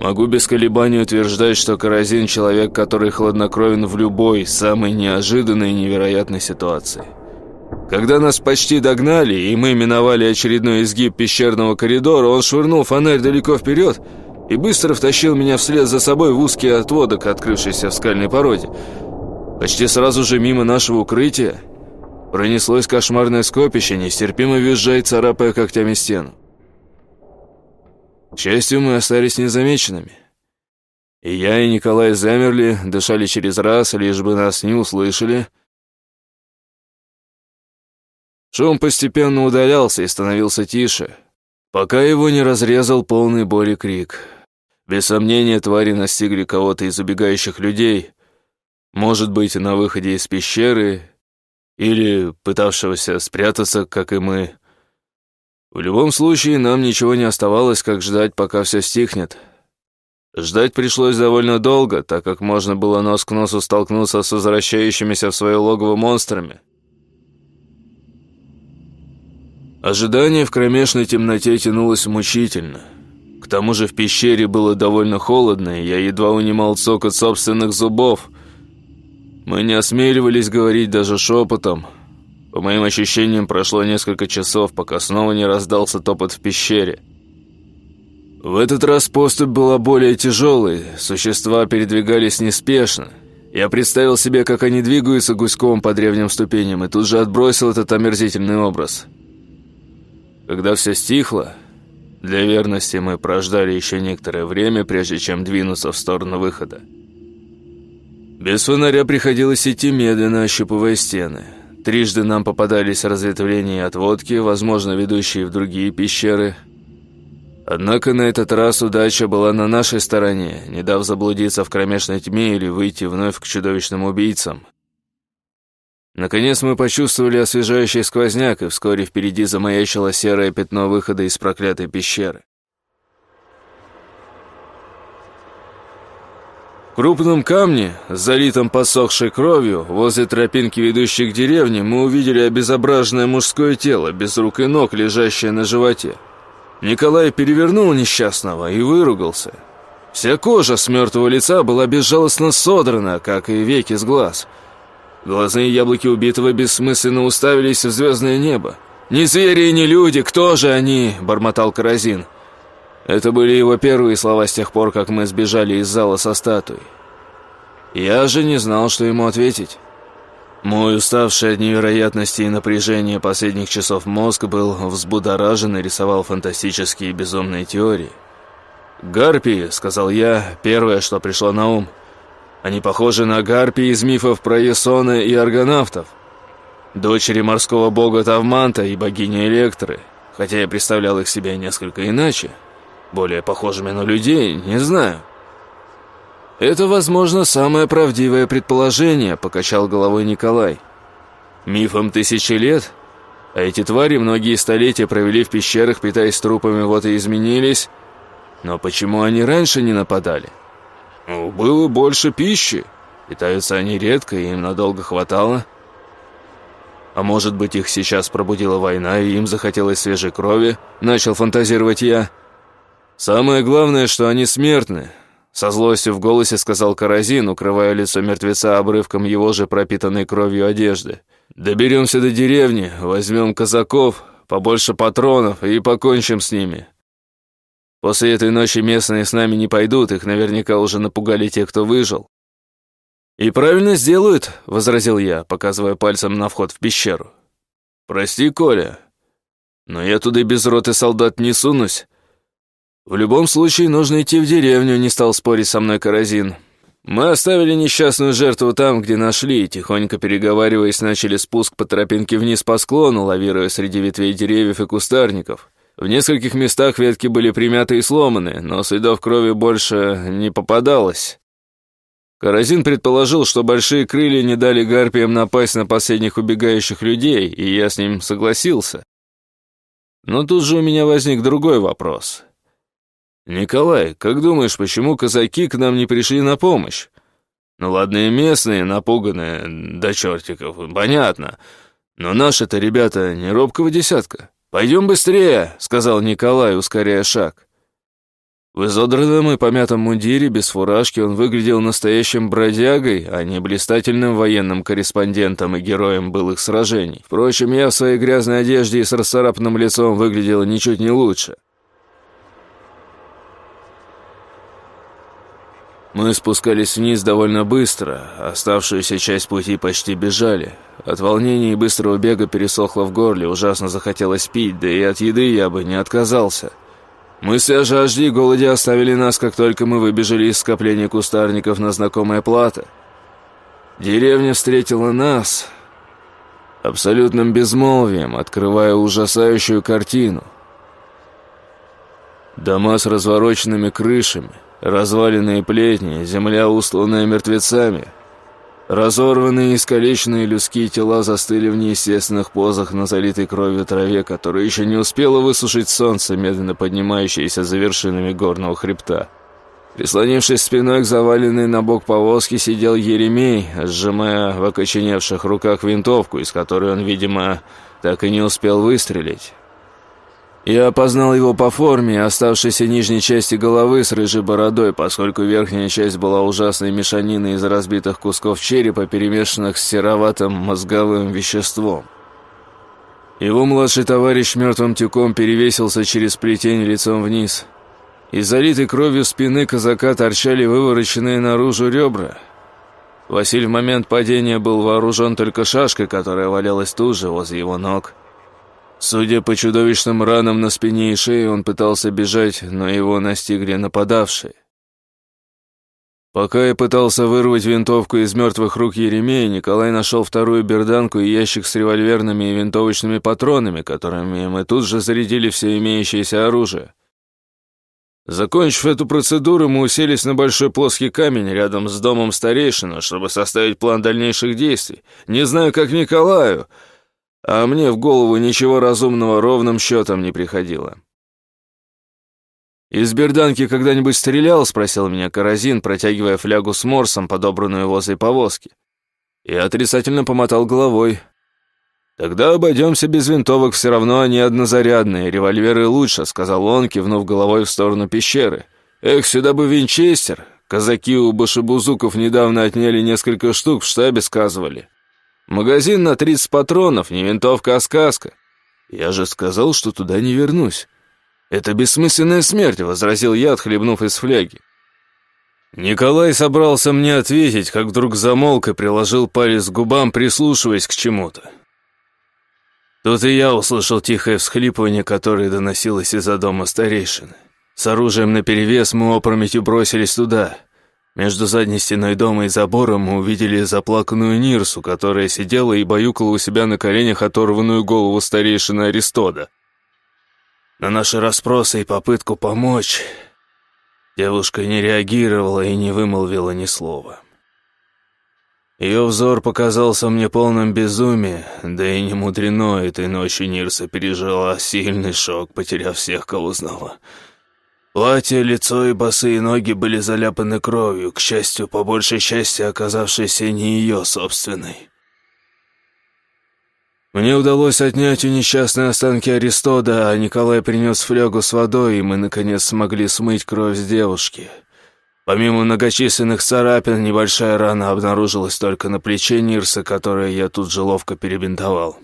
Могу без колебаний утверждать, что Каразин – человек, который хладнокровен в любой, самой неожиданной и невероятной ситуации. Когда нас почти догнали, и мы миновали очередной изгиб пещерного коридора, он швырнул фонарь далеко вперед и быстро втащил меня вслед за собой в узкий отводок, открывшийся в скальной породе. Почти сразу же мимо нашего укрытия пронеслось кошмарное скопище, нестерпимо визжая и царапая когтями стену. К счастью, мы остались незамеченными. И я, и Николай замерли, дышали через раз, лишь бы нас не услышали — Шум постепенно удалялся и становился тише, пока его не разрезал полный боли крик. Без сомнения, твари настигли кого-то из убегающих людей, может быть, на выходе из пещеры или пытавшегося спрятаться, как и мы. В любом случае, нам ничего не оставалось, как ждать, пока все стихнет. Ждать пришлось довольно долго, так как можно было нос к носу столкнуться с возвращающимися в свое логово монстрами. Ожидание в кромешной темноте тянулось мучительно. К тому же в пещере было довольно холодно, и я едва унимал цокот собственных зубов. Мы не осмеливались говорить даже шепотом. По моим ощущениям, прошло несколько часов, пока снова не раздался топот в пещере. В этот раз поступь была более тяжелой, существа передвигались неспешно. Я представил себе, как они двигаются гуськом по древним ступеням, и тут же отбросил этот омерзительный образ – когда все стихло, для верности мы прождали еще некоторое время, прежде чем двинуться в сторону выхода. Без фонаря приходилось идти медленно, ощупывая стены. Трижды нам попадались разветвления и отводки, возможно, ведущие в другие пещеры. Однако на этот раз удача была на нашей стороне, не дав заблудиться в кромешной тьме или выйти вновь к чудовищным убийцам – Наконец мы почувствовали освежающий сквозняк, и вскоре впереди замаячило серое пятно выхода из проклятой пещеры. В крупном камне, залитом посохшей кровью, возле тропинки, ведущей к деревне, мы увидели обезображенное мужское тело, без рук и ног, лежащее на животе. Николай перевернул несчастного и выругался. Вся кожа с мертвого лица была безжалостно содрана, как и веки с глаз – Глазные яблоки убитого бессмысленно уставились в звездное небо. «Ни звери, ни люди, кто же они?» – бормотал Каразин. Это были его первые слова с тех пор, как мы сбежали из зала со статуей. Я же не знал, что ему ответить. Мой уставший от невероятности и напряжения последних часов мозг был взбудоражен и рисовал фантастические безумные теории. «Гарпии», — сказал я, первое, что пришло на ум — они похожи на гарпии из мифов про Есона и аргонавтов. Дочери морского бога Тавманта и богини Электры. Хотя я представлял их себе несколько иначе. Более похожими на людей, не знаю. «Это, возможно, самое правдивое предположение», — покачал головой Николай. «Мифом тысячи лет? А эти твари многие столетия провели в пещерах, питаясь трупами, вот и изменились. Но почему они раньше не нападали?» Ну, было больше пищи. Питаются они редко, и им надолго хватало. А может быть, их сейчас пробудила война, и им захотелось свежей крови? Начал фантазировать я. Самое главное, что они смертны. Со злостью в голосе сказал Каразин, укрывая лицо мертвеца обрывком его же пропитанной кровью одежды. «Доберемся до деревни, возьмем казаков, побольше патронов и покончим с ними. После этой ночи местные с нами не пойдут, их наверняка уже напугали те, кто выжил. «И правильно сделают», — возразил я, показывая пальцем на вход в пещеру. «Прости, Коля, но я туда без роты солдат не сунусь. В любом случае нужно идти в деревню», — не стал спорить со мной Каразин. Мы оставили несчастную жертву там, где нашли, и тихонько переговариваясь, начали спуск по тропинке вниз по склону, лавируя среди ветвей деревьев и кустарников. В нескольких местах ветки были примяты и сломаны, но следов крови больше не попадалось. Каразин предположил, что большие крылья не дали гарпиям напасть на последних убегающих людей, и я с ним согласился. Но тут же у меня возник другой вопрос. «Николай, как думаешь, почему казаки к нам не пришли на помощь? Ну ладно, и местные, напуганные, до чертиков, понятно. Но наши-то ребята не робкого десятка. Пойдем быстрее», — сказал Николай, ускоряя шаг. В изодранном и помятом мундире, без фуражки, он выглядел настоящим бродягой, а не блистательным военным корреспондентом и героем былых сражений. Впрочем, я в своей грязной одежде и с расцарапанным лицом выглядел ничуть не лучше. Мы спускались вниз довольно быстро, оставшуюся часть пути почти бежали. От волнения и быстрого бега пересохло в горле, ужасно захотелось пить, да и от еды я бы не отказался. Мысли о жажде и голоде оставили нас, как только мы выбежали из скопления кустарников на знакомое плато. Деревня встретила нас абсолютным безмолвием, открывая ужасающую картину. Дома с развороченными крышами, разваленные плетни, земля, устланная мертвецами — Разорванные и искалеченные людские тела застыли в неестественных позах на залитой кровью траве, которая еще не успела высушить солнце, медленно поднимающееся за вершинами горного хребта. Прислонившись спиной к заваленной на бок повозке, сидел Еремей, сжимая в окоченевших руках винтовку, из которой он, видимо, так и не успел выстрелить. Я опознал его по форме, оставшейся нижней части головы с рыжей бородой, поскольку верхняя часть была ужасной мешаниной из разбитых кусков черепа, перемешанных с сероватым мозговым веществом. Его младший товарищ мертвым тюком перевесился через плетень лицом вниз. Из залитой кровью спины казака торчали вывороченные наружу ребра. Василь в момент падения был вооружен только шашкой, которая валялась тут же возле его ног. Судя по чудовищным ранам на спине и шее, он пытался бежать, но его настигли нападавшие. Пока я пытался вырвать винтовку из мертвых рук Еремея, Николай нашел вторую берданку и ящик с револьверными и винтовочными патронами, которыми мы тут же зарядили все имеющееся оружие. Закончив эту процедуру, мы уселись на большой плоский камень рядом с домом старейшины, чтобы составить план дальнейших действий. Не знаю, как Николаю, а мне в голову ничего разумного ровным счетом не приходило. «Из берданки когда-нибудь стрелял?» — спросил меня Каразин, протягивая флягу с морсом, подобранную возле повозки. Я отрицательно помотал головой. «Тогда обойдемся без винтовок, все равно они однозарядные, револьверы лучше», — сказал он, кивнув головой в сторону пещеры. «Эх, сюда бы винчестер! Казаки у башебузуков недавно отняли несколько штук, в штабе сказывали». Магазин на 30 патронов, не винтовка, а сказка. Я же сказал, что туда не вернусь. Это бессмысленная смерть, возразил я, отхлебнув из фляги. Николай собрался мне ответить, как вдруг замолк и приложил палец к губам, прислушиваясь к чему-то. Тут и я услышал тихое всхлипывание, которое доносилось из-за дома старейшины. С оружием наперевес мы опрометью бросились туда — между задней стеной дома и забором мы увидели заплаканную Нирсу, которая сидела и баюкала у себя на коленях оторванную голову старейшины Аристода. На наши расспросы и попытку помочь девушка не реагировала и не вымолвила ни слова. Ее взор показался мне полным безумия, да и не мудрено, этой ночью Нирса пережила сильный шок, потеряв всех, кого знала. Платье, лицо и босые ноги были заляпаны кровью, к счастью, по большей части оказавшейся не ее собственной. Мне удалось отнять у несчастной останки Аристода, а Николай принес флягу с водой, и мы, наконец, смогли смыть кровь с девушки. Помимо многочисленных царапин, небольшая рана обнаружилась только на плече Нирса, которое я тут же ловко перебинтовал.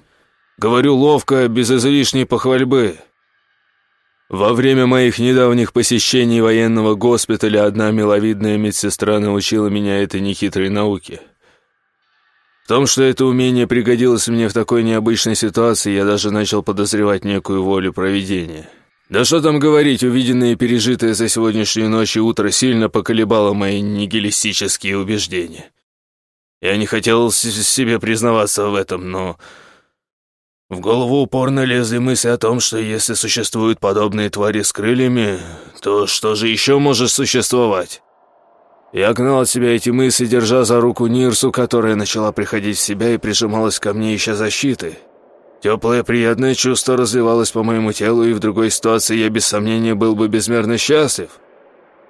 Говорю ловко, без излишней похвальбы. Во время моих недавних посещений военного госпиталя одна миловидная медсестра научила меня этой нехитрой науке — в том, что это умение пригодилось мне в такой необычной ситуации, я даже начал подозревать некую волю проведения. Да что там говорить, увиденное и пережитое за сегодняшнюю ночь и утро сильно поколебало мои нигилистические убеждения. Я не хотел себе признаваться в этом, но... В голову упорно лезли мысли о том, что если существуют подобные твари с крыльями, то что же еще может существовать? Я гнал от себя эти мысли, держа за руку Нирсу, которая начала приходить в себя и прижималась ко мне, ища защиты. Теплое приятное чувство разливалось по моему телу, и в другой ситуации я без сомнения был бы безмерно счастлив.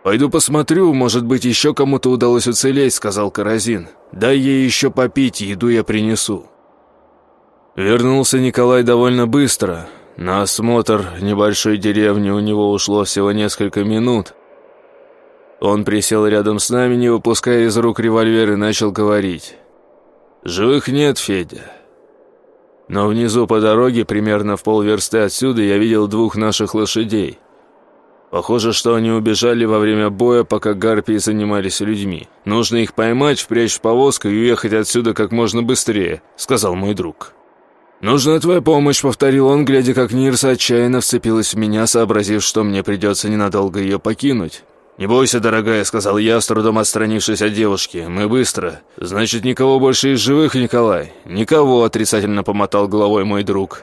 «Пойду посмотрю, может быть, еще кому-то удалось уцелеть», — сказал Каразин. «Дай ей еще попить, еду я принесу». Вернулся Николай довольно быстро. На осмотр небольшой деревни у него ушло всего несколько минут — он присел рядом с нами, не выпуская из рук револьвер, и начал говорить. «Живых нет, Федя. Но внизу по дороге, примерно в полверсты отсюда, я видел двух наших лошадей. Похоже, что они убежали во время боя, пока гарпии занимались людьми. Нужно их поймать, впрячь в повозку и уехать отсюда как можно быстрее», — сказал мой друг. «Нужна твоя помощь», — повторил он, глядя, как Нирса отчаянно вцепилась в меня, сообразив, что мне придется ненадолго ее покинуть. «Не бойся, дорогая», — сказал я, с трудом отстранившись от девушки. «Мы быстро. Значит, никого больше из живых, Николай?» «Никого», — отрицательно помотал головой мой друг.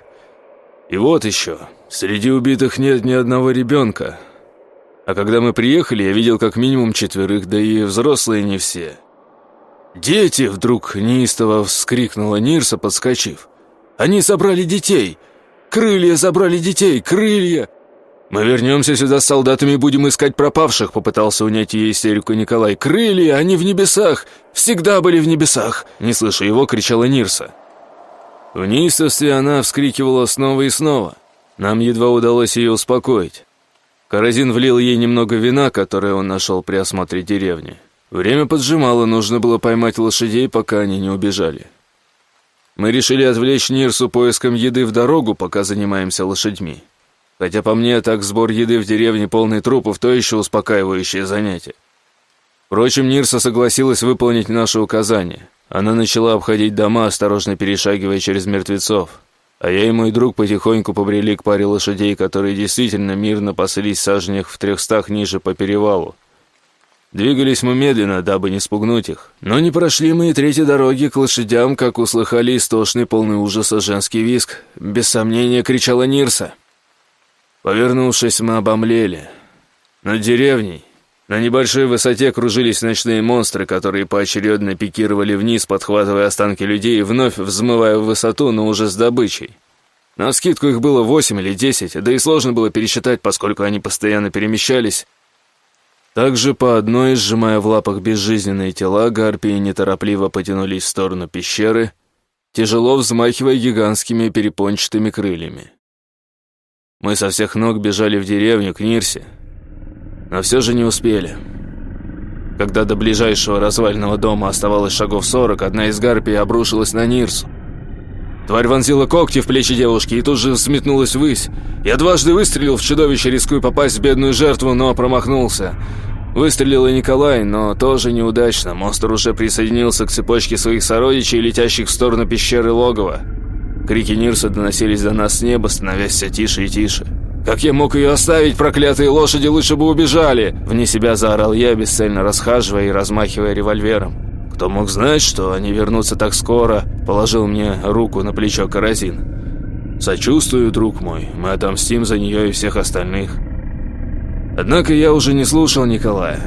«И вот еще. Среди убитых нет ни одного ребенка. А когда мы приехали, я видел как минимум четверых, да и взрослые не все». «Дети!» — вдруг неистово вскрикнула Нирса, подскочив. «Они забрали детей! Крылья забрали детей! Крылья!» «Мы вернемся сюда с солдатами и будем искать пропавших», — попытался унять ее истерику Николай. «Крылья, они в небесах! Всегда были в небесах!» Не слыша его, кричала Нирса. В неистовстве она вскрикивала снова и снова. Нам едва удалось ее успокоить. Каразин влил ей немного вина, которое он нашел при осмотре деревни. Время поджимало, нужно было поймать лошадей, пока они не убежали. Мы решили отвлечь Нирсу поиском еды в дорогу, пока занимаемся лошадьми. Хотя по мне, так сбор еды в деревне полный трупов, то еще успокаивающее занятие. Впрочем, Нирса согласилась выполнить наше указание. Она начала обходить дома, осторожно перешагивая через мертвецов. А я и мой друг потихоньку побрели к паре лошадей, которые действительно мирно паслись сажнях в трехстах ниже по перевалу. Двигались мы медленно, дабы не спугнуть их. Но не прошли мы и третьей дороги к лошадям, как услыхали истошный полный ужаса женский виск. Без сомнения кричала Нирса. Повернувшись, мы обомлели. Над деревней на небольшой высоте кружились ночные монстры, которые поочередно пикировали вниз, подхватывая останки людей и вновь взмывая в высоту, но уже с добычей. На скидку их было восемь или десять, да и сложно было пересчитать, поскольку они постоянно перемещались. Также по одной, сжимая в лапах безжизненные тела, гарпии неторопливо потянулись в сторону пещеры, тяжело взмахивая гигантскими перепончатыми крыльями. Мы со всех ног бежали в деревню к Нирсе, но все же не успели. Когда до ближайшего развального дома оставалось шагов сорок, одна из гарпий обрушилась на Нирсу. Тварь вонзила когти в плечи девушки и тут же взметнулась ввысь. Я дважды выстрелил в чудовище, рискуя попасть в бедную жертву, но промахнулся. Выстрелил и Николай, но тоже неудачно. Монстр уже присоединился к цепочке своих сородичей, летящих в сторону пещеры логова. Крики Нирса доносились до нас с неба, становясь все тише и тише. «Как я мог ее оставить, проклятые лошади, лучше бы убежали!» Вне себя заорал я, бесцельно расхаживая и размахивая револьвером. «Кто мог знать, что они вернутся так скоро?» Положил мне руку на плечо Каразин. «Сочувствую, друг мой, мы отомстим за нее и всех остальных». Однако я уже не слушал Николая.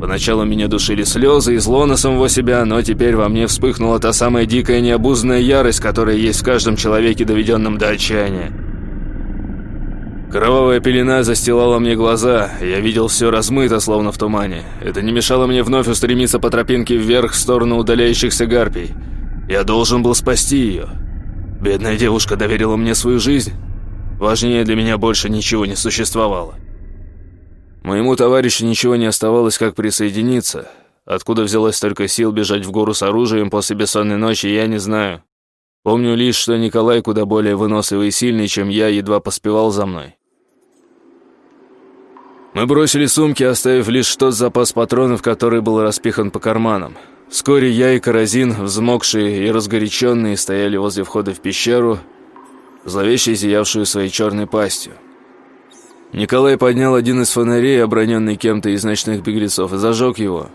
Поначалу меня душили слезы и зло на самого себя, но теперь во мне вспыхнула та самая дикая необузданная ярость, которая есть в каждом человеке, доведенном до отчаяния. Кровавая пелена застилала мне глаза, я видел все размыто, словно в тумане. Это не мешало мне вновь устремиться по тропинке вверх в сторону удаляющихся гарпий. Я должен был спасти ее. Бедная девушка доверила мне свою жизнь. Важнее для меня больше ничего не существовало. Моему товарищу ничего не оставалось, как присоединиться. Откуда взялось столько сил бежать в гору с оружием после бессонной ночи, я не знаю. Помню лишь, что Николай куда более выносливый и сильный, чем я, едва поспевал за мной. Мы бросили сумки, оставив лишь тот запас патронов, который был распихан по карманам. Вскоре я и Каразин, взмокшие и разгоряченные, стояли возле входа в пещеру, зловеще зиявшую своей черной пастью. Николай поднял один из фонарей, оброненный кем-то из ночных беглецов, и зажег его.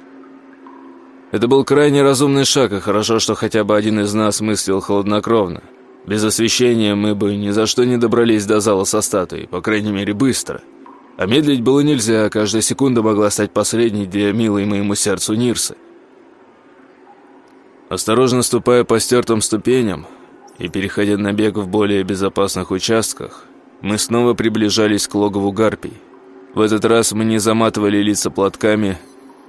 Это был крайне разумный шаг, и хорошо, что хотя бы один из нас мыслил хладнокровно. Без освещения мы бы ни за что не добрались до зала со статуей, по крайней мере, быстро. А медлить было нельзя, каждая секунда могла стать последней для милой моему сердцу Нирсы. Осторожно ступая по стертым ступеням и переходя на бег в более безопасных участках, мы снова приближались к логову гарпий. В этот раз мы не заматывали лица платками,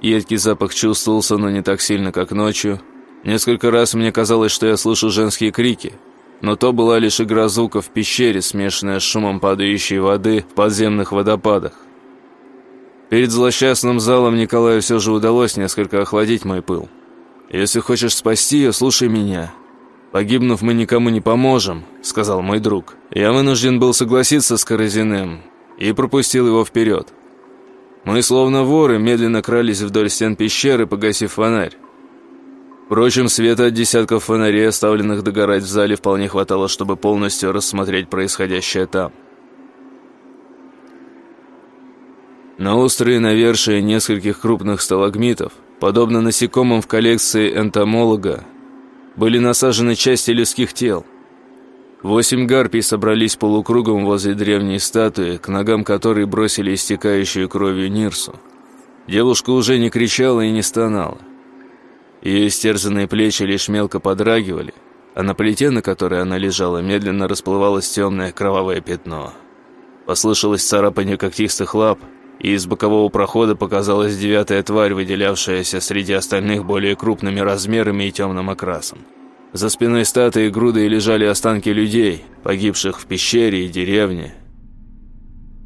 едкий запах чувствовался, но не так сильно, как ночью. Несколько раз мне казалось, что я слышу женские крики, но то была лишь игра звуков в пещере, смешанная с шумом падающей воды в подземных водопадах. Перед злосчастным залом Николаю все же удалось несколько охладить мой пыл. «Если хочешь спасти ее, слушай меня. «Погибнув, мы никому не поможем», — сказал мой друг. Я вынужден был согласиться с Каразиным и пропустил его вперед. Мы, словно воры, медленно крались вдоль стен пещеры, погасив фонарь. Впрочем, света от десятков фонарей, оставленных догорать в зале, вполне хватало, чтобы полностью рассмотреть происходящее там. На острые навершия нескольких крупных сталагмитов, подобно насекомым в коллекции энтомолога, были насажены части людских тел. Восемь гарпий собрались полукругом возле древней статуи, к ногам которой бросили истекающую кровью Нирсу. Девушка уже не кричала и не стонала. Ее истерзанные плечи лишь мелко подрагивали, а на плите, на которой она лежала, медленно расплывалось темное кровавое пятно. Послышалось царапание когтистых лап, и из бокового прохода показалась девятая тварь, выделявшаяся среди остальных более крупными размерами и темным окрасом. За спиной статуи грудой лежали останки людей, погибших в пещере и деревне.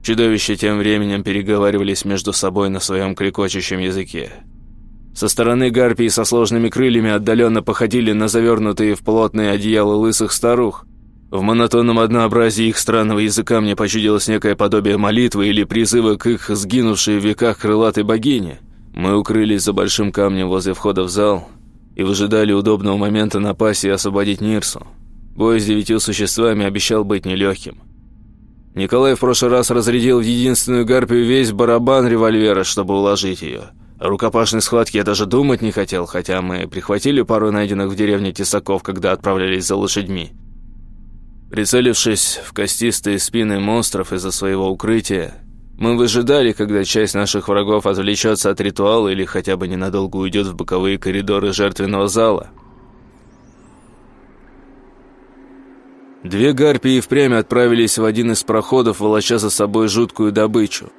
Чудовища тем временем переговаривались между собой на своем крикочущем языке. Со стороны гарпии со сложными крыльями отдаленно походили на завернутые в плотные одеяла лысых старух, в монотонном однообразии их странного языка мне почудилось некое подобие молитвы или призыва к их сгинувшей в веках крылатой богине. Мы укрылись за большим камнем возле входа в зал и выжидали удобного момента напасть и освободить Нирсу. Бой с девятью существами обещал быть нелегким. Николай в прошлый раз разрядил в единственную гарпию весь барабан револьвера, чтобы уложить ее. О рукопашной схватке я даже думать не хотел, хотя мы прихватили пару найденных в деревне тесаков, когда отправлялись за лошадьми. Прицелившись в костистые спины монстров из-за своего укрытия, мы выжидали, когда часть наших врагов отвлечется от ритуала или хотя бы ненадолго уйдет в боковые коридоры жертвенного зала. Две гарпии впрямь отправились в один из проходов, волоча за собой жуткую добычу.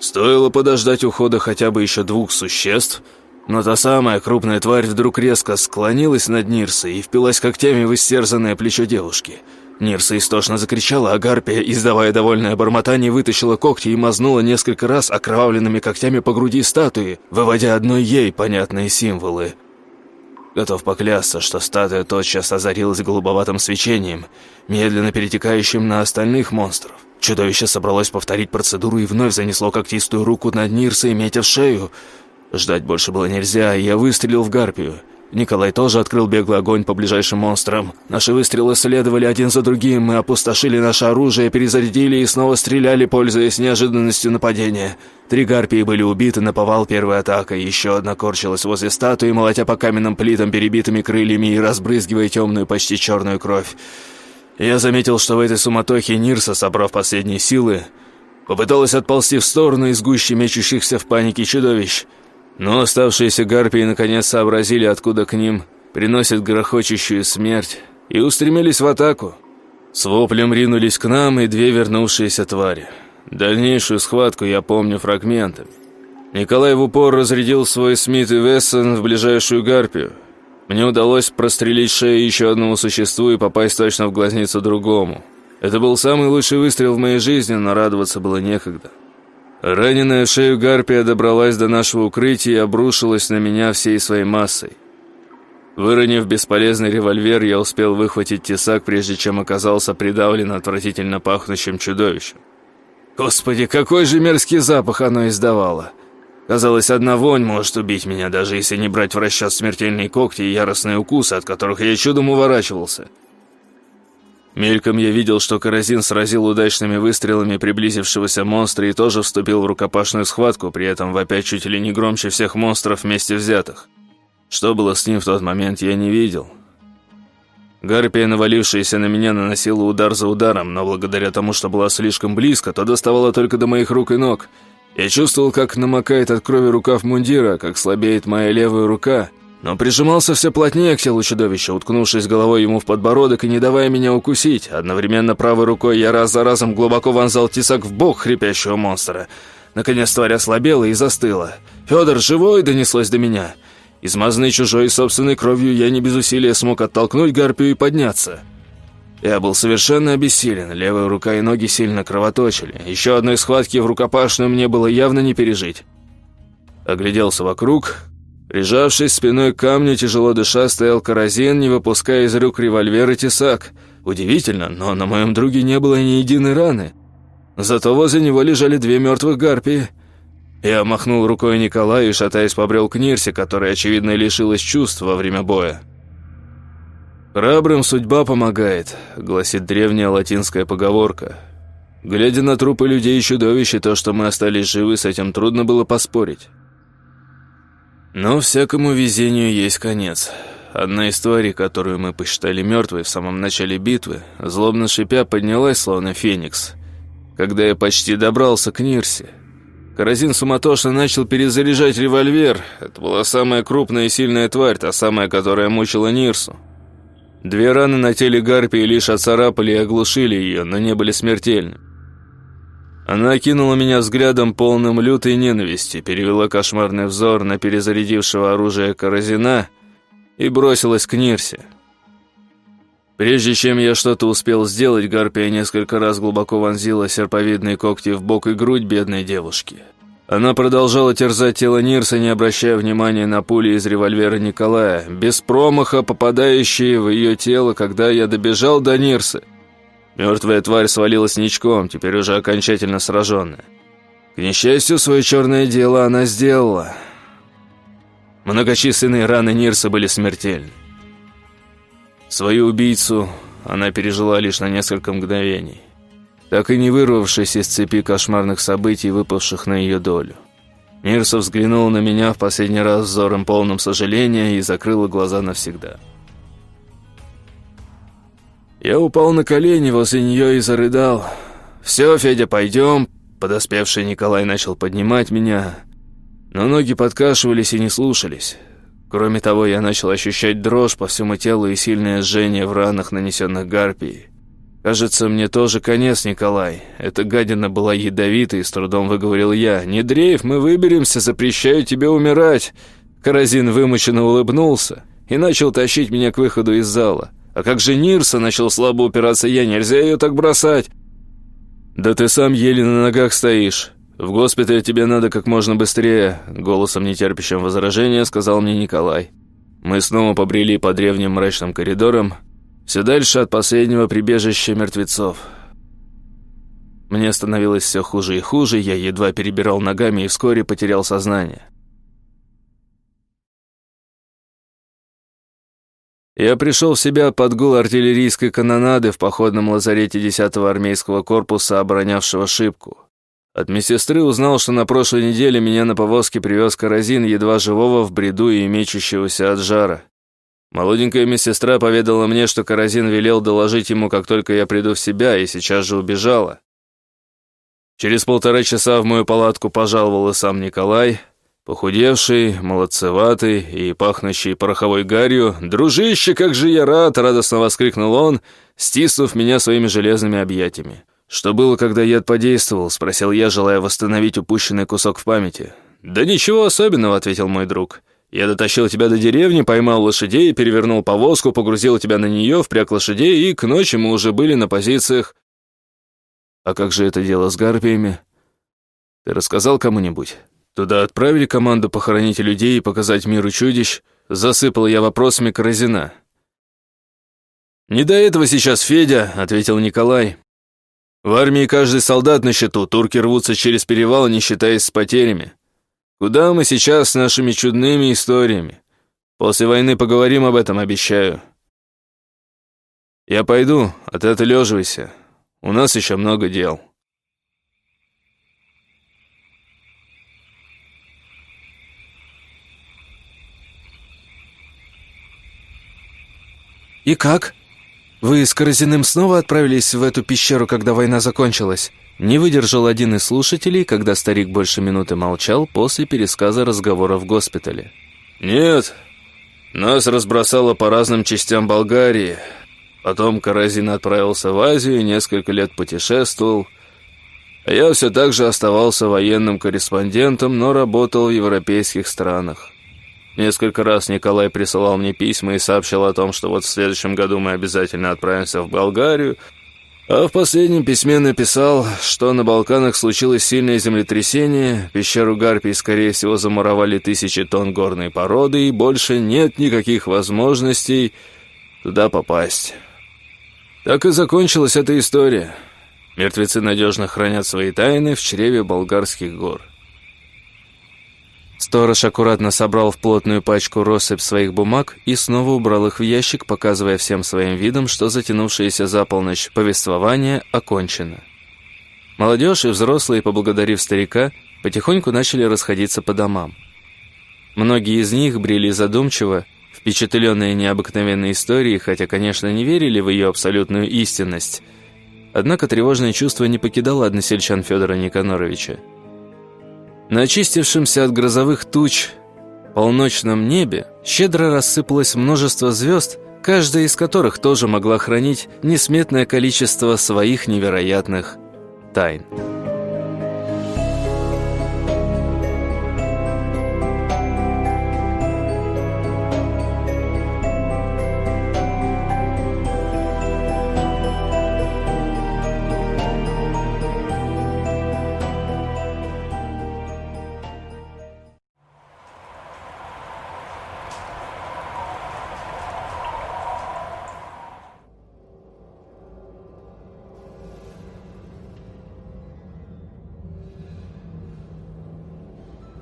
Стоило подождать ухода хотя бы еще двух существ, но та самая крупная тварь вдруг резко склонилась над Нирсой и впилась когтями в истерзанное плечо девушки – Нирса истошно закричала, а Гарпия, издавая довольное бормотание, вытащила когти и мазнула несколько раз окровавленными когтями по груди статуи, выводя одной ей понятные символы. Готов поклясться, что статуя тотчас озарилась голубоватым свечением, медленно перетекающим на остальных монстров. Чудовище собралось повторить процедуру и вновь занесло когтистую руку над Нирсой, метя в шею. Ждать больше было нельзя, и я выстрелил в Гарпию — Николай тоже открыл беглый огонь по ближайшим монстрам. Наши выстрелы следовали один за другим, мы опустошили наше оружие, перезарядили и снова стреляли, пользуясь неожиданностью нападения. Три гарпии были убиты на повал первой атакой, еще одна корчилась возле статуи, молотя по каменным плитам перебитыми крыльями и разбрызгивая темную, почти черную кровь. Я заметил, что в этой суматохе Нирса, собрав последние силы, попыталась отползти в сторону из гущи мечущихся в панике чудовищ — но оставшиеся гарпии наконец сообразили, откуда к ним приносят грохочущую смерть, и устремились в атаку. С воплем ринулись к нам и две вернувшиеся твари. Дальнейшую схватку я помню фрагментами. Николай в упор разрядил свой Смит и Вессон в ближайшую гарпию. Мне удалось прострелить шею еще одному существу и попасть точно в глазницу другому. Это был самый лучший выстрел в моей жизни, но радоваться было некогда. Раненая шею гарпия добралась до нашего укрытия и обрушилась на меня всей своей массой. Выронив бесполезный револьвер, я успел выхватить тесак, прежде чем оказался придавлен отвратительно пахнущим чудовищем. Господи, какой же мерзкий запах оно издавало! Казалось, одна вонь может убить меня, даже если не брать в расчет смертельные когти и яростные укусы, от которых я чудом уворачивался. Мельком я видел, что Каразин сразил удачными выстрелами приблизившегося монстра и тоже вступил в рукопашную схватку, при этом вопя чуть ли не громче всех монстров вместе взятых. Что было с ним в тот момент, я не видел. Гарпия, навалившаяся на меня, наносила удар за ударом, но благодаря тому, что была слишком близко, то доставала только до моих рук и ног. Я чувствовал, как намокает от крови рукав мундира, как слабеет моя левая рука, но прижимался все плотнее к телу чудовища, уткнувшись головой ему в подбородок и не давая меня укусить. Одновременно правой рукой я раз за разом глубоко вонзал тесак в бок хрипящего монстра. Наконец тварь ослабела и застыла. «Федор, живой!» — донеслось до меня. Измазанный чужой и собственной кровью, я не без усилия смог оттолкнуть гарпию и подняться. Я был совершенно обессилен, левая рука и ноги сильно кровоточили. Еще одной схватки в рукопашную мне было явно не пережить. Огляделся вокруг, Прижавшись спиной к камню, тяжело дыша, стоял Каразин, не выпуская из рук револьвер и тесак. Удивительно, но на моем друге не было ни единой раны. Зато возле него лежали две мертвых гарпии. Я махнул рукой Николаю и, шатаясь, побрел к Нирсе, которая, очевидно, лишилась чувств во время боя. «Храбрым судьба помогает», — гласит древняя латинская поговорка. Глядя на трупы людей и чудовищ, и то, что мы остались живы, с этим трудно было поспорить. Но всякому везению есть конец. Одна из тварей, которую мы посчитали мертвой в самом начале битвы, злобно шипя, поднялась, словно феникс. Когда я почти добрался к Нирсе, Каразин суматошно начал перезаряжать револьвер. Это была самая крупная и сильная тварь, та самая, которая мучила Нирсу. Две раны на теле Гарпии лишь оцарапали и оглушили ее, но не были смертельны. Она окинула меня взглядом полным лютой ненависти, перевела кошмарный взор на перезарядившего оружие Каразина и бросилась к Нирсе. Прежде чем я что-то успел сделать, Гарпия несколько раз глубоко вонзила серповидные когти в бок и грудь бедной девушки. Она продолжала терзать тело Нирса, не обращая внимания на пули из револьвера Николая, без промаха попадающие в ее тело, когда я добежал до Нирса – Мертвая тварь свалилась ничком, теперь уже окончательно сраженная. К несчастью, свое черное дело она сделала. Многочисленные раны Нирса были смертельны. Свою убийцу она пережила лишь на несколько мгновений, так и не вырвавшись из цепи кошмарных событий, выпавших на ее долю. Нирса взглянула на меня в последний раз взором полным сожаления и закрыла глаза навсегда. Я упал на колени возле нее и зарыдал. «Все, Федя, пойдем». Подоспевший Николай начал поднимать меня, но ноги подкашивались и не слушались. Кроме того, я начал ощущать дрожь по всему телу и сильное жжение в ранах, нанесенных гарпией. «Кажется, мне тоже конец, Николай. Эта гадина была ядовитой, с трудом выговорил я. Не дрейф, мы выберемся, запрещаю тебе умирать». Каразин вымученно улыбнулся и начал тащить меня к выходу из зала. А как же Нирса, начал слабо упираться я, нельзя ее так бросать. Да ты сам еле на ногах стоишь. В госпиталь тебе надо как можно быстрее, голосом нетерпящим возражения сказал мне Николай. Мы снова побрели по древним мрачным коридорам, все дальше от последнего прибежища мертвецов. Мне становилось все хуже и хуже, я едва перебирал ногами и вскоре потерял сознание. Я пришел в себя под гул артиллерийской канонады в походном лазарете 10-го армейского корпуса, оборонявшего шибку. От медсестры узнал, что на прошлой неделе меня на повозке привез каразин, едва живого в бреду и мечущегося от жара. Молоденькая медсестра поведала мне, что каразин велел доложить ему, как только я приду в себя, и сейчас же убежала. Через полтора часа в мою палатку пожаловал и сам Николай, Похудевший, молодцеватый и пахнущий пороховой гарью, «Дружище, как же я рад!» — радостно воскликнул он, стиснув меня своими железными объятиями. «Что было, когда яд подействовал?» — спросил я, желая восстановить упущенный кусок в памяти. «Да ничего особенного», — ответил мой друг. Я дотащил тебя до деревни, поймал лошадей, перевернул повозку, погрузил тебя на нее, впряг лошадей, и к ночи мы уже были на позициях. А как же это дело с гарпиями? Ты рассказал кому-нибудь? Туда отправили команду похоронить людей и показать миру чудищ? Засыпал я вопросами Каразина. «Не до этого сейчас, Федя», — ответил Николай. «В армии каждый солдат на счету, турки рвутся через перевал, не считаясь с потерями. Куда мы сейчас с нашими чудными историями? После войны поговорим об этом, обещаю. Я пойду, а ты отлеживайся. У нас еще много дел». «И как? Вы с Каразиным снова отправились в эту пещеру, когда война закончилась?» Не выдержал один из слушателей, когда старик больше минуты молчал после пересказа разговора в госпитале. «Нет, нас разбросало по разным частям Болгарии. Потом Каразин отправился в Азию, несколько лет путешествовал. А я все так же оставался военным корреспондентом, но работал в европейских странах. Несколько раз Николай присылал мне письма и сообщил о том, что вот в следующем году мы обязательно отправимся в Болгарию, а в последнем письме написал, что на Балканах случилось сильное землетрясение, пещеру Гарпий, скорее всего, замуровали тысячи тонн горной породы, и больше нет никаких возможностей туда попасть. Так и закончилась эта история. Мертвецы надежно хранят свои тайны в чреве болгарских гор. Сторож аккуратно собрал в плотную пачку россыпь своих бумаг и снова убрал их в ящик, показывая всем своим видом, что затянувшееся за полночь повествование окончено. Молодежь и взрослые, поблагодарив старика, потихоньку начали расходиться по домам. Многие из них брели задумчиво, впечатленные необыкновенной историей, хотя, конечно, не верили в ее абсолютную истинность. Однако тревожное чувство не покидало односельчан Федора Никаноровича. На очистившемся от грозовых туч полночном небе щедро рассыпалось множество звезд, каждая из которых тоже могла хранить несметное количество своих невероятных тайн.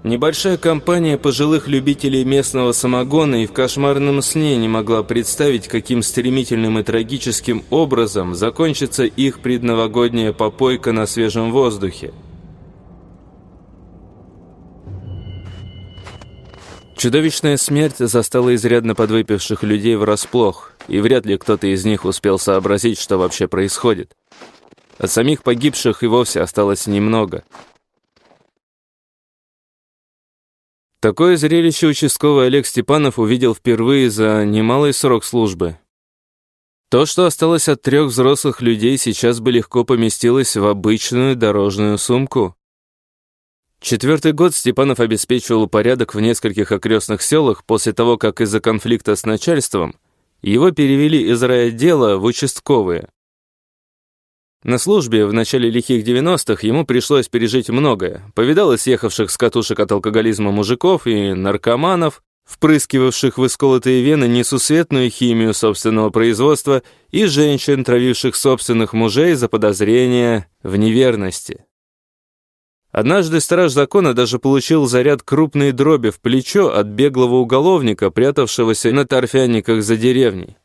Небольшая компания пожилых любителей местного самогона и в кошмарном сне не могла представить, каким стремительным и трагическим образом закончится их предновогодняя попойка на свежем воздухе. Чудовищная смерть застала изрядно подвыпивших людей врасплох, и вряд ли кто-то из них успел сообразить, что вообще происходит. От самих погибших и вовсе осталось немного – Такое зрелище участковый Олег Степанов увидел впервые за немалый срок службы. То, что осталось от трех взрослых людей, сейчас бы легко поместилось в обычную дорожную сумку. Четвертый год Степанов обеспечивал порядок в нескольких окрестных селах после того, как из-за конфликта с начальством его перевели из райотдела в участковые. На службе в начале лихих 90-х ему пришлось пережить многое. Повидал съехавших с катушек от алкоголизма мужиков и наркоманов, впрыскивавших в исколотые вены несусветную химию собственного производства и женщин, травивших собственных мужей за подозрения в неверности. Однажды страж закона даже получил заряд крупной дроби в плечо от беглого уголовника, прятавшегося на торфяниках за деревней.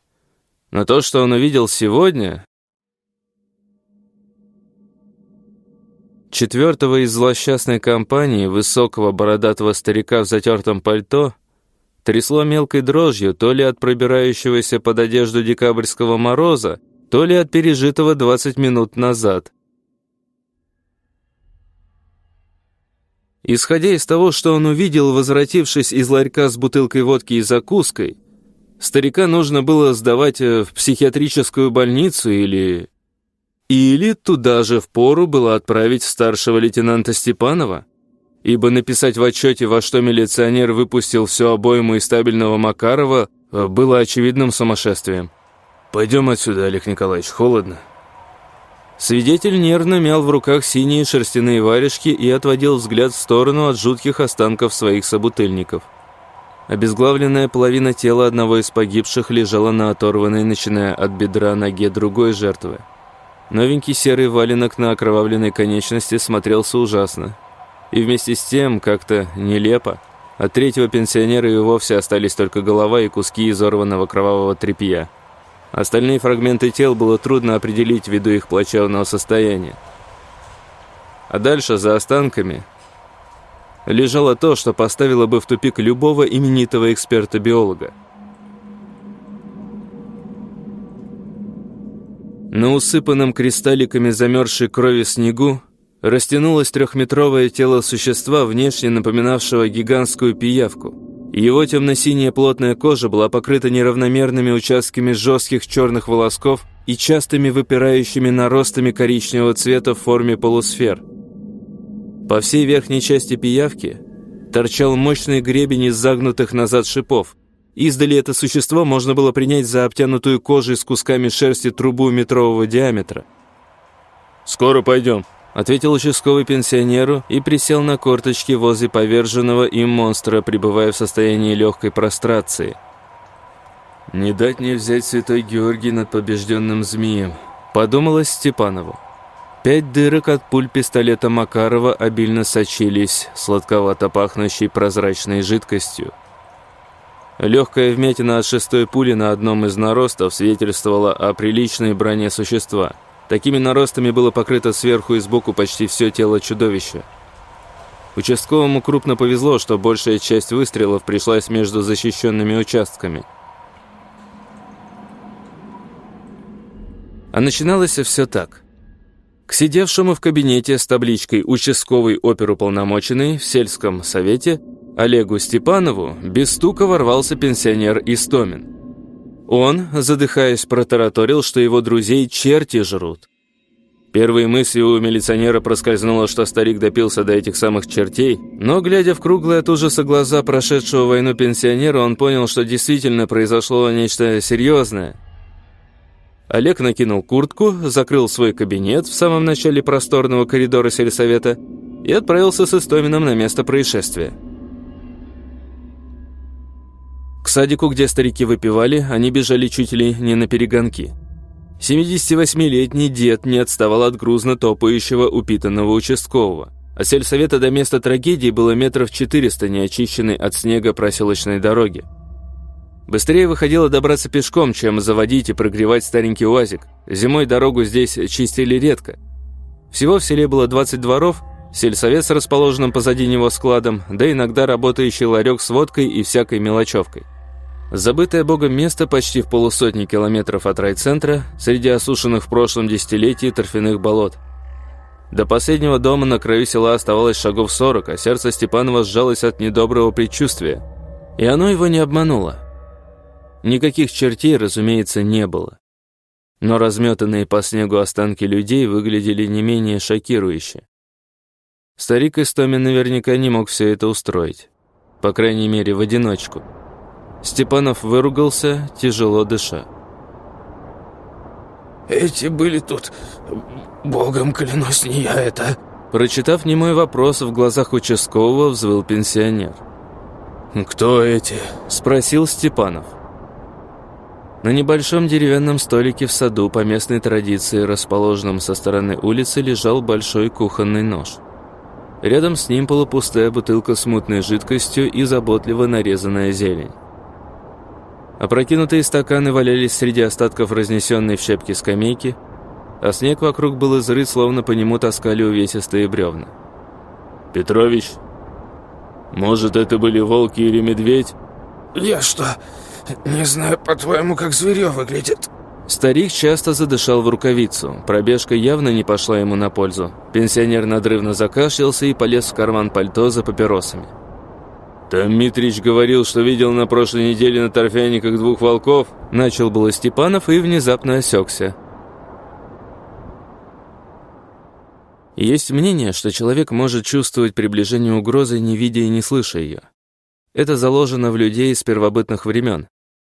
Но то, что он увидел сегодня, Четвертого из злосчастной компании, высокого бородатого старика в затертом пальто, трясло мелкой дрожью то ли от пробирающегося под одежду декабрьского мороза, то ли от пережитого 20 минут назад. Исходя из того, что он увидел, возвратившись из ларька с бутылкой водки и закуской, старика нужно было сдавать в психиатрическую больницу или или туда же впору было отправить старшего лейтенанта Степанова? ибо написать в отчете, во что милиционер выпустил все обойму из стабильного Макарова, было очевидным сумасшествием. «Пойдем отсюда, Олег Николаевич, холодно». Свидетель нервно мял в руках синие шерстяные варежки и отводил взгляд в сторону от жутких останков своих собутыльников. Обезглавленная половина тела одного из погибших лежала на оторванной, начиная от бедра, ноге другой жертвы. Новенький серый валенок на окровавленной конечности смотрелся ужасно. И вместе с тем, как-то нелепо, от третьего пенсионера и вовсе остались только голова и куски изорванного кровавого тряпья. Остальные фрагменты тел было трудно определить ввиду их плачевного состояния. А дальше, за останками, лежало то, что поставило бы в тупик любого именитого эксперта-биолога. На усыпанном кристалликами замерзшей крови снегу растянулось трехметровое тело существа, внешне напоминавшего гигантскую пиявку. Его темно-синяя плотная кожа была покрыта неравномерными участками жестких черных волосков и частыми выпирающими наростами коричневого цвета в форме полусфер. По всей верхней части пиявки торчал мощный гребень из загнутых назад шипов. Издали это существо можно было принять за обтянутую кожей с кусками шерсти трубу метрового диаметра. «Скоро пойдем», Ответил участковый пенсионеру и присел на корточки возле поверженного им монстра, пребывая в состоянии легкой прострации. «Не дать не взять святой Георгий над побежденным змеем», — подумалось Степанову. Пять дырок от пуль пистолета Макарова обильно сочились сладковато пахнущей прозрачной жидкостью. Легкая вмятина от шестой пули на одном из наростов свидетельствовала о приличной броне существа — Такими наростами было покрыто сверху и сбоку почти все тело чудовища. Участковому крупно повезло, что большая часть выстрелов пришлась между защищенными участками. А начиналось все так. К сидевшему в кабинете с табличкой «Участковый оперуполномоченный» в сельском совете Олегу Степанову без стука ворвался пенсионер Истомин. Он, задыхаясь, протараторил, что его друзей черти жрут. Первой мыслью у милиционера проскользнуло, что старик допился до этих самых чертей, но, глядя в круглые от ужаса глаза прошедшего войну пенсионера, он понял, что действительно произошло нечто серьезное. Олег накинул куртку, закрыл свой кабинет в самом начале просторного коридора сельсовета и отправился с Истомином на место происшествия. К садику, где старики выпивали, они бежали чуть ли не на перегонки. 78-летний дед не отставал от грузно топающего упитанного участкового. А сельсовета до места трагедии было метров 400 неочищенной от снега проселочной дороги. Быстрее выходило добраться пешком, чем заводить и прогревать старенький УАЗик. Зимой дорогу здесь чистили редко. Всего в селе было 20 дворов, сельсовет с расположенным позади него складом, да иногда работающий ларек с водкой и всякой мелочевкой. Забытое богом место почти в полусотни километров от райцентра, среди осушенных в прошлом десятилетии торфяных болот. До последнего дома на краю села оставалось шагов сорок, а сердце Степанова сжалось от недоброго предчувствия. И оно его не обмануло. Никаких чертей, разумеется, не было. Но разметанные по снегу останки людей выглядели не менее шокирующе. Старик Истомин наверняка не мог все это устроить. По крайней мере, в одиночку. Степанов выругался, тяжело дыша. «Эти были тут. Богом клянусь, не я это». Прочитав немой вопрос, в глазах участкового взвыл пенсионер. «Кто эти?» – спросил Степанов. На небольшом деревянном столике в саду по местной традиции, расположенном со стороны улицы, лежал большой кухонный нож. Рядом с ним полупустая бутылка с мутной жидкостью и заботливо нарезанная зелень. Опрокинутые стаканы валялись среди остатков разнесенной в щепки скамейки, а снег вокруг был изрыт, словно по нему таскали увесистые бревна. «Петрович, может, это были волки или медведь?» «Я что, не знаю, по-твоему, как зверё выглядит?» Старик часто задышал в рукавицу. Пробежка явно не пошла ему на пользу. Пенсионер надрывно закашлялся и полез в карман пальто за папиросами. «Там Митрич говорил, что видел на прошлой неделе на торфяниках двух волков». Начал было Степанов и внезапно осекся. Есть мнение, что человек может чувствовать приближение угрозы, не видя и не слыша ее. Это заложено в людей с первобытных времен.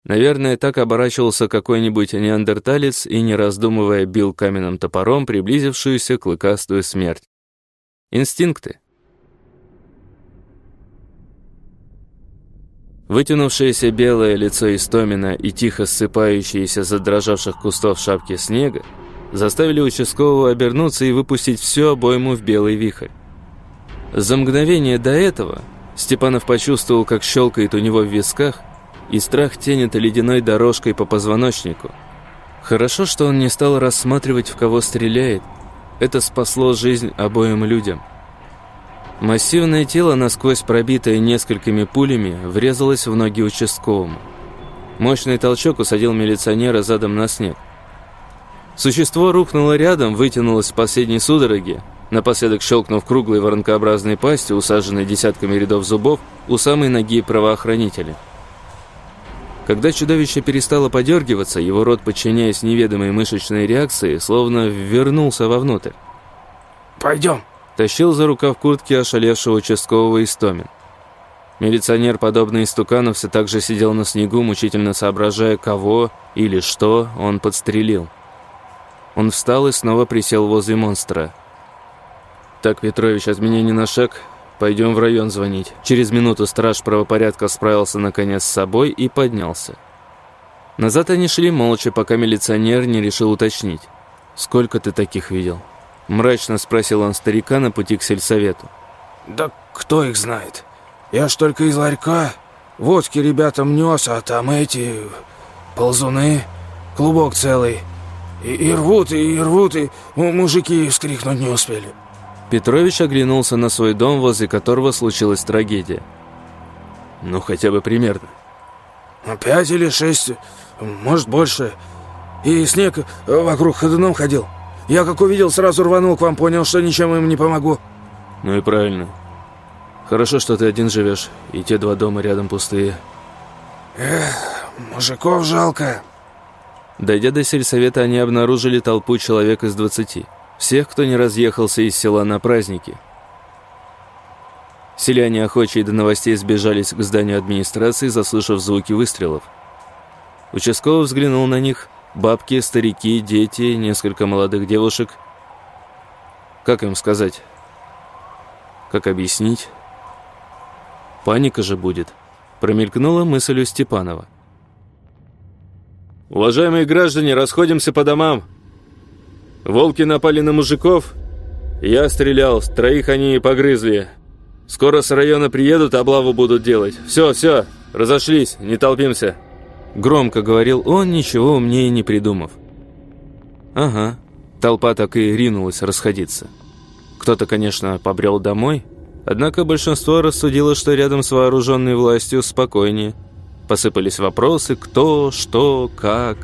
Наверное, так оборачивался какой-нибудь неандерталец и, не раздумывая, бил каменным топором приблизившуюся клыкастую смерть. Инстинкты. Вытянувшееся белое лицо Истомина и тихо ссыпающиеся задрожавших кустов шапки снега заставили участкового обернуться и выпустить всю обойму в белый вихрь. За мгновение до этого Степанов почувствовал, как щелкает у него в висках, и страх тенет ледяной дорожкой по позвоночнику. Хорошо, что он не стал рассматривать, в кого стреляет. Это спасло жизнь обоим людям. Массивное тело, насквозь пробитое несколькими пулями, врезалось в ноги участковому. Мощный толчок усадил милиционера задом на снег. Существо рухнуло рядом, вытянулось в последней судороге, напоследок щелкнув круглой воронкообразной пастью, усаженной десятками рядов зубов, у самой ноги правоохранителя. Когда чудовище перестало подергиваться, его рот, подчиняясь неведомой мышечной реакции, словно вернулся вовнутрь. «Пойдем!» – тащил за рукав куртки ошалевшего участкового Истомин. Милиционер, подобно истукану, все так же сидел на снегу, мучительно соображая, кого или что он подстрелил. Он встал и снова присел возле монстра. «Так, Петрович, от меня не на шаг. Пойдем в район звонить». Через минуту страж правопорядка справился наконец с собой и поднялся. Назад они шли молча, пока милиционер не решил уточнить. «Сколько ты таких видел?» Мрачно спросил он старика на пути к сельсовету. «Да кто их знает? Я ж только из ларька. Водки ребятам нес, а там эти... ползуны, клубок целый». И, и рвут, и рвут, и мужики вскрикнуть не успели. Петрович оглянулся на свой дом, возле которого случилась трагедия. Ну, хотя бы примерно. Ну, пять или шесть, может, больше. И снег вокруг ходуном ходил. Я, как увидел, сразу рванул к вам, понял, что ничем им не помогу. Ну и правильно. Хорошо, что ты один живешь, и те два дома рядом пустые. Эх, мужиков жалко. Дойдя до сельсовета, они обнаружили толпу человек из двадцати. Всех, кто не разъехался из села на праздники. Селяне, охочие до новостей, сбежались к зданию администрации, заслышав звуки выстрелов. Участковый взглянул на них. Бабки, старики, дети, несколько молодых девушек. Как им сказать? Как объяснить? Паника же будет. Промелькнула мысль у Степанова. «Уважаемые граждане, расходимся по домам. Волки напали на мужиков. Я стрелял, троих они погрызли. Скоро с района приедут, облаву будут делать. Все, все, разошлись, не толпимся». Громко говорил он, ничего умнее не придумав. «Ага». Толпа так и ринулась расходиться. Кто-то, конечно, побрел домой, однако большинство рассудило, что рядом с вооруженной властью спокойнее – Посыпались вопросы, кто, что, как.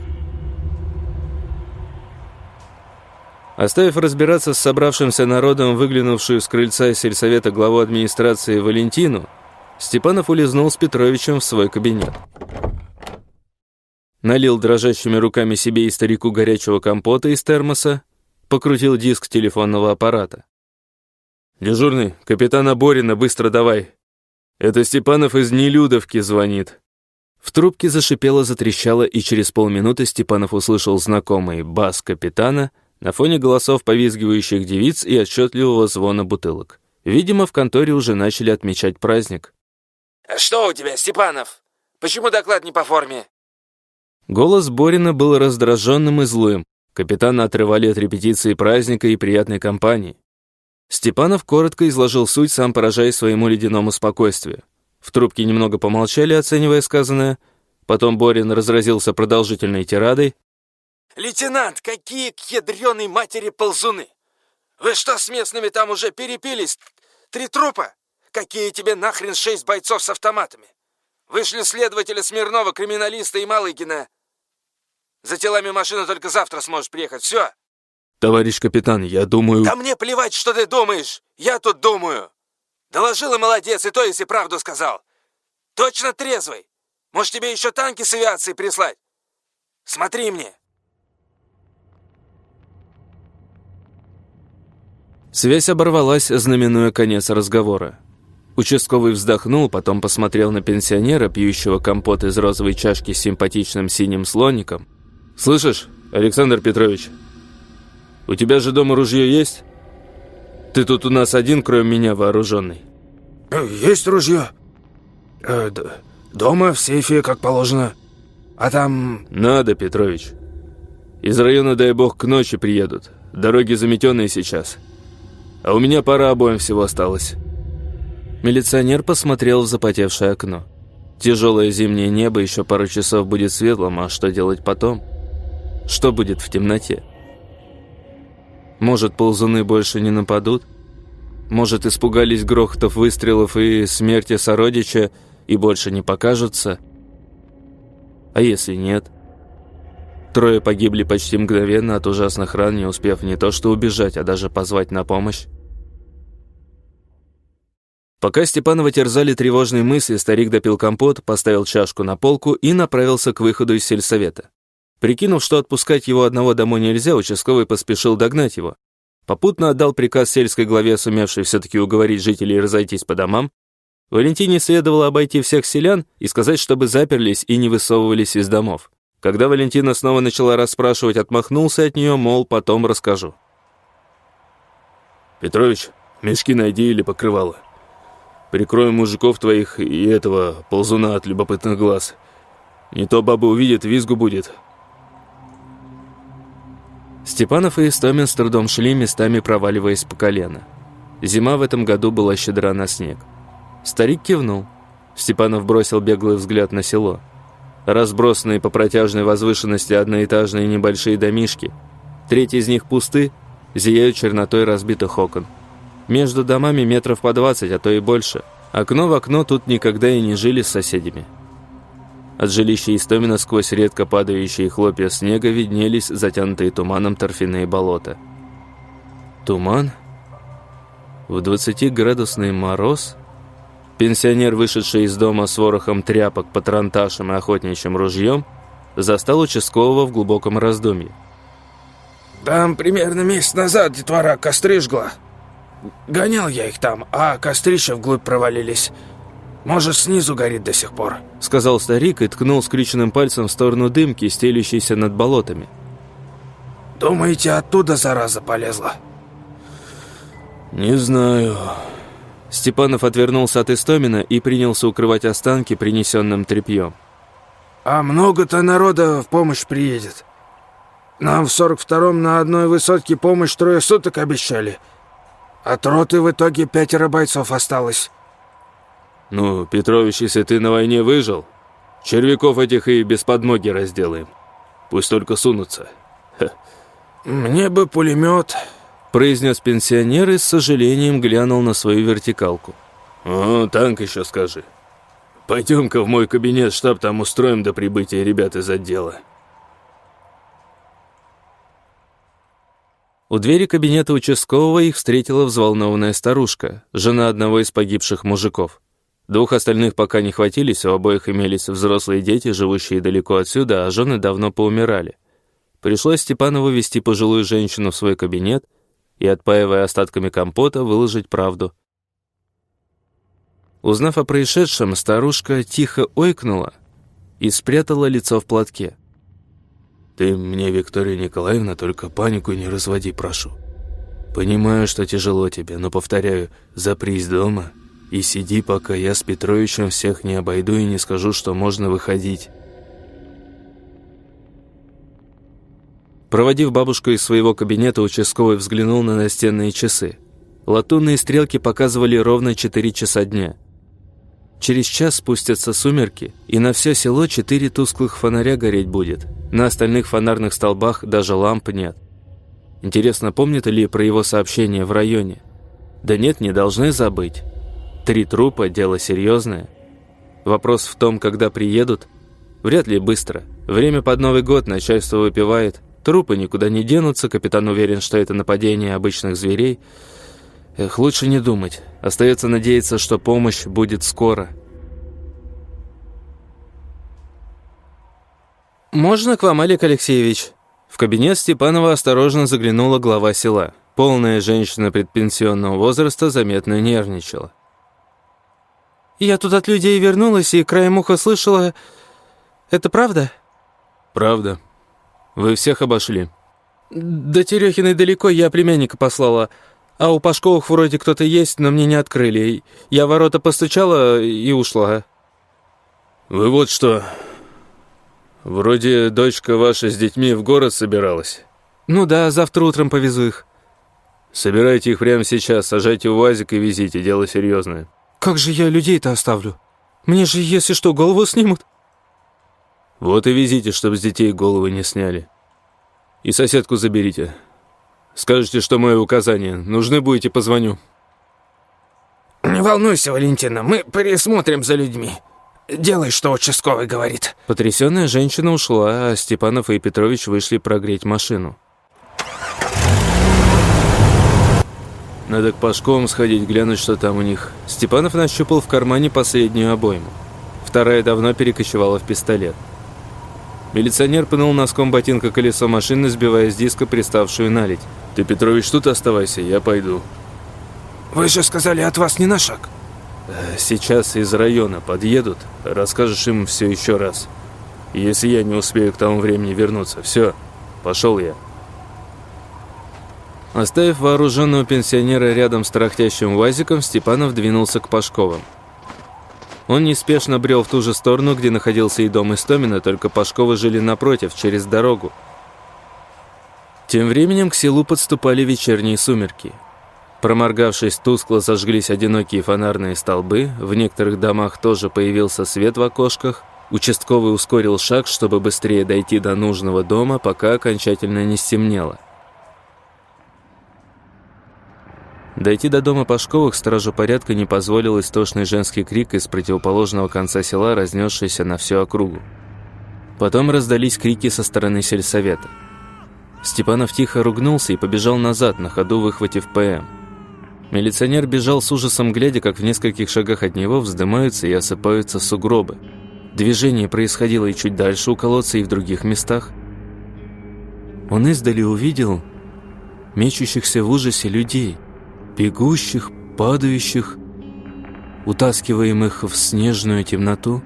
Оставив разбираться с собравшимся народом, выглянувшую с крыльца сельсовета главу администрации Валентину, Степанов улизнул с Петровичем в свой кабинет. Налил дрожащими руками себе и старику горячего компота из термоса, покрутил диск телефонного аппарата. «Дежурный, капитана Борина, быстро давай. Это Степанов из Нелюдовки звонит. В трубке зашипело, затрещало, и через полминуты Степанов услышал знакомый бас капитана на фоне голосов повизгивающих девиц и отчетливого звона бутылок. Видимо, в конторе уже начали отмечать праздник. «Что у тебя, Степанов? Почему доклад не по форме?» Голос Борина был раздраженным и злым. Капитана отрывали от репетиции праздника и приятной компании. Степанов коротко изложил суть, сам поражаясь своему ледяному спокойствию. В трубке немного помолчали, оценивая сказанное. Потом Борин разразился продолжительной тирадой. «Лейтенант, какие к ядреной матери ползуны! Вы что, с местными там уже перепились? Три трупа? Какие тебе нахрен шесть бойцов с автоматами? Вышли следователя Смирнова, криминалиста и Малыгина. За телами машина только завтра сможешь приехать, все!» «Товарищ капитан, я думаю...» «Да мне плевать, что ты думаешь! Я тут думаю!» Доложил и молодец, и то, если правду сказал. Точно трезвый. Может, тебе еще танки с авиацией прислать? Смотри мне. Связь оборвалась, знаменуя конец разговора. Участковый вздохнул, потом посмотрел на пенсионера, пьющего компот из розовой чашки с симпатичным синим слоником. «Слышишь, Александр Петрович, у тебя же дома ружье есть? Ты тут у нас один, кроме меня, вооруженный». Э, «Есть ружье. Э, дома, в сейфе, как положено. А там...» «Надо, Петрович. Из района, дай бог, к ночи приедут. Дороги заметенные сейчас. А у меня пара обоим всего осталось». Милиционер посмотрел в запотевшее окно. Тяжелое зимнее небо еще пару часов будет светлым, а что делать потом? Что будет в темноте? Может, ползуны больше не нападут? Может, испугались грохотов выстрелов и смерти сородича и больше не покажутся? А если нет? Трое погибли почти мгновенно от ужасных ран, не успев не то что убежать, а даже позвать на помощь. Пока Степанова терзали тревожные мысли, старик допил компот, поставил чашку на полку и направился к выходу из сельсовета. Прикинув, что отпускать его одного домой нельзя, участковый поспешил догнать его. Попутно отдал приказ сельской главе, сумевшей все-таки уговорить жителей разойтись по домам. Валентине следовало обойти всех селян и сказать, чтобы заперлись и не высовывались из домов. Когда Валентина снова начала расспрашивать, отмахнулся от нее, мол, потом расскажу. «Петрович, мешки найди или покрывало. Прикроем мужиков твоих и этого ползуна от любопытных глаз. Не то баба увидит, визгу будет». Степанов и Истомин с трудом шли, местами проваливаясь по колено. Зима в этом году была щедра на снег. Старик кивнул. Степанов бросил беглый взгляд на село. Разбросанные по протяжной возвышенности одноэтажные небольшие домишки. Треть из них пусты, зияют чернотой разбитых окон. Между домами метров по 20, а то и больше. Окно в окно тут никогда и не жили с соседями. От жилища Истомина сквозь редко падающие хлопья снега виднелись затянутые туманом торфяные болота. Туман? В 20-градусный мороз? Пенсионер, вышедший из дома с ворохом тряпок, патронташем и охотничьим ружьем, застал участкового в глубоком раздумье. «Там примерно месяц назад детвора костры жгла», Гонял я их там, а кострища вглубь провалились. Может, снизу горит до сих пор», — сказал старик и ткнул скрюченным пальцем в сторону дымки, стелющейся над болотами. «Думаете, оттуда зараза полезла?» «Не знаю». Степанов отвернулся от Истомина и принялся укрывать останки принесенным тряпьем. «А много-то народа в помощь приедет. Нам в 42-м на одной высотке помощь трое суток обещали». От роты в итоге пятеро бойцов осталось. Ну, Петрович, если ты на войне выжил, червяков этих и без подмоги разделаем. Пусть только сунутся. Ха. Мне бы пулемет, произнес пенсионер и с сожалением глянул на свою вертикалку. О, танк еще скажи. Пойдем-ка в мой кабинет, штаб там устроим до прибытия ребят из отдела. У двери кабинета участкового их встретила взволнованная старушка, жена одного из погибших мужиков. Двух остальных пока не хватились, у обоих имелись взрослые дети, живущие далеко отсюда, а жены давно поумирали. Пришлось Степанову вести пожилую женщину в свой кабинет и, отпаивая остатками компота, выложить правду. Узнав о происшедшем, старушка тихо ойкнула и спрятала лицо в платке. Ты мне, Виктория Николаевна, только панику не разводи, прошу. Понимаю, что тяжело тебе, но, повторяю, запрись дома и сиди, пока я с Петровичем всех не обойду и не скажу, что можно выходить. Проводив бабушку из своего кабинета, участковый взглянул на настенные часы. Латунные стрелки показывали ровно 4 часа дня. Через час спустятся сумерки, и на все село четыре тусклых фонаря гореть будет. На остальных фонарных столбах даже ламп нет. Интересно, помнит ли про его сообщение в районе? Да нет, не должны забыть. Три трупа – дело серьезное. Вопрос в том, когда приедут. Вряд ли быстро. Время под Новый год, начальство выпивает. Трупы никуда не денутся, капитан уверен, что это нападение обычных зверей – Эх, лучше не думать. Остается надеяться, что помощь будет скоро. «Можно к вам, Олег Алексеевич?» В кабинет Степанова осторожно заглянула глава села. Полная женщина предпенсионного возраста заметно нервничала. «Я тут от людей вернулась и краем уха слышала... Это правда?» «Правда. Вы всех обошли». «До Терехиной далеко, я племянника послала. А у Пашковых вроде кто-то есть, но мне не открыли. Я ворота постучала и ушла». «Вы вот что... Вроде дочка ваша с детьми в город собиралась». «Ну да, завтра утром повезу их». «Собирайте их прямо сейчас, сажайте в УАЗик и везите, дело серьезное». «Как же я людей-то оставлю? Мне же, если что, голову снимут». «Вот и везите, чтобы с детей головы не сняли. И соседку заберите. Скажете, что мое указание. Нужны будете, позвоню». «Не волнуйся, Валентина, мы пересмотрим за людьми. Делай, что участковый говорит». Потрясенная женщина ушла, а Степанов и Петрович вышли прогреть машину. Надо к Пашковым сходить, глянуть, что там у них. Степанов нащупал в кармане последнюю обойму. Вторая давно перекочевала в пистолет. Милиционер пнул носком ботинка колесо машины, сбивая с диска приставшую наледь. «Ты, Петрович, тут оставайся, я пойду». «Вы же сказали, от вас не на шаг». Э, «Сейчас из района подъедут, расскажешь им все еще раз. Если я не успею к тому времени вернуться, все, пошел я». Оставив вооруженного пенсионера рядом с трахтящим УАЗиком, Степанов двинулся к Пашковым. Он неспешно брел в ту же сторону, где находился и дом Истомина, только Пашковы жили напротив, через дорогу. Тем временем к селу подступали вечерние сумерки. Проморгавшись, тускло зажглись одинокие фонарные столбы, в некоторых домах тоже появился свет в окошках. Участковый ускорил шаг, чтобы быстрее дойти до нужного дома, пока окончательно не стемнело. Дойти до дома Пашковых стражу порядка не позволил истошный женский крик из противоположного конца села, разнесшийся на всю округу. Потом раздались крики со стороны сельсовета. Степанов тихо ругнулся и побежал назад, на ходу выхватив ПМ. Милиционер бежал с ужасом, глядя, как в нескольких шагах от него вздымаются и осыпаются сугробы. Движение происходило и чуть дальше у колодца, и в других местах. Он издали увидел мечущихся в ужасе людей – бегущих, падающих, утаскиваемых в снежную темноту.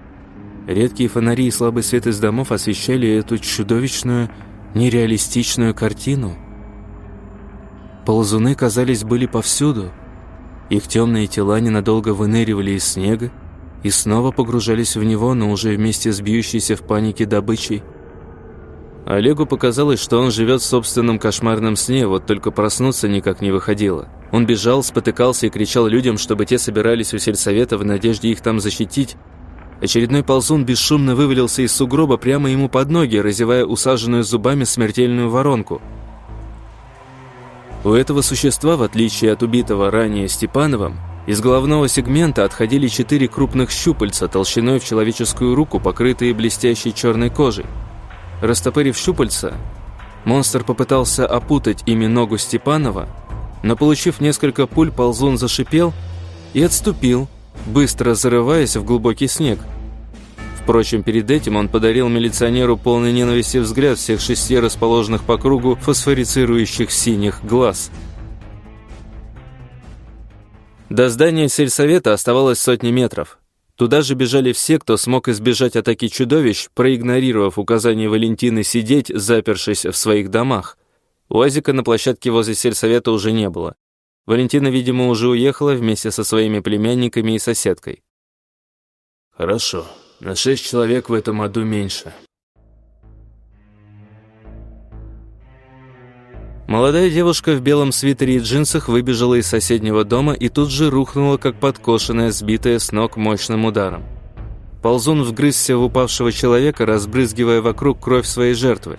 Редкие фонари и слабый свет из домов освещали эту чудовищную, нереалистичную картину. Ползуны, казались, были повсюду. Их темные тела ненадолго выныривали из снега и снова погружались в него, но уже вместе с бьющейся в панике добычей. Олегу показалось, что он живет в собственном кошмарном сне, вот только проснуться никак не выходило. Он бежал, спотыкался и кричал людям, чтобы те собирались у сельсовета в надежде их там защитить. Очередной ползун бесшумно вывалился из сугроба прямо ему под ноги, разевая усаженную зубами смертельную воронку. У этого существа, в отличие от убитого ранее Степановым, из головного сегмента отходили четыре крупных щупальца толщиной в человеческую руку, покрытые блестящей черной кожей. Растопырив щупальца, монстр попытался опутать ими ногу Степанова, но, получив несколько пуль, ползун зашипел и отступил, быстро зарываясь в глубокий снег. Впрочем, перед этим он подарил милиционеру полный ненависти взгляд всех шести расположенных по кругу фосфорицирующих синих глаз. До здания сельсовета оставалось сотни метров. Туда же бежали все, кто смог избежать атаки чудовищ, проигнорировав указание Валентины сидеть, запершись в своих домах. Уазика на площадке возле сельсовета уже не было. Валентина, видимо, уже уехала вместе со своими племянниками и соседкой. «Хорошо, на шесть человек в этом аду меньше». Молодая девушка в белом свитере и джинсах выбежала из соседнего дома и тут же рухнула, как подкошенная, сбитая с ног мощным ударом. Ползун вгрызся в упавшего человека, разбрызгивая вокруг кровь своей жертвы.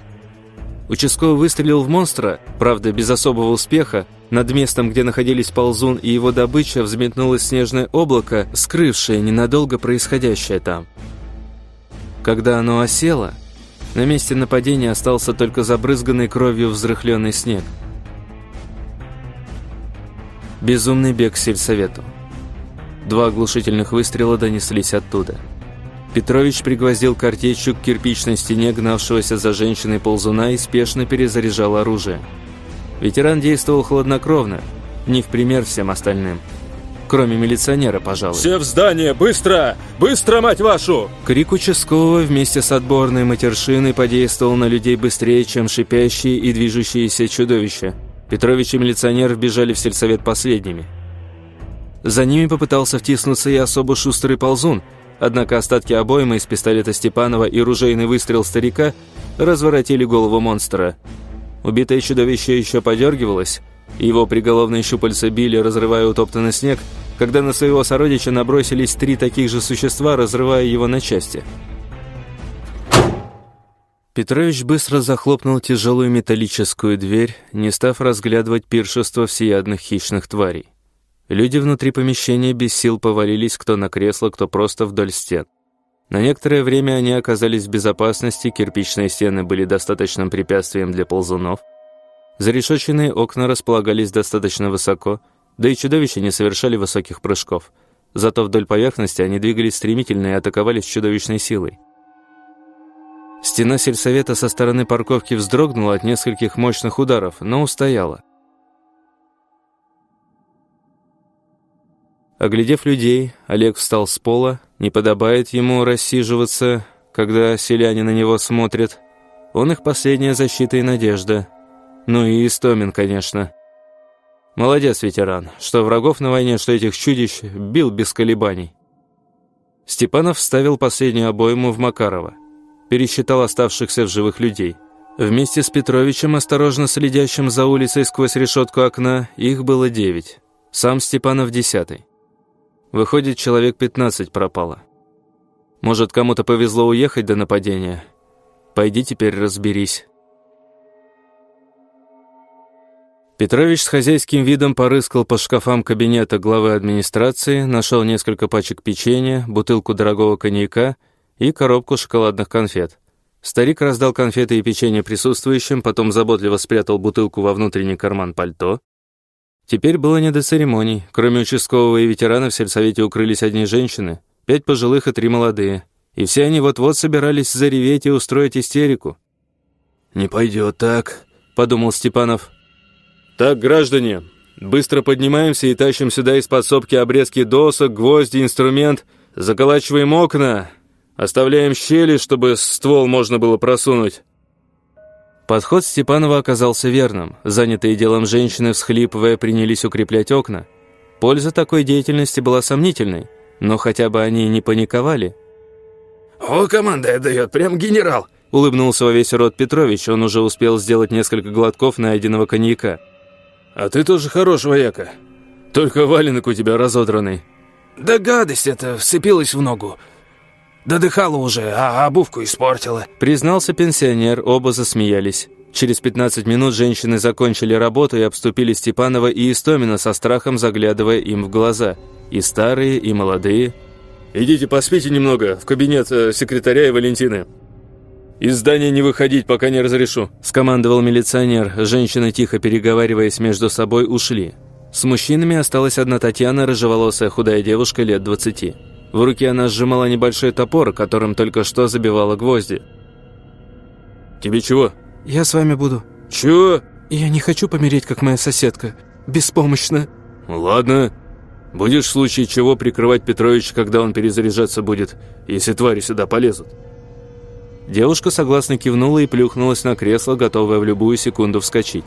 Участковый выстрелил в монстра, правда, без особого успеха. Над местом, где находились ползун и его добыча, взметнулось снежное облако, скрывшее ненадолго происходящее там. Когда оно осело, на месте нападения остался только забрызганный кровью взрыхленный снег. Безумный бег сельсовету. Два оглушительных выстрела донеслись оттуда. Петрович пригвоздил картечью к кирпичной стене гнавшегося за женщиной ползуна и спешно перезаряжал оружие. Ветеран действовал хладнокровно, не в пример всем остальным. Кроме милиционера, пожалуй. «Все в здание! Быстро! Быстро, мать вашу!» Крик участкового вместе с отборной матершиной подействовал на людей быстрее, чем шипящие и движущиеся чудовища. Петрович и милиционер вбежали в сельсовет последними. За ними попытался втиснуться и особо шустрый ползун, однако остатки обоймы из пистолета Степанова и ружейный выстрел старика разворотили голову монстра. Убитое чудовище еще подергивалось, его приголовные щупальца били, разрывая утоптанный снег, когда на своего сородича набросились три таких же существа, разрывая его на части. Петрович быстро захлопнул тяжелую металлическую дверь, не став разглядывать пиршество всеядных хищных тварей. Люди внутри помещения без сил повалились кто на кресло, кто просто вдоль стен. На некоторое время они оказались в безопасности, кирпичные стены были достаточным препятствием для ползунов. Зарешоченные окна располагались достаточно высоко, да и чудовища не совершали высоких прыжков. Зато вдоль поверхности они двигались стремительно и атаковали с чудовищной силой. Стена сельсовета со стороны парковки вздрогнула от нескольких мощных ударов, но устояла. Оглядев людей, Олег встал с пола. Не подобает ему рассиживаться, когда селяне на него смотрят. Он их последняя защита и надежда. Ну и Истомин, конечно. Молодец, ветеран, что врагов на войне, что этих чудищ бил без колебаний. Степанов вставил последнюю обойму в Макарова. Пересчитал оставшихся в живых людей. Вместе с Петровичем, осторожно следящим за улицей сквозь решетку окна, их было девять. Сам Степанов десятый. Выходит, человек 15 пропало. Может, кому-то повезло уехать до нападения? Пойди теперь разберись. Петрович с хозяйским видом порыскал по шкафам кабинета главы администрации, нашел несколько пачек печенья, бутылку дорогого коньяка и коробку шоколадных конфет. Старик раздал конфеты и печенье присутствующим, потом заботливо спрятал бутылку во внутренний карман пальто, Теперь было не до церемоний. Кроме участкового и ветерана в сельсовете укрылись одни женщины, пять пожилых и три молодые. И все они вот-вот собирались зареветь и устроить истерику. «Не пойдет так», — подумал Степанов. «Так, граждане, быстро поднимаемся и тащим сюда из подсобки обрезки досок, гвозди, инструмент, заколачиваем окна, оставляем щели, чтобы ствол можно было просунуть». Подход Степанова оказался верным. Занятые делом женщины, всхлипывая, принялись укреплять окна. Польза такой деятельности была сомнительной, но хотя бы они не паниковали. «О, команда дает, прям генерал!» Улыбнулся во весь рот Петрович, он уже успел сделать несколько глотков найденного коньяка. «А ты тоже хорош, вояка. Только валенок у тебя разодранный». «Да гадость это вцепилась в ногу. Додыхала уже, а обувку испортила», — признался пенсионер, оба засмеялись. Через 15 минут женщины закончили работу и обступили Степанова и Истомина со страхом, заглядывая им в глаза. И старые, и молодые. «Идите поспите немного в кабинет э, секретаря и Валентины. Из здания не выходить, пока не разрешу», — скомандовал милиционер. Женщины, тихо переговариваясь между собой, ушли. С мужчинами осталась одна Татьяна, рыжеволосая худая девушка лет двадцати. В руке она сжимала небольшой топор, которым только что забивала гвозди. «Тебе чего?» «Я с вами буду». «Чего?» «Я не хочу помереть, как моя соседка. Беспомощно». «Ладно. Будешь в случае чего прикрывать Петровича, когда он перезаряжаться будет, если твари сюда полезут». Девушка согласно кивнула и плюхнулась на кресло, готовая в любую секунду вскочить.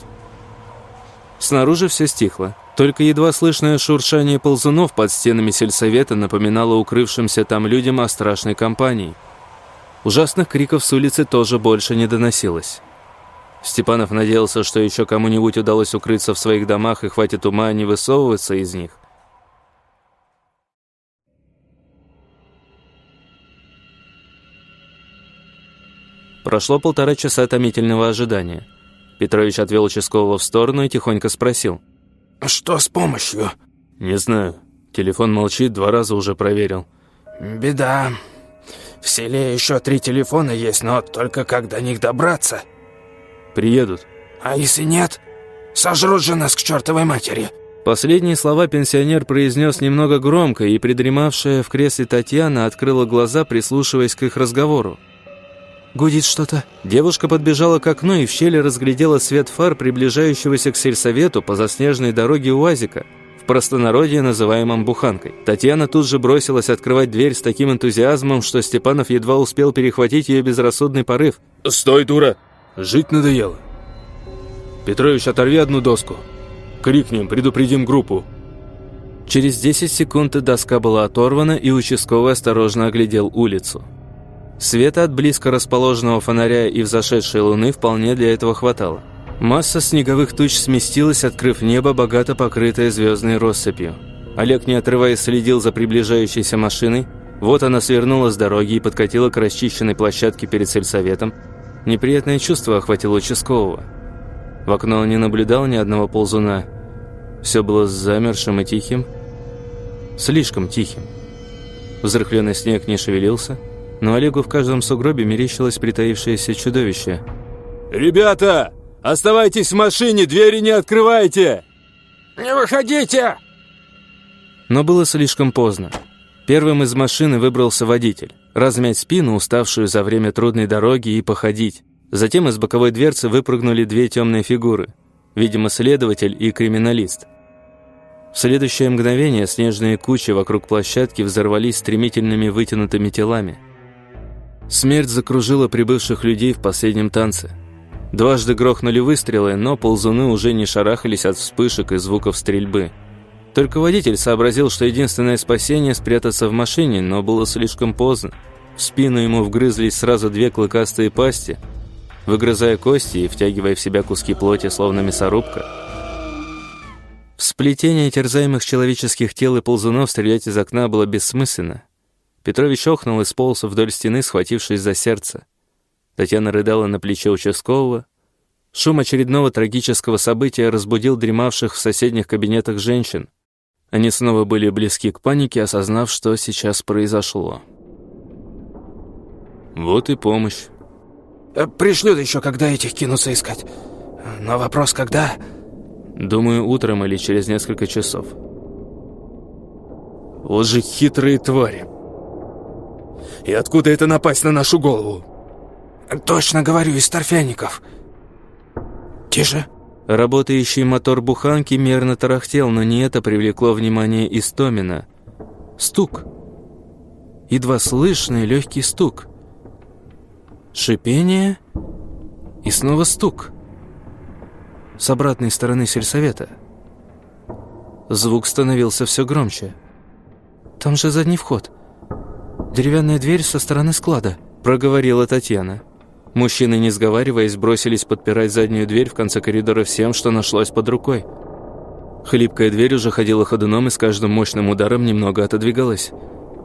Снаружи все стихло. Только едва слышное шуршание ползунов под стенами сельсовета напоминало укрывшимся там людям о страшной компании. Ужасных криков с улицы тоже больше не доносилось. Степанов надеялся, что еще кому-нибудь удалось укрыться в своих домах и хватит ума не высовываться из них. Прошло полтора часа томительного ожидания. Петрович отвел участкового в сторону и тихонько спросил – «Что с помощью?» «Не знаю. Телефон молчит, два раза уже проверил». «Беда. В селе еще три телефона есть, но только как до них добраться?» «Приедут». «А если нет, сожрут же нас к чертовой матери». Последние слова пенсионер произнес немного громко, и придремавшая в кресле Татьяна открыла глаза, прислушиваясь к их разговору. Гудит что-то». Девушка подбежала к окну и в щели разглядела свет фар, приближающегося к сельсовету по заснеженной дороге УАЗика, в простонародье называемом «буханкой». Татьяна тут же бросилась открывать дверь с таким энтузиазмом, что Степанов едва успел перехватить ее безрассудный порыв. «Стой, дура! Жить надоело. Петрович, оторви одну доску. Крикнем, предупредим группу». Через 10 секунд доска была оторвана, и участковый осторожно оглядел улицу. Света от близко расположенного фонаря и взошедшей луны вполне для этого хватало. Масса снеговых туч сместилась, открыв небо, богато покрытое звездной россыпью. Олег, не отрываясь, следил за приближающейся машиной. Вот она свернула с дороги и подкатила к расчищенной площадке перед сельсоветом. Неприятное чувство охватило участкового. В окно он не наблюдал ни одного ползуна. Все было замершим и тихим. Слишком тихим. Взрыхленный снег не шевелился – но Олегу в каждом сугробе мерещилось притаившееся чудовище. «Ребята, оставайтесь в машине, двери не открывайте!» «Не выходите!» Но было слишком поздно. Первым из машины выбрался водитель. Размять спину, уставшую за время трудной дороги, и походить. Затем из боковой дверцы выпрыгнули две темные фигуры. Видимо, следователь и криминалист. В следующее мгновение снежные кучи вокруг площадки взорвались стремительными вытянутыми телами – Смерть закружила прибывших людей в последнем танце. Дважды грохнули выстрелы, но ползуны уже не шарахались от вспышек и звуков стрельбы. Только водитель сообразил, что единственное спасение – спрятаться в машине, но было слишком поздно. В спину ему вгрызлись сразу две клыкастые пасти, выгрызая кости и втягивая в себя куски плоти, словно мясорубка. В сплетении терзаемых человеческих тел и ползунов стрелять из окна было бессмысленно. Петрович охнул и сполз вдоль стены, схватившись за сердце. Татьяна рыдала на плече участкового. Шум очередного трагического события разбудил дремавших в соседних кабинетах женщин. Они снова были близки к панике, осознав, что сейчас произошло. Вот и помощь. Э, пришлют еще, когда этих кинутся искать. Но вопрос, когда? Думаю, утром или через несколько часов. Вот же хитрые твари. И откуда это напасть на нашу голову? Точно говорю, из торфяников. Тише. Работающий мотор буханки мерно тарахтел, но не это привлекло внимание Истомина. Стук. Едва слышный легкий стук. Шипение и снова стук. С обратной стороны сельсовета. Звук становился все громче. «Там же задний вход», «Деревянная дверь со стороны склада», – проговорила Татьяна. Мужчины, не сговариваясь, бросились подпирать заднюю дверь в конце коридора всем, что нашлось под рукой. Хлипкая дверь уже ходила ходуном и с каждым мощным ударом немного отодвигалась.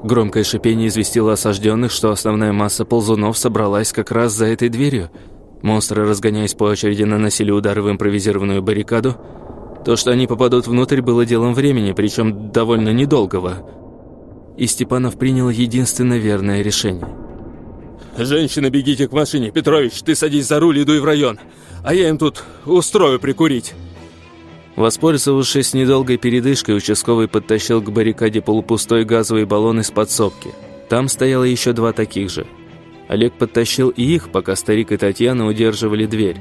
Громкое шипение известило осажденных, что основная масса ползунов собралась как раз за этой дверью. Монстры, разгоняясь по очереди, наносили удары в импровизированную баррикаду. То, что они попадут внутрь, было делом времени, причем довольно недолгого – и Степанов принял единственно верное решение. «Женщина, бегите к машине. Петрович, ты садись за руль и дуй в район, а я им тут устрою прикурить». Воспользовавшись недолгой передышкой, участковый подтащил к баррикаде полупустой газовый баллон из подсобки. Там стояло еще два таких же. Олег подтащил и их, пока старик и Татьяна удерживали дверь.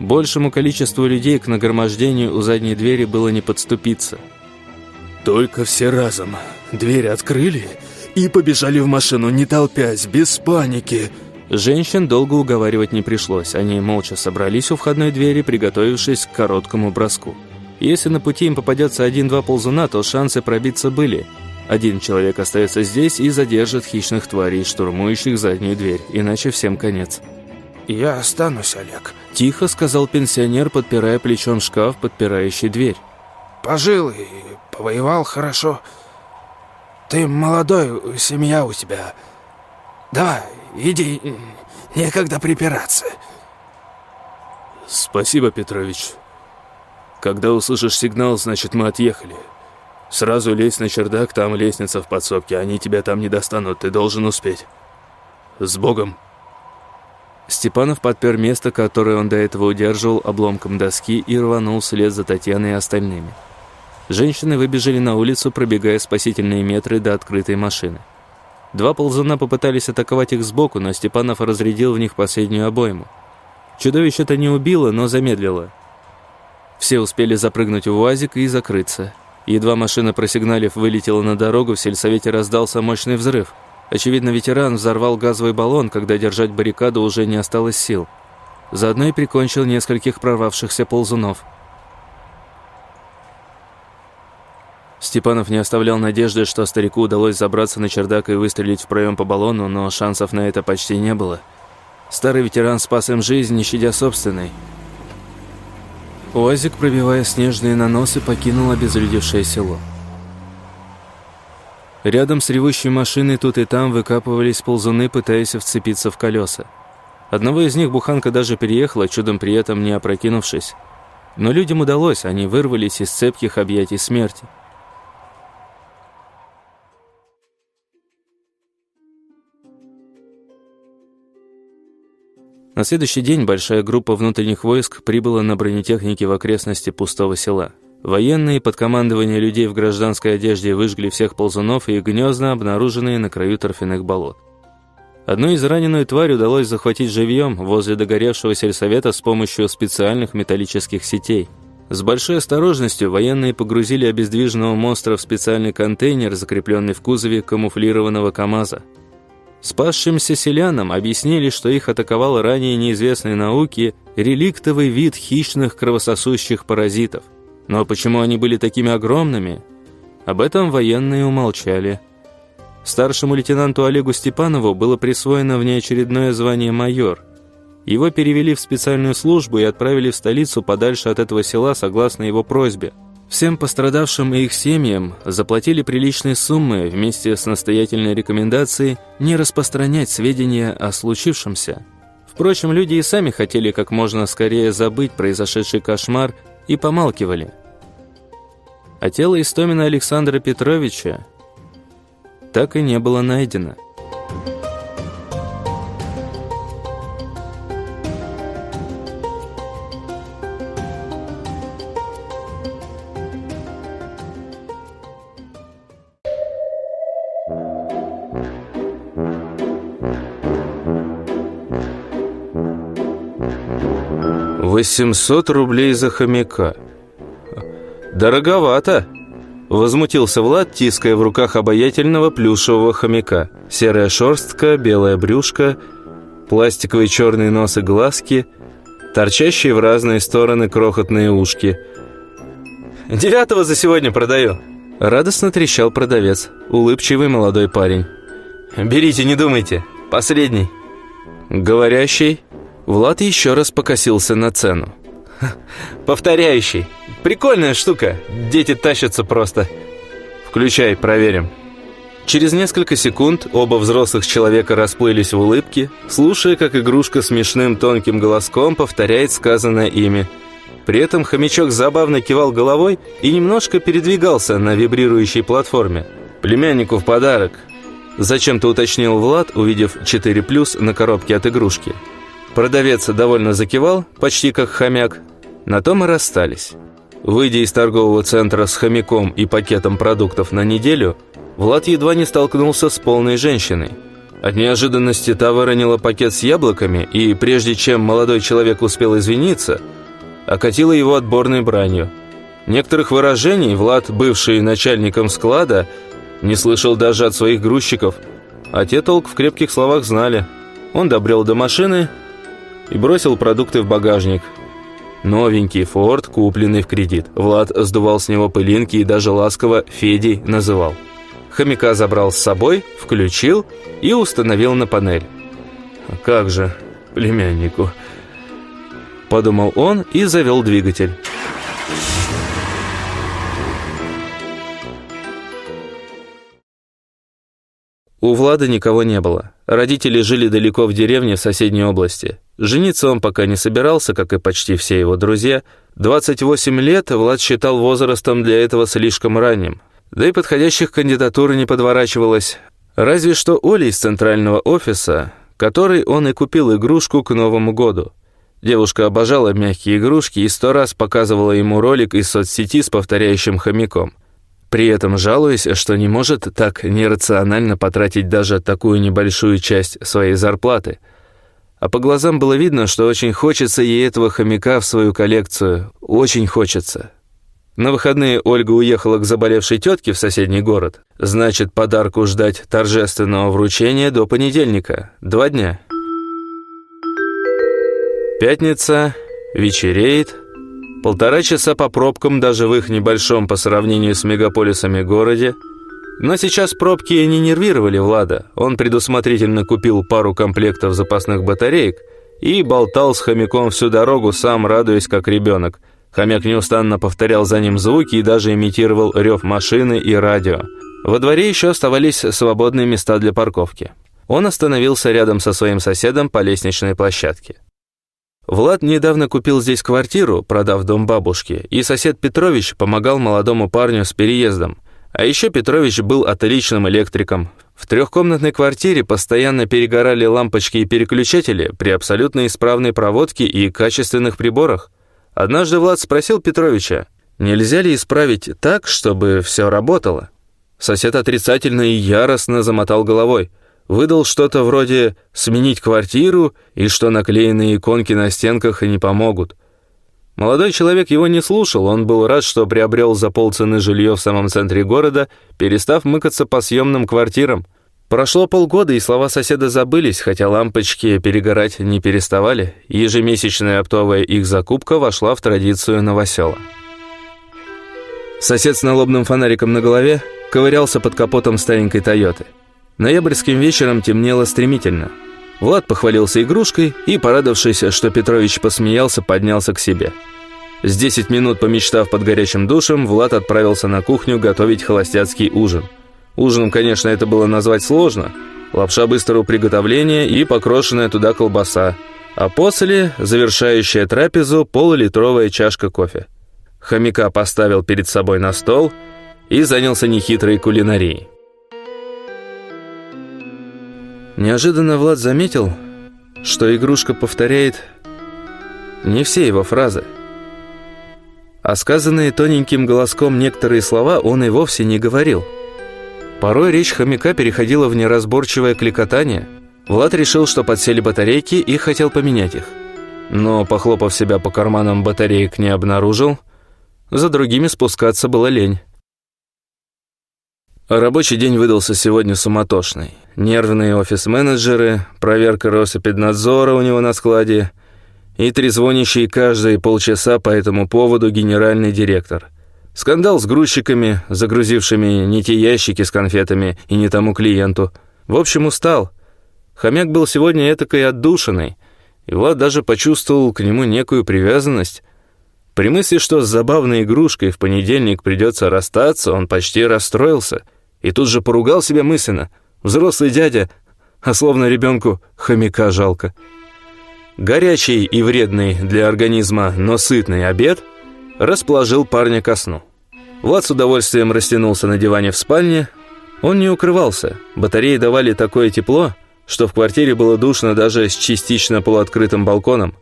Большему количеству людей к нагромождению у задней двери было не подступиться – только все разом. Дверь открыли и побежали в машину, не толпясь, без паники. Женщин долго уговаривать не пришлось. Они молча собрались у входной двери, приготовившись к короткому броску. Если на пути им попадется один-два ползуна, то шансы пробиться были. Один человек остается здесь и задержит хищных тварей, штурмующих заднюю дверь, иначе всем конец. «Я останусь, Олег», – тихо сказал пенсионер, подпирая плечом шкаф, подпирающий дверь. «Пожил и повоевал хорошо. Ты молодой, семья у тебя. Давай, иди, некогда припираться. Спасибо, Петрович. Когда услышишь сигнал, значит, мы отъехали. Сразу лезь на чердак, там лестница в подсобке, они тебя там не достанут, ты должен успеть. С Богом. Степанов подпер место, которое он до этого удерживал обломком доски и рванул вслед за Татьяной и остальными. Женщины выбежали на улицу, пробегая спасительные метры до открытой машины. Два ползуна попытались атаковать их сбоку, но Степанов разрядил в них последнюю обойму. Чудовище-то не убило, но замедлило. Все успели запрыгнуть в УАЗик и закрыться. Едва машина, просигналив, вылетела на дорогу, в сельсовете раздался мощный взрыв. Очевидно, ветеран взорвал газовый баллон, когда держать баррикаду уже не осталось сил. Заодно и прикончил нескольких прорвавшихся ползунов. Степанов не оставлял надежды, что старику удалось забраться на чердак и выстрелить в проем по баллону, но шансов на это почти не было. Старый ветеран спас им жизнь, не щадя собственной. Уазик, пробивая снежные наносы, покинул обезлюдевшее село. Рядом с ревущей машиной тут и там выкапывались ползуны, пытаясь вцепиться в колеса. Одного из них буханка даже переехала, чудом при этом не опрокинувшись. Но людям удалось, они вырвались из цепких объятий смерти. На следующий день большая группа внутренних войск прибыла на бронетехнике в окрестности пустого села. Военные под командование людей в гражданской одежде выжгли всех ползунов и гнезда, обнаруженные на краю торфяных болот. Одну из раненую тварь удалось захватить живьем возле догоревшего сельсовета с помощью специальных металлических сетей. С большой осторожностью военные погрузили обездвиженного монстра в специальный контейнер, закрепленный в кузове камуфлированного КАМАЗа. Спасшимся селянам объяснили, что их атаковал ранее неизвестной науке реликтовый вид хищных кровососущих паразитов. Но почему они были такими огромными? Об этом военные умолчали. Старшему лейтенанту Олегу Степанову было присвоено внеочередное звание майор. Его перевели в специальную службу и отправили в столицу подальше от этого села согласно его просьбе – Всем пострадавшим и их семьям заплатили приличные суммы вместе с настоятельной рекомендацией не распространять сведения о случившемся. Впрочем, люди и сами хотели как можно скорее забыть произошедший кошмар и помалкивали. А тело Истомина Александра Петровича так и не было найдено. 800 рублей за хомяка. Дороговато. Возмутился Влад, тиская в руках обаятельного плюшевого хомяка. Серая шерстка, белая брюшка, пластиковый черный нос и глазки, торчащие в разные стороны крохотные ушки. «Девятого за сегодня продаю!» Радостно трещал продавец, улыбчивый молодой парень. «Берите, не думайте, последний!» Говорящий Влад еще раз покосился на цену. «Повторяющий. Прикольная штука. Дети тащатся просто. Включай, проверим». Через несколько секунд оба взрослых человека расплылись в улыбке, слушая, как игрушка смешным тонким голоском повторяет сказанное ими. При этом хомячок забавно кивал головой и немножко передвигался на вибрирующей платформе. «Племяннику в подарок», – зачем-то уточнил Влад, увидев 4+, на коробке от игрушки. Продавец довольно закивал, почти как хомяк. На том и расстались. Выйдя из торгового центра с хомяком и пакетом продуктов на неделю, Влад едва не столкнулся с полной женщиной. От неожиданности та выронила пакет с яблоками, и прежде чем молодой человек успел извиниться, окатила его отборной бранью. Некоторых выражений Влад, бывший начальником склада, не слышал даже от своих грузчиков, а те толк в крепких словах знали. Он добрел до машины, и бросил продукты в багажник. Новенький Форд, купленный в кредит. Влад сдувал с него пылинки и даже ласково Федей называл. Хомяка забрал с собой, включил и установил на панель. «Как же, племяннику?» Подумал он и завел двигатель. У Влада никого не было. Родители жили далеко в деревне в соседней области. Жениться он пока не собирался, как и почти все его друзья. 28 лет Влад считал возрастом для этого слишком ранним. Да и подходящих кандидатур не подворачивалось. Разве что Оля из центрального офиса, который он и купил игрушку к Новому году. Девушка обожала мягкие игрушки и сто раз показывала ему ролик из соцсети с повторяющим хомяком. При этом жалуясь, что не может так нерационально потратить даже такую небольшую часть своей зарплаты. А по глазам было видно, что очень хочется ей этого хомяка в свою коллекцию. Очень хочется. На выходные Ольга уехала к заболевшей тетке в соседний город. Значит, подарку ждать торжественного вручения до понедельника. Два дня. Пятница, вечереет. Полтора часа по пробкам даже в их небольшом по сравнению с мегаполисами городе. Но сейчас пробки не нервировали Влада. Он предусмотрительно купил пару комплектов запасных батареек и болтал с хомяком всю дорогу, сам радуясь как ребенок – Хомяк неустанно повторял за ним звуки и даже имитировал рев машины и радио. Во дворе еще оставались свободные места для парковки. Он остановился рядом со своим соседом по лестничной площадке. Влад недавно купил здесь квартиру, продав дом бабушки, и сосед Петрович помогал молодому парню с переездом. А еще Петрович был отличным электриком. В трехкомнатной квартире постоянно перегорали лампочки и переключатели при абсолютно исправной проводке и качественных приборах. Однажды Влад спросил Петровича, нельзя ли исправить так, чтобы все работало. Сосед отрицательно и яростно замотал головой. Выдал что-то вроде «сменить квартиру» и что наклеенные иконки на стенках не помогут. Молодой человек его не слушал, он был рад, что приобрел за полцены жилье в самом центре города, перестав мыкаться по съемным квартирам. Прошло полгода, и слова соседа забылись, хотя лампочки перегорать не переставали. Ежемесячная оптовая их закупка вошла в традицию новосела. Сосед с налобным фонариком на голове ковырялся под капотом старенькой «Тойоты». Ноябрьским вечером темнело стремительно. Влад похвалился игрушкой и, порадовавшись, что Петрович посмеялся, поднялся к себе. С 10 минут помечтав под горячим душем, Влад отправился на кухню готовить холостяцкий ужин – Ужином, конечно, это было назвать сложно. Лапша быстрого приготовления и покрошенная туда колбаса. А после, завершающая трапезу, полулитровая чашка кофе. Хомяка поставил перед собой на стол и занялся нехитрой кулинарией. Неожиданно Влад заметил, что игрушка повторяет не все его фразы. А сказанные тоненьким голоском некоторые слова он и вовсе не говорил – Порой речь хомяка переходила в неразборчивое кликотание. Влад решил, что подсели батарейки и хотел поменять их. Но, похлопав себя по карманам, батареек не обнаружил. За другими спускаться было лень. Рабочий день выдался сегодня суматошный. Нервные офис-менеджеры, проверка Росопеднадзора у него на складе и трезвонящий каждые полчаса по этому поводу генеральный директор – Скандал с грузчиками, загрузившими не те ящики с конфетами и не тому клиенту. В общем, устал. Хомяк был сегодня этакой отдушиной, и Влад даже почувствовал к нему некую привязанность. При мысли, что с забавной игрушкой в понедельник придется расстаться, он почти расстроился и тут же поругал себя мысленно. Взрослый дядя, а словно ребенку хомяка жалко. Горячий и вредный для организма, но сытный обед — расположил парня ко сну. Влад с удовольствием растянулся на диване в спальне. Он не укрывался. Батареи давали такое тепло, что в квартире было душно даже с частично полуоткрытым балконом.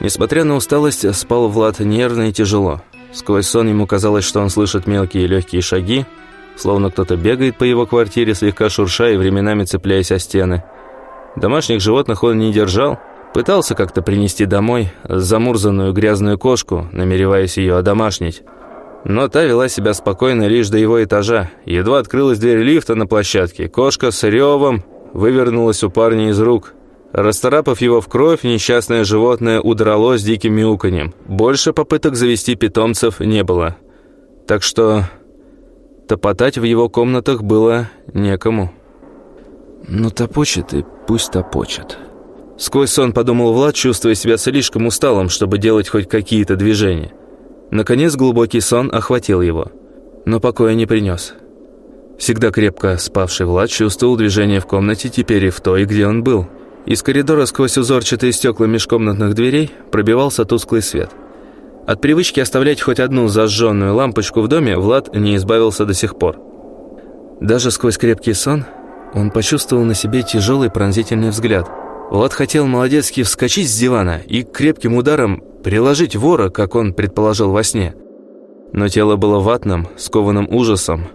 Несмотря на усталость, спал Влад нервно и тяжело. Сквозь сон ему казалось, что он слышит мелкие легкие шаги, словно кто-то бегает по его квартире, слегка шурша и временами цепляясь о стены. Домашних животных он не держал, Пытался как-то принести домой замурзанную грязную кошку, намереваясь ее одомашнить. Но та вела себя спокойно лишь до его этажа. Едва открылась дверь лифта на площадке, кошка с ревом вывернулась у парня из рук. Расторапав его в кровь, несчастное животное удрало с диким мяуканьем. Больше попыток завести питомцев не было. Так что топотать в его комнатах было некому. «Ну, топочет и пусть топочет». Сквозь сон подумал Влад, чувствуя себя слишком усталым, чтобы делать хоть какие-то движения. Наконец глубокий сон охватил его, но покоя не принес. Всегда крепко спавший Влад чувствовал движение в комнате теперь и в той, где он был. Из коридора сквозь узорчатые стекла межкомнатных дверей пробивался тусклый свет. От привычки оставлять хоть одну зажженную лампочку в доме Влад не избавился до сих пор. Даже сквозь крепкий сон он почувствовал на себе тяжелый пронзительный взгляд – Влад хотел молодецки вскочить с дивана и крепким ударом приложить вора, как он предположил во сне. Но тело было ватным, скованным ужасом,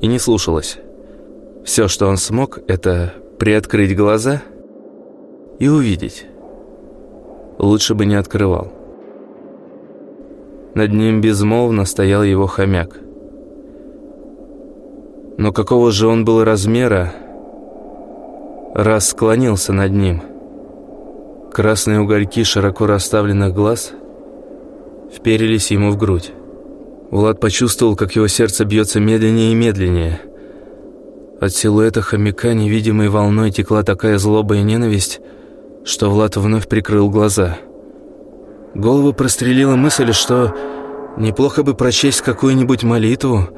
и не слушалось. Все, что он смог, это приоткрыть глаза и увидеть. Лучше бы не открывал. Над ним безмолвно стоял его хомяк. Но какого же он был размера, раз склонился над ним. Красные угольки широко расставленных глаз вперились ему в грудь. Влад почувствовал, как его сердце бьется медленнее и медленнее. От силуэта хомяка невидимой волной текла такая злоба и ненависть, что Влад вновь прикрыл глаза. Голову прострелила мысль, что неплохо бы прочесть какую-нибудь молитву,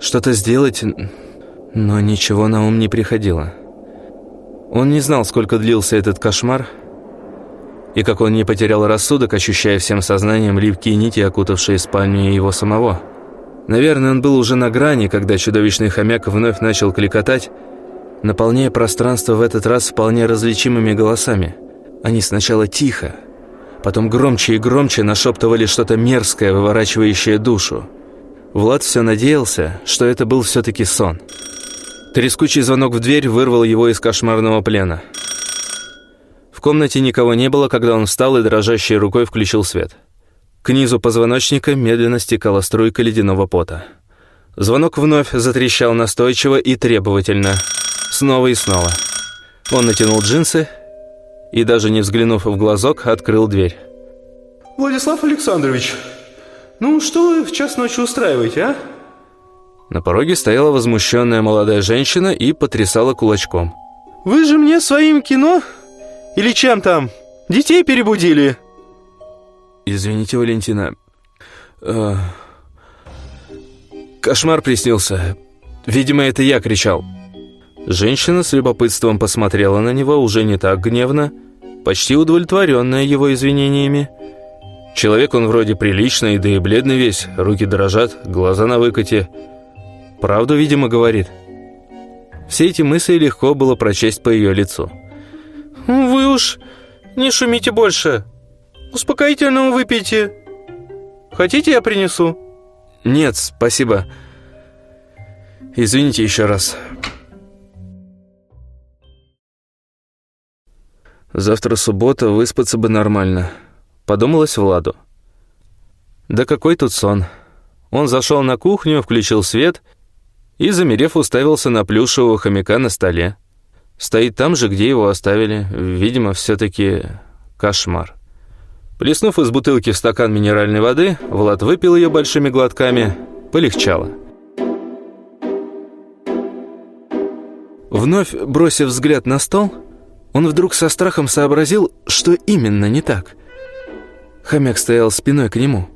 что-то сделать, но ничего на ум не приходило. Он не знал, сколько длился этот кошмар, и как он не потерял рассудок, ощущая всем сознанием липкие нити, окутавшие спальню его самого. Наверное, он был уже на грани, когда чудовищный хомяк вновь начал кликотать, наполняя пространство в этот раз вполне различимыми голосами. Они сначала тихо, потом громче и громче нашептывали что-то мерзкое, выворачивающее душу. Влад все надеялся, что это был все-таки сон. Трескучий звонок в дверь вырвал его из кошмарного плена. В комнате никого не было, когда он встал и дрожащей рукой включил свет. К низу позвоночника медленно стекала струйка ледяного пота. Звонок вновь затрещал настойчиво и требовательно. Снова и снова. Он натянул джинсы и, даже не взглянув в глазок, открыл дверь. «Владислав Александрович, ну что вы в час ночи устраиваете, а?» На пороге стояла возмущенная молодая женщина и потрясала кулачком. «Вы же мне своим кино или чем там? Детей перебудили?» «Извините, Валентина. Э, кошмар приснился. Видимо, это я кричал». Женщина с любопытством посмотрела на него уже не так гневно, почти удовлетворенная его извинениями. Человек он вроде приличный, да и бледный весь, руки дрожат, глаза на выкате. Правду, видимо, говорит. Все эти мысли легко было прочесть по ее лицу. «Вы уж не шумите больше. Успокоительного выпейте. Хотите, я принесу?» «Нет, спасибо. Извините еще раз». Завтра суббота, выспаться бы нормально. Подумалось Владу. Да какой тут сон. Он зашел на кухню, включил свет и, замерев, уставился на плюшевого хомяка на столе. Стоит там же, где его оставили. Видимо, все-таки кошмар. Плеснув из бутылки в стакан минеральной воды, Влад выпил ее большими глотками. Полегчало. Вновь бросив взгляд на стол, он вдруг со страхом сообразил, что именно не так. Хомяк стоял спиной к нему.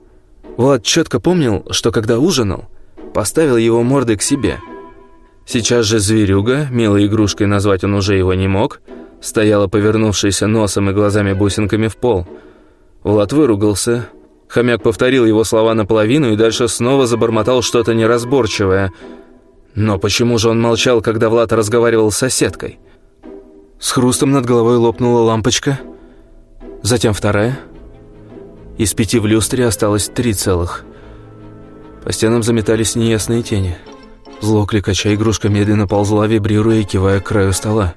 Влад четко помнил, что когда ужинал, поставил его мордой к себе – Сейчас же зверюга, милой игрушкой назвать он уже его не мог, стояла повернувшаяся носом и глазами-бусинками в пол. Влад выругался. Хомяк повторил его слова наполовину и дальше снова забормотал что-то неразборчивое. Но почему же он молчал, когда Влад разговаривал с соседкой? С хрустом над головой лопнула лампочка, затем вторая. Из пяти в люстре осталось три целых. По стенам заметались неясные тени. Зло игрушка медленно ползла, вибрируя и кивая к краю стола.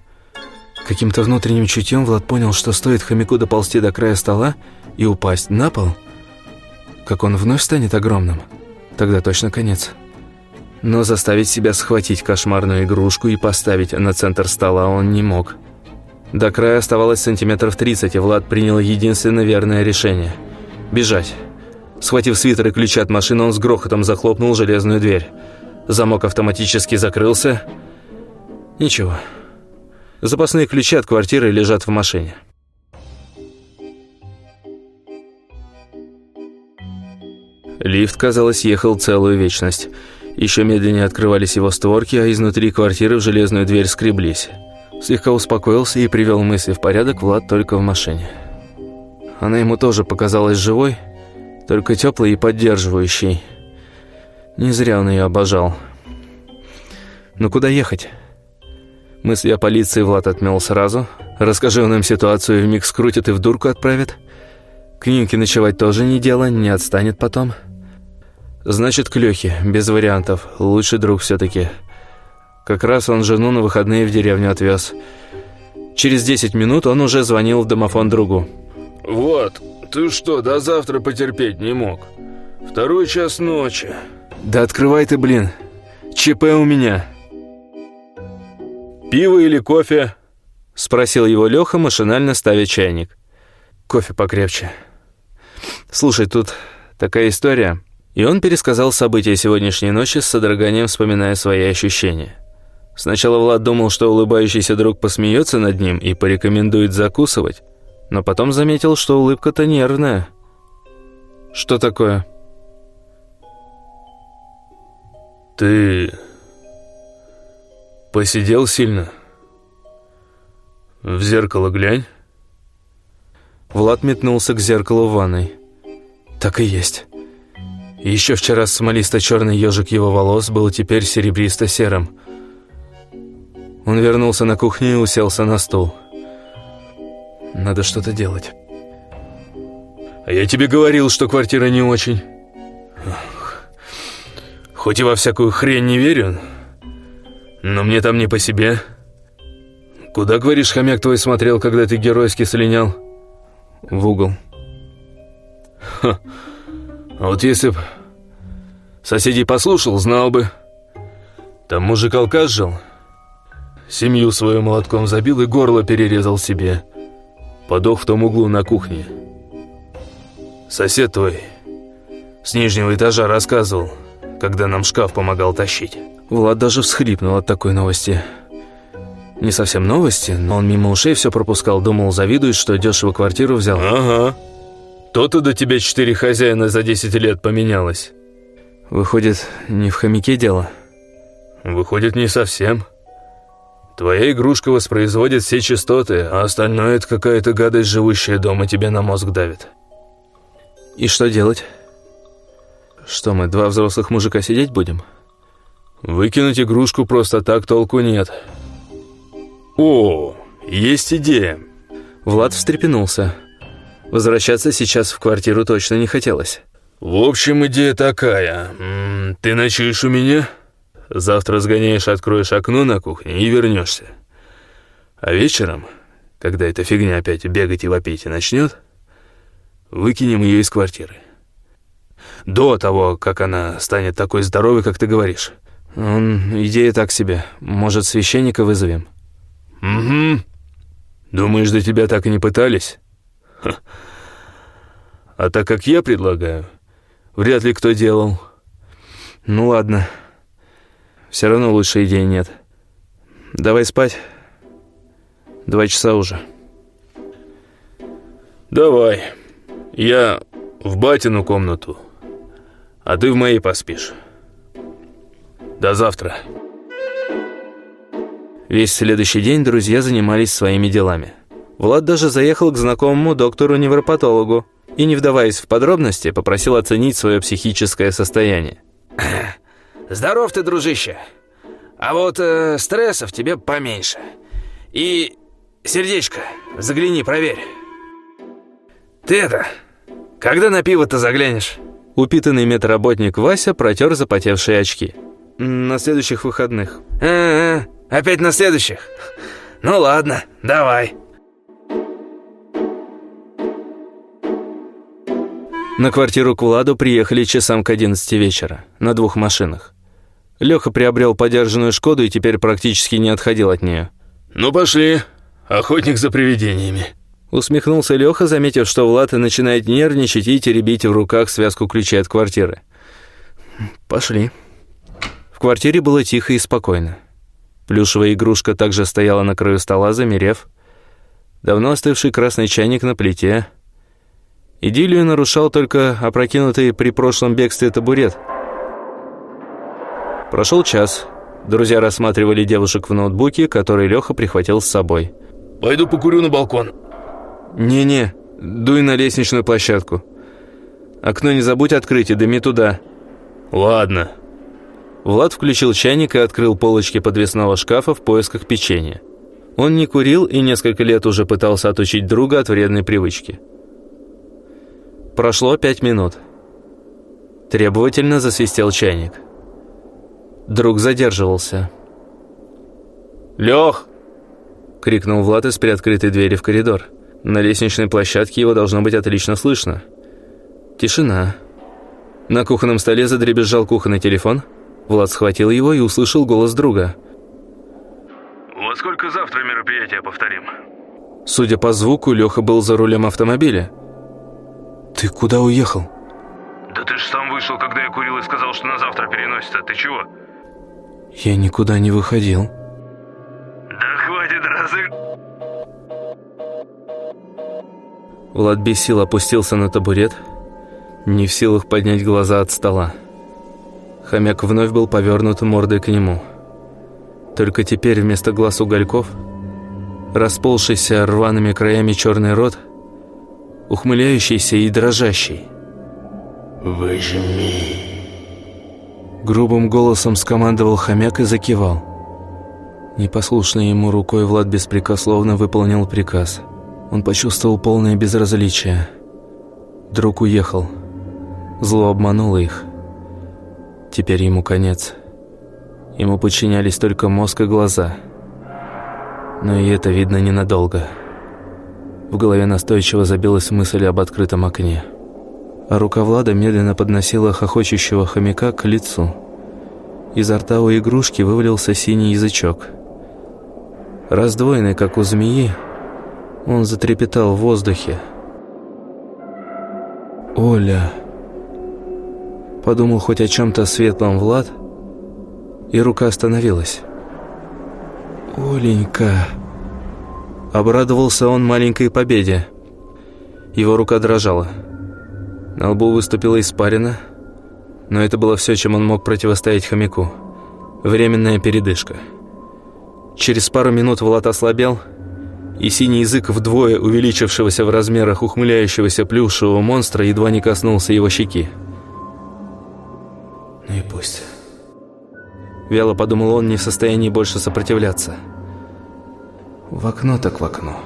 Каким-то внутренним чутьем Влад понял, что стоит хомяку доползти до края стола и упасть на пол, как он вновь станет огромным. Тогда точно конец. Но заставить себя схватить кошмарную игрушку и поставить на центр стола он не мог. До края оставалось сантиметров 30, и Влад принял единственно верное решение – бежать. Схватив свитер и ключи от машины, он с грохотом захлопнул железную дверь. Замок автоматически закрылся. Ничего. Запасные ключи от квартиры лежат в машине. Лифт, казалось, ехал целую вечность. Еще медленнее открывались его створки, а изнутри квартиры в железную дверь скреблись. Слегка успокоился и привел мысли в порядок Влад только в машине. Она ему тоже показалась живой, только теплой и поддерживающей. Не зря он ее обожал. Ну куда ехать? Мысли о полиции Влад отмел сразу. Расскажи он им ситуацию, вмиг скрутят и в дурку отправят. К Нинке ночевать тоже не дело, не отстанет потом. Значит, к Лехе, без вариантов. Лучший друг все-таки. Как раз он жену на выходные в деревню отвез. Через 10 минут он уже звонил в домофон другу. «Вот, ты что, до завтра потерпеть не мог? Второй час ночи». «Да открывай ты, блин. ЧП у меня». «Пиво или кофе?» Спросил его Леха, машинально ставя чайник. «Кофе покрепче». «Слушай, тут такая история». И он пересказал события сегодняшней ночи с содроганием, вспоминая свои ощущения. Сначала Влад думал, что улыбающийся друг посмеется над ним и порекомендует закусывать, но потом заметил, что улыбка-то нервная. «Что такое?» «Ты посидел сильно? В зеркало глянь». Влад метнулся к зеркалу в ванной. «Так и есть». Еще вчера смолисто-черный ежик его волос был теперь серебристо-серым. Он вернулся на кухню и уселся на стул. Надо что-то делать. А я тебе говорил, что квартира не очень. Хоть и во всякую хрень не верю, но мне там не по себе. Куда, говоришь, хомяк твой смотрел, когда ты геройски слинял? В угол. Ха. А вот если б соседей послушал, знал бы. Там мужик-алкаш жил. Семью свою молотком забил и горло перерезал себе. Подох в том углу на кухне. Сосед твой с нижнего этажа рассказывал, когда нам шкаф помогал тащить. Влад даже всхлипнул от такой новости. Не совсем новости, но он мимо ушей все пропускал, думал, завидует, что дешево квартиру взял. Ага. То-то до тебя четыре хозяина за 10 лет поменялось. Выходит, не в хомяке дело? Выходит, не совсем. Твоя игрушка воспроизводит все частоты, а остальное — это какая-то гадость, живущая дома, тебе на мозг давит. И что делать? Что мы, два взрослых мужика сидеть будем? Выкинуть игрушку просто так толку нет. О, есть идея. Влад встрепенулся. Возвращаться сейчас в квартиру точно не хотелось. В общем, идея такая. Ты ночуешь у меня? Завтра сгоняешь, откроешь окно на кухне и вернешься. А вечером, когда эта фигня опять бегать и вопить и начнет, выкинем ее из квартиры. До того, как она станет такой здоровой, как ты говоришь. Идея так себе. Может, священника вызовем? Угу. Думаешь, до тебя так и не пытались? Ха. А так как я предлагаю, вряд ли кто делал. Ну ладно. Все равно лучшей идеи нет. Давай спать. Два часа уже. Давай. Я в батину комнату, а ты в моей поспишь. До завтра. Весь следующий день друзья занимались своими делами. Влад даже заехал к знакомому доктору-невропатологу и, не вдаваясь в подробности, попросил оценить свое психическое состояние. Здоров ты, дружище. А вот э, стрессов тебе поменьше. И сердечко, загляни, проверь. Ты это, когда на пиво-то заглянешь? Упитанный медработник Вася протер запотевшие очки. На следующих выходных. А, -а, -а опять на следующих? Ну ладно, давай. На квартиру к Владу приехали часам к 11 вечера, на двух машинах. Леха приобрел подержанную «Шкоду» и теперь практически не отходил от нее. «Ну пошли, охотник за привидениями». Усмехнулся Леха, заметив, что Влад начинает нервничать и теребить в руках связку ключей от квартиры. «Пошли». В квартире было тихо и спокойно. Плюшевая игрушка также стояла на краю стола, замерев. Давно остывший красный чайник на плите — Идиллию нарушал только опрокинутый при прошлом бегстве табурет. Прошел час. Друзья рассматривали девушек в ноутбуке, который Леха прихватил с собой. «Пойду покурю на балкон». «Не-не, дуй на лестничную площадку. Окно не забудь открыть и дыми туда». «Ладно». Влад включил чайник и открыл полочки подвесного шкафа в поисках печенья. Он не курил и несколько лет уже пытался отучить друга от вредной привычки. Прошло пять минут. Требовательно засвистел чайник. Друг задерживался. «Лех!» — крикнул Влад из приоткрытой двери в коридор. На лестничной площадке его должно быть отлично слышно. Тишина. На кухонном столе задребезжал кухонный телефон. Влад схватил его и услышал голос друга. «Во сколько завтра мероприятие повторим?» Судя по звуку, Леха был за рулем автомобиля. «Ты куда уехал?» «Да ты ж сам вышел, когда я курил и сказал, что на завтра переносится. Ты чего?» «Я никуда не выходил». «Да хватит разы...» Влад без сил опустился на табурет, не в силах поднять глаза от стола. Хомяк вновь был повернут мордой к нему. Только теперь вместо глаз угольков, расползшийся рваными краями черный рот, ухмыляющийся и дрожащий. «Выжми!» Грубым голосом скомандовал хомяк и закивал. Непослушной ему рукой Влад беспрекословно выполнил приказ. Он почувствовал полное безразличие. Друг уехал. Зло обмануло их. Теперь ему конец. Ему подчинялись только мозг и глаза. Но и это видно ненадолго. В голове настойчиво забилась мысль об открытом окне. А рука Влада медленно подносила хохочущего хомяка к лицу. Изо рта у игрушки вывалился синий язычок. Раздвоенный, как у змеи, он затрепетал в воздухе. «Оля!» Подумал хоть о чем-то светлом Влад, и рука остановилась. «Оленька!» Обрадовался он маленькой победе. Его рука дрожала. На лбу выступила испарина, но это было все, чем он мог противостоять хомяку. Временная передышка. Через пару минут Влад ослабел, и синий язык вдвое увеличившегося в размерах ухмыляющегося плюшевого монстра едва не коснулся его щеки. «Ну и пусть». Вяло подумал он, не в состоянии больше сопротивляться. В окно так в окно.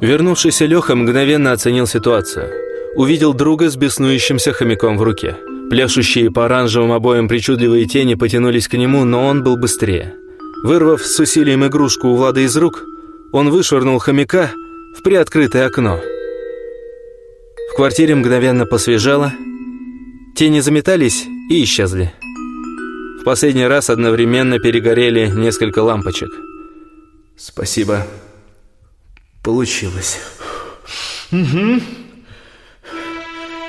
Вернувшийся Леха мгновенно оценил ситуацию. Увидел друга с беснующимся хомяком в руке. Пляшущие по оранжевым обоям причудливые тени потянулись к нему, но он был быстрее. Вырвав с усилием игрушку у Влада из рук, он вышвырнул хомяка в приоткрытое окно. В квартире мгновенно посвежало, тени заметались и исчезли. В последний раз одновременно перегорели несколько лампочек. «Спасибо. Получилось». «Угу.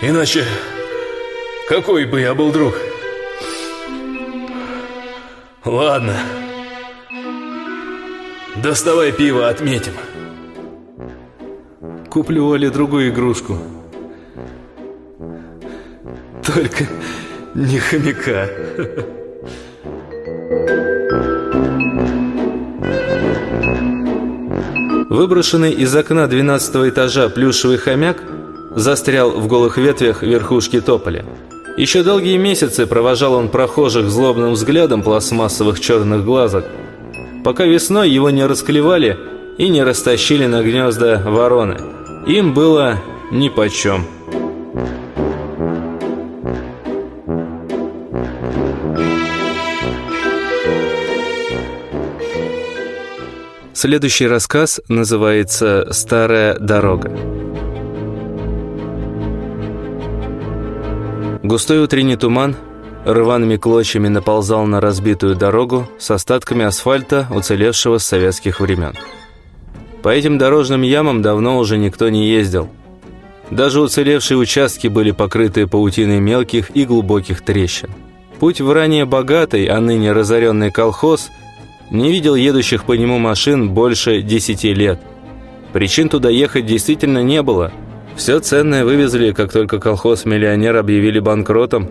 Иначе какой бы я был друг?» «Ладно. Доставай пиво, отметим». «Куплю Оле другую игрушку». «Только не хомяка». Выброшенный из окна 12 этажа плюшевый хомяк застрял в голых ветвях верхушки тополя. Еще долгие месяцы провожал он прохожих злобным взглядом пластмассовых черных глазок, пока весной его не расклевали и не растащили на гнезда вороны. Им было нипочем. Следующий рассказ называется «Старая дорога». Густой утренний туман рваными клочьями наползал на разбитую дорогу с остатками асфальта, уцелевшего с советских времен. По этим дорожным ямам давно уже никто не ездил. Даже уцелевшие участки были покрыты паутиной мелких и глубоких трещин. Путь в ранее богатый, а ныне разоренный колхоз – не видел едущих по нему машин больше десяти лет. Причин туда ехать действительно не было. Все ценное вывезли, как только колхоз-миллионер объявили банкротом.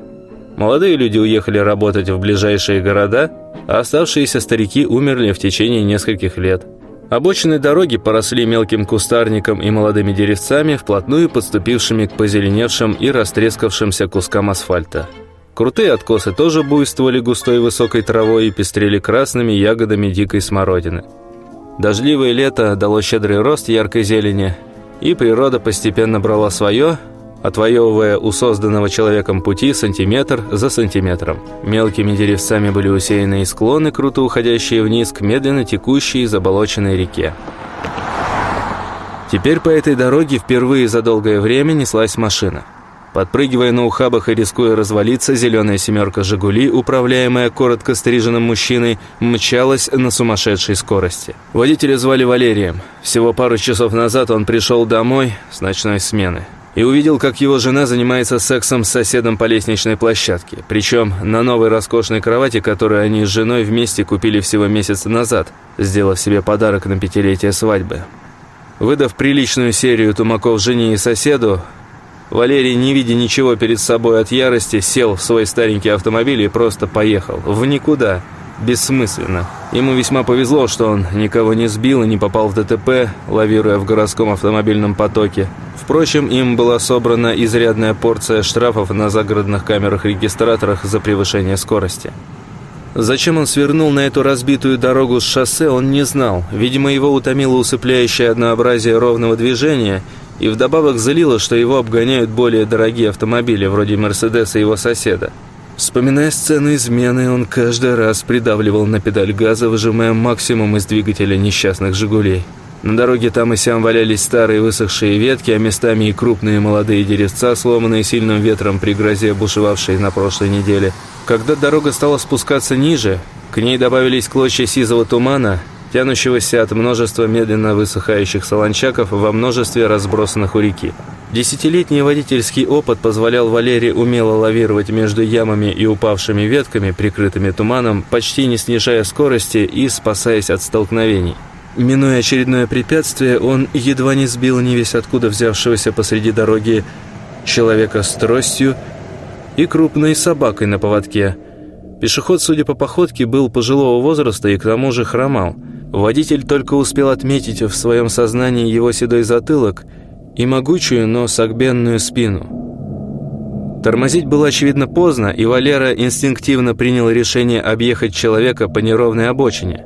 Молодые люди уехали работать в ближайшие города, а оставшиеся старики умерли в течение нескольких лет. Обочины дороги поросли мелким кустарником и молодыми деревцами, вплотную подступившими к позеленевшим и растрескавшимся кускам асфальта. Крутые откосы тоже буйствовали густой высокой травой и пестрели красными ягодами дикой смородины. Дождливое лето дало щедрый рост яркой зелени, и природа постепенно брала свое, отвоевывая у созданного человеком пути сантиметр за сантиметром. Мелкими деревцами были усеяны и склоны, круто уходящие вниз к медленно текущей заболоченной реке. Теперь по этой дороге впервые за долгое время неслась машина. Подпрыгивая на ухабах и рискуя развалиться, зеленая семерка «Жигули», управляемая коротко стриженным мужчиной, мчалась на сумасшедшей скорости. Водителя звали Валерием. Всего пару часов назад он пришел домой с ночной смены и увидел, как его жена занимается сексом с соседом по лестничной площадке, причем на новой роскошной кровати, которую они с женой вместе купили всего месяц назад, сделав себе подарок на пятилетие свадьбы. Выдав приличную серию тумаков жене и соседу, Валерий, не видя ничего перед собой от ярости, сел в свой старенький автомобиль и просто поехал. В никуда. Бессмысленно. Ему весьма повезло, что он никого не сбил и не попал в ДТП, лавируя в городском автомобильном потоке. Впрочем, им была собрана изрядная порция штрафов на загородных камерах-регистраторах за превышение скорости. Зачем он свернул на эту разбитую дорогу с шоссе, он не знал. Видимо, его утомило усыпляющее однообразие ровного движения – и вдобавок залило, что его обгоняют более дорогие автомобили, вроде «Мерседеса» его соседа. Вспоминая сцену измены, он каждый раз придавливал на педаль газа, выжимая максимум из двигателя несчастных «Жигулей». На дороге там и сям валялись старые высохшие ветки, а местами и крупные молодые деревца, сломанные сильным ветром при грозе, бушевавшей на прошлой неделе. Когда дорога стала спускаться ниже, к ней добавились клочья сизого тумана, тянущегося от множества медленно высыхающих солончаков во множестве разбросанных у реки. Десятилетний водительский опыт позволял Валерии умело лавировать между ямами и упавшими ветками, прикрытыми туманом, почти не снижая скорости и спасаясь от столкновений. Минуя очередное препятствие, он едва не сбил невесть откуда взявшегося посреди дороги человека с тростью и крупной собакой на поводке. Пешеход, судя по походке, был пожилого возраста и к тому же хромал – Водитель только успел отметить в своем сознании его седой затылок и могучую, но согбенную спину. Тормозить было, очевидно, поздно, и Валера инстинктивно принял решение объехать человека по неровной обочине.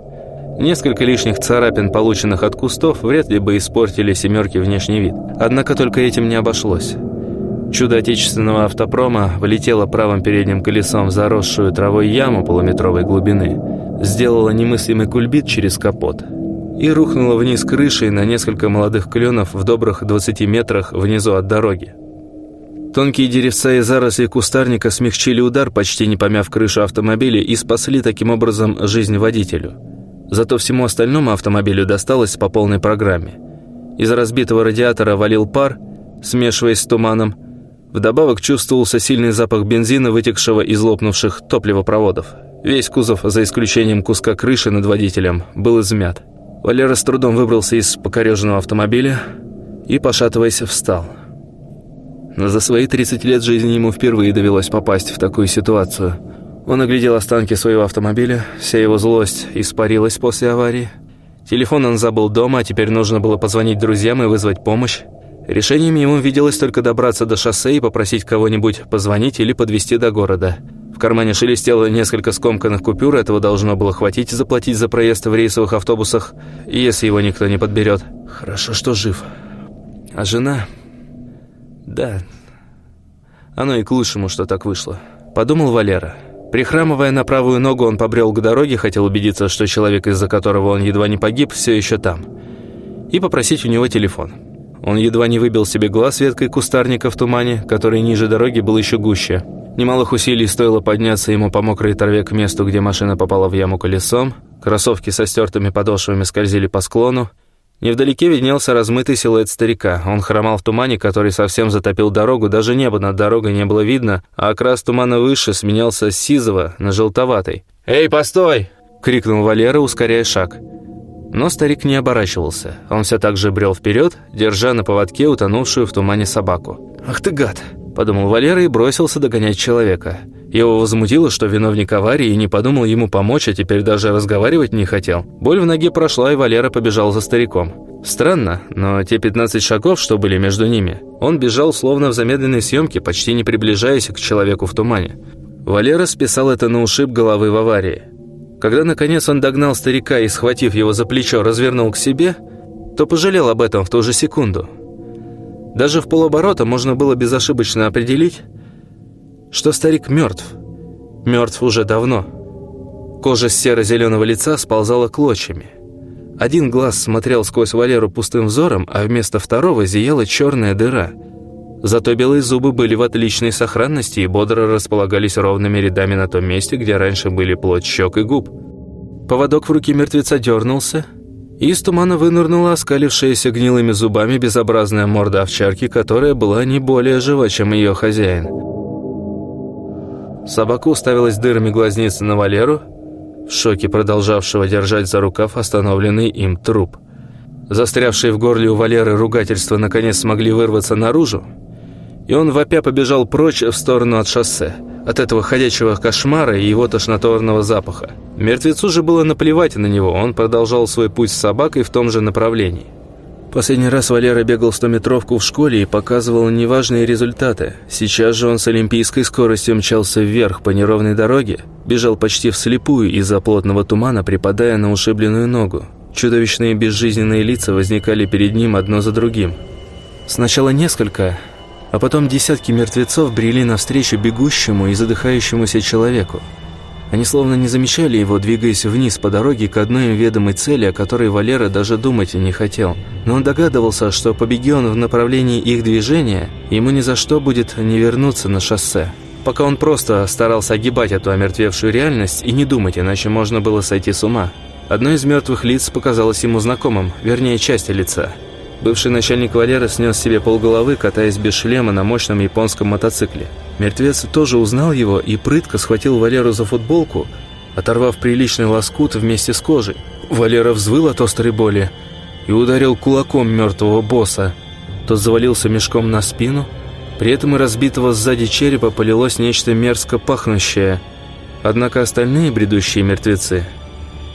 Несколько лишних царапин, полученных от кустов, вряд ли бы испортили семерки внешний вид. Однако только этим не обошлось. Чудо отечественного автопрома влетело правым передним колесом в заросшую травой яму полуметровой глубины – сделала немыслимый кульбит через капот и рухнула вниз крышей на несколько молодых кленов в добрых 20 метрах внизу от дороги. Тонкие деревца и заросли кустарника смягчили удар, почти не помяв крышу автомобиля, и спасли таким образом жизнь водителю. Зато всему остальному автомобилю досталось по полной программе. Из разбитого радиатора валил пар, смешиваясь с туманом. Вдобавок чувствовался сильный запах бензина, вытекшего из лопнувших топливопроводов. Весь кузов, за исключением куска крыши над водителем, был измят. Валера с трудом выбрался из покореженного автомобиля и, пошатываясь, встал. Но за свои 30 лет жизни ему впервые довелось попасть в такую ситуацию. Он оглядел останки своего автомобиля, вся его злость испарилась после аварии. Телефон он забыл дома, а теперь нужно было позвонить друзьям и вызвать помощь. Решением ему виделось только добраться до шоссе и попросить кого-нибудь позвонить или подвезти до города – в кармане шелестело несколько скомканных купюр, этого должно было хватить заплатить за проезд в рейсовых автобусах, если его никто не подберет. Хорошо, что жив. А жена... Да, оно и к лучшему, что так вышло. Подумал Валера. Прихрамывая на правую ногу, он побрел к дороге, хотел убедиться, что человек, из-за которого он едва не погиб, все еще там. И попросить у него телефон. Он едва не выбил себе глаз веткой кустарника в тумане, который ниже дороги был еще гуще. Немалых усилий стоило подняться ему по мокрой траве к месту, где машина попала в яму колесом. Кроссовки со стертыми подошвами скользили по склону. Невдалеке виднелся размытый силуэт старика. Он хромал в тумане, который совсем затопил дорогу. Даже небо над дорогой не было видно, а окрас тумана выше сменялся с сизого на желтоватый. «Эй, постой!» — крикнул Валера, ускоряя шаг. Но старик не оборачивался. Он все так же брел вперед, держа на поводке утонувшую в тумане собаку. «Ах ты гад!» подумал Валера и бросился догонять человека. Его возмутило, что виновник аварии не подумал ему помочь, а теперь даже разговаривать не хотел. Боль в ноге прошла, и Валера побежал за стариком. Странно, но те 15 шагов, что были между ними, он бежал словно в замедленной съемке, почти не приближаясь к человеку в тумане. Валера списал это на ушиб головы в аварии. Когда, наконец, он догнал старика и, схватив его за плечо, развернул к себе, то пожалел об этом в ту же секунду – Даже в полоборота можно было безошибочно определить, что старик мертв. Мертв уже давно. Кожа серо-зеленого лица сползала клочьями. Один глаз смотрел сквозь Валеру пустым взором, а вместо второго зияла черная дыра. Зато белые зубы были в отличной сохранности и бодро располагались ровными рядами на том месте, где раньше были плоть щек и губ. Поводок в руке мертвеца дернулся, и из тумана вынырнула оскалившаяся гнилыми зубами безобразная морда овчарки, которая была не более жива, чем ее хозяин. Собака уставилась дырами глазницы на Валеру, в шоке продолжавшего держать за рукав остановленный им труп. Застрявшие в горле у Валеры ругательства наконец смогли вырваться наружу, и он вопя побежал прочь в сторону от шоссе, от этого ходячего кошмара и его тошнотворного запаха. Мертвецу же было наплевать на него, он продолжал свой путь с собакой в том же направлении. Последний раз Валера бегал 100-метровку в школе и показывал неважные результаты. Сейчас же он с олимпийской скоростью мчался вверх по неровной дороге, бежал почти вслепую из-за плотного тумана, припадая на ушибленную ногу. Чудовищные безжизненные лица возникали перед ним одно за другим. Сначала несколько, а потом десятки мертвецов брели навстречу бегущему и задыхающемуся человеку. Они словно не замечали его, двигаясь вниз по дороге к одной им ведомой цели, о которой Валера даже думать не хотел. Но он догадывался, что побеги он в направлении их движения, ему ни за что будет не вернуться на шоссе. Пока он просто старался огибать эту омертвевшую реальность и не думать, иначе можно было сойти с ума. Одно из мертвых лиц показалось ему знакомым, вернее, части лица – Бывший начальник Валеры снес себе полголовы, катаясь без шлема на мощном японском мотоцикле. Мертвец тоже узнал его и прытко схватил Валеру за футболку, оторвав приличный лоскут вместе с кожей. Валера взвыл от острой боли и ударил кулаком мертвого босса. Тот завалился мешком на спину, при этом и разбитого сзади черепа полилось нечто мерзко пахнущее. Однако остальные бредущие мертвецы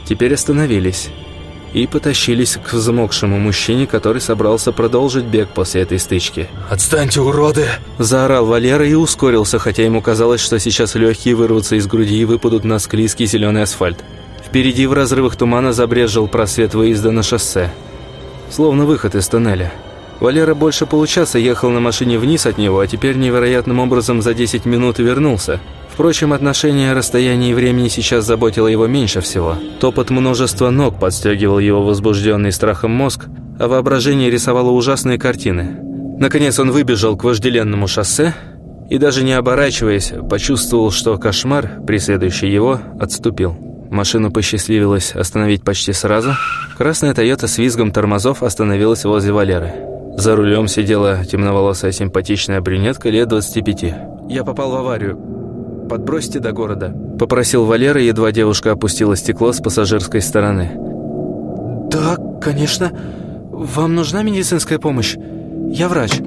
теперь остановились и потащились к взмокшему мужчине, который собрался продолжить бег после этой стычки. «Отстаньте, уроды!» Заорал Валера и ускорился, хотя ему казалось, что сейчас легкие вырвутся из груди и выпадут на склизкий зеленый асфальт. Впереди в разрывах тумана забрежил просвет выезда на шоссе. Словно выход из тоннеля. Валера больше получаса ехал на машине вниз от него, а теперь невероятным образом за 10 минут вернулся. Впрочем, отношение расстояния и времени сейчас заботило его меньше всего. Топот множества ног подстегивал его возбужденный страхом мозг, а воображение рисовало ужасные картины. Наконец он выбежал к вожделенному шоссе и, даже не оборачиваясь, почувствовал, что кошмар, преследующий его, отступил. Машину посчастливилось остановить почти сразу. Красная «Тойота» с визгом тормозов остановилась возле Валеры. За рулем сидела темноволосая симпатичная брюнетка лет 25. «Я попал в аварию подбросьте до города», – попросил Валера, едва девушка опустила стекло с пассажирской стороны. «Да, конечно. Вам нужна медицинская помощь? Я врач».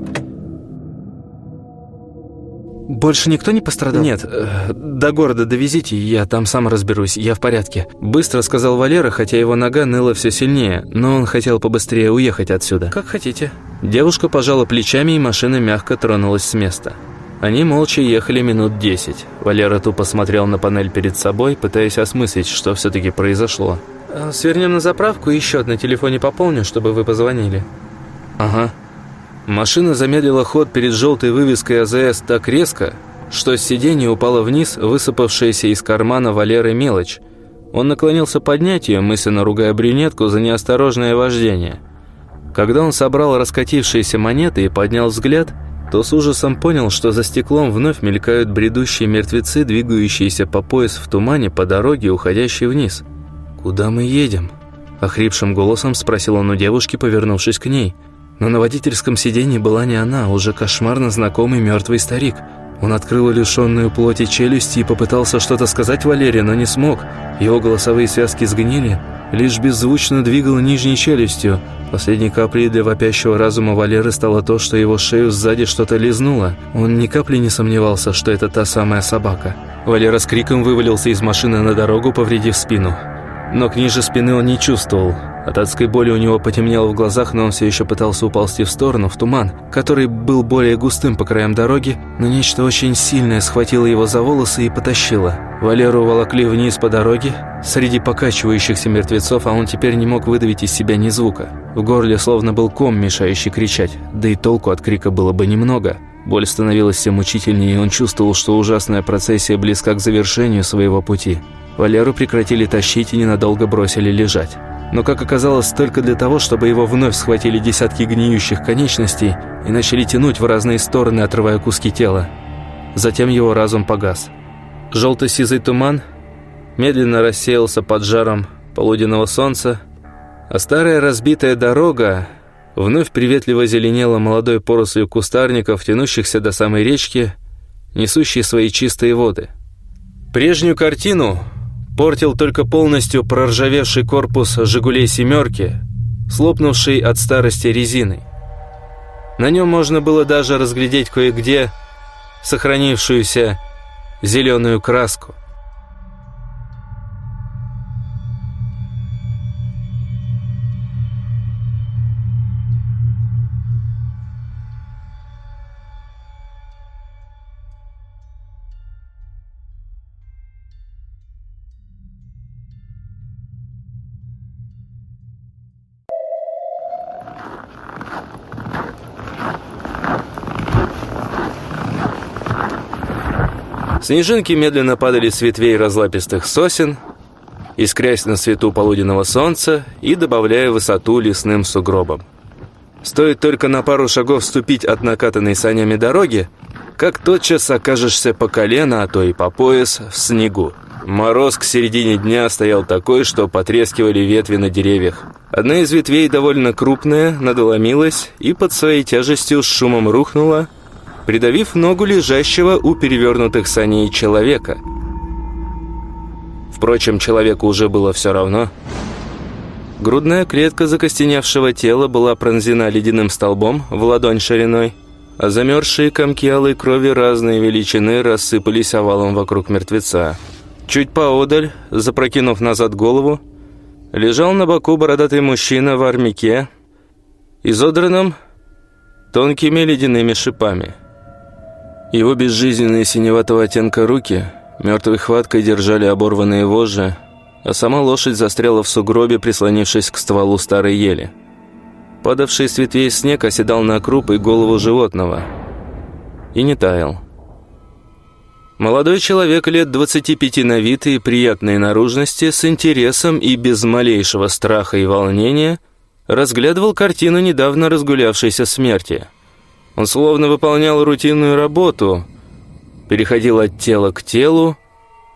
«Больше никто не пострадал?» «Нет, э, до города довезите, я там сам разберусь, я в порядке», – быстро сказал Валера, хотя его нога ныла все сильнее, но он хотел побыстрее уехать отсюда. «Как хотите». Девушка пожала плечами, и машина мягко тронулась с места. Они молча ехали минут десять. Валера тупо смотрел на панель перед собой, пытаясь осмыслить, что все-таки произошло. А, «Свернем на заправку и счет на телефоне пополню, чтобы вы позвонили». «Ага». Машина замедлила ход перед желтой вывеской АЗС так резко, что с сиденья упала вниз высыпавшаяся из кармана Валеры мелочь. Он наклонился поднять ее, мысленно ругая брюнетку за неосторожное вождение. Когда он собрал раскатившиеся монеты и поднял взгляд – то с ужасом понял, что за стеклом вновь мелькают бредущие мертвецы, двигающиеся по пояс в тумане по дороге, уходящей вниз. «Куда мы едем?» – охрипшим голосом спросил он у девушки, повернувшись к ней. Но на водительском сиденье была не она, а уже кошмарно знакомый мертвый старик. Он открыл лишенную плоти челюсти и попытался что-то сказать Валере, но не смог. Его голосовые связки сгнили, лишь беззвучно двигал нижней челюстью – Последней каплей для вопящего разума Валеры стало то, что его шею сзади что-то лизнуло. Он ни капли не сомневался, что это та самая собака. Валера с криком вывалился из машины на дорогу, повредив спину. Ног ниже спины он не чувствовал. От адской боли у него потемнело в глазах, но он все еще пытался уползти в сторону, в туман, который был более густым по краям дороги, но нечто очень сильное схватило его за волосы и потащило. Валеру волокли вниз по дороге, среди покачивающихся мертвецов, а он теперь не мог выдавить из себя ни звука. В горле словно был ком, мешающий кричать, да и толку от крика было бы немного. Боль становилась все мучительнее, и он чувствовал, что ужасная процессия близка к завершению своего пути. Валеру прекратили тащить и ненадолго бросили лежать но, как оказалось, только для того, чтобы его вновь схватили десятки гниющих конечностей и начали тянуть в разные стороны, отрывая куски тела. Затем его разум погас. Желто-сизый туман медленно рассеялся под жаром полуденного солнца, а старая разбитая дорога вновь приветливо зеленела молодой порослью кустарников, тянущихся до самой речки, несущей свои чистые воды. Прежнюю картину портил только полностью проржавевший корпус «Жигулей семерки», слопнувший от старости резиной. На нем можно было даже разглядеть кое-где сохранившуюся зеленую краску – Снежинки медленно падали с ветвей разлапистых сосен, искрясь на свету полуденного солнца и добавляя высоту лесным сугробам. Стоит только на пару шагов вступить от накатанной санями дороги, как тотчас окажешься по колено, а то и по пояс в снегу. Мороз к середине дня стоял такой, что потрескивали ветви на деревьях. Одна из ветвей, довольно крупная, надломилась и под своей тяжестью с шумом рухнула, придавив ногу лежащего у перевернутых саней человека. Впрочем, человеку уже было все равно. Грудная клетка закостеневшего тела была пронзена ледяным столбом в ладонь шириной, а замерзшие комки алой крови разной величины рассыпались овалом вокруг мертвеца. Чуть поодаль, запрокинув назад голову, лежал на боку бородатый мужчина в армяке, изодранном тонкими ледяными шипами – его безжизненные синеватого оттенка руки мертвой хваткой держали оборванные вожжи, а сама лошадь застряла в сугробе, прислонившись к стволу старой ели. Падавший с ветвей снег оседал на круп и голову животного. И не таял. Молодой человек лет 25 на вид и приятной наружности с интересом и без малейшего страха и волнения разглядывал картину недавно разгулявшейся смерти – он словно выполнял рутинную работу, переходил от тела к телу,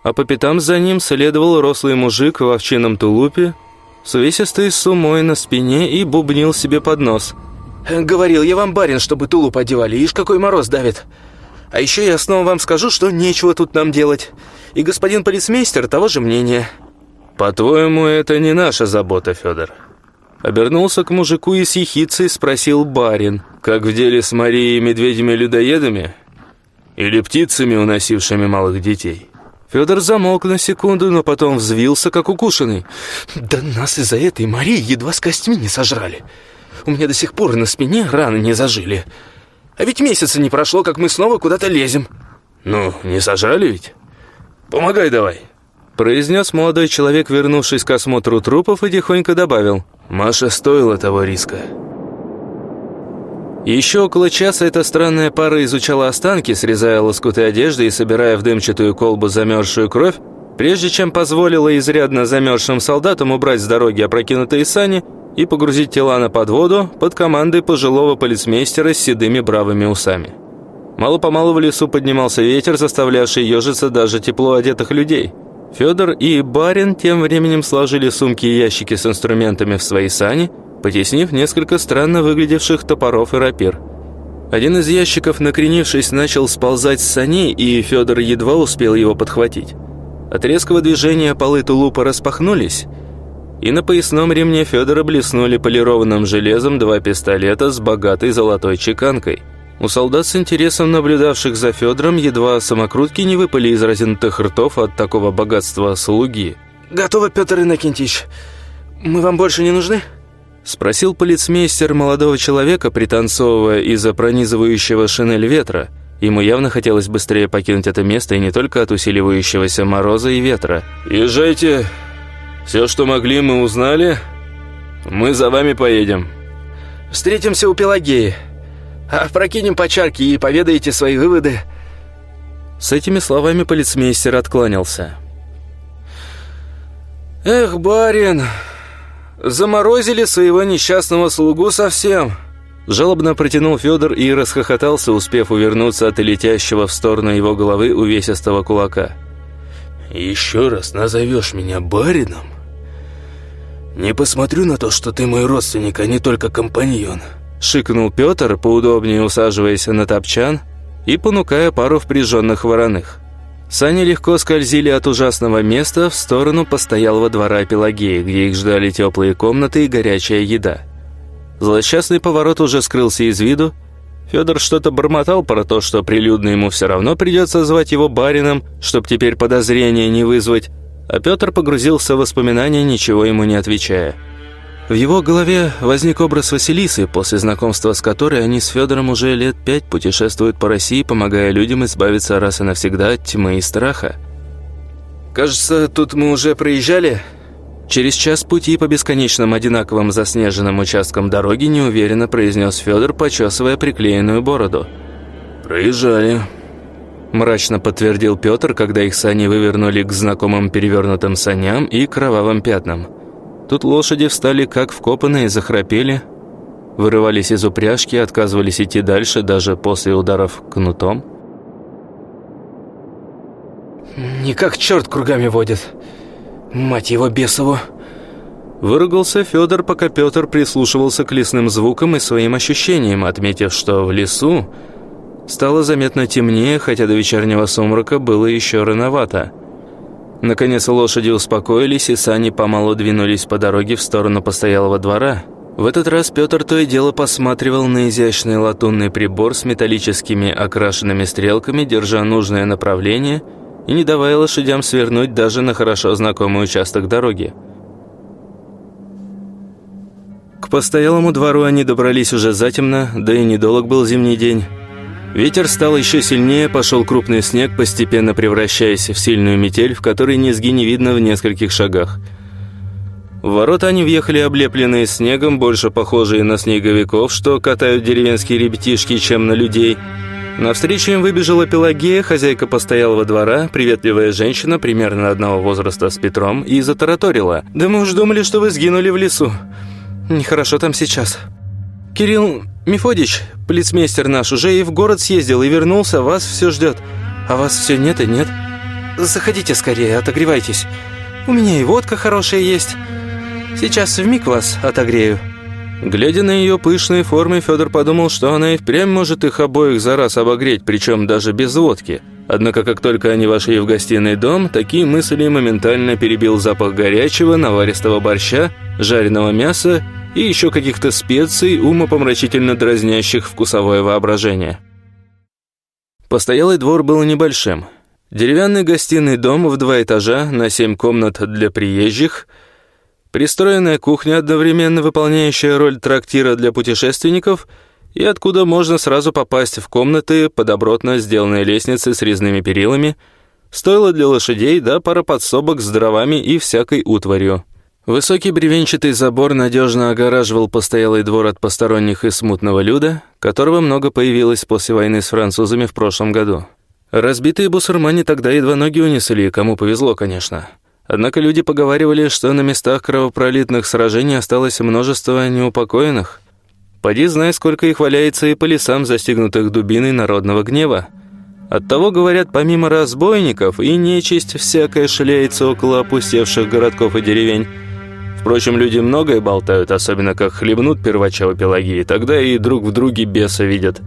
а по пятам за ним следовал рослый мужик в овчинном тулупе, с увесистой сумой на спине и бубнил себе под нос. «Говорил я вам, барин, чтобы тулуп одевали, ишь какой мороз давит. А еще я снова вам скажу, что нечего тут нам делать. И господин полицмейстер того же мнения». «По-твоему, это не наша забота, Федор?» Обернулся к мужику и с ехицей спросил барин, как в деле с Марией медведями-людоедами или птицами, уносившими малых детей. Федор замолк на секунду, но потом взвился, как укушенный. «Да нас из-за этой Марии едва с костьми не сожрали. У меня до сих пор на спине раны не зажили. А ведь месяца не прошло, как мы снова куда-то лезем». «Ну, не сожрали ведь? Помогай давай» произнес молодой человек, вернувшись к осмотру трупов, и тихонько добавил. «Маша стоила того риска». Еще около часа эта странная пара изучала останки, срезая лоскуты одежды и собирая в дымчатую колбу замерзшую кровь, прежде чем позволила изрядно замерзшим солдатам убрать с дороги опрокинутые сани и погрузить тела на подводу под командой пожилого полицмейстера с седыми бравыми усами. Мало-помалу в лесу поднимался ветер, заставлявший ежиться даже тепло одетых людей – Федор и барин тем временем сложили сумки и ящики с инструментами в свои сани, потеснив несколько странно выглядевших топоров и рапир. Один из ящиков, накренившись, начал сползать с саней, и Федор едва успел его подхватить. От резкого движения полы тулупа распахнулись, и на поясном ремне Федора блеснули полированным железом два пистолета с богатой золотой чеканкой – у солдат с интересом, наблюдавших за Федором, едва самокрутки не выпали из разинутых ртов от такого богатства слуги. «Готово, Петр Иннокентьевич. мы вам больше не нужны?» Спросил полицмейстер молодого человека, пританцовывая из-за пронизывающего шинель ветра. Ему явно хотелось быстрее покинуть это место и не только от усиливающегося мороза и ветра. «Езжайте. Все, что могли, мы узнали. Мы за вами поедем». «Встретимся у Пелагеи. А прокинем по чарке и поведаете свои выводы». С этими словами полицмейстер откланялся. «Эх, барин, заморозили своего несчастного слугу совсем!» Жалобно протянул Федор и расхохотался, успев увернуться от летящего в сторону его головы увесистого кулака. «Еще раз назовешь меня барином? Не посмотрю на то, что ты мой родственник, а не только компаньон!» Шикнул Петр, поудобнее усаживаясь на топчан и понукая пару впряженных вороных. Сани легко скользили от ужасного места в сторону постоялого двора Пелагеи, где их ждали теплые комнаты и горячая еда. Злосчастный поворот уже скрылся из виду. Федор что-то бормотал про то, что прилюдно ему все равно придется звать его барином, чтоб теперь подозрения не вызвать, а Петр погрузился в воспоминания, ничего ему не отвечая. В его голове возник образ Василисы, после знакомства с которой они с Федором уже лет пять путешествуют по России, помогая людям избавиться раз и навсегда от тьмы и страха. «Кажется, тут мы уже проезжали?» Через час пути по бесконечным одинаковым заснеженным участкам дороги неуверенно произнес Федор, почесывая приклеенную бороду. «Проезжали», – мрачно подтвердил Петр, когда их сани вывернули к знакомым перевернутым саням и кровавым пятнам. Тут лошади встали как вкопанные, захрапели, вырывались из упряжки, отказывались идти дальше, даже после ударов кнутом. «Никак черт кругами водит. Мать его бесову!» Выругался Федор, пока Петр прислушивался к лесным звукам и своим ощущениям, отметив, что в лесу стало заметно темнее, хотя до вечернего сумрака было еще рановато. Наконец лошади успокоились, и сани помалу двинулись по дороге в сторону постоялого двора. В этот раз Петр то и дело посматривал на изящный латунный прибор с металлическими окрашенными стрелками, держа нужное направление и не давая лошадям свернуть даже на хорошо знакомый участок дороги. К постоялому двору они добрались уже затемно, да и недолг был зимний день. Ветер стал еще сильнее, пошел крупный снег, постепенно превращаясь в сильную метель, в которой низги не видно в нескольких шагах. В ворота они въехали облепленные снегом, больше похожие на снеговиков, что катают деревенские ребятишки, чем на людей. Навстречу им выбежала Пелагея, хозяйка постоялого двора, приветливая женщина, примерно одного возраста с Петром, и затараторила. «Да мы уж думали, что вы сгинули в лесу. Нехорошо там сейчас». «Кирилл Мефодич, полицмейстер наш, уже и в город съездил и вернулся, вас все ждет. А вас все нет и нет. Заходите скорее, отогревайтесь. У меня и водка хорошая есть. Сейчас вмиг вас отогрею». Глядя на ее пышные формы, Федор подумал, что она и впрямь может их обоих за раз обогреть, причем даже без водки. Однако, как только они вошли в гостиный дом, такие мысли моментально перебил запах горячего, наваристого борща, жареного мяса и еще каких-то специй, умопомрачительно дразнящих вкусовое воображение. Постоялый двор был небольшим. Деревянный гостиный дом в два этажа на семь комнат для приезжих, пристроенная кухня, одновременно выполняющая роль трактира для путешественников и откуда можно сразу попасть в комнаты по добротно сделанной лестнице с резными перилами, стоило для лошадей, да пара подсобок с дровами и всякой утварью. Высокий бревенчатый забор надежно огораживал постоялый двор от посторонних и смутного люда, которого много появилось после войны с французами в прошлом году. Разбитые бусурмане тогда едва ноги унесли, кому повезло, конечно. Однако люди поговаривали, что на местах кровопролитных сражений осталось множество неупокоенных. Поди знай, сколько их валяется и по лесам, застигнутых дубиной народного гнева. Оттого, говорят, помимо разбойников и нечисть всякая шляется около опустевших городков и деревень, Впрочем, люди многое болтают, особенно как хлебнут первача Пелагии, тогда и друг в друге беса видят.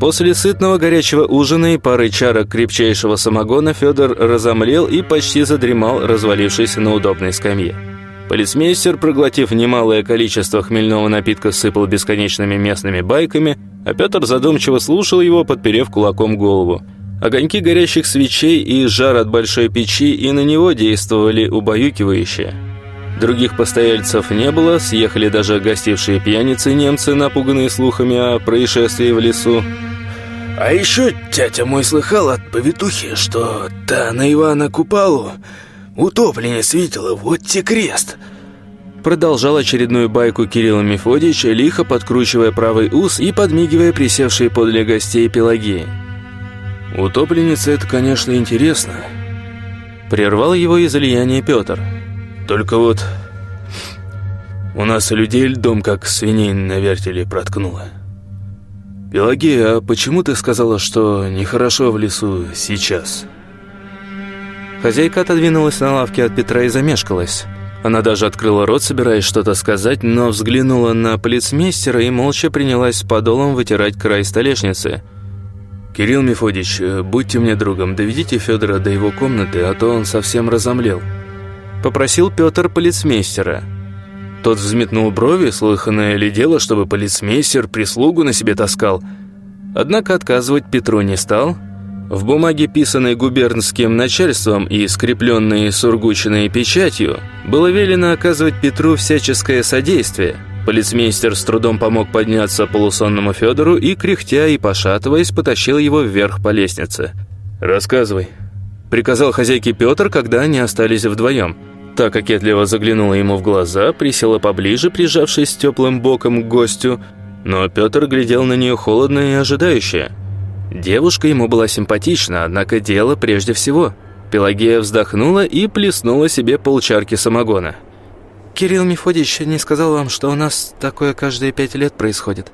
После сытного горячего ужина и пары чарок крепчайшего самогона Федор разомлел и почти задремал, развалившись на удобной скамье. Полицмейстер, проглотив немалое количество хмельного напитка, сыпал бесконечными местными байками, а Петр задумчиво слушал его, подперев кулаком голову. Огоньки горящих свечей и жар от большой печи и на него действовали убаюкивающе. Других постояльцев не было, съехали даже гостившие пьяницы немцы, напуганные слухами о происшествии в лесу. А еще тятя мой слыхал от повитухи, что та на Ивана Купалу утопленец видела, вот те крест. Продолжал очередную байку Кирилл Мефодич, лихо подкручивая правый ус и подмигивая присевшие подле гостей Пелагеи. «Утопленница — это, конечно, интересно», — прервал его излияние Петр. «Только вот у нас людей льдом, как свиней на вертеле, проткнуло». «Пелагея, а почему ты сказала, что нехорошо в лесу сейчас?» Хозяйка отодвинулась на лавке от Петра и замешкалась. Она даже открыла рот, собираясь что-то сказать, но взглянула на полицмейстера и молча принялась с подолом вытирать край столешницы. «Кирилл Мефодич, будьте мне другом, доведите Федора до его комнаты, а то он совсем разомлел», — попросил Петр полицмейстера. Тот взметнул брови, слыханное ли дело, чтобы полицмейстер прислугу на себе таскал. Однако отказывать Петру не стал. В бумаге, писанной губернским начальством и скрепленной сургученной печатью, было велено оказывать Петру всяческое содействие. Полицмейстер с трудом помог подняться полусонному Федору и, кряхтя и пошатываясь, потащил его вверх по лестнице. «Рассказывай», — приказал хозяйке Петр, когда они остались вдвоем. Та кокетливо заглянула ему в глаза, присела поближе, прижавшись теплым боком к гостю, но Петр глядел на нее холодно и ожидающе. Девушка ему была симпатична, однако дело прежде всего. Пелагея вздохнула и плеснула себе полчарки самогона. «Кирилл Мефодич не сказал вам, что у нас такое каждые пять лет происходит.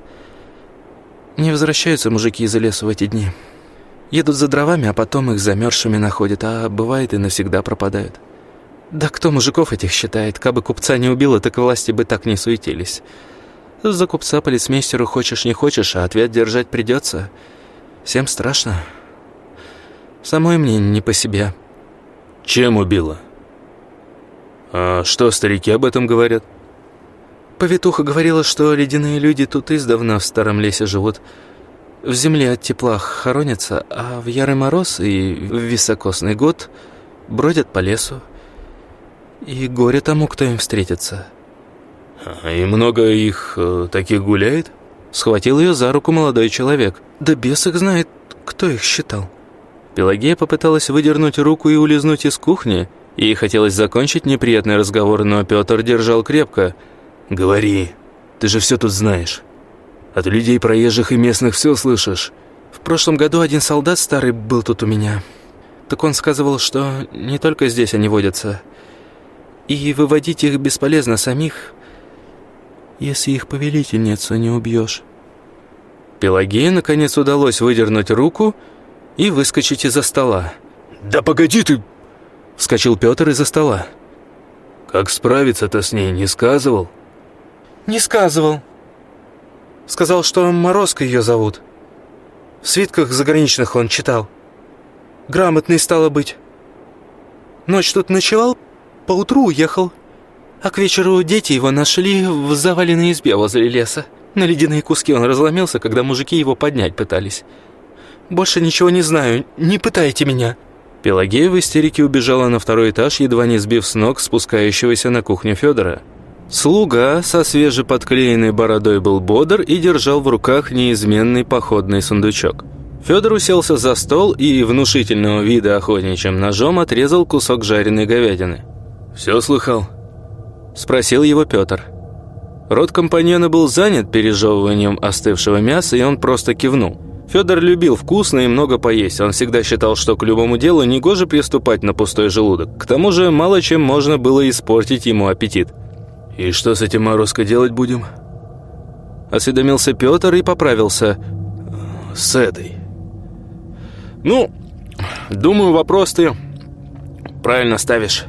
Не возвращаются мужики из лесу в эти дни. Едут за дровами, а потом их замерзшими находят, а бывает и навсегда пропадают». Да кто мужиков этих считает? Кабы купца не убило, так власти бы так не суетились. За купца полицмейстеру хочешь не хочешь, а ответ держать придется. Всем страшно. Самой мне не по себе. Чем убила? А что старики об этом говорят? Повитуха говорила, что ледяные люди тут издавна в старом лесе живут. В земле от тепла хоронятся, а в ярый мороз и в високосный год бродят по лесу. И горе тому, кто им встретится. И много их э, таких гуляет? Схватил ее за руку молодой человек. Да бес их знает, кто их считал. Пелагея попыталась выдернуть руку и улизнуть из кухни. Ей хотелось закончить неприятный разговор, но Петр держал крепко. «Говори, ты же все тут знаешь. От людей проезжих и местных все слышишь». В прошлом году один солдат старый был тут у меня. Так он сказывал, что не только здесь они водятся, и выводить их бесполезно самих, если их повелительницу не убьешь. Пелагея, наконец, удалось выдернуть руку и выскочить из-за стола. «Да погоди ты!» — вскочил Петр из-за стола. «Как справиться-то с ней, не сказывал?» «Не сказывал. Сказал, что Морозко ее зовут. В свитках заграничных он читал. Грамотный стало быть. Ночь тут ночевал, Поутру уехал, а к вечеру дети его нашли в заваленной избе возле леса. На ледяные куски он разломился, когда мужики его поднять пытались. Больше ничего не знаю, не пытайте меня». Пелагея в истерике убежала на второй этаж, едва не сбив с ног спускающегося на кухню Федора. Слуга со свежеподклеенной бородой был бодр и держал в руках неизменный походный сундучок. Федор уселся за стол и внушительного вида охотничьим ножом отрезал кусок жареной говядины. «Все слыхал?» Спросил его Петр. Рот компаньона был занят пережевыванием остывшего мяса, и он просто кивнул. Федор любил вкусно и много поесть. Он всегда считал, что к любому делу негоже приступать на пустой желудок. К тому же мало чем можно было испортить ему аппетит. «И что с этим Морозко делать будем?» Осведомился Петр и поправился. «С этой». «Ну, думаю, вопрос ты правильно ставишь.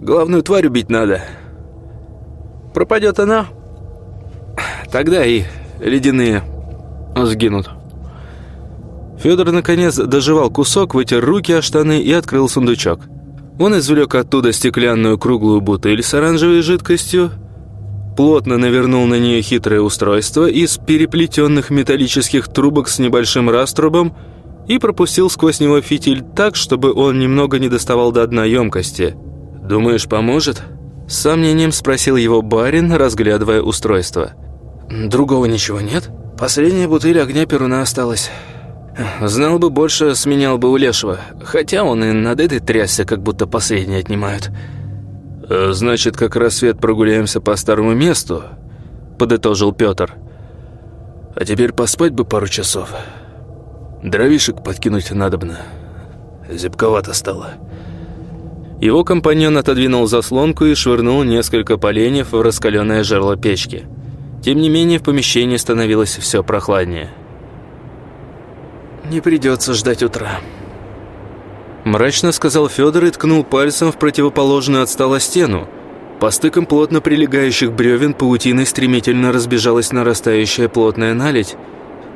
Главную тварь убить надо. Пропадет она, тогда и ледяные сгинут. Федор наконец доживал кусок, вытер руки о штаны и открыл сундучок. Он извлек оттуда стеклянную круглую бутыль с оранжевой жидкостью, плотно навернул на нее хитрое устройство из переплетенных металлических трубок с небольшим раструбом и пропустил сквозь него фитиль так, чтобы он немного не доставал до дна емкости – «Думаешь, поможет?» С сомнением спросил его барин, разглядывая устройство. «Другого ничего нет? Последняя бутыль огня Перуна осталась. Знал бы больше, сменял бы у Лешего. Хотя он и над этой трясся, как будто последний отнимают». «Э, «Значит, как рассвет прогуляемся по старому месту?» Подытожил Петр. «А теперь поспать бы пару часов. Дровишек подкинуть надобно. Зябковато стало». Его компаньон отодвинул заслонку и швырнул несколько поленьев в раскаленное жерло печки. Тем не менее, в помещении становилось все прохладнее. «Не придется ждать утра», – мрачно сказал Федор и ткнул пальцем в противоположную от стола стену. По стыкам плотно прилегающих бревен паутиной стремительно разбежалась нарастающая плотная наледь.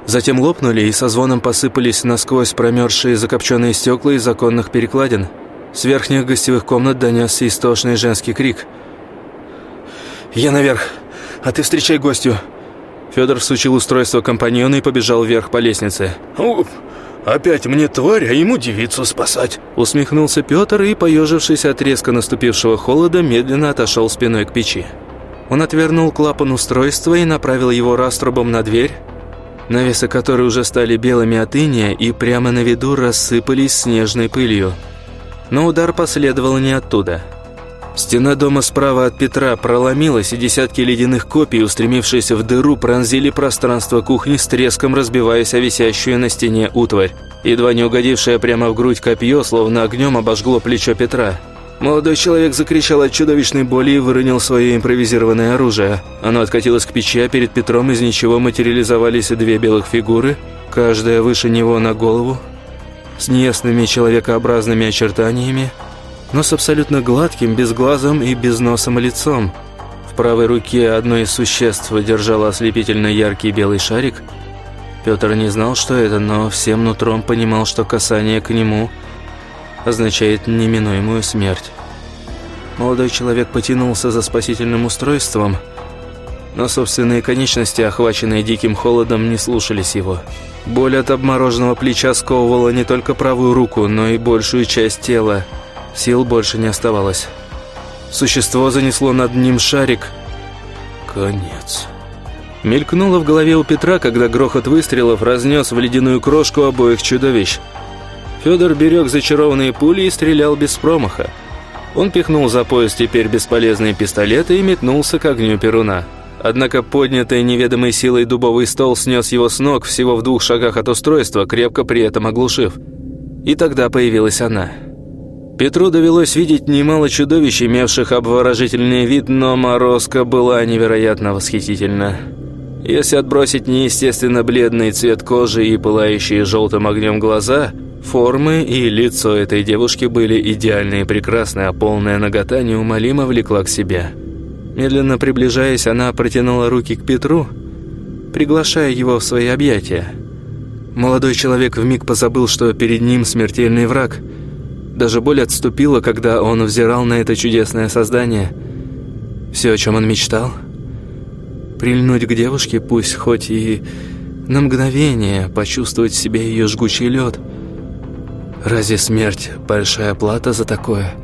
Затем лопнули и со звоном посыпались насквозь промерзшие закопченные стекла из законных перекладин – с верхних гостевых комнат донесся истошный женский крик. «Я наверх, а ты встречай гостю!» Федор всучил устройство компаньона и побежал вверх по лестнице. «Уп, опять мне тварь, а ему девицу спасать!» Усмехнулся Петр и, поежившись от резко наступившего холода, медленно отошел спиной к печи. Он отвернул клапан устройства и направил его раструбом на дверь, навесы которой уже стали белыми от иния и прямо на виду рассыпались снежной пылью. Но удар последовал не оттуда. Стена дома справа от Петра проломилась, и десятки ледяных копий, устремившиеся в дыру, пронзили пространство кухни с треском, разбиваясь о висящую на стене утварь. Едва не угодившее прямо в грудь копье, словно огнем обожгло плечо Петра. Молодой человек закричал от чудовищной боли и выронил свое импровизированное оружие. Оно откатилось к печи, а перед Петром из ничего материализовались две белых фигуры, каждая выше него на голову, с неясными человекообразными очертаниями, но с абсолютно гладким, безглазым и безносым лицом. В правой руке одно из существ держало ослепительно яркий белый шарик. Петр не знал, что это, но всем нутром понимал, что касание к нему означает неминуемую смерть. Молодой человек потянулся за спасительным устройством, но собственные конечности, охваченные диким холодом, не слушались его. Боль от обмороженного плеча сковывала не только правую руку, но и большую часть тела. Сил больше не оставалось. Существо занесло над ним шарик. Конец. Мелькнуло в голове у Петра, когда грохот выстрелов разнес в ледяную крошку обоих чудовищ. Федор берег зачарованные пули и стрелял без промаха. Он пихнул за пояс теперь бесполезные пистолеты и метнулся к огню Перуна. Однако поднятый неведомой силой дубовый стол снес его с ног всего в двух шагах от устройства, крепко при этом оглушив. И тогда появилась она. Петру довелось видеть немало чудовищ, имевших обворожительный вид, но Морозка была невероятно восхитительна. Если отбросить неестественно бледный цвет кожи и пылающие желтым огнем глаза, формы и лицо этой девушки были идеальны и прекрасны, а полная нагота неумолимо влекла к себе. Медленно приближаясь, она протянула руки к Петру, приглашая его в свои объятия. Молодой человек вмиг позабыл, что перед ним смертельный враг. Даже боль отступила, когда он взирал на это чудесное создание. Все, о чем он мечтал. Прильнуть к девушке, пусть хоть и на мгновение почувствовать в себе ее жгучий лед. Разве смерть – большая плата за такое?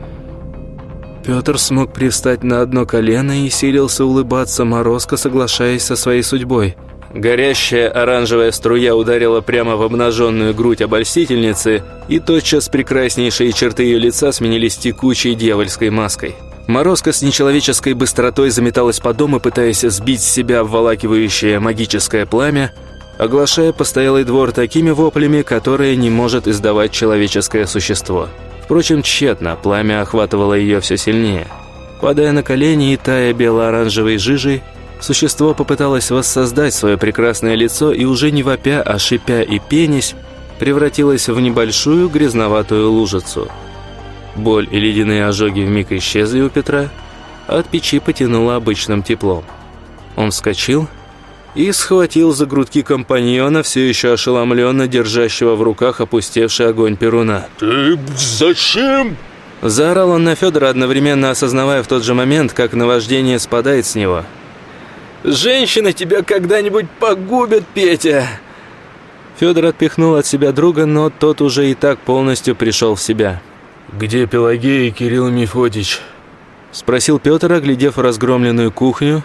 Петр смог привстать на одно колено и силился улыбаться морозко, соглашаясь со своей судьбой. Горящая оранжевая струя ударила прямо в обнаженную грудь обольстительницы, и тотчас прекраснейшие черты ее лица сменились текучей дьявольской маской. Морозка с нечеловеческой быстротой заметалась по дому, пытаясь сбить с себя вволакивающее магическое пламя, оглашая постоялый двор такими воплями, которые не может издавать человеческое существо. Впрочем, тщетно, пламя охватывало ее все сильнее. Падая на колени и тая бело-оранжевой жижей, существо попыталось воссоздать свое прекрасное лицо и уже не вопя, а шипя и пенясь, превратилось в небольшую грязноватую лужицу. Боль и ледяные ожоги вмиг исчезли у Петра, а от печи потянуло обычным теплом. Он вскочил и схватил за грудки компаньона, все еще ошеломленно держащего в руках опустевший огонь Перуна. «Ты зачем?» Заорал он на Федора, одновременно осознавая в тот же момент, как наваждение спадает с него. «Женщины тебя когда-нибудь погубят, Петя!» Федор отпихнул от себя друга, но тот уже и так полностью пришел в себя. «Где Пелагея и Кирилл Мефодич?» Спросил Петр, оглядев разгромленную кухню.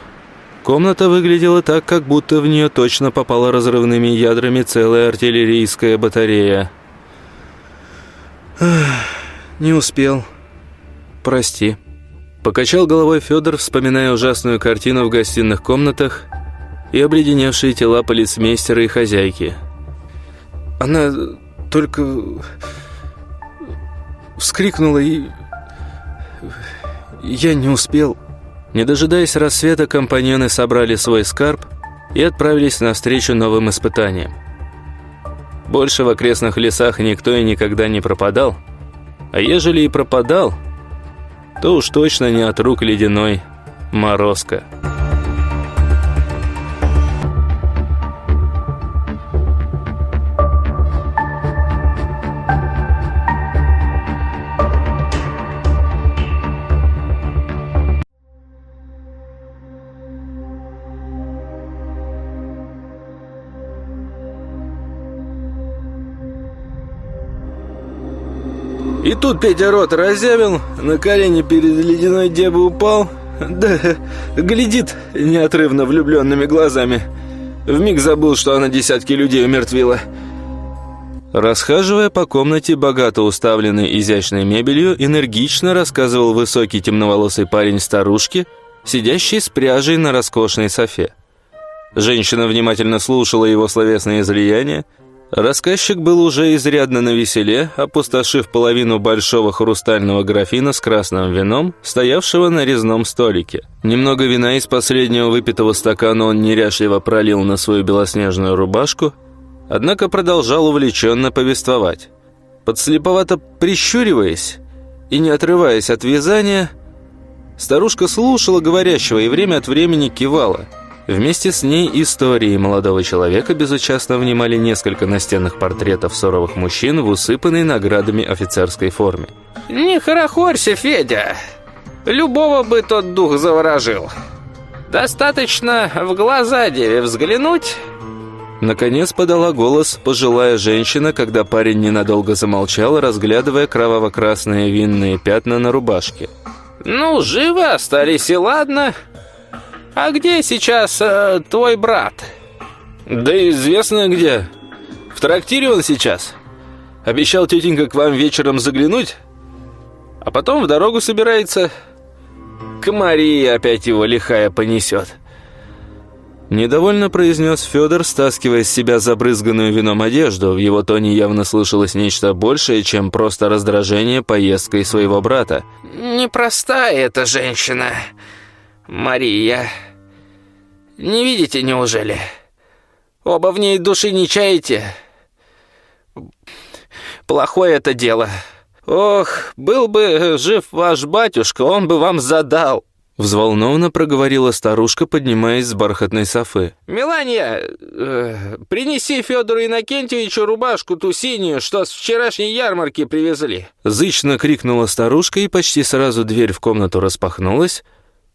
Комната выглядела так, как будто в нее точно попала разрывными ядрами целая артиллерийская батарея. «Не успел. Прости». Покачал головой Федор, вспоминая ужасную картину в гостиных комнатах и обледеневшие тела полицмейстера и хозяйки. Она только вскрикнула и... Я не успел. Не дожидаясь рассвета, компаньоны собрали свой скарб и отправились навстречу новым испытаниям. Больше в окрестных лесах никто и никогда не пропадал, а ежели и пропадал, то уж точно не от рук ледяной морозка. И тут Петя рот разъявил, на колени перед ледяной дебой упал, да глядит неотрывно влюбленными глазами. Вмиг забыл, что она десятки людей умертвила. Расхаживая по комнате, богато уставленной изящной мебелью, энергично рассказывал высокий темноволосый парень старушке, сидящий с пряжей на роскошной софе. Женщина внимательно слушала его словесное излияние, Рассказчик был уже изрядно навеселе, опустошив половину большого хрустального графина с красным вином, стоявшего на резном столике. Немного вина из последнего выпитого стакана он неряшливо пролил на свою белоснежную рубашку, однако продолжал увлеченно повествовать. Подслеповато прищуриваясь и не отрываясь от вязания, старушка слушала говорящего и время от времени кивала – Вместе с ней истории молодого человека безучастно внимали несколько настенных портретов суровых мужчин в усыпанной наградами офицерской форме. «Не хорохорься, Федя! Любого бы тот дух заворожил. Достаточно в глаза деве взглянуть...» Наконец подала голос пожилая женщина, когда парень ненадолго замолчал, разглядывая кроваво-красные винные пятна на рубашке. «Ну, живы остались и ладно. «А где сейчас э, твой брат?» «Да известно где. В трактире он сейчас. Обещал тетенька к вам вечером заглянуть, а потом в дорогу собирается. К Марии опять его лихая понесет». Недовольно произнес Федор, стаскивая с себя забрызганную вином одежду. В его тоне явно слышалось нечто большее, чем просто раздражение поездкой своего брата. «Непростая эта женщина, Мария. Не видите, неужели? Оба в ней души не чаете? Плохое это дело. Ох, был бы жив ваш батюшка, он бы вам задал». Взволнованно проговорила старушка, поднимаясь с бархатной софы. «Мелания, э, принеси Федору Иннокентьевичу рубашку ту синюю, что с вчерашней ярмарки привезли». Зычно крикнула старушка, и почти сразу дверь в комнату распахнулась,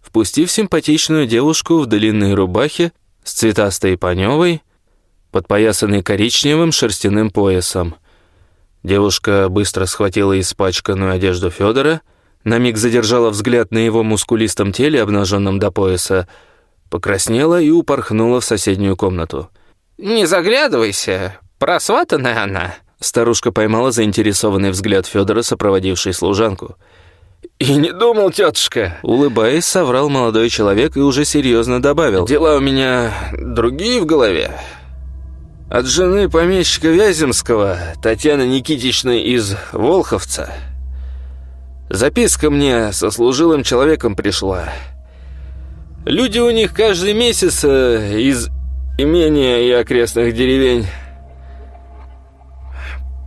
впустив симпатичную девушку в длинной рубахе с цветастой паневой, подпоясанной коричневым шерстяным поясом. Девушка быстро схватила испачканную одежду Федора, на миг задержала взгляд на его мускулистом теле, обнаженном до пояса, покраснела и упорхнула в соседнюю комнату. «Не заглядывайся, просватанная она!» Старушка поймала заинтересованный взгляд Федора, сопроводивший служанку – «И не думал, тетушка!» Улыбаясь, соврал молодой человек и уже серьезно добавил. «Дела у меня другие в голове. От жены помещика Вяземского, Татьяны Никитичны из Волховца. Записка мне со служилым человеком пришла. Люди у них каждый месяц э, из имения и окрестных деревень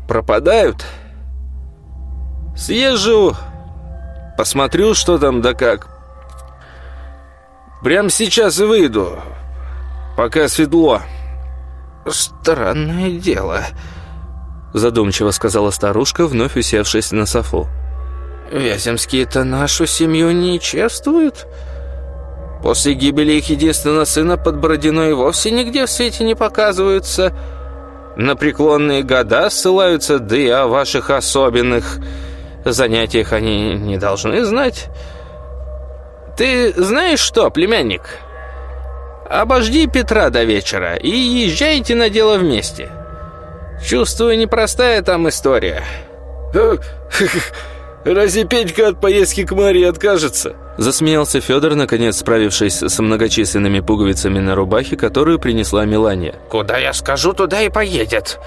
пропадают. Съезжу Посмотрю, что там да как. Прямо сейчас и выйду, пока светло». «Странное дело», — задумчиво сказала старушка, вновь усевшись на софу. «Вяземские-то нашу семью не чествуют. После гибели их единственного сына под Бородиной вовсе нигде в свете не показываются. На преклонные года ссылаются, да и о ваших особенных занятиях они не должны знать. «Ты знаешь что, племянник? Обожди Петра до вечера и езжайте на дело вместе. Чувствую, непростая там история». «Разве Петька от поездки к Марии откажется?» Засмеялся Федор, наконец справившись с многочисленными пуговицами на рубахе, которую принесла Милания. «Куда я скажу, туда и поедет.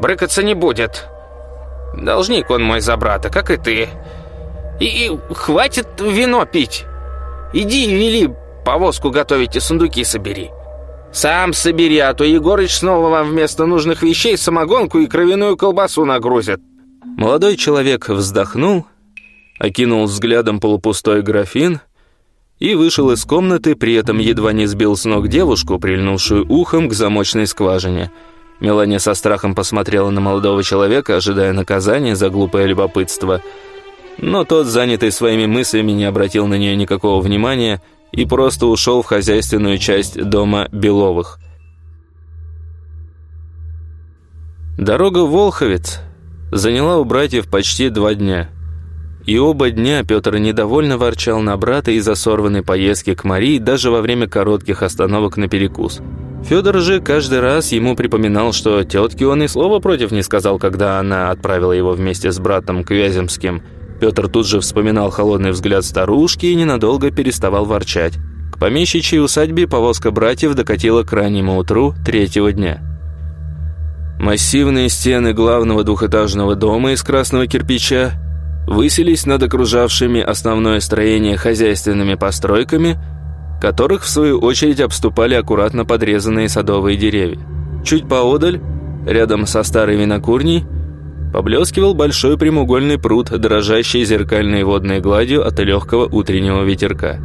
Брыкаться не будет. Должник он мой за брата, как и ты. И, и хватит вино пить. Иди вели повозку готовить и сундуки собери. Сам собери, а то Егорыч снова вам вместо нужных вещей самогонку и кровяную колбасу нагрузит». Молодой человек вздохнул, окинул взглядом полупустой графин и вышел из комнаты, при этом едва не сбил с ног девушку, прильнувшую ухом к замочной скважине. Мелания со страхом посмотрела на молодого человека, ожидая наказания за глупое любопытство. Но тот, занятый своими мыслями, не обратил на нее никакого внимания и просто ушел в хозяйственную часть дома Беловых. Дорога в Волховец заняла у братьев почти два дня. И оба дня Петр недовольно ворчал на брата из-за сорванной поездки к Марии даже во время коротких остановок на перекус. Федор же каждый раз ему припоминал, что тетке он и слова против не сказал, когда она отправила его вместе с братом к Вяземским. Петр тут же вспоминал холодный взгляд старушки и ненадолго переставал ворчать. К помещичьей усадьбе повозка братьев докатила к раннему утру третьего дня. Массивные стены главного двухэтажного дома из красного кирпича высились над окружавшими основное строение хозяйственными постройками, которых в свою очередь обступали аккуратно подрезанные садовые деревья. Чуть поодаль, рядом со старой винокурней, поблескивал большой прямоугольный пруд, дрожащий зеркальной водной гладью от легкого утреннего ветерка.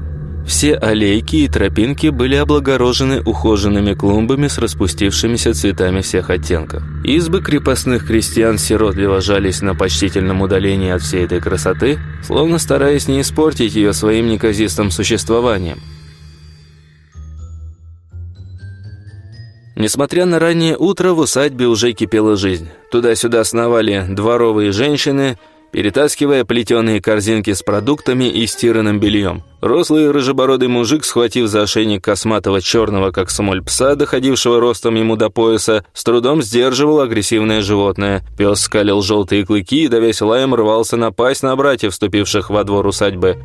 Все аллейки и тропинки были облагорожены ухоженными клумбами с распустившимися цветами всех оттенков. Избы крепостных крестьян сиротливо жались на почтительном удалении от всей этой красоты, словно стараясь не испортить ее своим неказистым существованием. Несмотря на раннее утро, в усадьбе уже кипела жизнь. Туда-сюда сновали дворовые женщины – перетаскивая плетеные корзинки с продуктами и стиранным бельем. Рослый рыжебородый мужик, схватив за ошейник косматого черного, как смоль пса, доходившего ростом ему до пояса, с трудом сдерживал агрессивное животное. Пес скалил желтые клыки и, давясь лаем, рвался напасть на братьев, вступивших во двор усадьбы.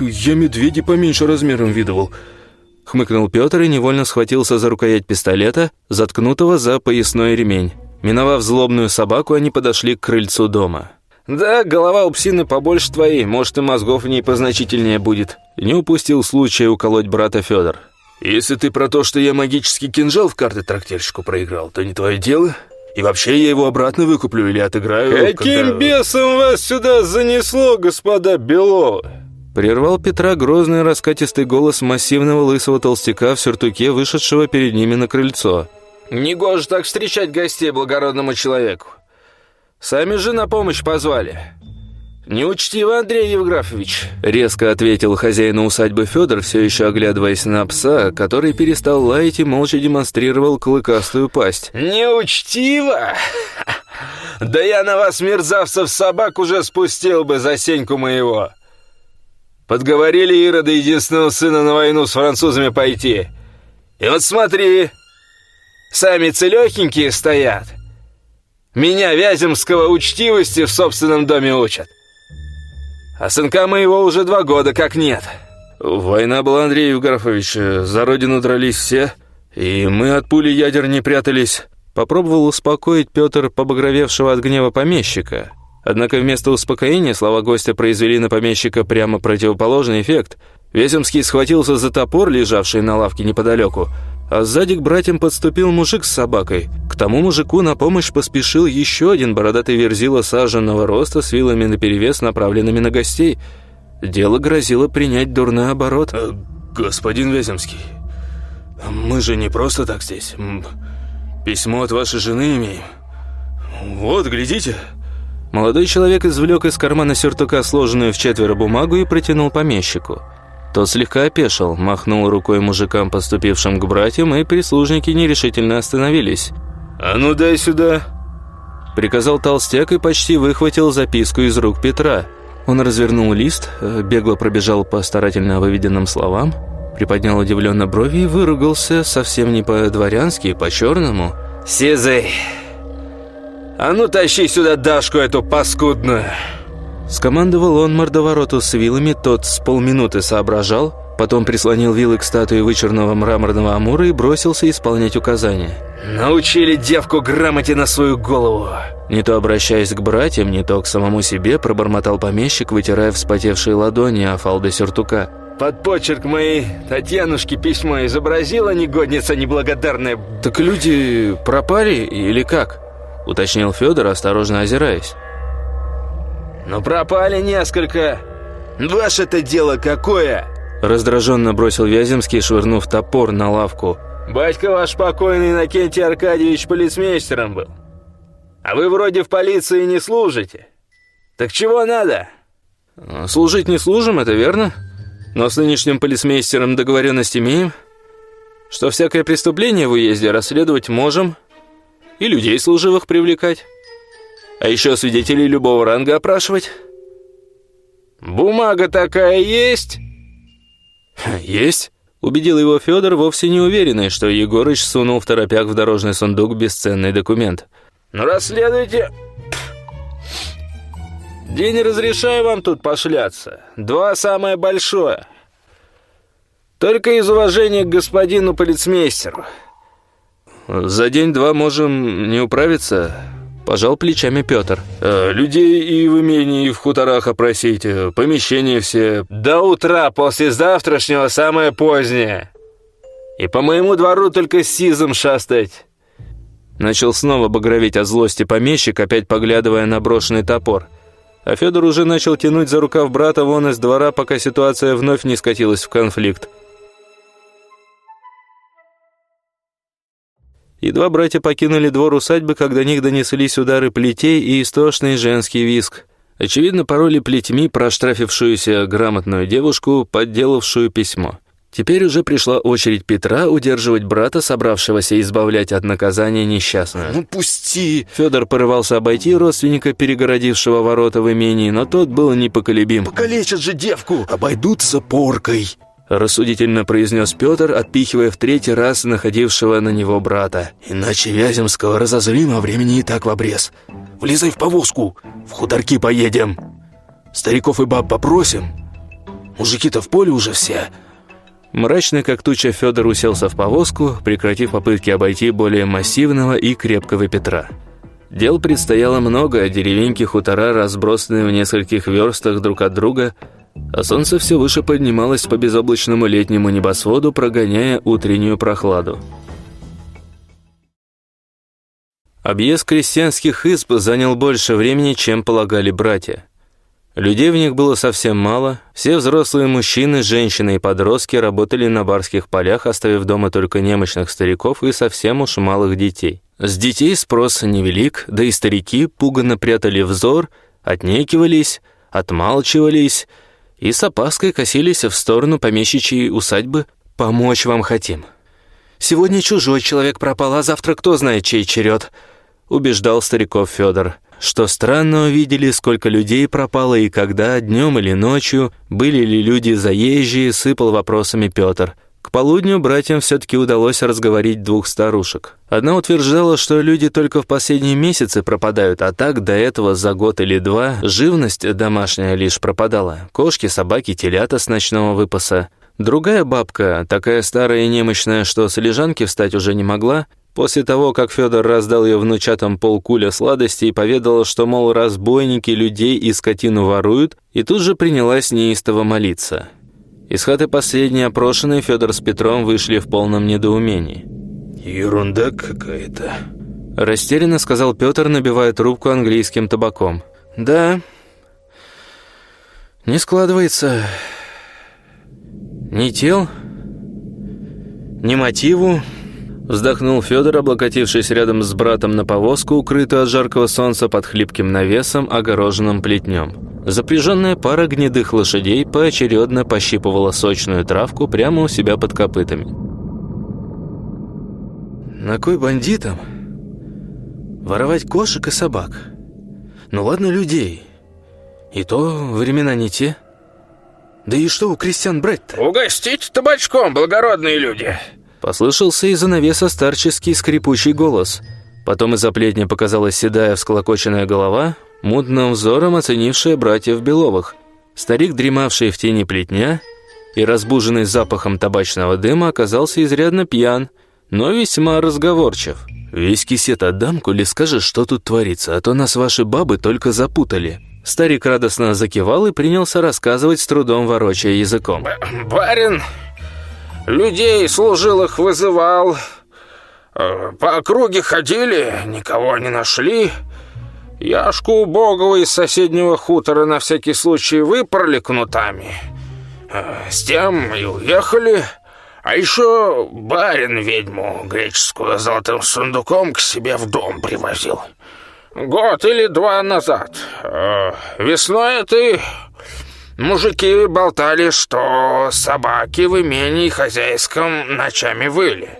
«Я медведей поменьше размером видывал», — хмыкнул Петр и невольно схватился за рукоять пистолета, заткнутого за поясной ремень. Миновав злобную собаку, они подошли к крыльцу дома. «Да, голова у псины побольше твоей, может, и мозгов в ней позначительнее будет». Не упустил случая уколоть брата Федор. «Если ты про то, что я магический кинжал в карты трактирщику проиграл, то не твое дело. И вообще я его обратно выкуплю или отыграю, Каким когда... бесом вас сюда занесло, господа Бело? Прервал Петра грозный раскатистый голос массивного лысого толстяка в сюртуке, вышедшего перед ними на крыльцо. «Негоже так встречать гостей благородному человеку. Сами же на помощь позвали. «Неучтиво, Андрей Евграфович», — резко ответил хозяин усадьбы Федор, все еще оглядываясь на пса, который перестал лаять и молча демонстрировал клыкастую пасть. «Неучтиво? Да я на вас, мерзавцев, собак уже спустил бы за сеньку моего. Подговорили Ирода единственного сына на войну с французами пойти. И вот смотри, сами целехенькие стоят». Меня Вяземского учтивости в собственном доме учат. А сынка моего уже два года как нет. Война была, Андрей Евграфович, за родину дрались все, и мы от пули ядер не прятались. Попробовал успокоить Петр побагровевшего от гнева помещика. Однако вместо успокоения слова гостя произвели на помещика прямо противоположный эффект. Вяземский схватился за топор, лежавший на лавке неподалеку, а сзади к братьям подступил мужик с собакой. К тому мужику на помощь поспешил еще один бородатый верзила саженного роста с вилами наперевес, направленными на гостей. Дело грозило принять дурной оборот. Э, «Господин Вяземский, мы же не просто так здесь. Письмо от вашей жены имеем. Вот, глядите». Молодой человек извлек из кармана сюртука сложенную в четверо бумагу и протянул помещику. Тот слегка опешил, махнул рукой мужикам, поступившим к братьям, и прислужники нерешительно остановились. «А ну дай сюда!» Приказал толстяк и почти выхватил записку из рук Петра. Он развернул лист, э, бегло пробежал по старательно выведенным словам, приподнял удивленно брови и выругался совсем не по-дворянски, по-черному. «Сизый, а ну тащи сюда Дашку эту паскудную!» Скомандовал он мордовороту с вилами, тот с полминуты соображал, потом прислонил вилы к статуе вычурного мраморного амура и бросился исполнять указания. «Научили девку грамоте на свою голову!» Не то обращаясь к братьям, не то к самому себе, пробормотал помещик, вытирая вспотевшие ладони о фалды сюртука. «Под почерк моей Татьянушки письмо изобразила негодница неблагодарная!» «Так люди пропали или как?» — уточнил Федор, осторожно озираясь. «Ну пропали несколько. Ваше-то дело какое?» Раздраженно бросил Вяземский, швырнув топор на лавку. «Батька ваш покойный Иннокентий Аркадьевич полицмейстером был. А вы вроде в полиции не служите. Так чего надо?» «Служить не служим, это верно. Но с нынешним полицмейстером договоренность имеем, что всякое преступление в уезде расследовать можем и людей служивых привлекать, а еще свидетелей любого ранга опрашивать». «Бумага такая есть?» «Есть», — убедил его Федор, вовсе не уверенный, что Егорыч сунул в торопяк в дорожный сундук бесценный документ. «Ну, расследуйте...» «День разрешаю вам тут пошляться. Два самое большое. Только из уважения к господину полицмейстеру». «За день-два можем не управиться», Пожал плечами Петр. Э, «Людей и в имении, и в хуторах опросите, помещения все...» «До утра послезавтрашнего самое позднее. И по моему двору только сизом шастать». Начал снова багроветь от злости помещик, опять поглядывая на брошенный топор. А Федор уже начал тянуть за рукав брата вон из двора, пока ситуация вновь не скатилась в конфликт. Едва братья покинули двор усадьбы, когда до них донеслись удары плетей и истошный женский виск. Очевидно, пороли плетьми проштрафившуюся грамотную девушку, подделавшую письмо. Теперь уже пришла очередь Петра удерживать брата, собравшегося избавлять от наказания несчастную. «Ну пусти!» Федор порывался обойти родственника, перегородившего ворота в имении, но тот был непоколебим. «Покалечат же девку! Обойдутся поркой!» Рассудительно произнес Петр, отпихивая в третий раз находившего на него брата. «Иначе Вяземского разозлим, а времени и так в обрез. Влезай в повозку, в хуторки поедем. Стариков и баб попросим. Мужики-то в поле уже все». Мрачный, как туча, Федор уселся в повозку, прекратив попытки обойти более массивного и крепкого Петра. Дел предстояло много, а деревеньки хутора, разбросанные в нескольких верстах друг от друга – а солнце все выше поднималось по безоблачному летнему небосводу, прогоняя утреннюю прохладу. Объезд крестьянских изб занял больше времени, чем полагали братья. Людей в них было совсем мало, все взрослые мужчины, женщины и подростки работали на барских полях, оставив дома только немощных стариков и совсем уж малых детей. С детей спрос невелик, да и старики пуганно прятали взор, отнекивались, отмалчивались – и с опаской косились в сторону помещичьей усадьбы «Помочь вам хотим». «Сегодня чужой человек пропал, а завтра кто знает, чей черед», — убеждал стариков Федор. Что странно увидели, сколько людей пропало и когда, днем или ночью, были ли люди заезжие, сыпал вопросами Петр. К полудню братьям все-таки удалось разговорить двух старушек. Одна утверждала, что люди только в последние месяцы пропадают, а так до этого за год или два живность домашняя лишь пропадала. Кошки, собаки, телята с ночного выпаса. Другая бабка, такая старая и немощная, что с лежанки встать уже не могла, после того, как Федор раздал ее внучатам полкуля сладостей и поведала, что, мол, разбойники людей и скотину воруют, и тут же принялась неистово молиться. Из хаты последней опрошенной Федор с Петром вышли в полном недоумении. «Ерунда какая-то», – растерянно сказал Петр, набивая трубку английским табаком. «Да, не складывается ни тел, ни мотиву». Вздохнул Федор, облокотившись рядом с братом на повозку, укрытую от жаркого солнца под хлипким навесом, огороженным плетнем. Запряженная пара гнедых лошадей поочередно пощипывала сочную травку прямо у себя под копытами. «На кой бандитам? Воровать кошек и собак? Ну ладно, людей. И то времена не те. Да и что у крестьян брать-то? Угостить табачком, благородные люди. Послышался из-за навеса старческий скрипучий голос. Потом из-за плетня показалась седая всколокоченная голова, мутным взором оценившая братьев Беловых. Старик, дремавший в тени плетня и разбуженный запахом табачного дыма, оказался изрядно пьян, но весьма разговорчив. «Весь кисет отдам, коли скажешь, что тут творится, а то нас ваши бабы только запутали». Старик радостно закивал и принялся рассказывать с трудом ворочая языком. «Барин людей служилых вызывал, по округе ходили, никого не нашли». Яшку убогого из соседнего хутора на всякий случай выпороли кнутами. Э, с тем и уехали. А еще барин ведьму греческую золотым сундуком к себе в дом привозил. Год или два назад. Э, весной этой мужики болтали, что собаки в имении хозяйском ночами выли.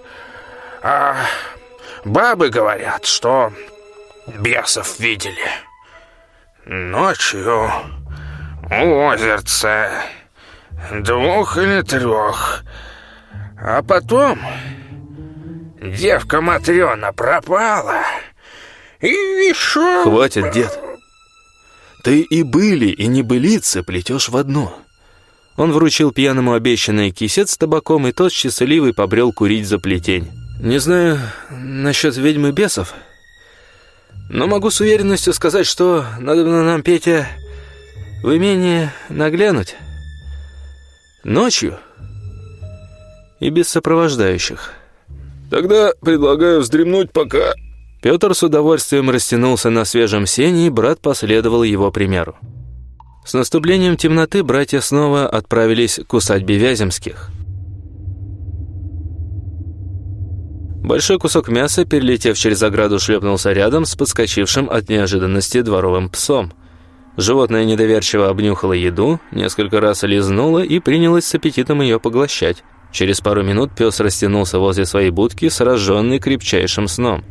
А бабы говорят, что бесов видели. Ночью у озерца двух или трех а потом девка Матрена пропала. И еще... Хватит, дед. Ты и были, и небылицы плетешь в одно. Он вручил пьяному обещанный кисет с табаком, и тот счастливый побрел курить за плетень. Не знаю насчет ведьмы бесов, но могу с уверенностью сказать, что надо нам, Петя, в имение наглянуть. Ночью и без сопровождающих. Тогда предлагаю вздремнуть пока...» Петр с удовольствием растянулся на свежем сене, и брат последовал его примеру. С наступлением темноты братья снова отправились к усадьбе Вяземских. Большой кусок мяса, перелетев через ограду, шлепнулся рядом с подскочившим от неожиданности дворовым псом. Животное недоверчиво обнюхало еду, несколько раз лизнуло и принялось с аппетитом ее поглощать. Через пару минут пес растянулся возле своей будки, сраженный крепчайшим сном.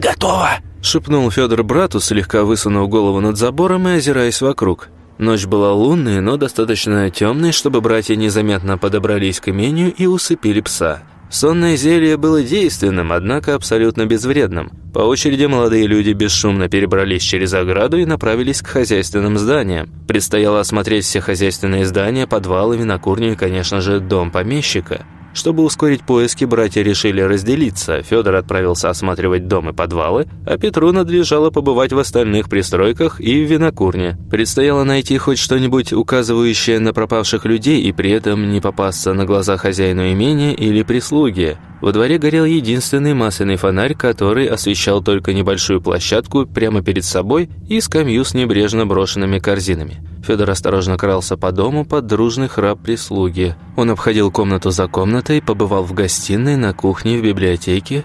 «Готово!» — шепнул Федор брату, слегка высунув голову над забором и озираясь вокруг. Ночь была лунной, но достаточно темной, чтобы братья незаметно подобрались к имению и усыпили пса. Сонное зелье было действенным, однако абсолютно безвредным. По очереди молодые люди бесшумно перебрались через ограду и направились к хозяйственным зданиям. Предстояло осмотреть все хозяйственные здания, подвалы, винокурню и, конечно же, дом помещика. Чтобы ускорить поиски, братья решили разделиться. Федор отправился осматривать дом и подвалы, а Петру надлежало побывать в остальных пристройках и в винокурне. Предстояло найти хоть что-нибудь указывающее на пропавших людей и при этом не попасться на глаза хозяину имения или прислуги. Во дворе горел единственный масляный фонарь, который освещал только небольшую площадку прямо перед собой и скамью с небрежно брошенными корзинами. Федор осторожно крался по дому под дружный храп прислуги. Он обходил комнату за комнатой, побывал в гостиной, на кухне, в библиотеке.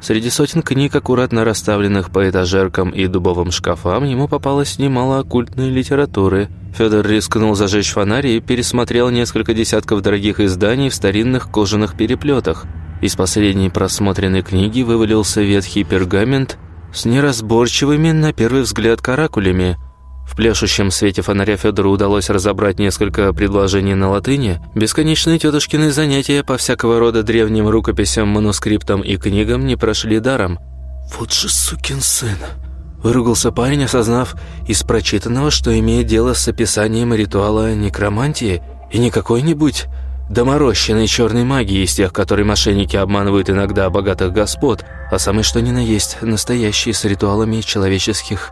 Среди сотен книг, аккуратно расставленных по этажеркам и дубовым шкафам, ему попалось немало оккультной литературы. Федор рискнул зажечь фонарь и пересмотрел несколько десятков дорогих изданий в старинных кожаных переплетах. Из последней просмотренной книги вывалился ветхий пергамент с неразборчивыми, на первый взгляд, каракулями – в пляшущем свете фонаря Федору удалось разобрать несколько предложений на латыни. Бесконечные тетушкины занятия по всякого рода древним рукописям, манускриптам и книгам не прошли даром. «Вот же сукин сын!» Выругался парень, осознав из прочитанного, что имеет дело с описанием ритуала некромантии и не какой-нибудь доморощенной черной магии из тех, которые мошенники обманывают иногда богатых господ, а самый что ни на есть настоящие с ритуалами человеческих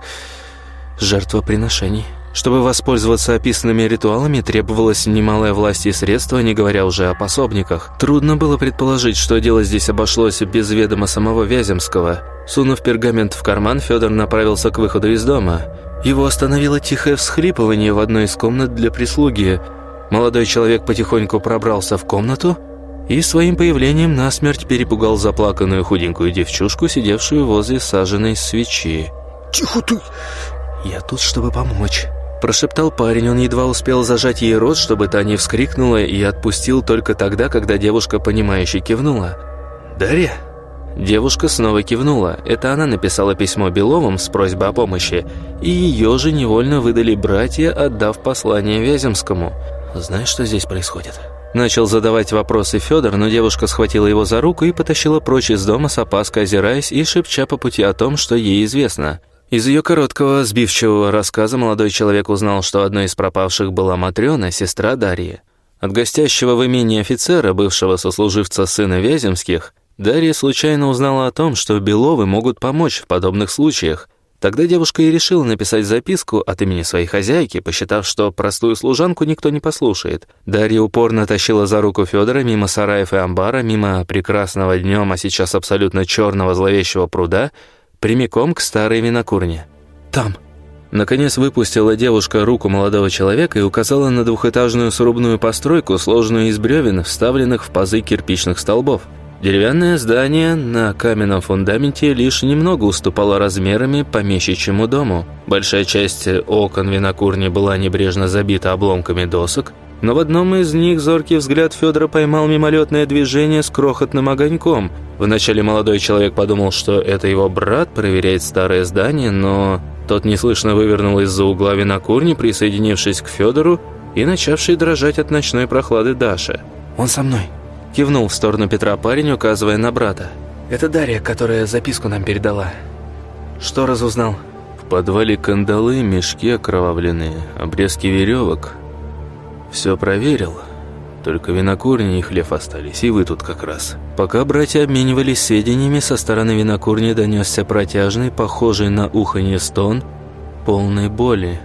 жертвоприношений. Чтобы воспользоваться описанными ритуалами, требовалось немалая власть и средства, не говоря уже о пособниках. Трудно было предположить, что дело здесь обошлось без ведома самого Вяземского. Сунув пергамент в карман, Федор направился к выходу из дома. Его остановило тихое всхлипывание в одной из комнат для прислуги. Молодой человек потихоньку пробрался в комнату и своим появлением насмерть перепугал заплаканную худенькую девчушку, сидевшую возле саженной свечи. «Тихо ты! «Я тут, чтобы помочь», – прошептал парень. Он едва успел зажать ей рот, чтобы та не вскрикнула, и отпустил только тогда, когда девушка, понимающе кивнула. «Дарья, Девушка снова кивнула. Это она написала письмо Беловым с просьбой о помощи, и ее же невольно выдали братья, отдав послание Вяземскому. «Знаешь, что здесь происходит?» Начал задавать вопросы Федор, но девушка схватила его за руку и потащила прочь из дома с опаской озираясь и шепча по пути о том, что ей известно. Из ее короткого, сбивчивого рассказа молодой человек узнал, что одной из пропавших была Матрена, сестра Дарьи. От гостящего в имении офицера, бывшего сослуживца сына Вяземских, Дарья случайно узнала о том, что Беловы могут помочь в подобных случаях. Тогда девушка и решила написать записку от имени своей хозяйки, посчитав, что простую служанку никто не послушает. Дарья упорно тащила за руку Федора мимо сараев и амбара, мимо прекрасного днем, а сейчас абсолютно черного зловещего пруда, прямиком к старой винокурне. «Там!» Наконец выпустила девушка руку молодого человека и указала на двухэтажную срубную постройку, сложенную из бревен, вставленных в пазы кирпичных столбов. Деревянное здание на каменном фундаменте лишь немного уступало размерами помещичьему дому. Большая часть окон винокурни была небрежно забита обломками досок, но в одном из них зоркий взгляд Федора поймал мимолетное движение с крохотным огоньком. Вначале молодой человек подумал, что это его брат проверяет старое здание, но тот неслышно вывернул из-за угла винокурни, присоединившись к Федору и начавший дрожать от ночной прохлады Даша. «Он со мной», Кивнул в сторону Петра парень, указывая на брата. «Это Дарья, которая записку нам передала. Что разузнал?» В подвале кандалы, мешки окровавленные, обрезки веревок. Все проверил. Только винокурни и хлеб остались, и вы тут как раз. Пока братья обменивались сведениями, со стороны винокурни донесся протяжный, похожий на уханье стон, полной боли.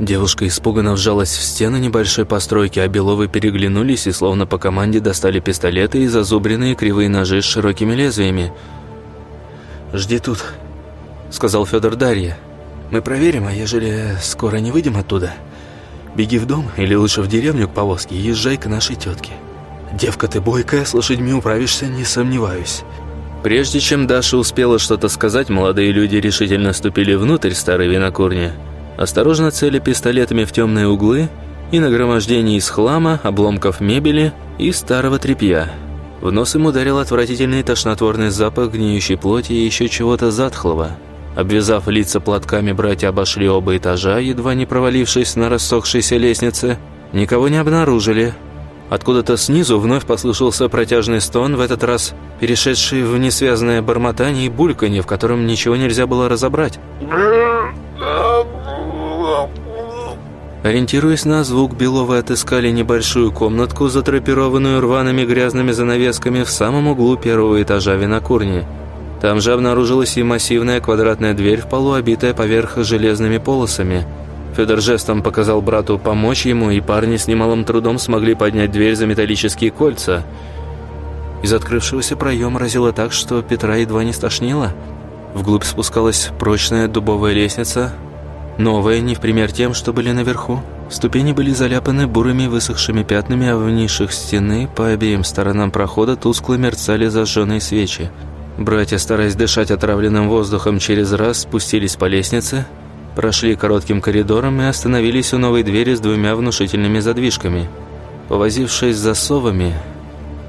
Девушка испуганно вжалась в стену небольшой постройки, а Беловы переглянулись и словно по команде достали пистолеты и зазубренные кривые ножи с широкими лезвиями. «Жди тут», — сказал Федор Дарья. «Мы проверим, а ежели скоро не выйдем оттуда, беги в дом или лучше в деревню к повозке и езжай к нашей тетке. Девка ты бойкая, с лошадьми управишься, не сомневаюсь». Прежде чем Даша успела что-то сказать, молодые люди решительно ступили внутрь старой винокурни — осторожно целя пистолетами в темные углы и нагромождение из хлама, обломков мебели и старого тряпья. В нос им ударил отвратительный тошнотворный запах гниющей плоти и еще чего-то затхлого. Обвязав лица платками, братья обошли оба этажа, едва не провалившись на рассохшейся лестнице. Никого не обнаружили. Откуда-то снизу вновь послышался протяжный стон, в этот раз перешедший в несвязное бормотание и бульканье, в котором ничего нельзя было разобрать. Ориентируясь на звук, Беловы отыскали небольшую комнатку, затрапированную рваными грязными занавесками в самом углу первого этажа винокурни. Там же обнаружилась и массивная квадратная дверь в полу, обитая поверх железными полосами. Федор жестом показал брату помочь ему, и парни с немалым трудом смогли поднять дверь за металлические кольца. Из открывшегося проема разило так, что Петра едва не стошнило. Вглубь спускалась прочная дубовая лестница, Новые, не в пример тем, что были наверху. Ступени были заляпаны бурыми высохшими пятнами, а в нишах стены по обеим сторонам прохода тускло мерцали зажженные свечи. Братья, стараясь дышать отравленным воздухом через раз, спустились по лестнице, прошли коротким коридором и остановились у новой двери с двумя внушительными задвижками. Повозившись с засовами,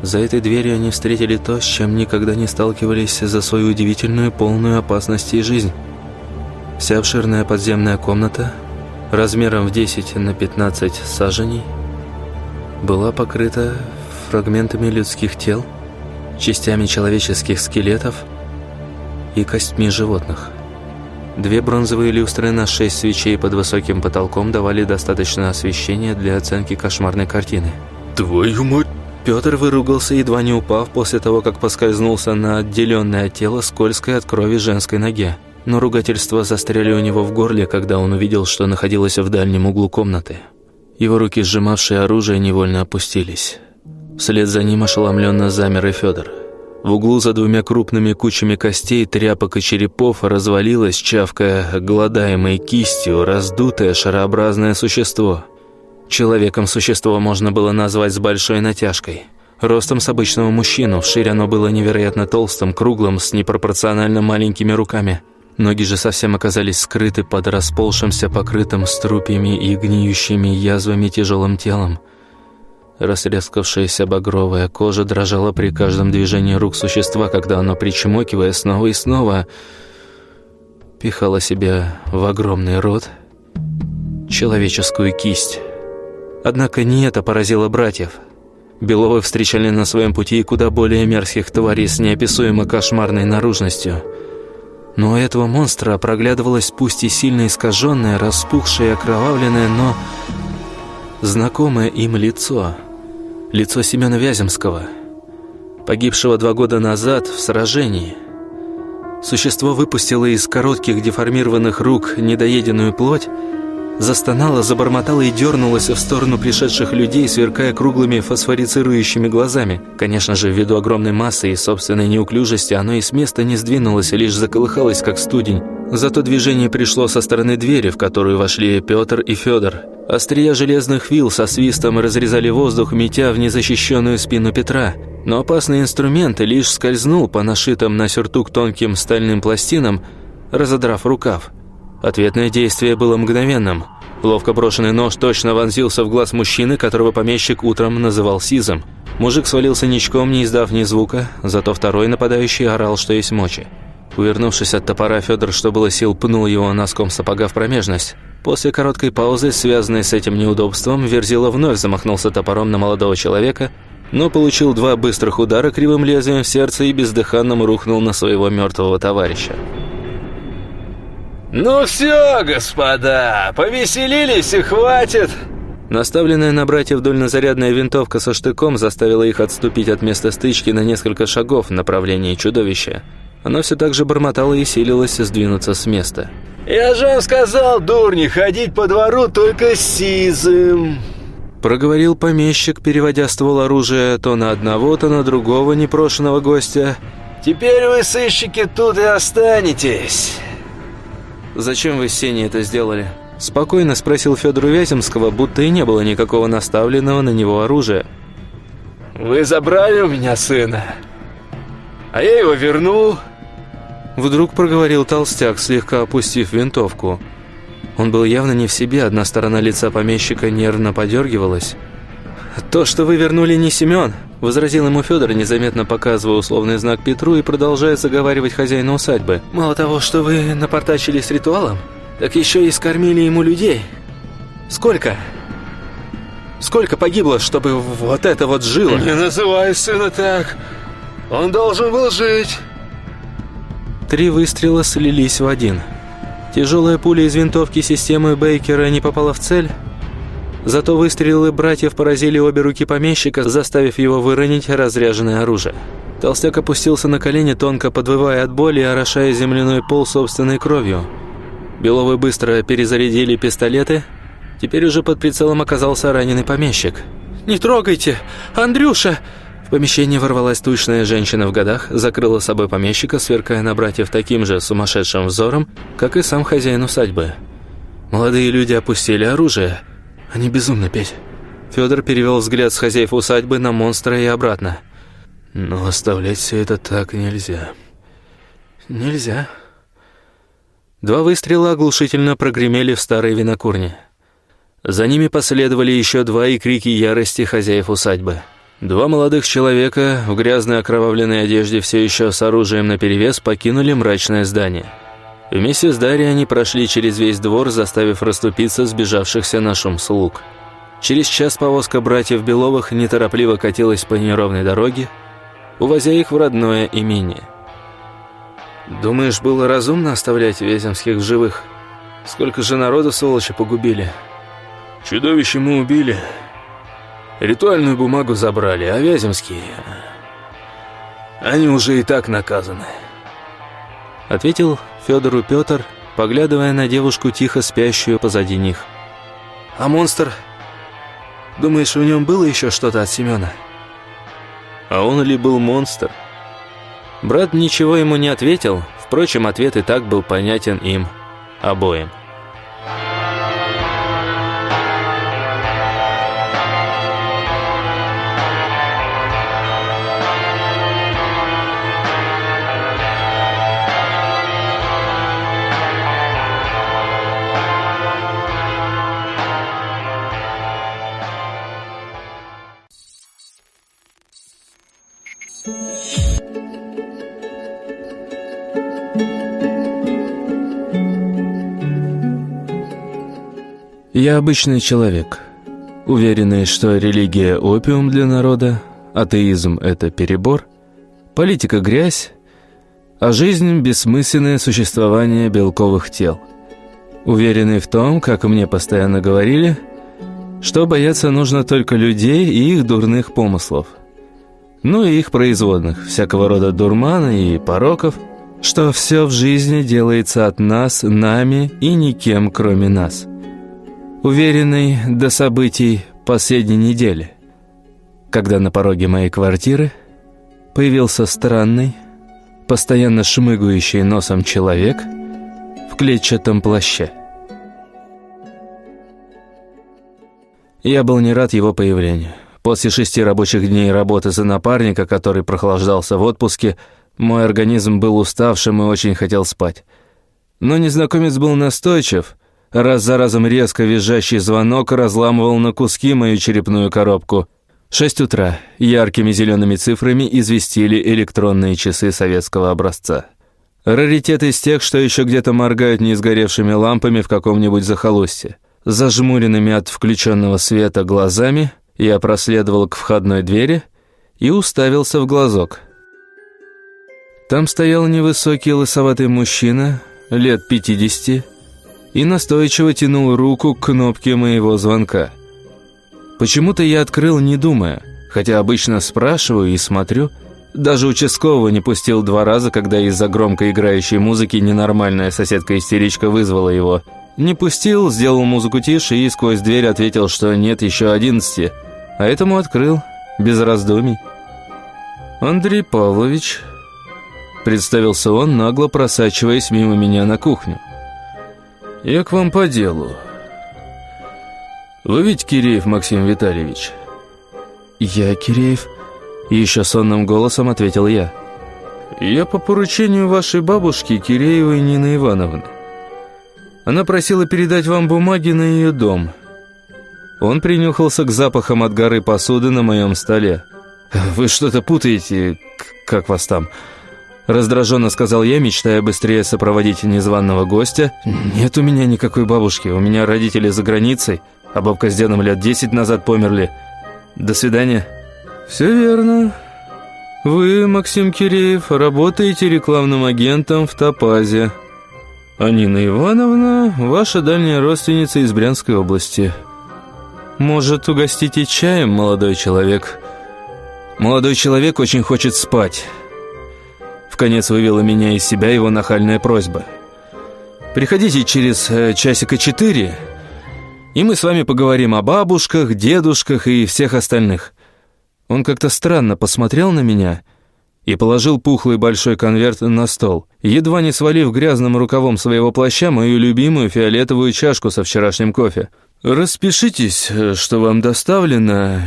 за этой дверью они встретили то, с чем никогда не сталкивались за свою удивительную, полную опасности жизнь. Вся обширная подземная комната, размером в 10 на 15 саженей, была покрыта фрагментами людских тел, частями человеческих скелетов и костьми животных. Две бронзовые люстры на шесть свечей под высоким потолком давали достаточно освещения для оценки кошмарной картины. «Твою мать!» Петр выругался, едва не упав после того, как поскользнулся на отделенное от тела скользкой от крови женской ноге но ругательства застряли у него в горле, когда он увидел, что находилось в дальнем углу комнаты. Его руки, сжимавшие оружие, невольно опустились. Вслед за ним ошеломленно замер и Федор. В углу за двумя крупными кучами костей, тряпок и черепов развалилось, чавкая голодаемой кистью, раздутое шарообразное существо. Человеком существо можно было назвать с большой натяжкой. Ростом с обычного мужчину, вширь оно было невероятно толстым, круглым, с непропорционально маленькими руками – Ноги же совсем оказались скрыты под расползшимся покрытым струпьями и гниющими язвами тяжелым телом. Растрескавшаяся багровая кожа дрожала при каждом движении рук существа, когда оно, причмокивая снова и снова, пихало себя в огромный рот человеческую кисть. Однако не это поразило братьев. Беловы встречали на своем пути куда более мерзких тварей с неописуемо кошмарной наружностью. Но у этого монстра проглядывалось пусть и сильно искаженное, распухшее и окровавленное, но знакомое им лицо. Лицо Семена Вяземского, погибшего два года назад в сражении. Существо выпустило из коротких деформированных рук недоеденную плоть, застонала, забормотала и дернулась в сторону пришедших людей, сверкая круглыми фосфорицирующими глазами. Конечно же, ввиду огромной массы и собственной неуклюжести, оно и с места не сдвинулось, лишь заколыхалось, как студень. Зато движение пришло со стороны двери, в которую вошли Петр и Федор. Острия железных вил со свистом разрезали воздух, метя в незащищенную спину Петра. Но опасный инструмент лишь скользнул по нашитым на сюртук тонким стальным пластинам, разодрав рукав. Ответное действие было мгновенным. Ловко брошенный нож точно вонзился в глаз мужчины, которого помещик утром называл Сизом. Мужик свалился ничком, не издав ни звука, зато второй нападающий орал, что есть мочи. Увернувшись от топора, Федор, что было сил, пнул его носком сапога в промежность. После короткой паузы, связанной с этим неудобством, Верзила вновь замахнулся топором на молодого человека, но получил два быстрых удара кривым лезвием в сердце и бездыханным рухнул на своего мертвого товарища. «Ну все, господа, повеселились и хватит!» Наставленная на братьев дульнозарядная винтовка со штыком заставила их отступить от места стычки на несколько шагов в направлении чудовища. Оно все так же бормотало и силилось сдвинуться с места. «Я же вам сказал, дурни, ходить по двору только сизым!» Проговорил помещик, переводя ствол оружия то на одного, то на другого непрошенного гостя. «Теперь вы, сыщики, тут и останетесь!» «Зачем вы с Сеней это сделали?» Спокойно спросил Федору Вяземского, будто и не было никакого наставленного на него оружия. «Вы забрали у меня сына, а я его вернул». Вдруг проговорил толстяк, слегка опустив винтовку. Он был явно не в себе, одна сторона лица помещика нервно подергивалась. «То, что вы вернули, не Семен», — возразил ему Федор, незаметно показывая условный знак Петру и продолжая заговаривать хозяина усадьбы. «Мало того, что вы напортачили с ритуалом, так еще и скормили ему людей. Сколько? Сколько погибло, чтобы вот это вот жило?» «Не называй сына так. Он должен был жить». Три выстрела слились в один. Тяжелая пуля из винтовки системы Бейкера не попала в цель, Зато выстрелы братьев поразили обе руки помещика, заставив его выронить разряженное оружие. Толстяк опустился на колени, тонко подвывая от боли и орошая земляной пол собственной кровью. Беловы быстро перезарядили пистолеты. Теперь уже под прицелом оказался раненый помещик. «Не трогайте! Андрюша!» Помещение ворвалась тучная женщина в годах, закрыла собой помещика, сверкая на братьев таким же сумасшедшим взором, как и сам хозяин усадьбы. Молодые люди опустили оружие – они безумно, Петь. Федор перевел взгляд с хозяев усадьбы на монстра и обратно. Но оставлять все это так нельзя. Нельзя. Два выстрела оглушительно прогремели в старой винокурне. За ними последовали еще два и крики ярости хозяев усадьбы. Два молодых человека в грязной окровавленной одежде все еще с оружием наперевес покинули мрачное здание. Вместе с Дарьей они прошли через весь двор, заставив расступиться сбежавшихся на шум слуг. Через час повозка братьев Беловых неторопливо катилась по неровной дороге, увозя их в родное имение. «Думаешь, было разумно оставлять Вяземских в живых? Сколько же народу, сволочи, погубили?» «Чудовище мы убили. Ритуальную бумагу забрали, а Вяземские... Они уже и так наказаны». Ответил Федору Петр, поглядывая на девушку, тихо спящую позади них. «А монстр? Думаешь, в нем было еще что-то от Семена?» А он ли был монстр? Брат ничего ему не ответил, впрочем, ответ и так был понятен им обоим. Я обычный человек, уверенный, что религия – опиум для народа, атеизм – это перебор, политика – грязь, а жизнь – бессмысленное существование белковых тел. Уверенный в том, как мне постоянно говорили, что бояться нужно только людей и их дурных помыслов. Ну и их производных, всякого рода дурмана и пороков, что все в жизни делается от нас, нами и никем, кроме нас – уверенный до событий последней недели, когда на пороге моей квартиры появился странный, постоянно шмыгающий носом человек в клетчатом плаще. Я был не рад его появлению. После шести рабочих дней работы за напарника, который прохлаждался в отпуске, мой организм был уставшим и очень хотел спать. Но незнакомец был настойчив — Раз за разом резко визжащий звонок разламывал на куски мою черепную коробку. Шесть утра. Яркими зелеными цифрами известили электронные часы советского образца. Раритет из тех, что еще где-то моргают несгоревшими лампами в каком-нибудь захолустье. Зажмуренными от включенного света глазами я проследовал к входной двери и уставился в глазок. Там стоял невысокий лысоватый мужчина, лет пятидесяти, и настойчиво тянул руку к кнопке моего звонка. Почему-то я открыл, не думая, хотя обычно спрашиваю и смотрю. Даже участкового не пустил два раза, когда из-за громко играющей музыки ненормальная соседка-истеричка вызвала его. Не пустил, сделал музыку тише и сквозь дверь ответил, что нет еще одиннадцати, а этому открыл, без раздумий. «Андрей Павлович», — представился он, нагло просачиваясь мимо меня на кухню. «Я к вам по делу. Вы ведь Киреев Максим Витальевич?» «Я Киреев», — еще сонным голосом ответил я. «Я по поручению вашей бабушки Киреевой Нины Ивановны. Она просила передать вам бумаги на ее дом». Он принюхался к запахам от горы посуды на моем столе. «Вы что-то путаете, как вас там?» Раздраженно сказал я, мечтая быстрее сопроводить незваного гостя. «Нет у меня никакой бабушки, у меня родители за границей, а бабка с дедом лет десять назад померли. До свидания». «Все верно. Вы, Максим Киреев, работаете рекламным агентом в Топазе. А Нина Ивановна – ваша дальняя родственница из Брянской области. Может, угостите чаем, молодой человек?» «Молодой человек очень хочет спать». В конец вывела меня из себя его нахальная просьба. «Приходите через э, часика четыре, и мы с вами поговорим о бабушках, дедушках и всех остальных». Он как-то странно посмотрел на меня и положил пухлый большой конверт на стол, едва не свалив грязным рукавом своего плаща мою любимую фиолетовую чашку со вчерашним кофе. «Распишитесь, э, что вам доставлено,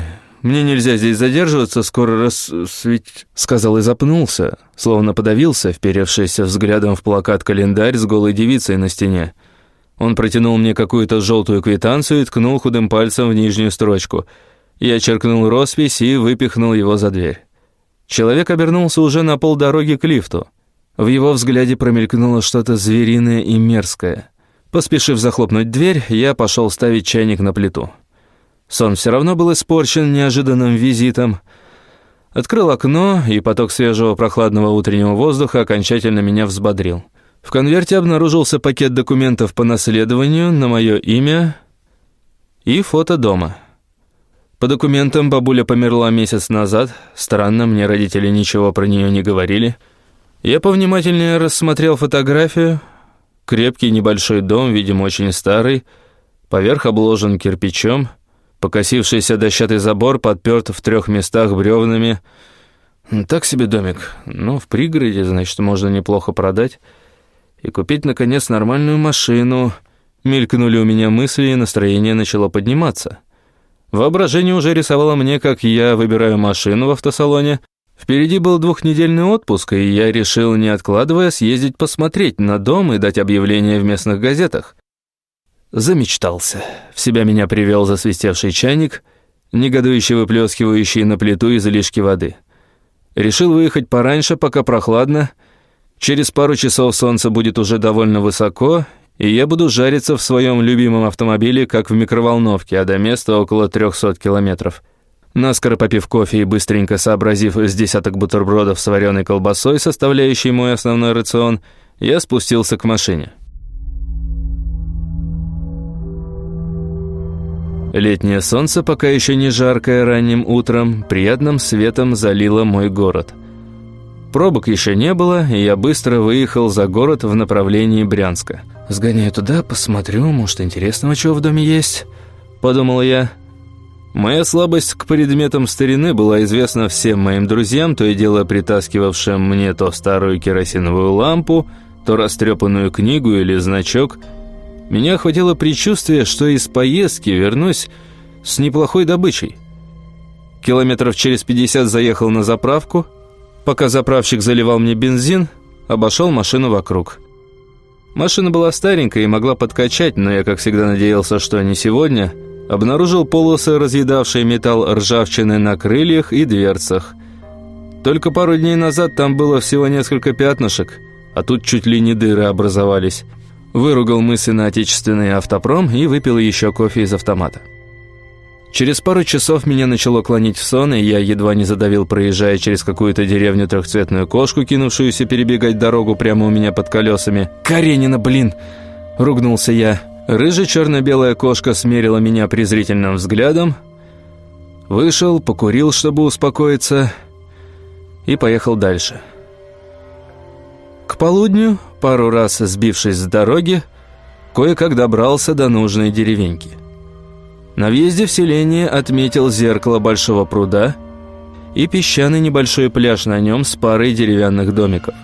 мне нельзя здесь задерживаться, скоро рассвет...» Сказал и запнулся, словно подавился, вперевшийся взглядом в плакат-календарь с голой девицей на стене. Он протянул мне какую-то желтую квитанцию и ткнул худым пальцем в нижнюю строчку. Я черкнул роспись и выпихнул его за дверь. Человек обернулся уже на полдороги к лифту. В его взгляде промелькнуло что-то звериное и мерзкое. Поспешив захлопнуть дверь, я пошел ставить чайник на плиту. Сон все равно был испорчен неожиданным визитом. Открыл окно, и поток свежего прохладного утреннего воздуха окончательно меня взбодрил. В конверте обнаружился пакет документов по наследованию на мое имя и фото дома. По документам бабуля померла месяц назад. Странно, мне родители ничего про нее не говорили. Я повнимательнее рассмотрел фотографию. Крепкий небольшой дом, видимо, очень старый. Поверх обложен кирпичом. Покосившийся дощатый забор подперт в трех местах бревнами. Так себе домик. Но в пригороде, значит, можно неплохо продать. И купить, наконец, нормальную машину. Мелькнули у меня мысли, и настроение начало подниматься. Воображение уже рисовало мне, как я выбираю машину в автосалоне. Впереди был двухнедельный отпуск, и я решил, не откладывая, съездить посмотреть на дом и дать объявление в местных газетах. Замечтался. В себя меня привел засвистевший чайник, негодующе выплескивающий на плиту излишки воды. Решил выехать пораньше, пока прохладно. Через пару часов солнце будет уже довольно высоко, и я буду жариться в своем любимом автомобиле, как в микроволновке, а до места около 300 километров. Наскоро попив кофе и быстренько сообразив с десяток бутербродов с вареной колбасой, составляющей мой основной рацион, я спустился к машине. Летнее солнце, пока еще не жаркое ранним утром, приятным светом залило мой город. Пробок еще не было, и я быстро выехал за город в направлении Брянска. «Сгоняю туда, посмотрю, может, интересного чего в доме есть», — подумал я. Моя слабость к предметам старины была известна всем моим друзьям, то и дело притаскивавшим мне то старую керосиновую лампу, то растрепанную книгу или значок — меня охватило предчувствие, что из поездки вернусь с неплохой добычей. Километров через 50 заехал на заправку. Пока заправщик заливал мне бензин, обошел машину вокруг. Машина была старенькая и могла подкачать, но я, как всегда, надеялся, что не сегодня. Обнаружил полосы, разъедавшие металл ржавчины на крыльях и дверцах. Только пару дней назад там было всего несколько пятнышек, а тут чуть ли не дыры образовались. Выругал мысленно отечественный автопром и выпил еще кофе из автомата. Через пару часов меня начало клонить в сон, и я едва не задавил, проезжая через какую-то деревню трехцветную кошку, кинувшуюся перебегать дорогу прямо у меня под колесами. «Каренина, блин!» — ругнулся я. Рыжая черно-белая кошка смерила меня презрительным взглядом, вышел, покурил, чтобы успокоиться, и поехал дальше. К полудню пару раз сбившись с дороги, кое-как добрался до нужной деревеньки. На въезде в селение отметил зеркало большого пруда и песчаный небольшой пляж на нем с парой деревянных домиков.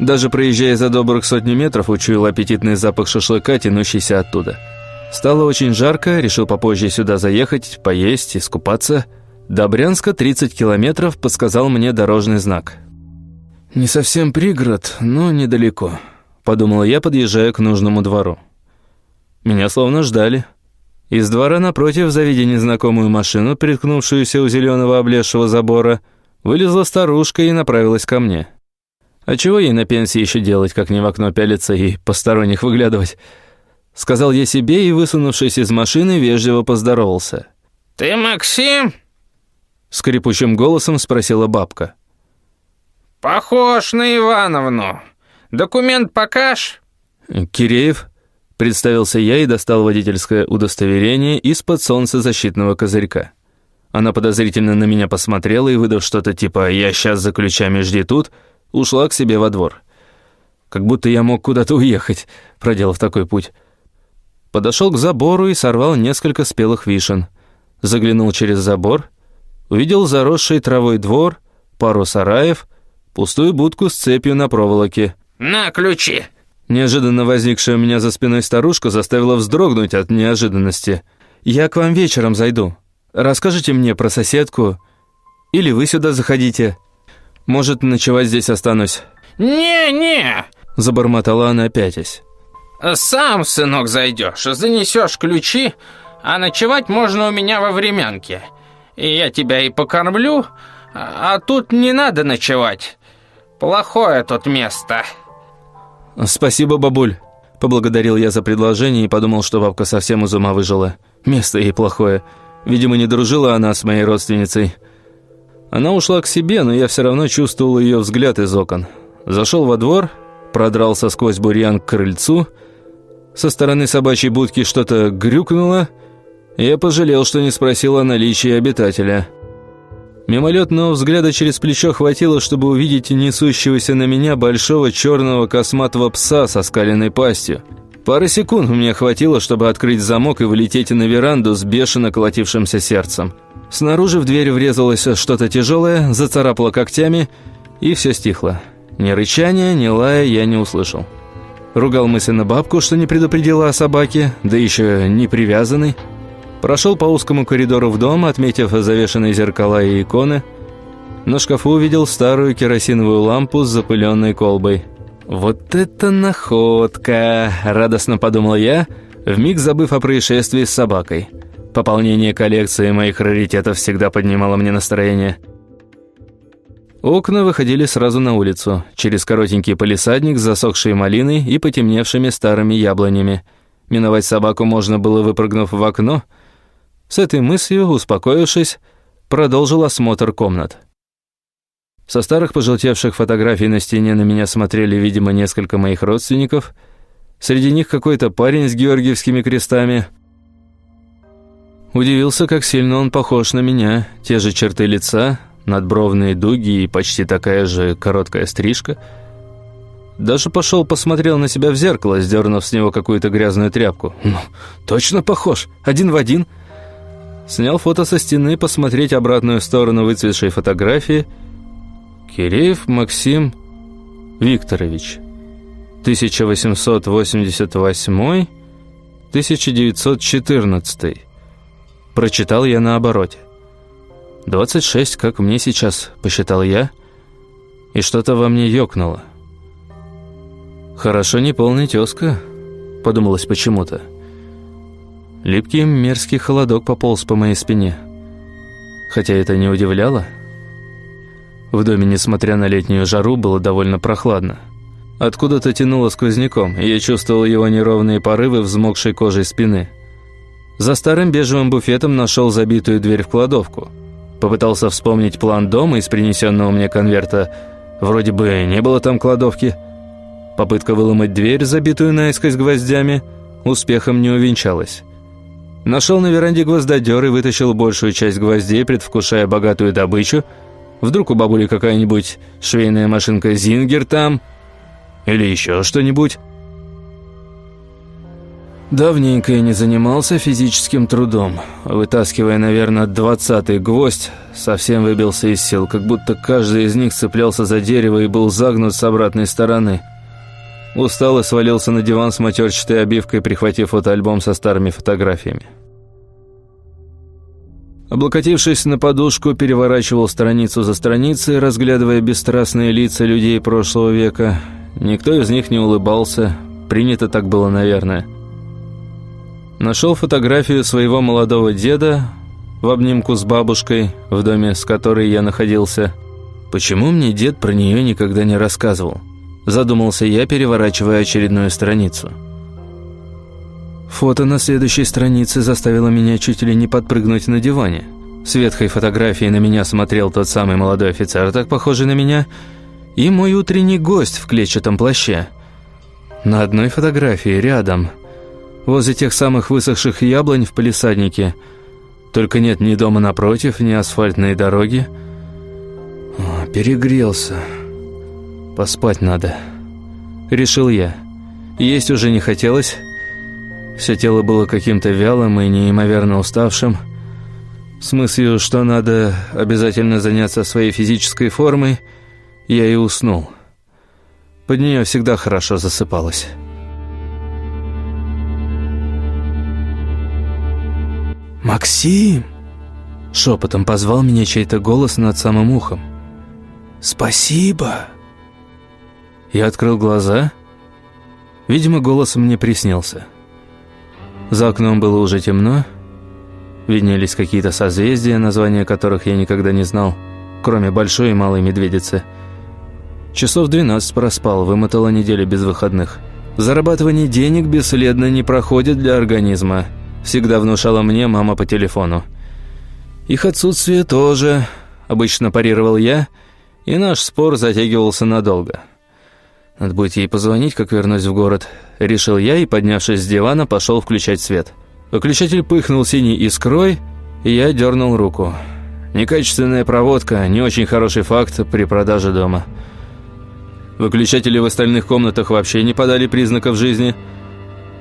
Даже проезжая за добрых сотни метров, учуял аппетитный запах шашлыка, тянущийся оттуда. Стало очень жарко, решил попозже сюда заехать, поесть, искупаться. До Брянска 30 километров подсказал мне дорожный знак – «Не совсем пригород, но недалеко», — подумал я, подъезжая к нужному двору. Меня словно ждали. Из двора напротив, завидя незнакомую машину, приткнувшуюся у зеленого облезшего забора, вылезла старушка и направилась ко мне. «А чего ей на пенсии еще делать, как не в окно пялиться и посторонних выглядывать?» Сказал я себе и, высунувшись из машины, вежливо поздоровался. «Ты Максим?» Скрипучим голосом спросила бабка. «Похож на Ивановну. Документ покаж?» «Киреев?» Представился я и достал водительское удостоверение из-под солнцезащитного козырька. Она подозрительно на меня посмотрела и, выдав что-то типа «я сейчас за ключами, жди тут», ушла к себе во двор. Как будто я мог куда-то уехать, проделав такой путь. Подошел к забору и сорвал несколько спелых вишен. Заглянул через забор, увидел заросший травой двор, пару сараев — пустую будку с цепью на проволоке. «На ключи!» Неожиданно возникшая у меня за спиной старушка заставила вздрогнуть от неожиданности. «Я к вам вечером зайду. Расскажите мне про соседку. Или вы сюда заходите. Может, ночевать здесь останусь». «Не-не!» Забормотала она пятясь. «Сам, сынок, зайдешь, занесешь ключи, а ночевать можно у меня во времянке. И я тебя и покормлю, а тут не надо ночевать. Плохое тут место». «Спасибо, бабуль», — поблагодарил я за предложение и подумал, что бабка совсем из ума выжила. Место ей плохое. Видимо, не дружила она с моей родственницей. Она ушла к себе, но я все равно чувствовал ее взгляд из окон. Зашел во двор, продрался сквозь бурьян к крыльцу. Со стороны собачьей будки что-то грюкнуло. Я пожалел, что не спросил о наличии обитателя. Мимолетного взгляда через плечо хватило, чтобы увидеть несущегося на меня большого черного косматого пса со скаленной пастью. Пары секунд мне хватило, чтобы открыть замок и влететь на веранду с бешено колотившимся сердцем. Снаружи в дверь врезалось что-то тяжелое, зацарапало когтями, и все стихло. Ни рычания, ни лая я не услышал. Ругал мысленно бабку, что не предупредила о собаке, да еще не привязанной. Прошел по узкому коридору в дом, отметив завешенные зеркала и иконы. На шкафу увидел старую керосиновую лампу с запыленной колбой. «Вот это находка!» – радостно подумал я, вмиг забыв о происшествии с собакой. Пополнение коллекции моих раритетов всегда поднимало мне настроение. Окна выходили сразу на улицу, через коротенький полисадник с засохшей малиной и потемневшими старыми яблонями. Миновать собаку можно было, выпрыгнув в окно. С этой мыслью, успокоившись, продолжил осмотр комнат. Со старых пожелтевших фотографий на стене на меня смотрели, видимо, несколько моих родственников. Среди них какой-то парень с георгиевскими крестами. Удивился, как сильно он похож на меня. Те же черты лица, надбровные дуги и почти такая же короткая стрижка. Даже пошел посмотрел на себя в зеркало, сдернув с него какую-то грязную тряпку. Ну, точно похож, один в один. Снял фото со стены, посмотреть обратную сторону выцветшей фотографии. Киреев Максим Викторович. 1888-1914. Прочитал я на обороте. 26, как мне сейчас, посчитал я, и что-то во мне ёкнуло. Хорошо не полный тёзка, подумалось почему-то. Липкий мерзкий холодок пополз по моей спине. Хотя это не удивляло. В доме, несмотря на летнюю жару, было довольно прохладно. Откуда-то тянуло сквозняком, и я чувствовал его неровные порывы взмокшей кожей спины. За старым бежевым буфетом нашел забитую дверь в кладовку – Попытался вспомнить план дома из принесенного мне конверта. Вроде бы не было там кладовки. Попытка выломать дверь, забитую наискось гвоздями, успехом не увенчалась. Нашел на веранде гвоздодер и вытащил большую часть гвоздей, предвкушая богатую добычу. Вдруг у бабули какая-нибудь швейная машинка «Зингер» там? Или еще что-нибудь? Давненько я не занимался физическим трудом. Вытаскивая, наверное, двадцатый гвоздь, совсем выбился из сил, как будто каждый из них цеплялся за дерево и был загнут с обратной стороны. Устал и свалился на диван с матерчатой обивкой, прихватив фотоальбом со старыми фотографиями. Облокотившись на подушку, переворачивал страницу за страницей, разглядывая бесстрастные лица людей прошлого века. Никто из них не улыбался, принято так было, наверное. Нашел фотографию своего молодого деда в обнимку с бабушкой, в доме, с которой я находился. Почему мне дед про нее никогда не рассказывал? Задумался я, переворачивая очередную страницу. Фото на следующей странице заставило меня чуть ли не подпрыгнуть на диване. С ветхой фотографией на меня смотрел тот самый молодой офицер, так похожий на меня, и мой утренний гость в клетчатом плаще. На одной фотографии рядом – возле тех самых высохших яблонь в палисаднике. Только нет ни дома напротив, ни асфальтной дороги. О, перегрелся. Поспать надо. Решил я. Есть уже не хотелось. Все тело было каким-то вялым и неимоверно уставшим. С мыслью, что надо обязательно заняться своей физической формой, я и уснул. Под нее всегда хорошо засыпалось. «Максим!» Шепотом позвал меня чей-то голос над самым ухом. «Спасибо!» Я открыл глаза. Видимо, голос мне приснился. За окном было уже темно. Виднелись какие-то созвездия, названия которых я никогда не знал, кроме большой и малой медведицы. Часов 12 проспал, вымотала неделю без выходных. Зарабатывание денег бесследно не проходит для организма – всегда внушала мне мама по телефону. Их отсутствие тоже, обычно парировал я, и наш спор затягивался надолго. Надо будет ей позвонить, как вернусь в город. Решил я и, поднявшись с дивана, пошел включать свет. Выключатель пыхнул синей искрой, и я дернул руку. Некачественная проводка, не очень хороший факт при продаже дома. Выключатели в остальных комнатах вообще не подали признаков жизни –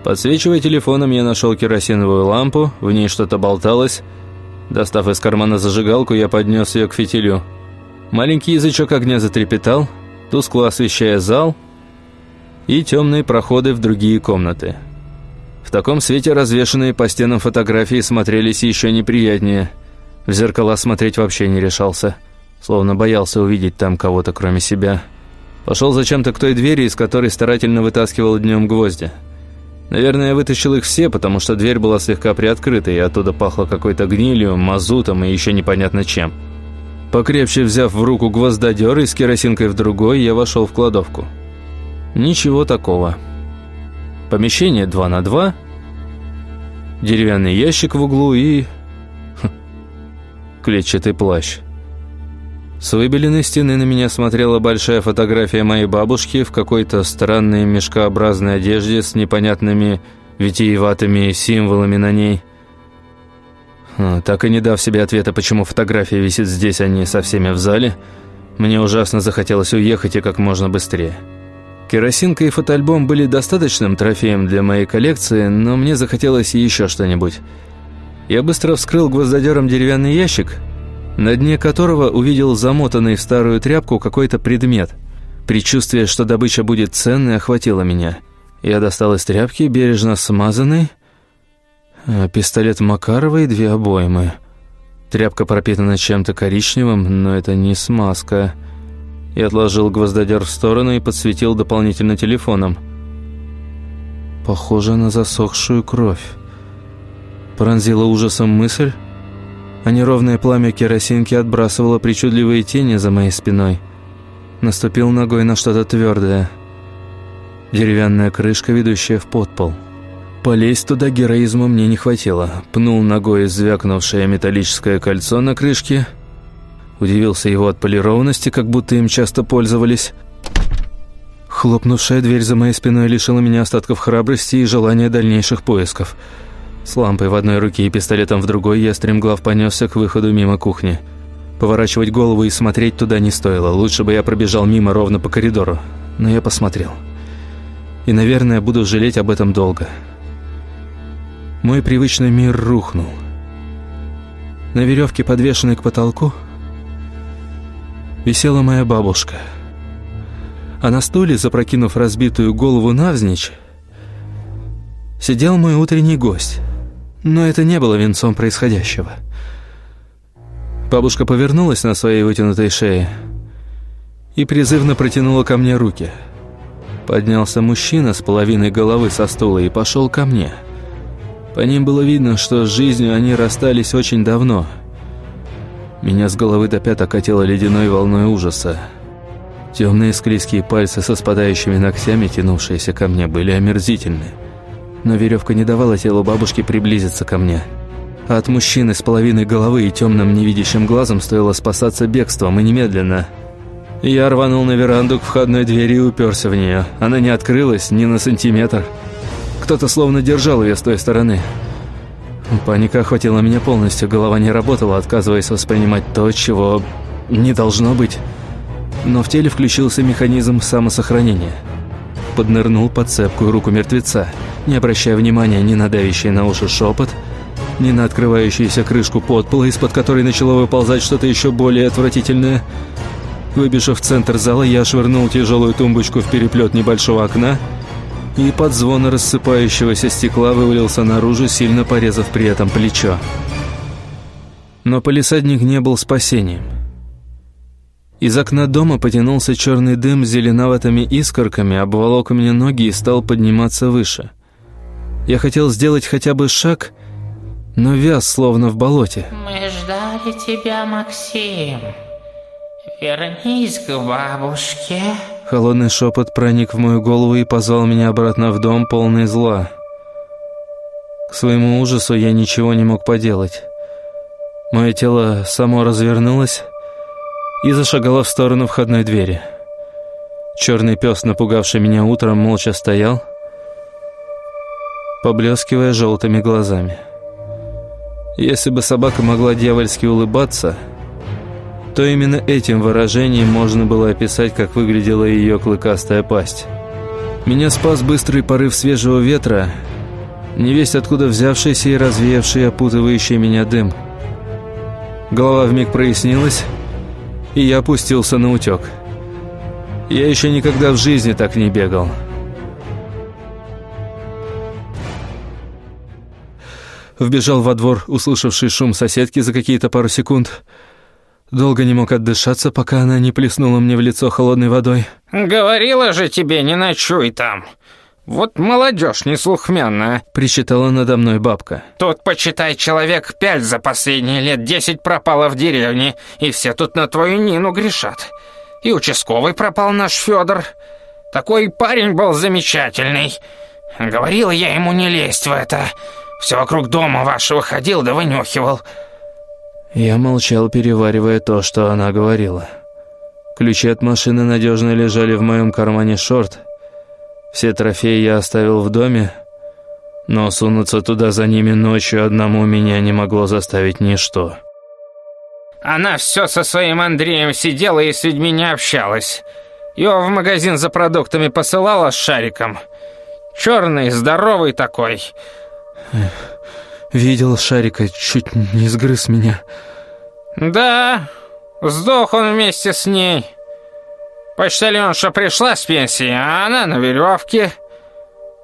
Подсвечивая телефоном, я нашел керосиновую лампу, в ней что-то болталось. Достав из кармана зажигалку, я поднес ее к фитилю. Маленький язычок огня затрепетал, тускло освещая зал и темные проходы в другие комнаты. В таком свете развешанные по стенам фотографии смотрелись еще неприятнее. В зеркала смотреть вообще не решался, словно боялся увидеть там кого-то кроме себя. Пошел зачем-то к той двери, из которой старательно вытаскивал днем гвозди. Наверное, я вытащил их все, потому что дверь была слегка приоткрыта, и оттуда пахло какой-то гнилью, мазутом и еще непонятно чем. Покрепче взяв в руку гвоздодер и с керосинкой в другой, я вошел в кладовку. Ничего такого. Помещение 2 на 2, деревянный ящик в углу и... Хм, клетчатый плащ. С выбеленной стены на меня смотрела большая фотография моей бабушки в какой-то странной мешкообразной одежде с непонятными витиеватыми символами на ней. А, так и не дав себе ответа, почему фотография висит здесь, а не со всеми в зале, мне ужасно захотелось уехать и как можно быстрее. Керосинка и фотоальбом были достаточным трофеем для моей коллекции, но мне захотелось еще что-нибудь. Я быстро вскрыл гвоздодером деревянный ящик, на дне которого увидел замотанный в старую тряпку какой-то предмет. Предчувствие, что добыча будет ценной, охватило меня. Я достал из тряпки бережно смазанный пистолет Макарова и две обоймы. Тряпка пропитана чем-то коричневым, но это не смазка. Я отложил гвоздодер в сторону и подсветил дополнительно телефоном. Похоже на засохшую кровь. Пронзила ужасом мысль, а неровное пламя керосинки отбрасывало причудливые тени за моей спиной. Наступил ногой на что-то твердое. Деревянная крышка, ведущая в подпол. Полезть туда героизма мне не хватило. Пнул ногой звякнувшее металлическое кольцо на крышке. Удивился его отполированности, как будто им часто пользовались. Хлопнувшая дверь за моей спиной лишила меня остатков храбрости и желания дальнейших поисков. С лампой в одной руке и пистолетом в другой я стремглав понесся к выходу мимо кухни. Поворачивать голову и смотреть туда не стоило. Лучше бы я пробежал мимо ровно по коридору. Но я посмотрел. И, наверное, буду жалеть об этом долго. Мой привычный мир рухнул. На веревке, подвешенной к потолку, висела моя бабушка. А на стуле, запрокинув разбитую голову навзничь, сидел мой утренний гость. Но это не было венцом происходящего. Бабушка повернулась на своей вытянутой шее и призывно протянула ко мне руки. Поднялся мужчина с половиной головы со стула и пошел ко мне – по ним было видно, что с жизнью они расстались очень давно. Меня с головы до пят окатило ледяной волной ужаса. Темные склизкие пальцы со спадающими ногтями, тянувшиеся ко мне, были омерзительны. Но веревка не давала телу бабушки приблизиться ко мне. А от мужчины с половиной головы и темным невидящим глазом стоило спасаться бегством, и немедленно. Я рванул на веранду к входной двери и уперся в нее. Она не открылась ни на сантиметр. Кто-то словно держал ее с той стороны. Паника охватила меня полностью, голова не работала, отказываясь воспринимать то, чего не должно быть. Но в теле включился механизм самосохранения. Поднырнул под цепкую руку мертвеца, не обращая внимания ни на давящий на уши шепот, ни на открывающуюся крышку подпола, из-под которой начало выползать что-то еще более отвратительное. Выбежав в центр зала, я швырнул тяжелую тумбочку в переплет небольшого окна и под звон рассыпающегося стекла вывалился наружу, сильно порезав при этом плечо. Но полисадник не был спасением. Из окна дома потянулся черный дым с зеленоватыми искорками, обволок мне ноги и стал подниматься выше. Я хотел сделать хотя бы шаг, но вяз словно в болоте. «Мы ждали тебя, Максим. Вернись к бабушке». Холодный шепот проник в мою голову и позвал меня обратно в дом, полный зла. К своему ужасу я ничего не мог поделать. Мое тело само развернулось и зашагало в сторону входной двери. Черный пес, напугавший меня утром, молча стоял, поблескивая желтыми глазами. Если бы собака могла дьявольски улыбаться то именно этим выражением можно было описать, как выглядела ее клыкастая пасть. Меня спас быстрый порыв свежего ветра, невесть откуда взявшийся и развеявший опутывающий меня дым. Голова вмиг прояснилась, и я опустился на утек. Я еще никогда в жизни так не бегал. Вбежал во двор, услышавший шум соседки за какие-то пару секунд – Долго не мог отдышаться, пока она не плеснула мне в лицо холодной водой. «Говорила же тебе, не ночуй там. Вот молодежь неслухмянная!» — причитала надо мной бабка. «Тут, почитай, человек пять за последние лет десять пропало в деревне, и все тут на твою Нину грешат. И участковый пропал наш Федор. Такой парень был замечательный. Говорила я ему не лезть в это. Все вокруг дома вашего ходил да вынюхивал». Я молчал, переваривая то, что она говорила. Ключи от машины надежно лежали в моем кармане шорт. Все трофеи я оставил в доме, но сунуться туда за ними ночью одному меня не могло заставить ничто. Она все со своим Андреем сидела и с людьми не общалась. Его в магазин за продуктами посылала с шариком. Черный, здоровый такой. Видел шарика, чуть не сгрыз меня. Да, сдох он вместе с ней. Почтальонша пришла с пенсии, а она на веревке.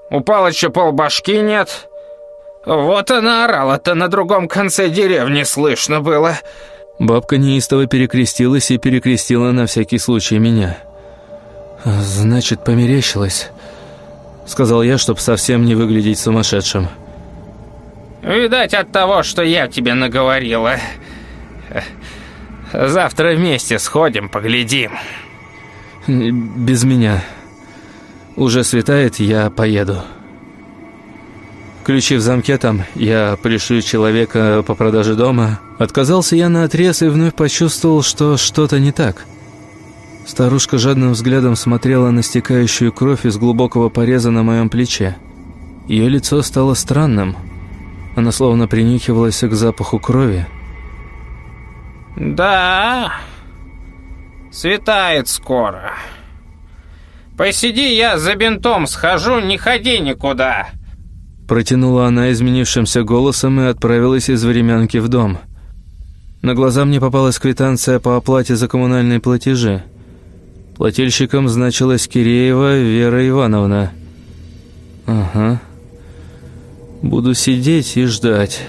У Палыча полбашки нет. Вот она орала-то на другом конце деревни слышно было. Бабка неистово перекрестилась и перекрестила на всякий случай меня. «Значит, померещилась», — сказал я, чтобы совсем не выглядеть сумасшедшим. «Видать, от того, что я тебе наговорила. Завтра вместе сходим, поглядим». «Без меня. Уже светает, я поеду». Ключи в замке там, я пришлю человека по продаже дома. Отказался я на отрез и вновь почувствовал, что что-то не так. Старушка жадным взглядом смотрела на стекающую кровь из глубокого пореза на моем плече. Ее лицо стало странным. Она словно принюхивалась к запаху крови. «Да, светает скоро. Посиди, я за бинтом схожу, не ходи никуда». Протянула она изменившимся голосом и отправилась из времянки в дом. На глаза мне попалась квитанция по оплате за коммунальные платежи. Плательщиком значилась Киреева Вера Ивановна. «Ага. Буду сидеть и ждать».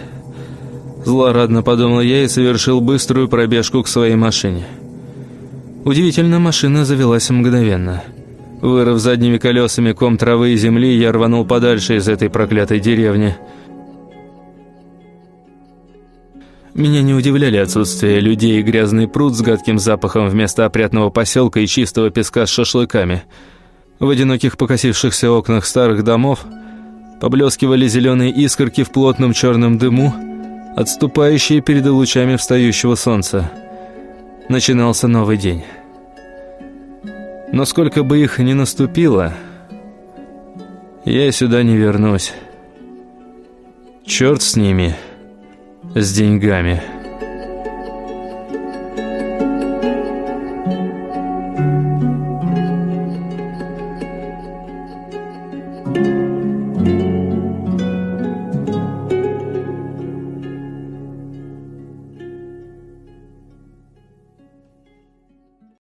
Злорадно подумал я и совершил быструю пробежку к своей машине. Удивительно, машина завелась мгновенно. Вырыв задними колесами ком травы и земли, я рванул подальше из этой проклятой деревни. Меня не удивляли отсутствие людей и грязный пруд с гадким запахом вместо опрятного поселка и чистого песка с шашлыками. В одиноких покосившихся окнах старых домов поблескивали зеленые искорки в плотном черном дыму, отступающие перед лучами встающего солнца. Начинался новый день. Но сколько бы их ни наступило, я сюда не вернусь. Черт с ними, с деньгами».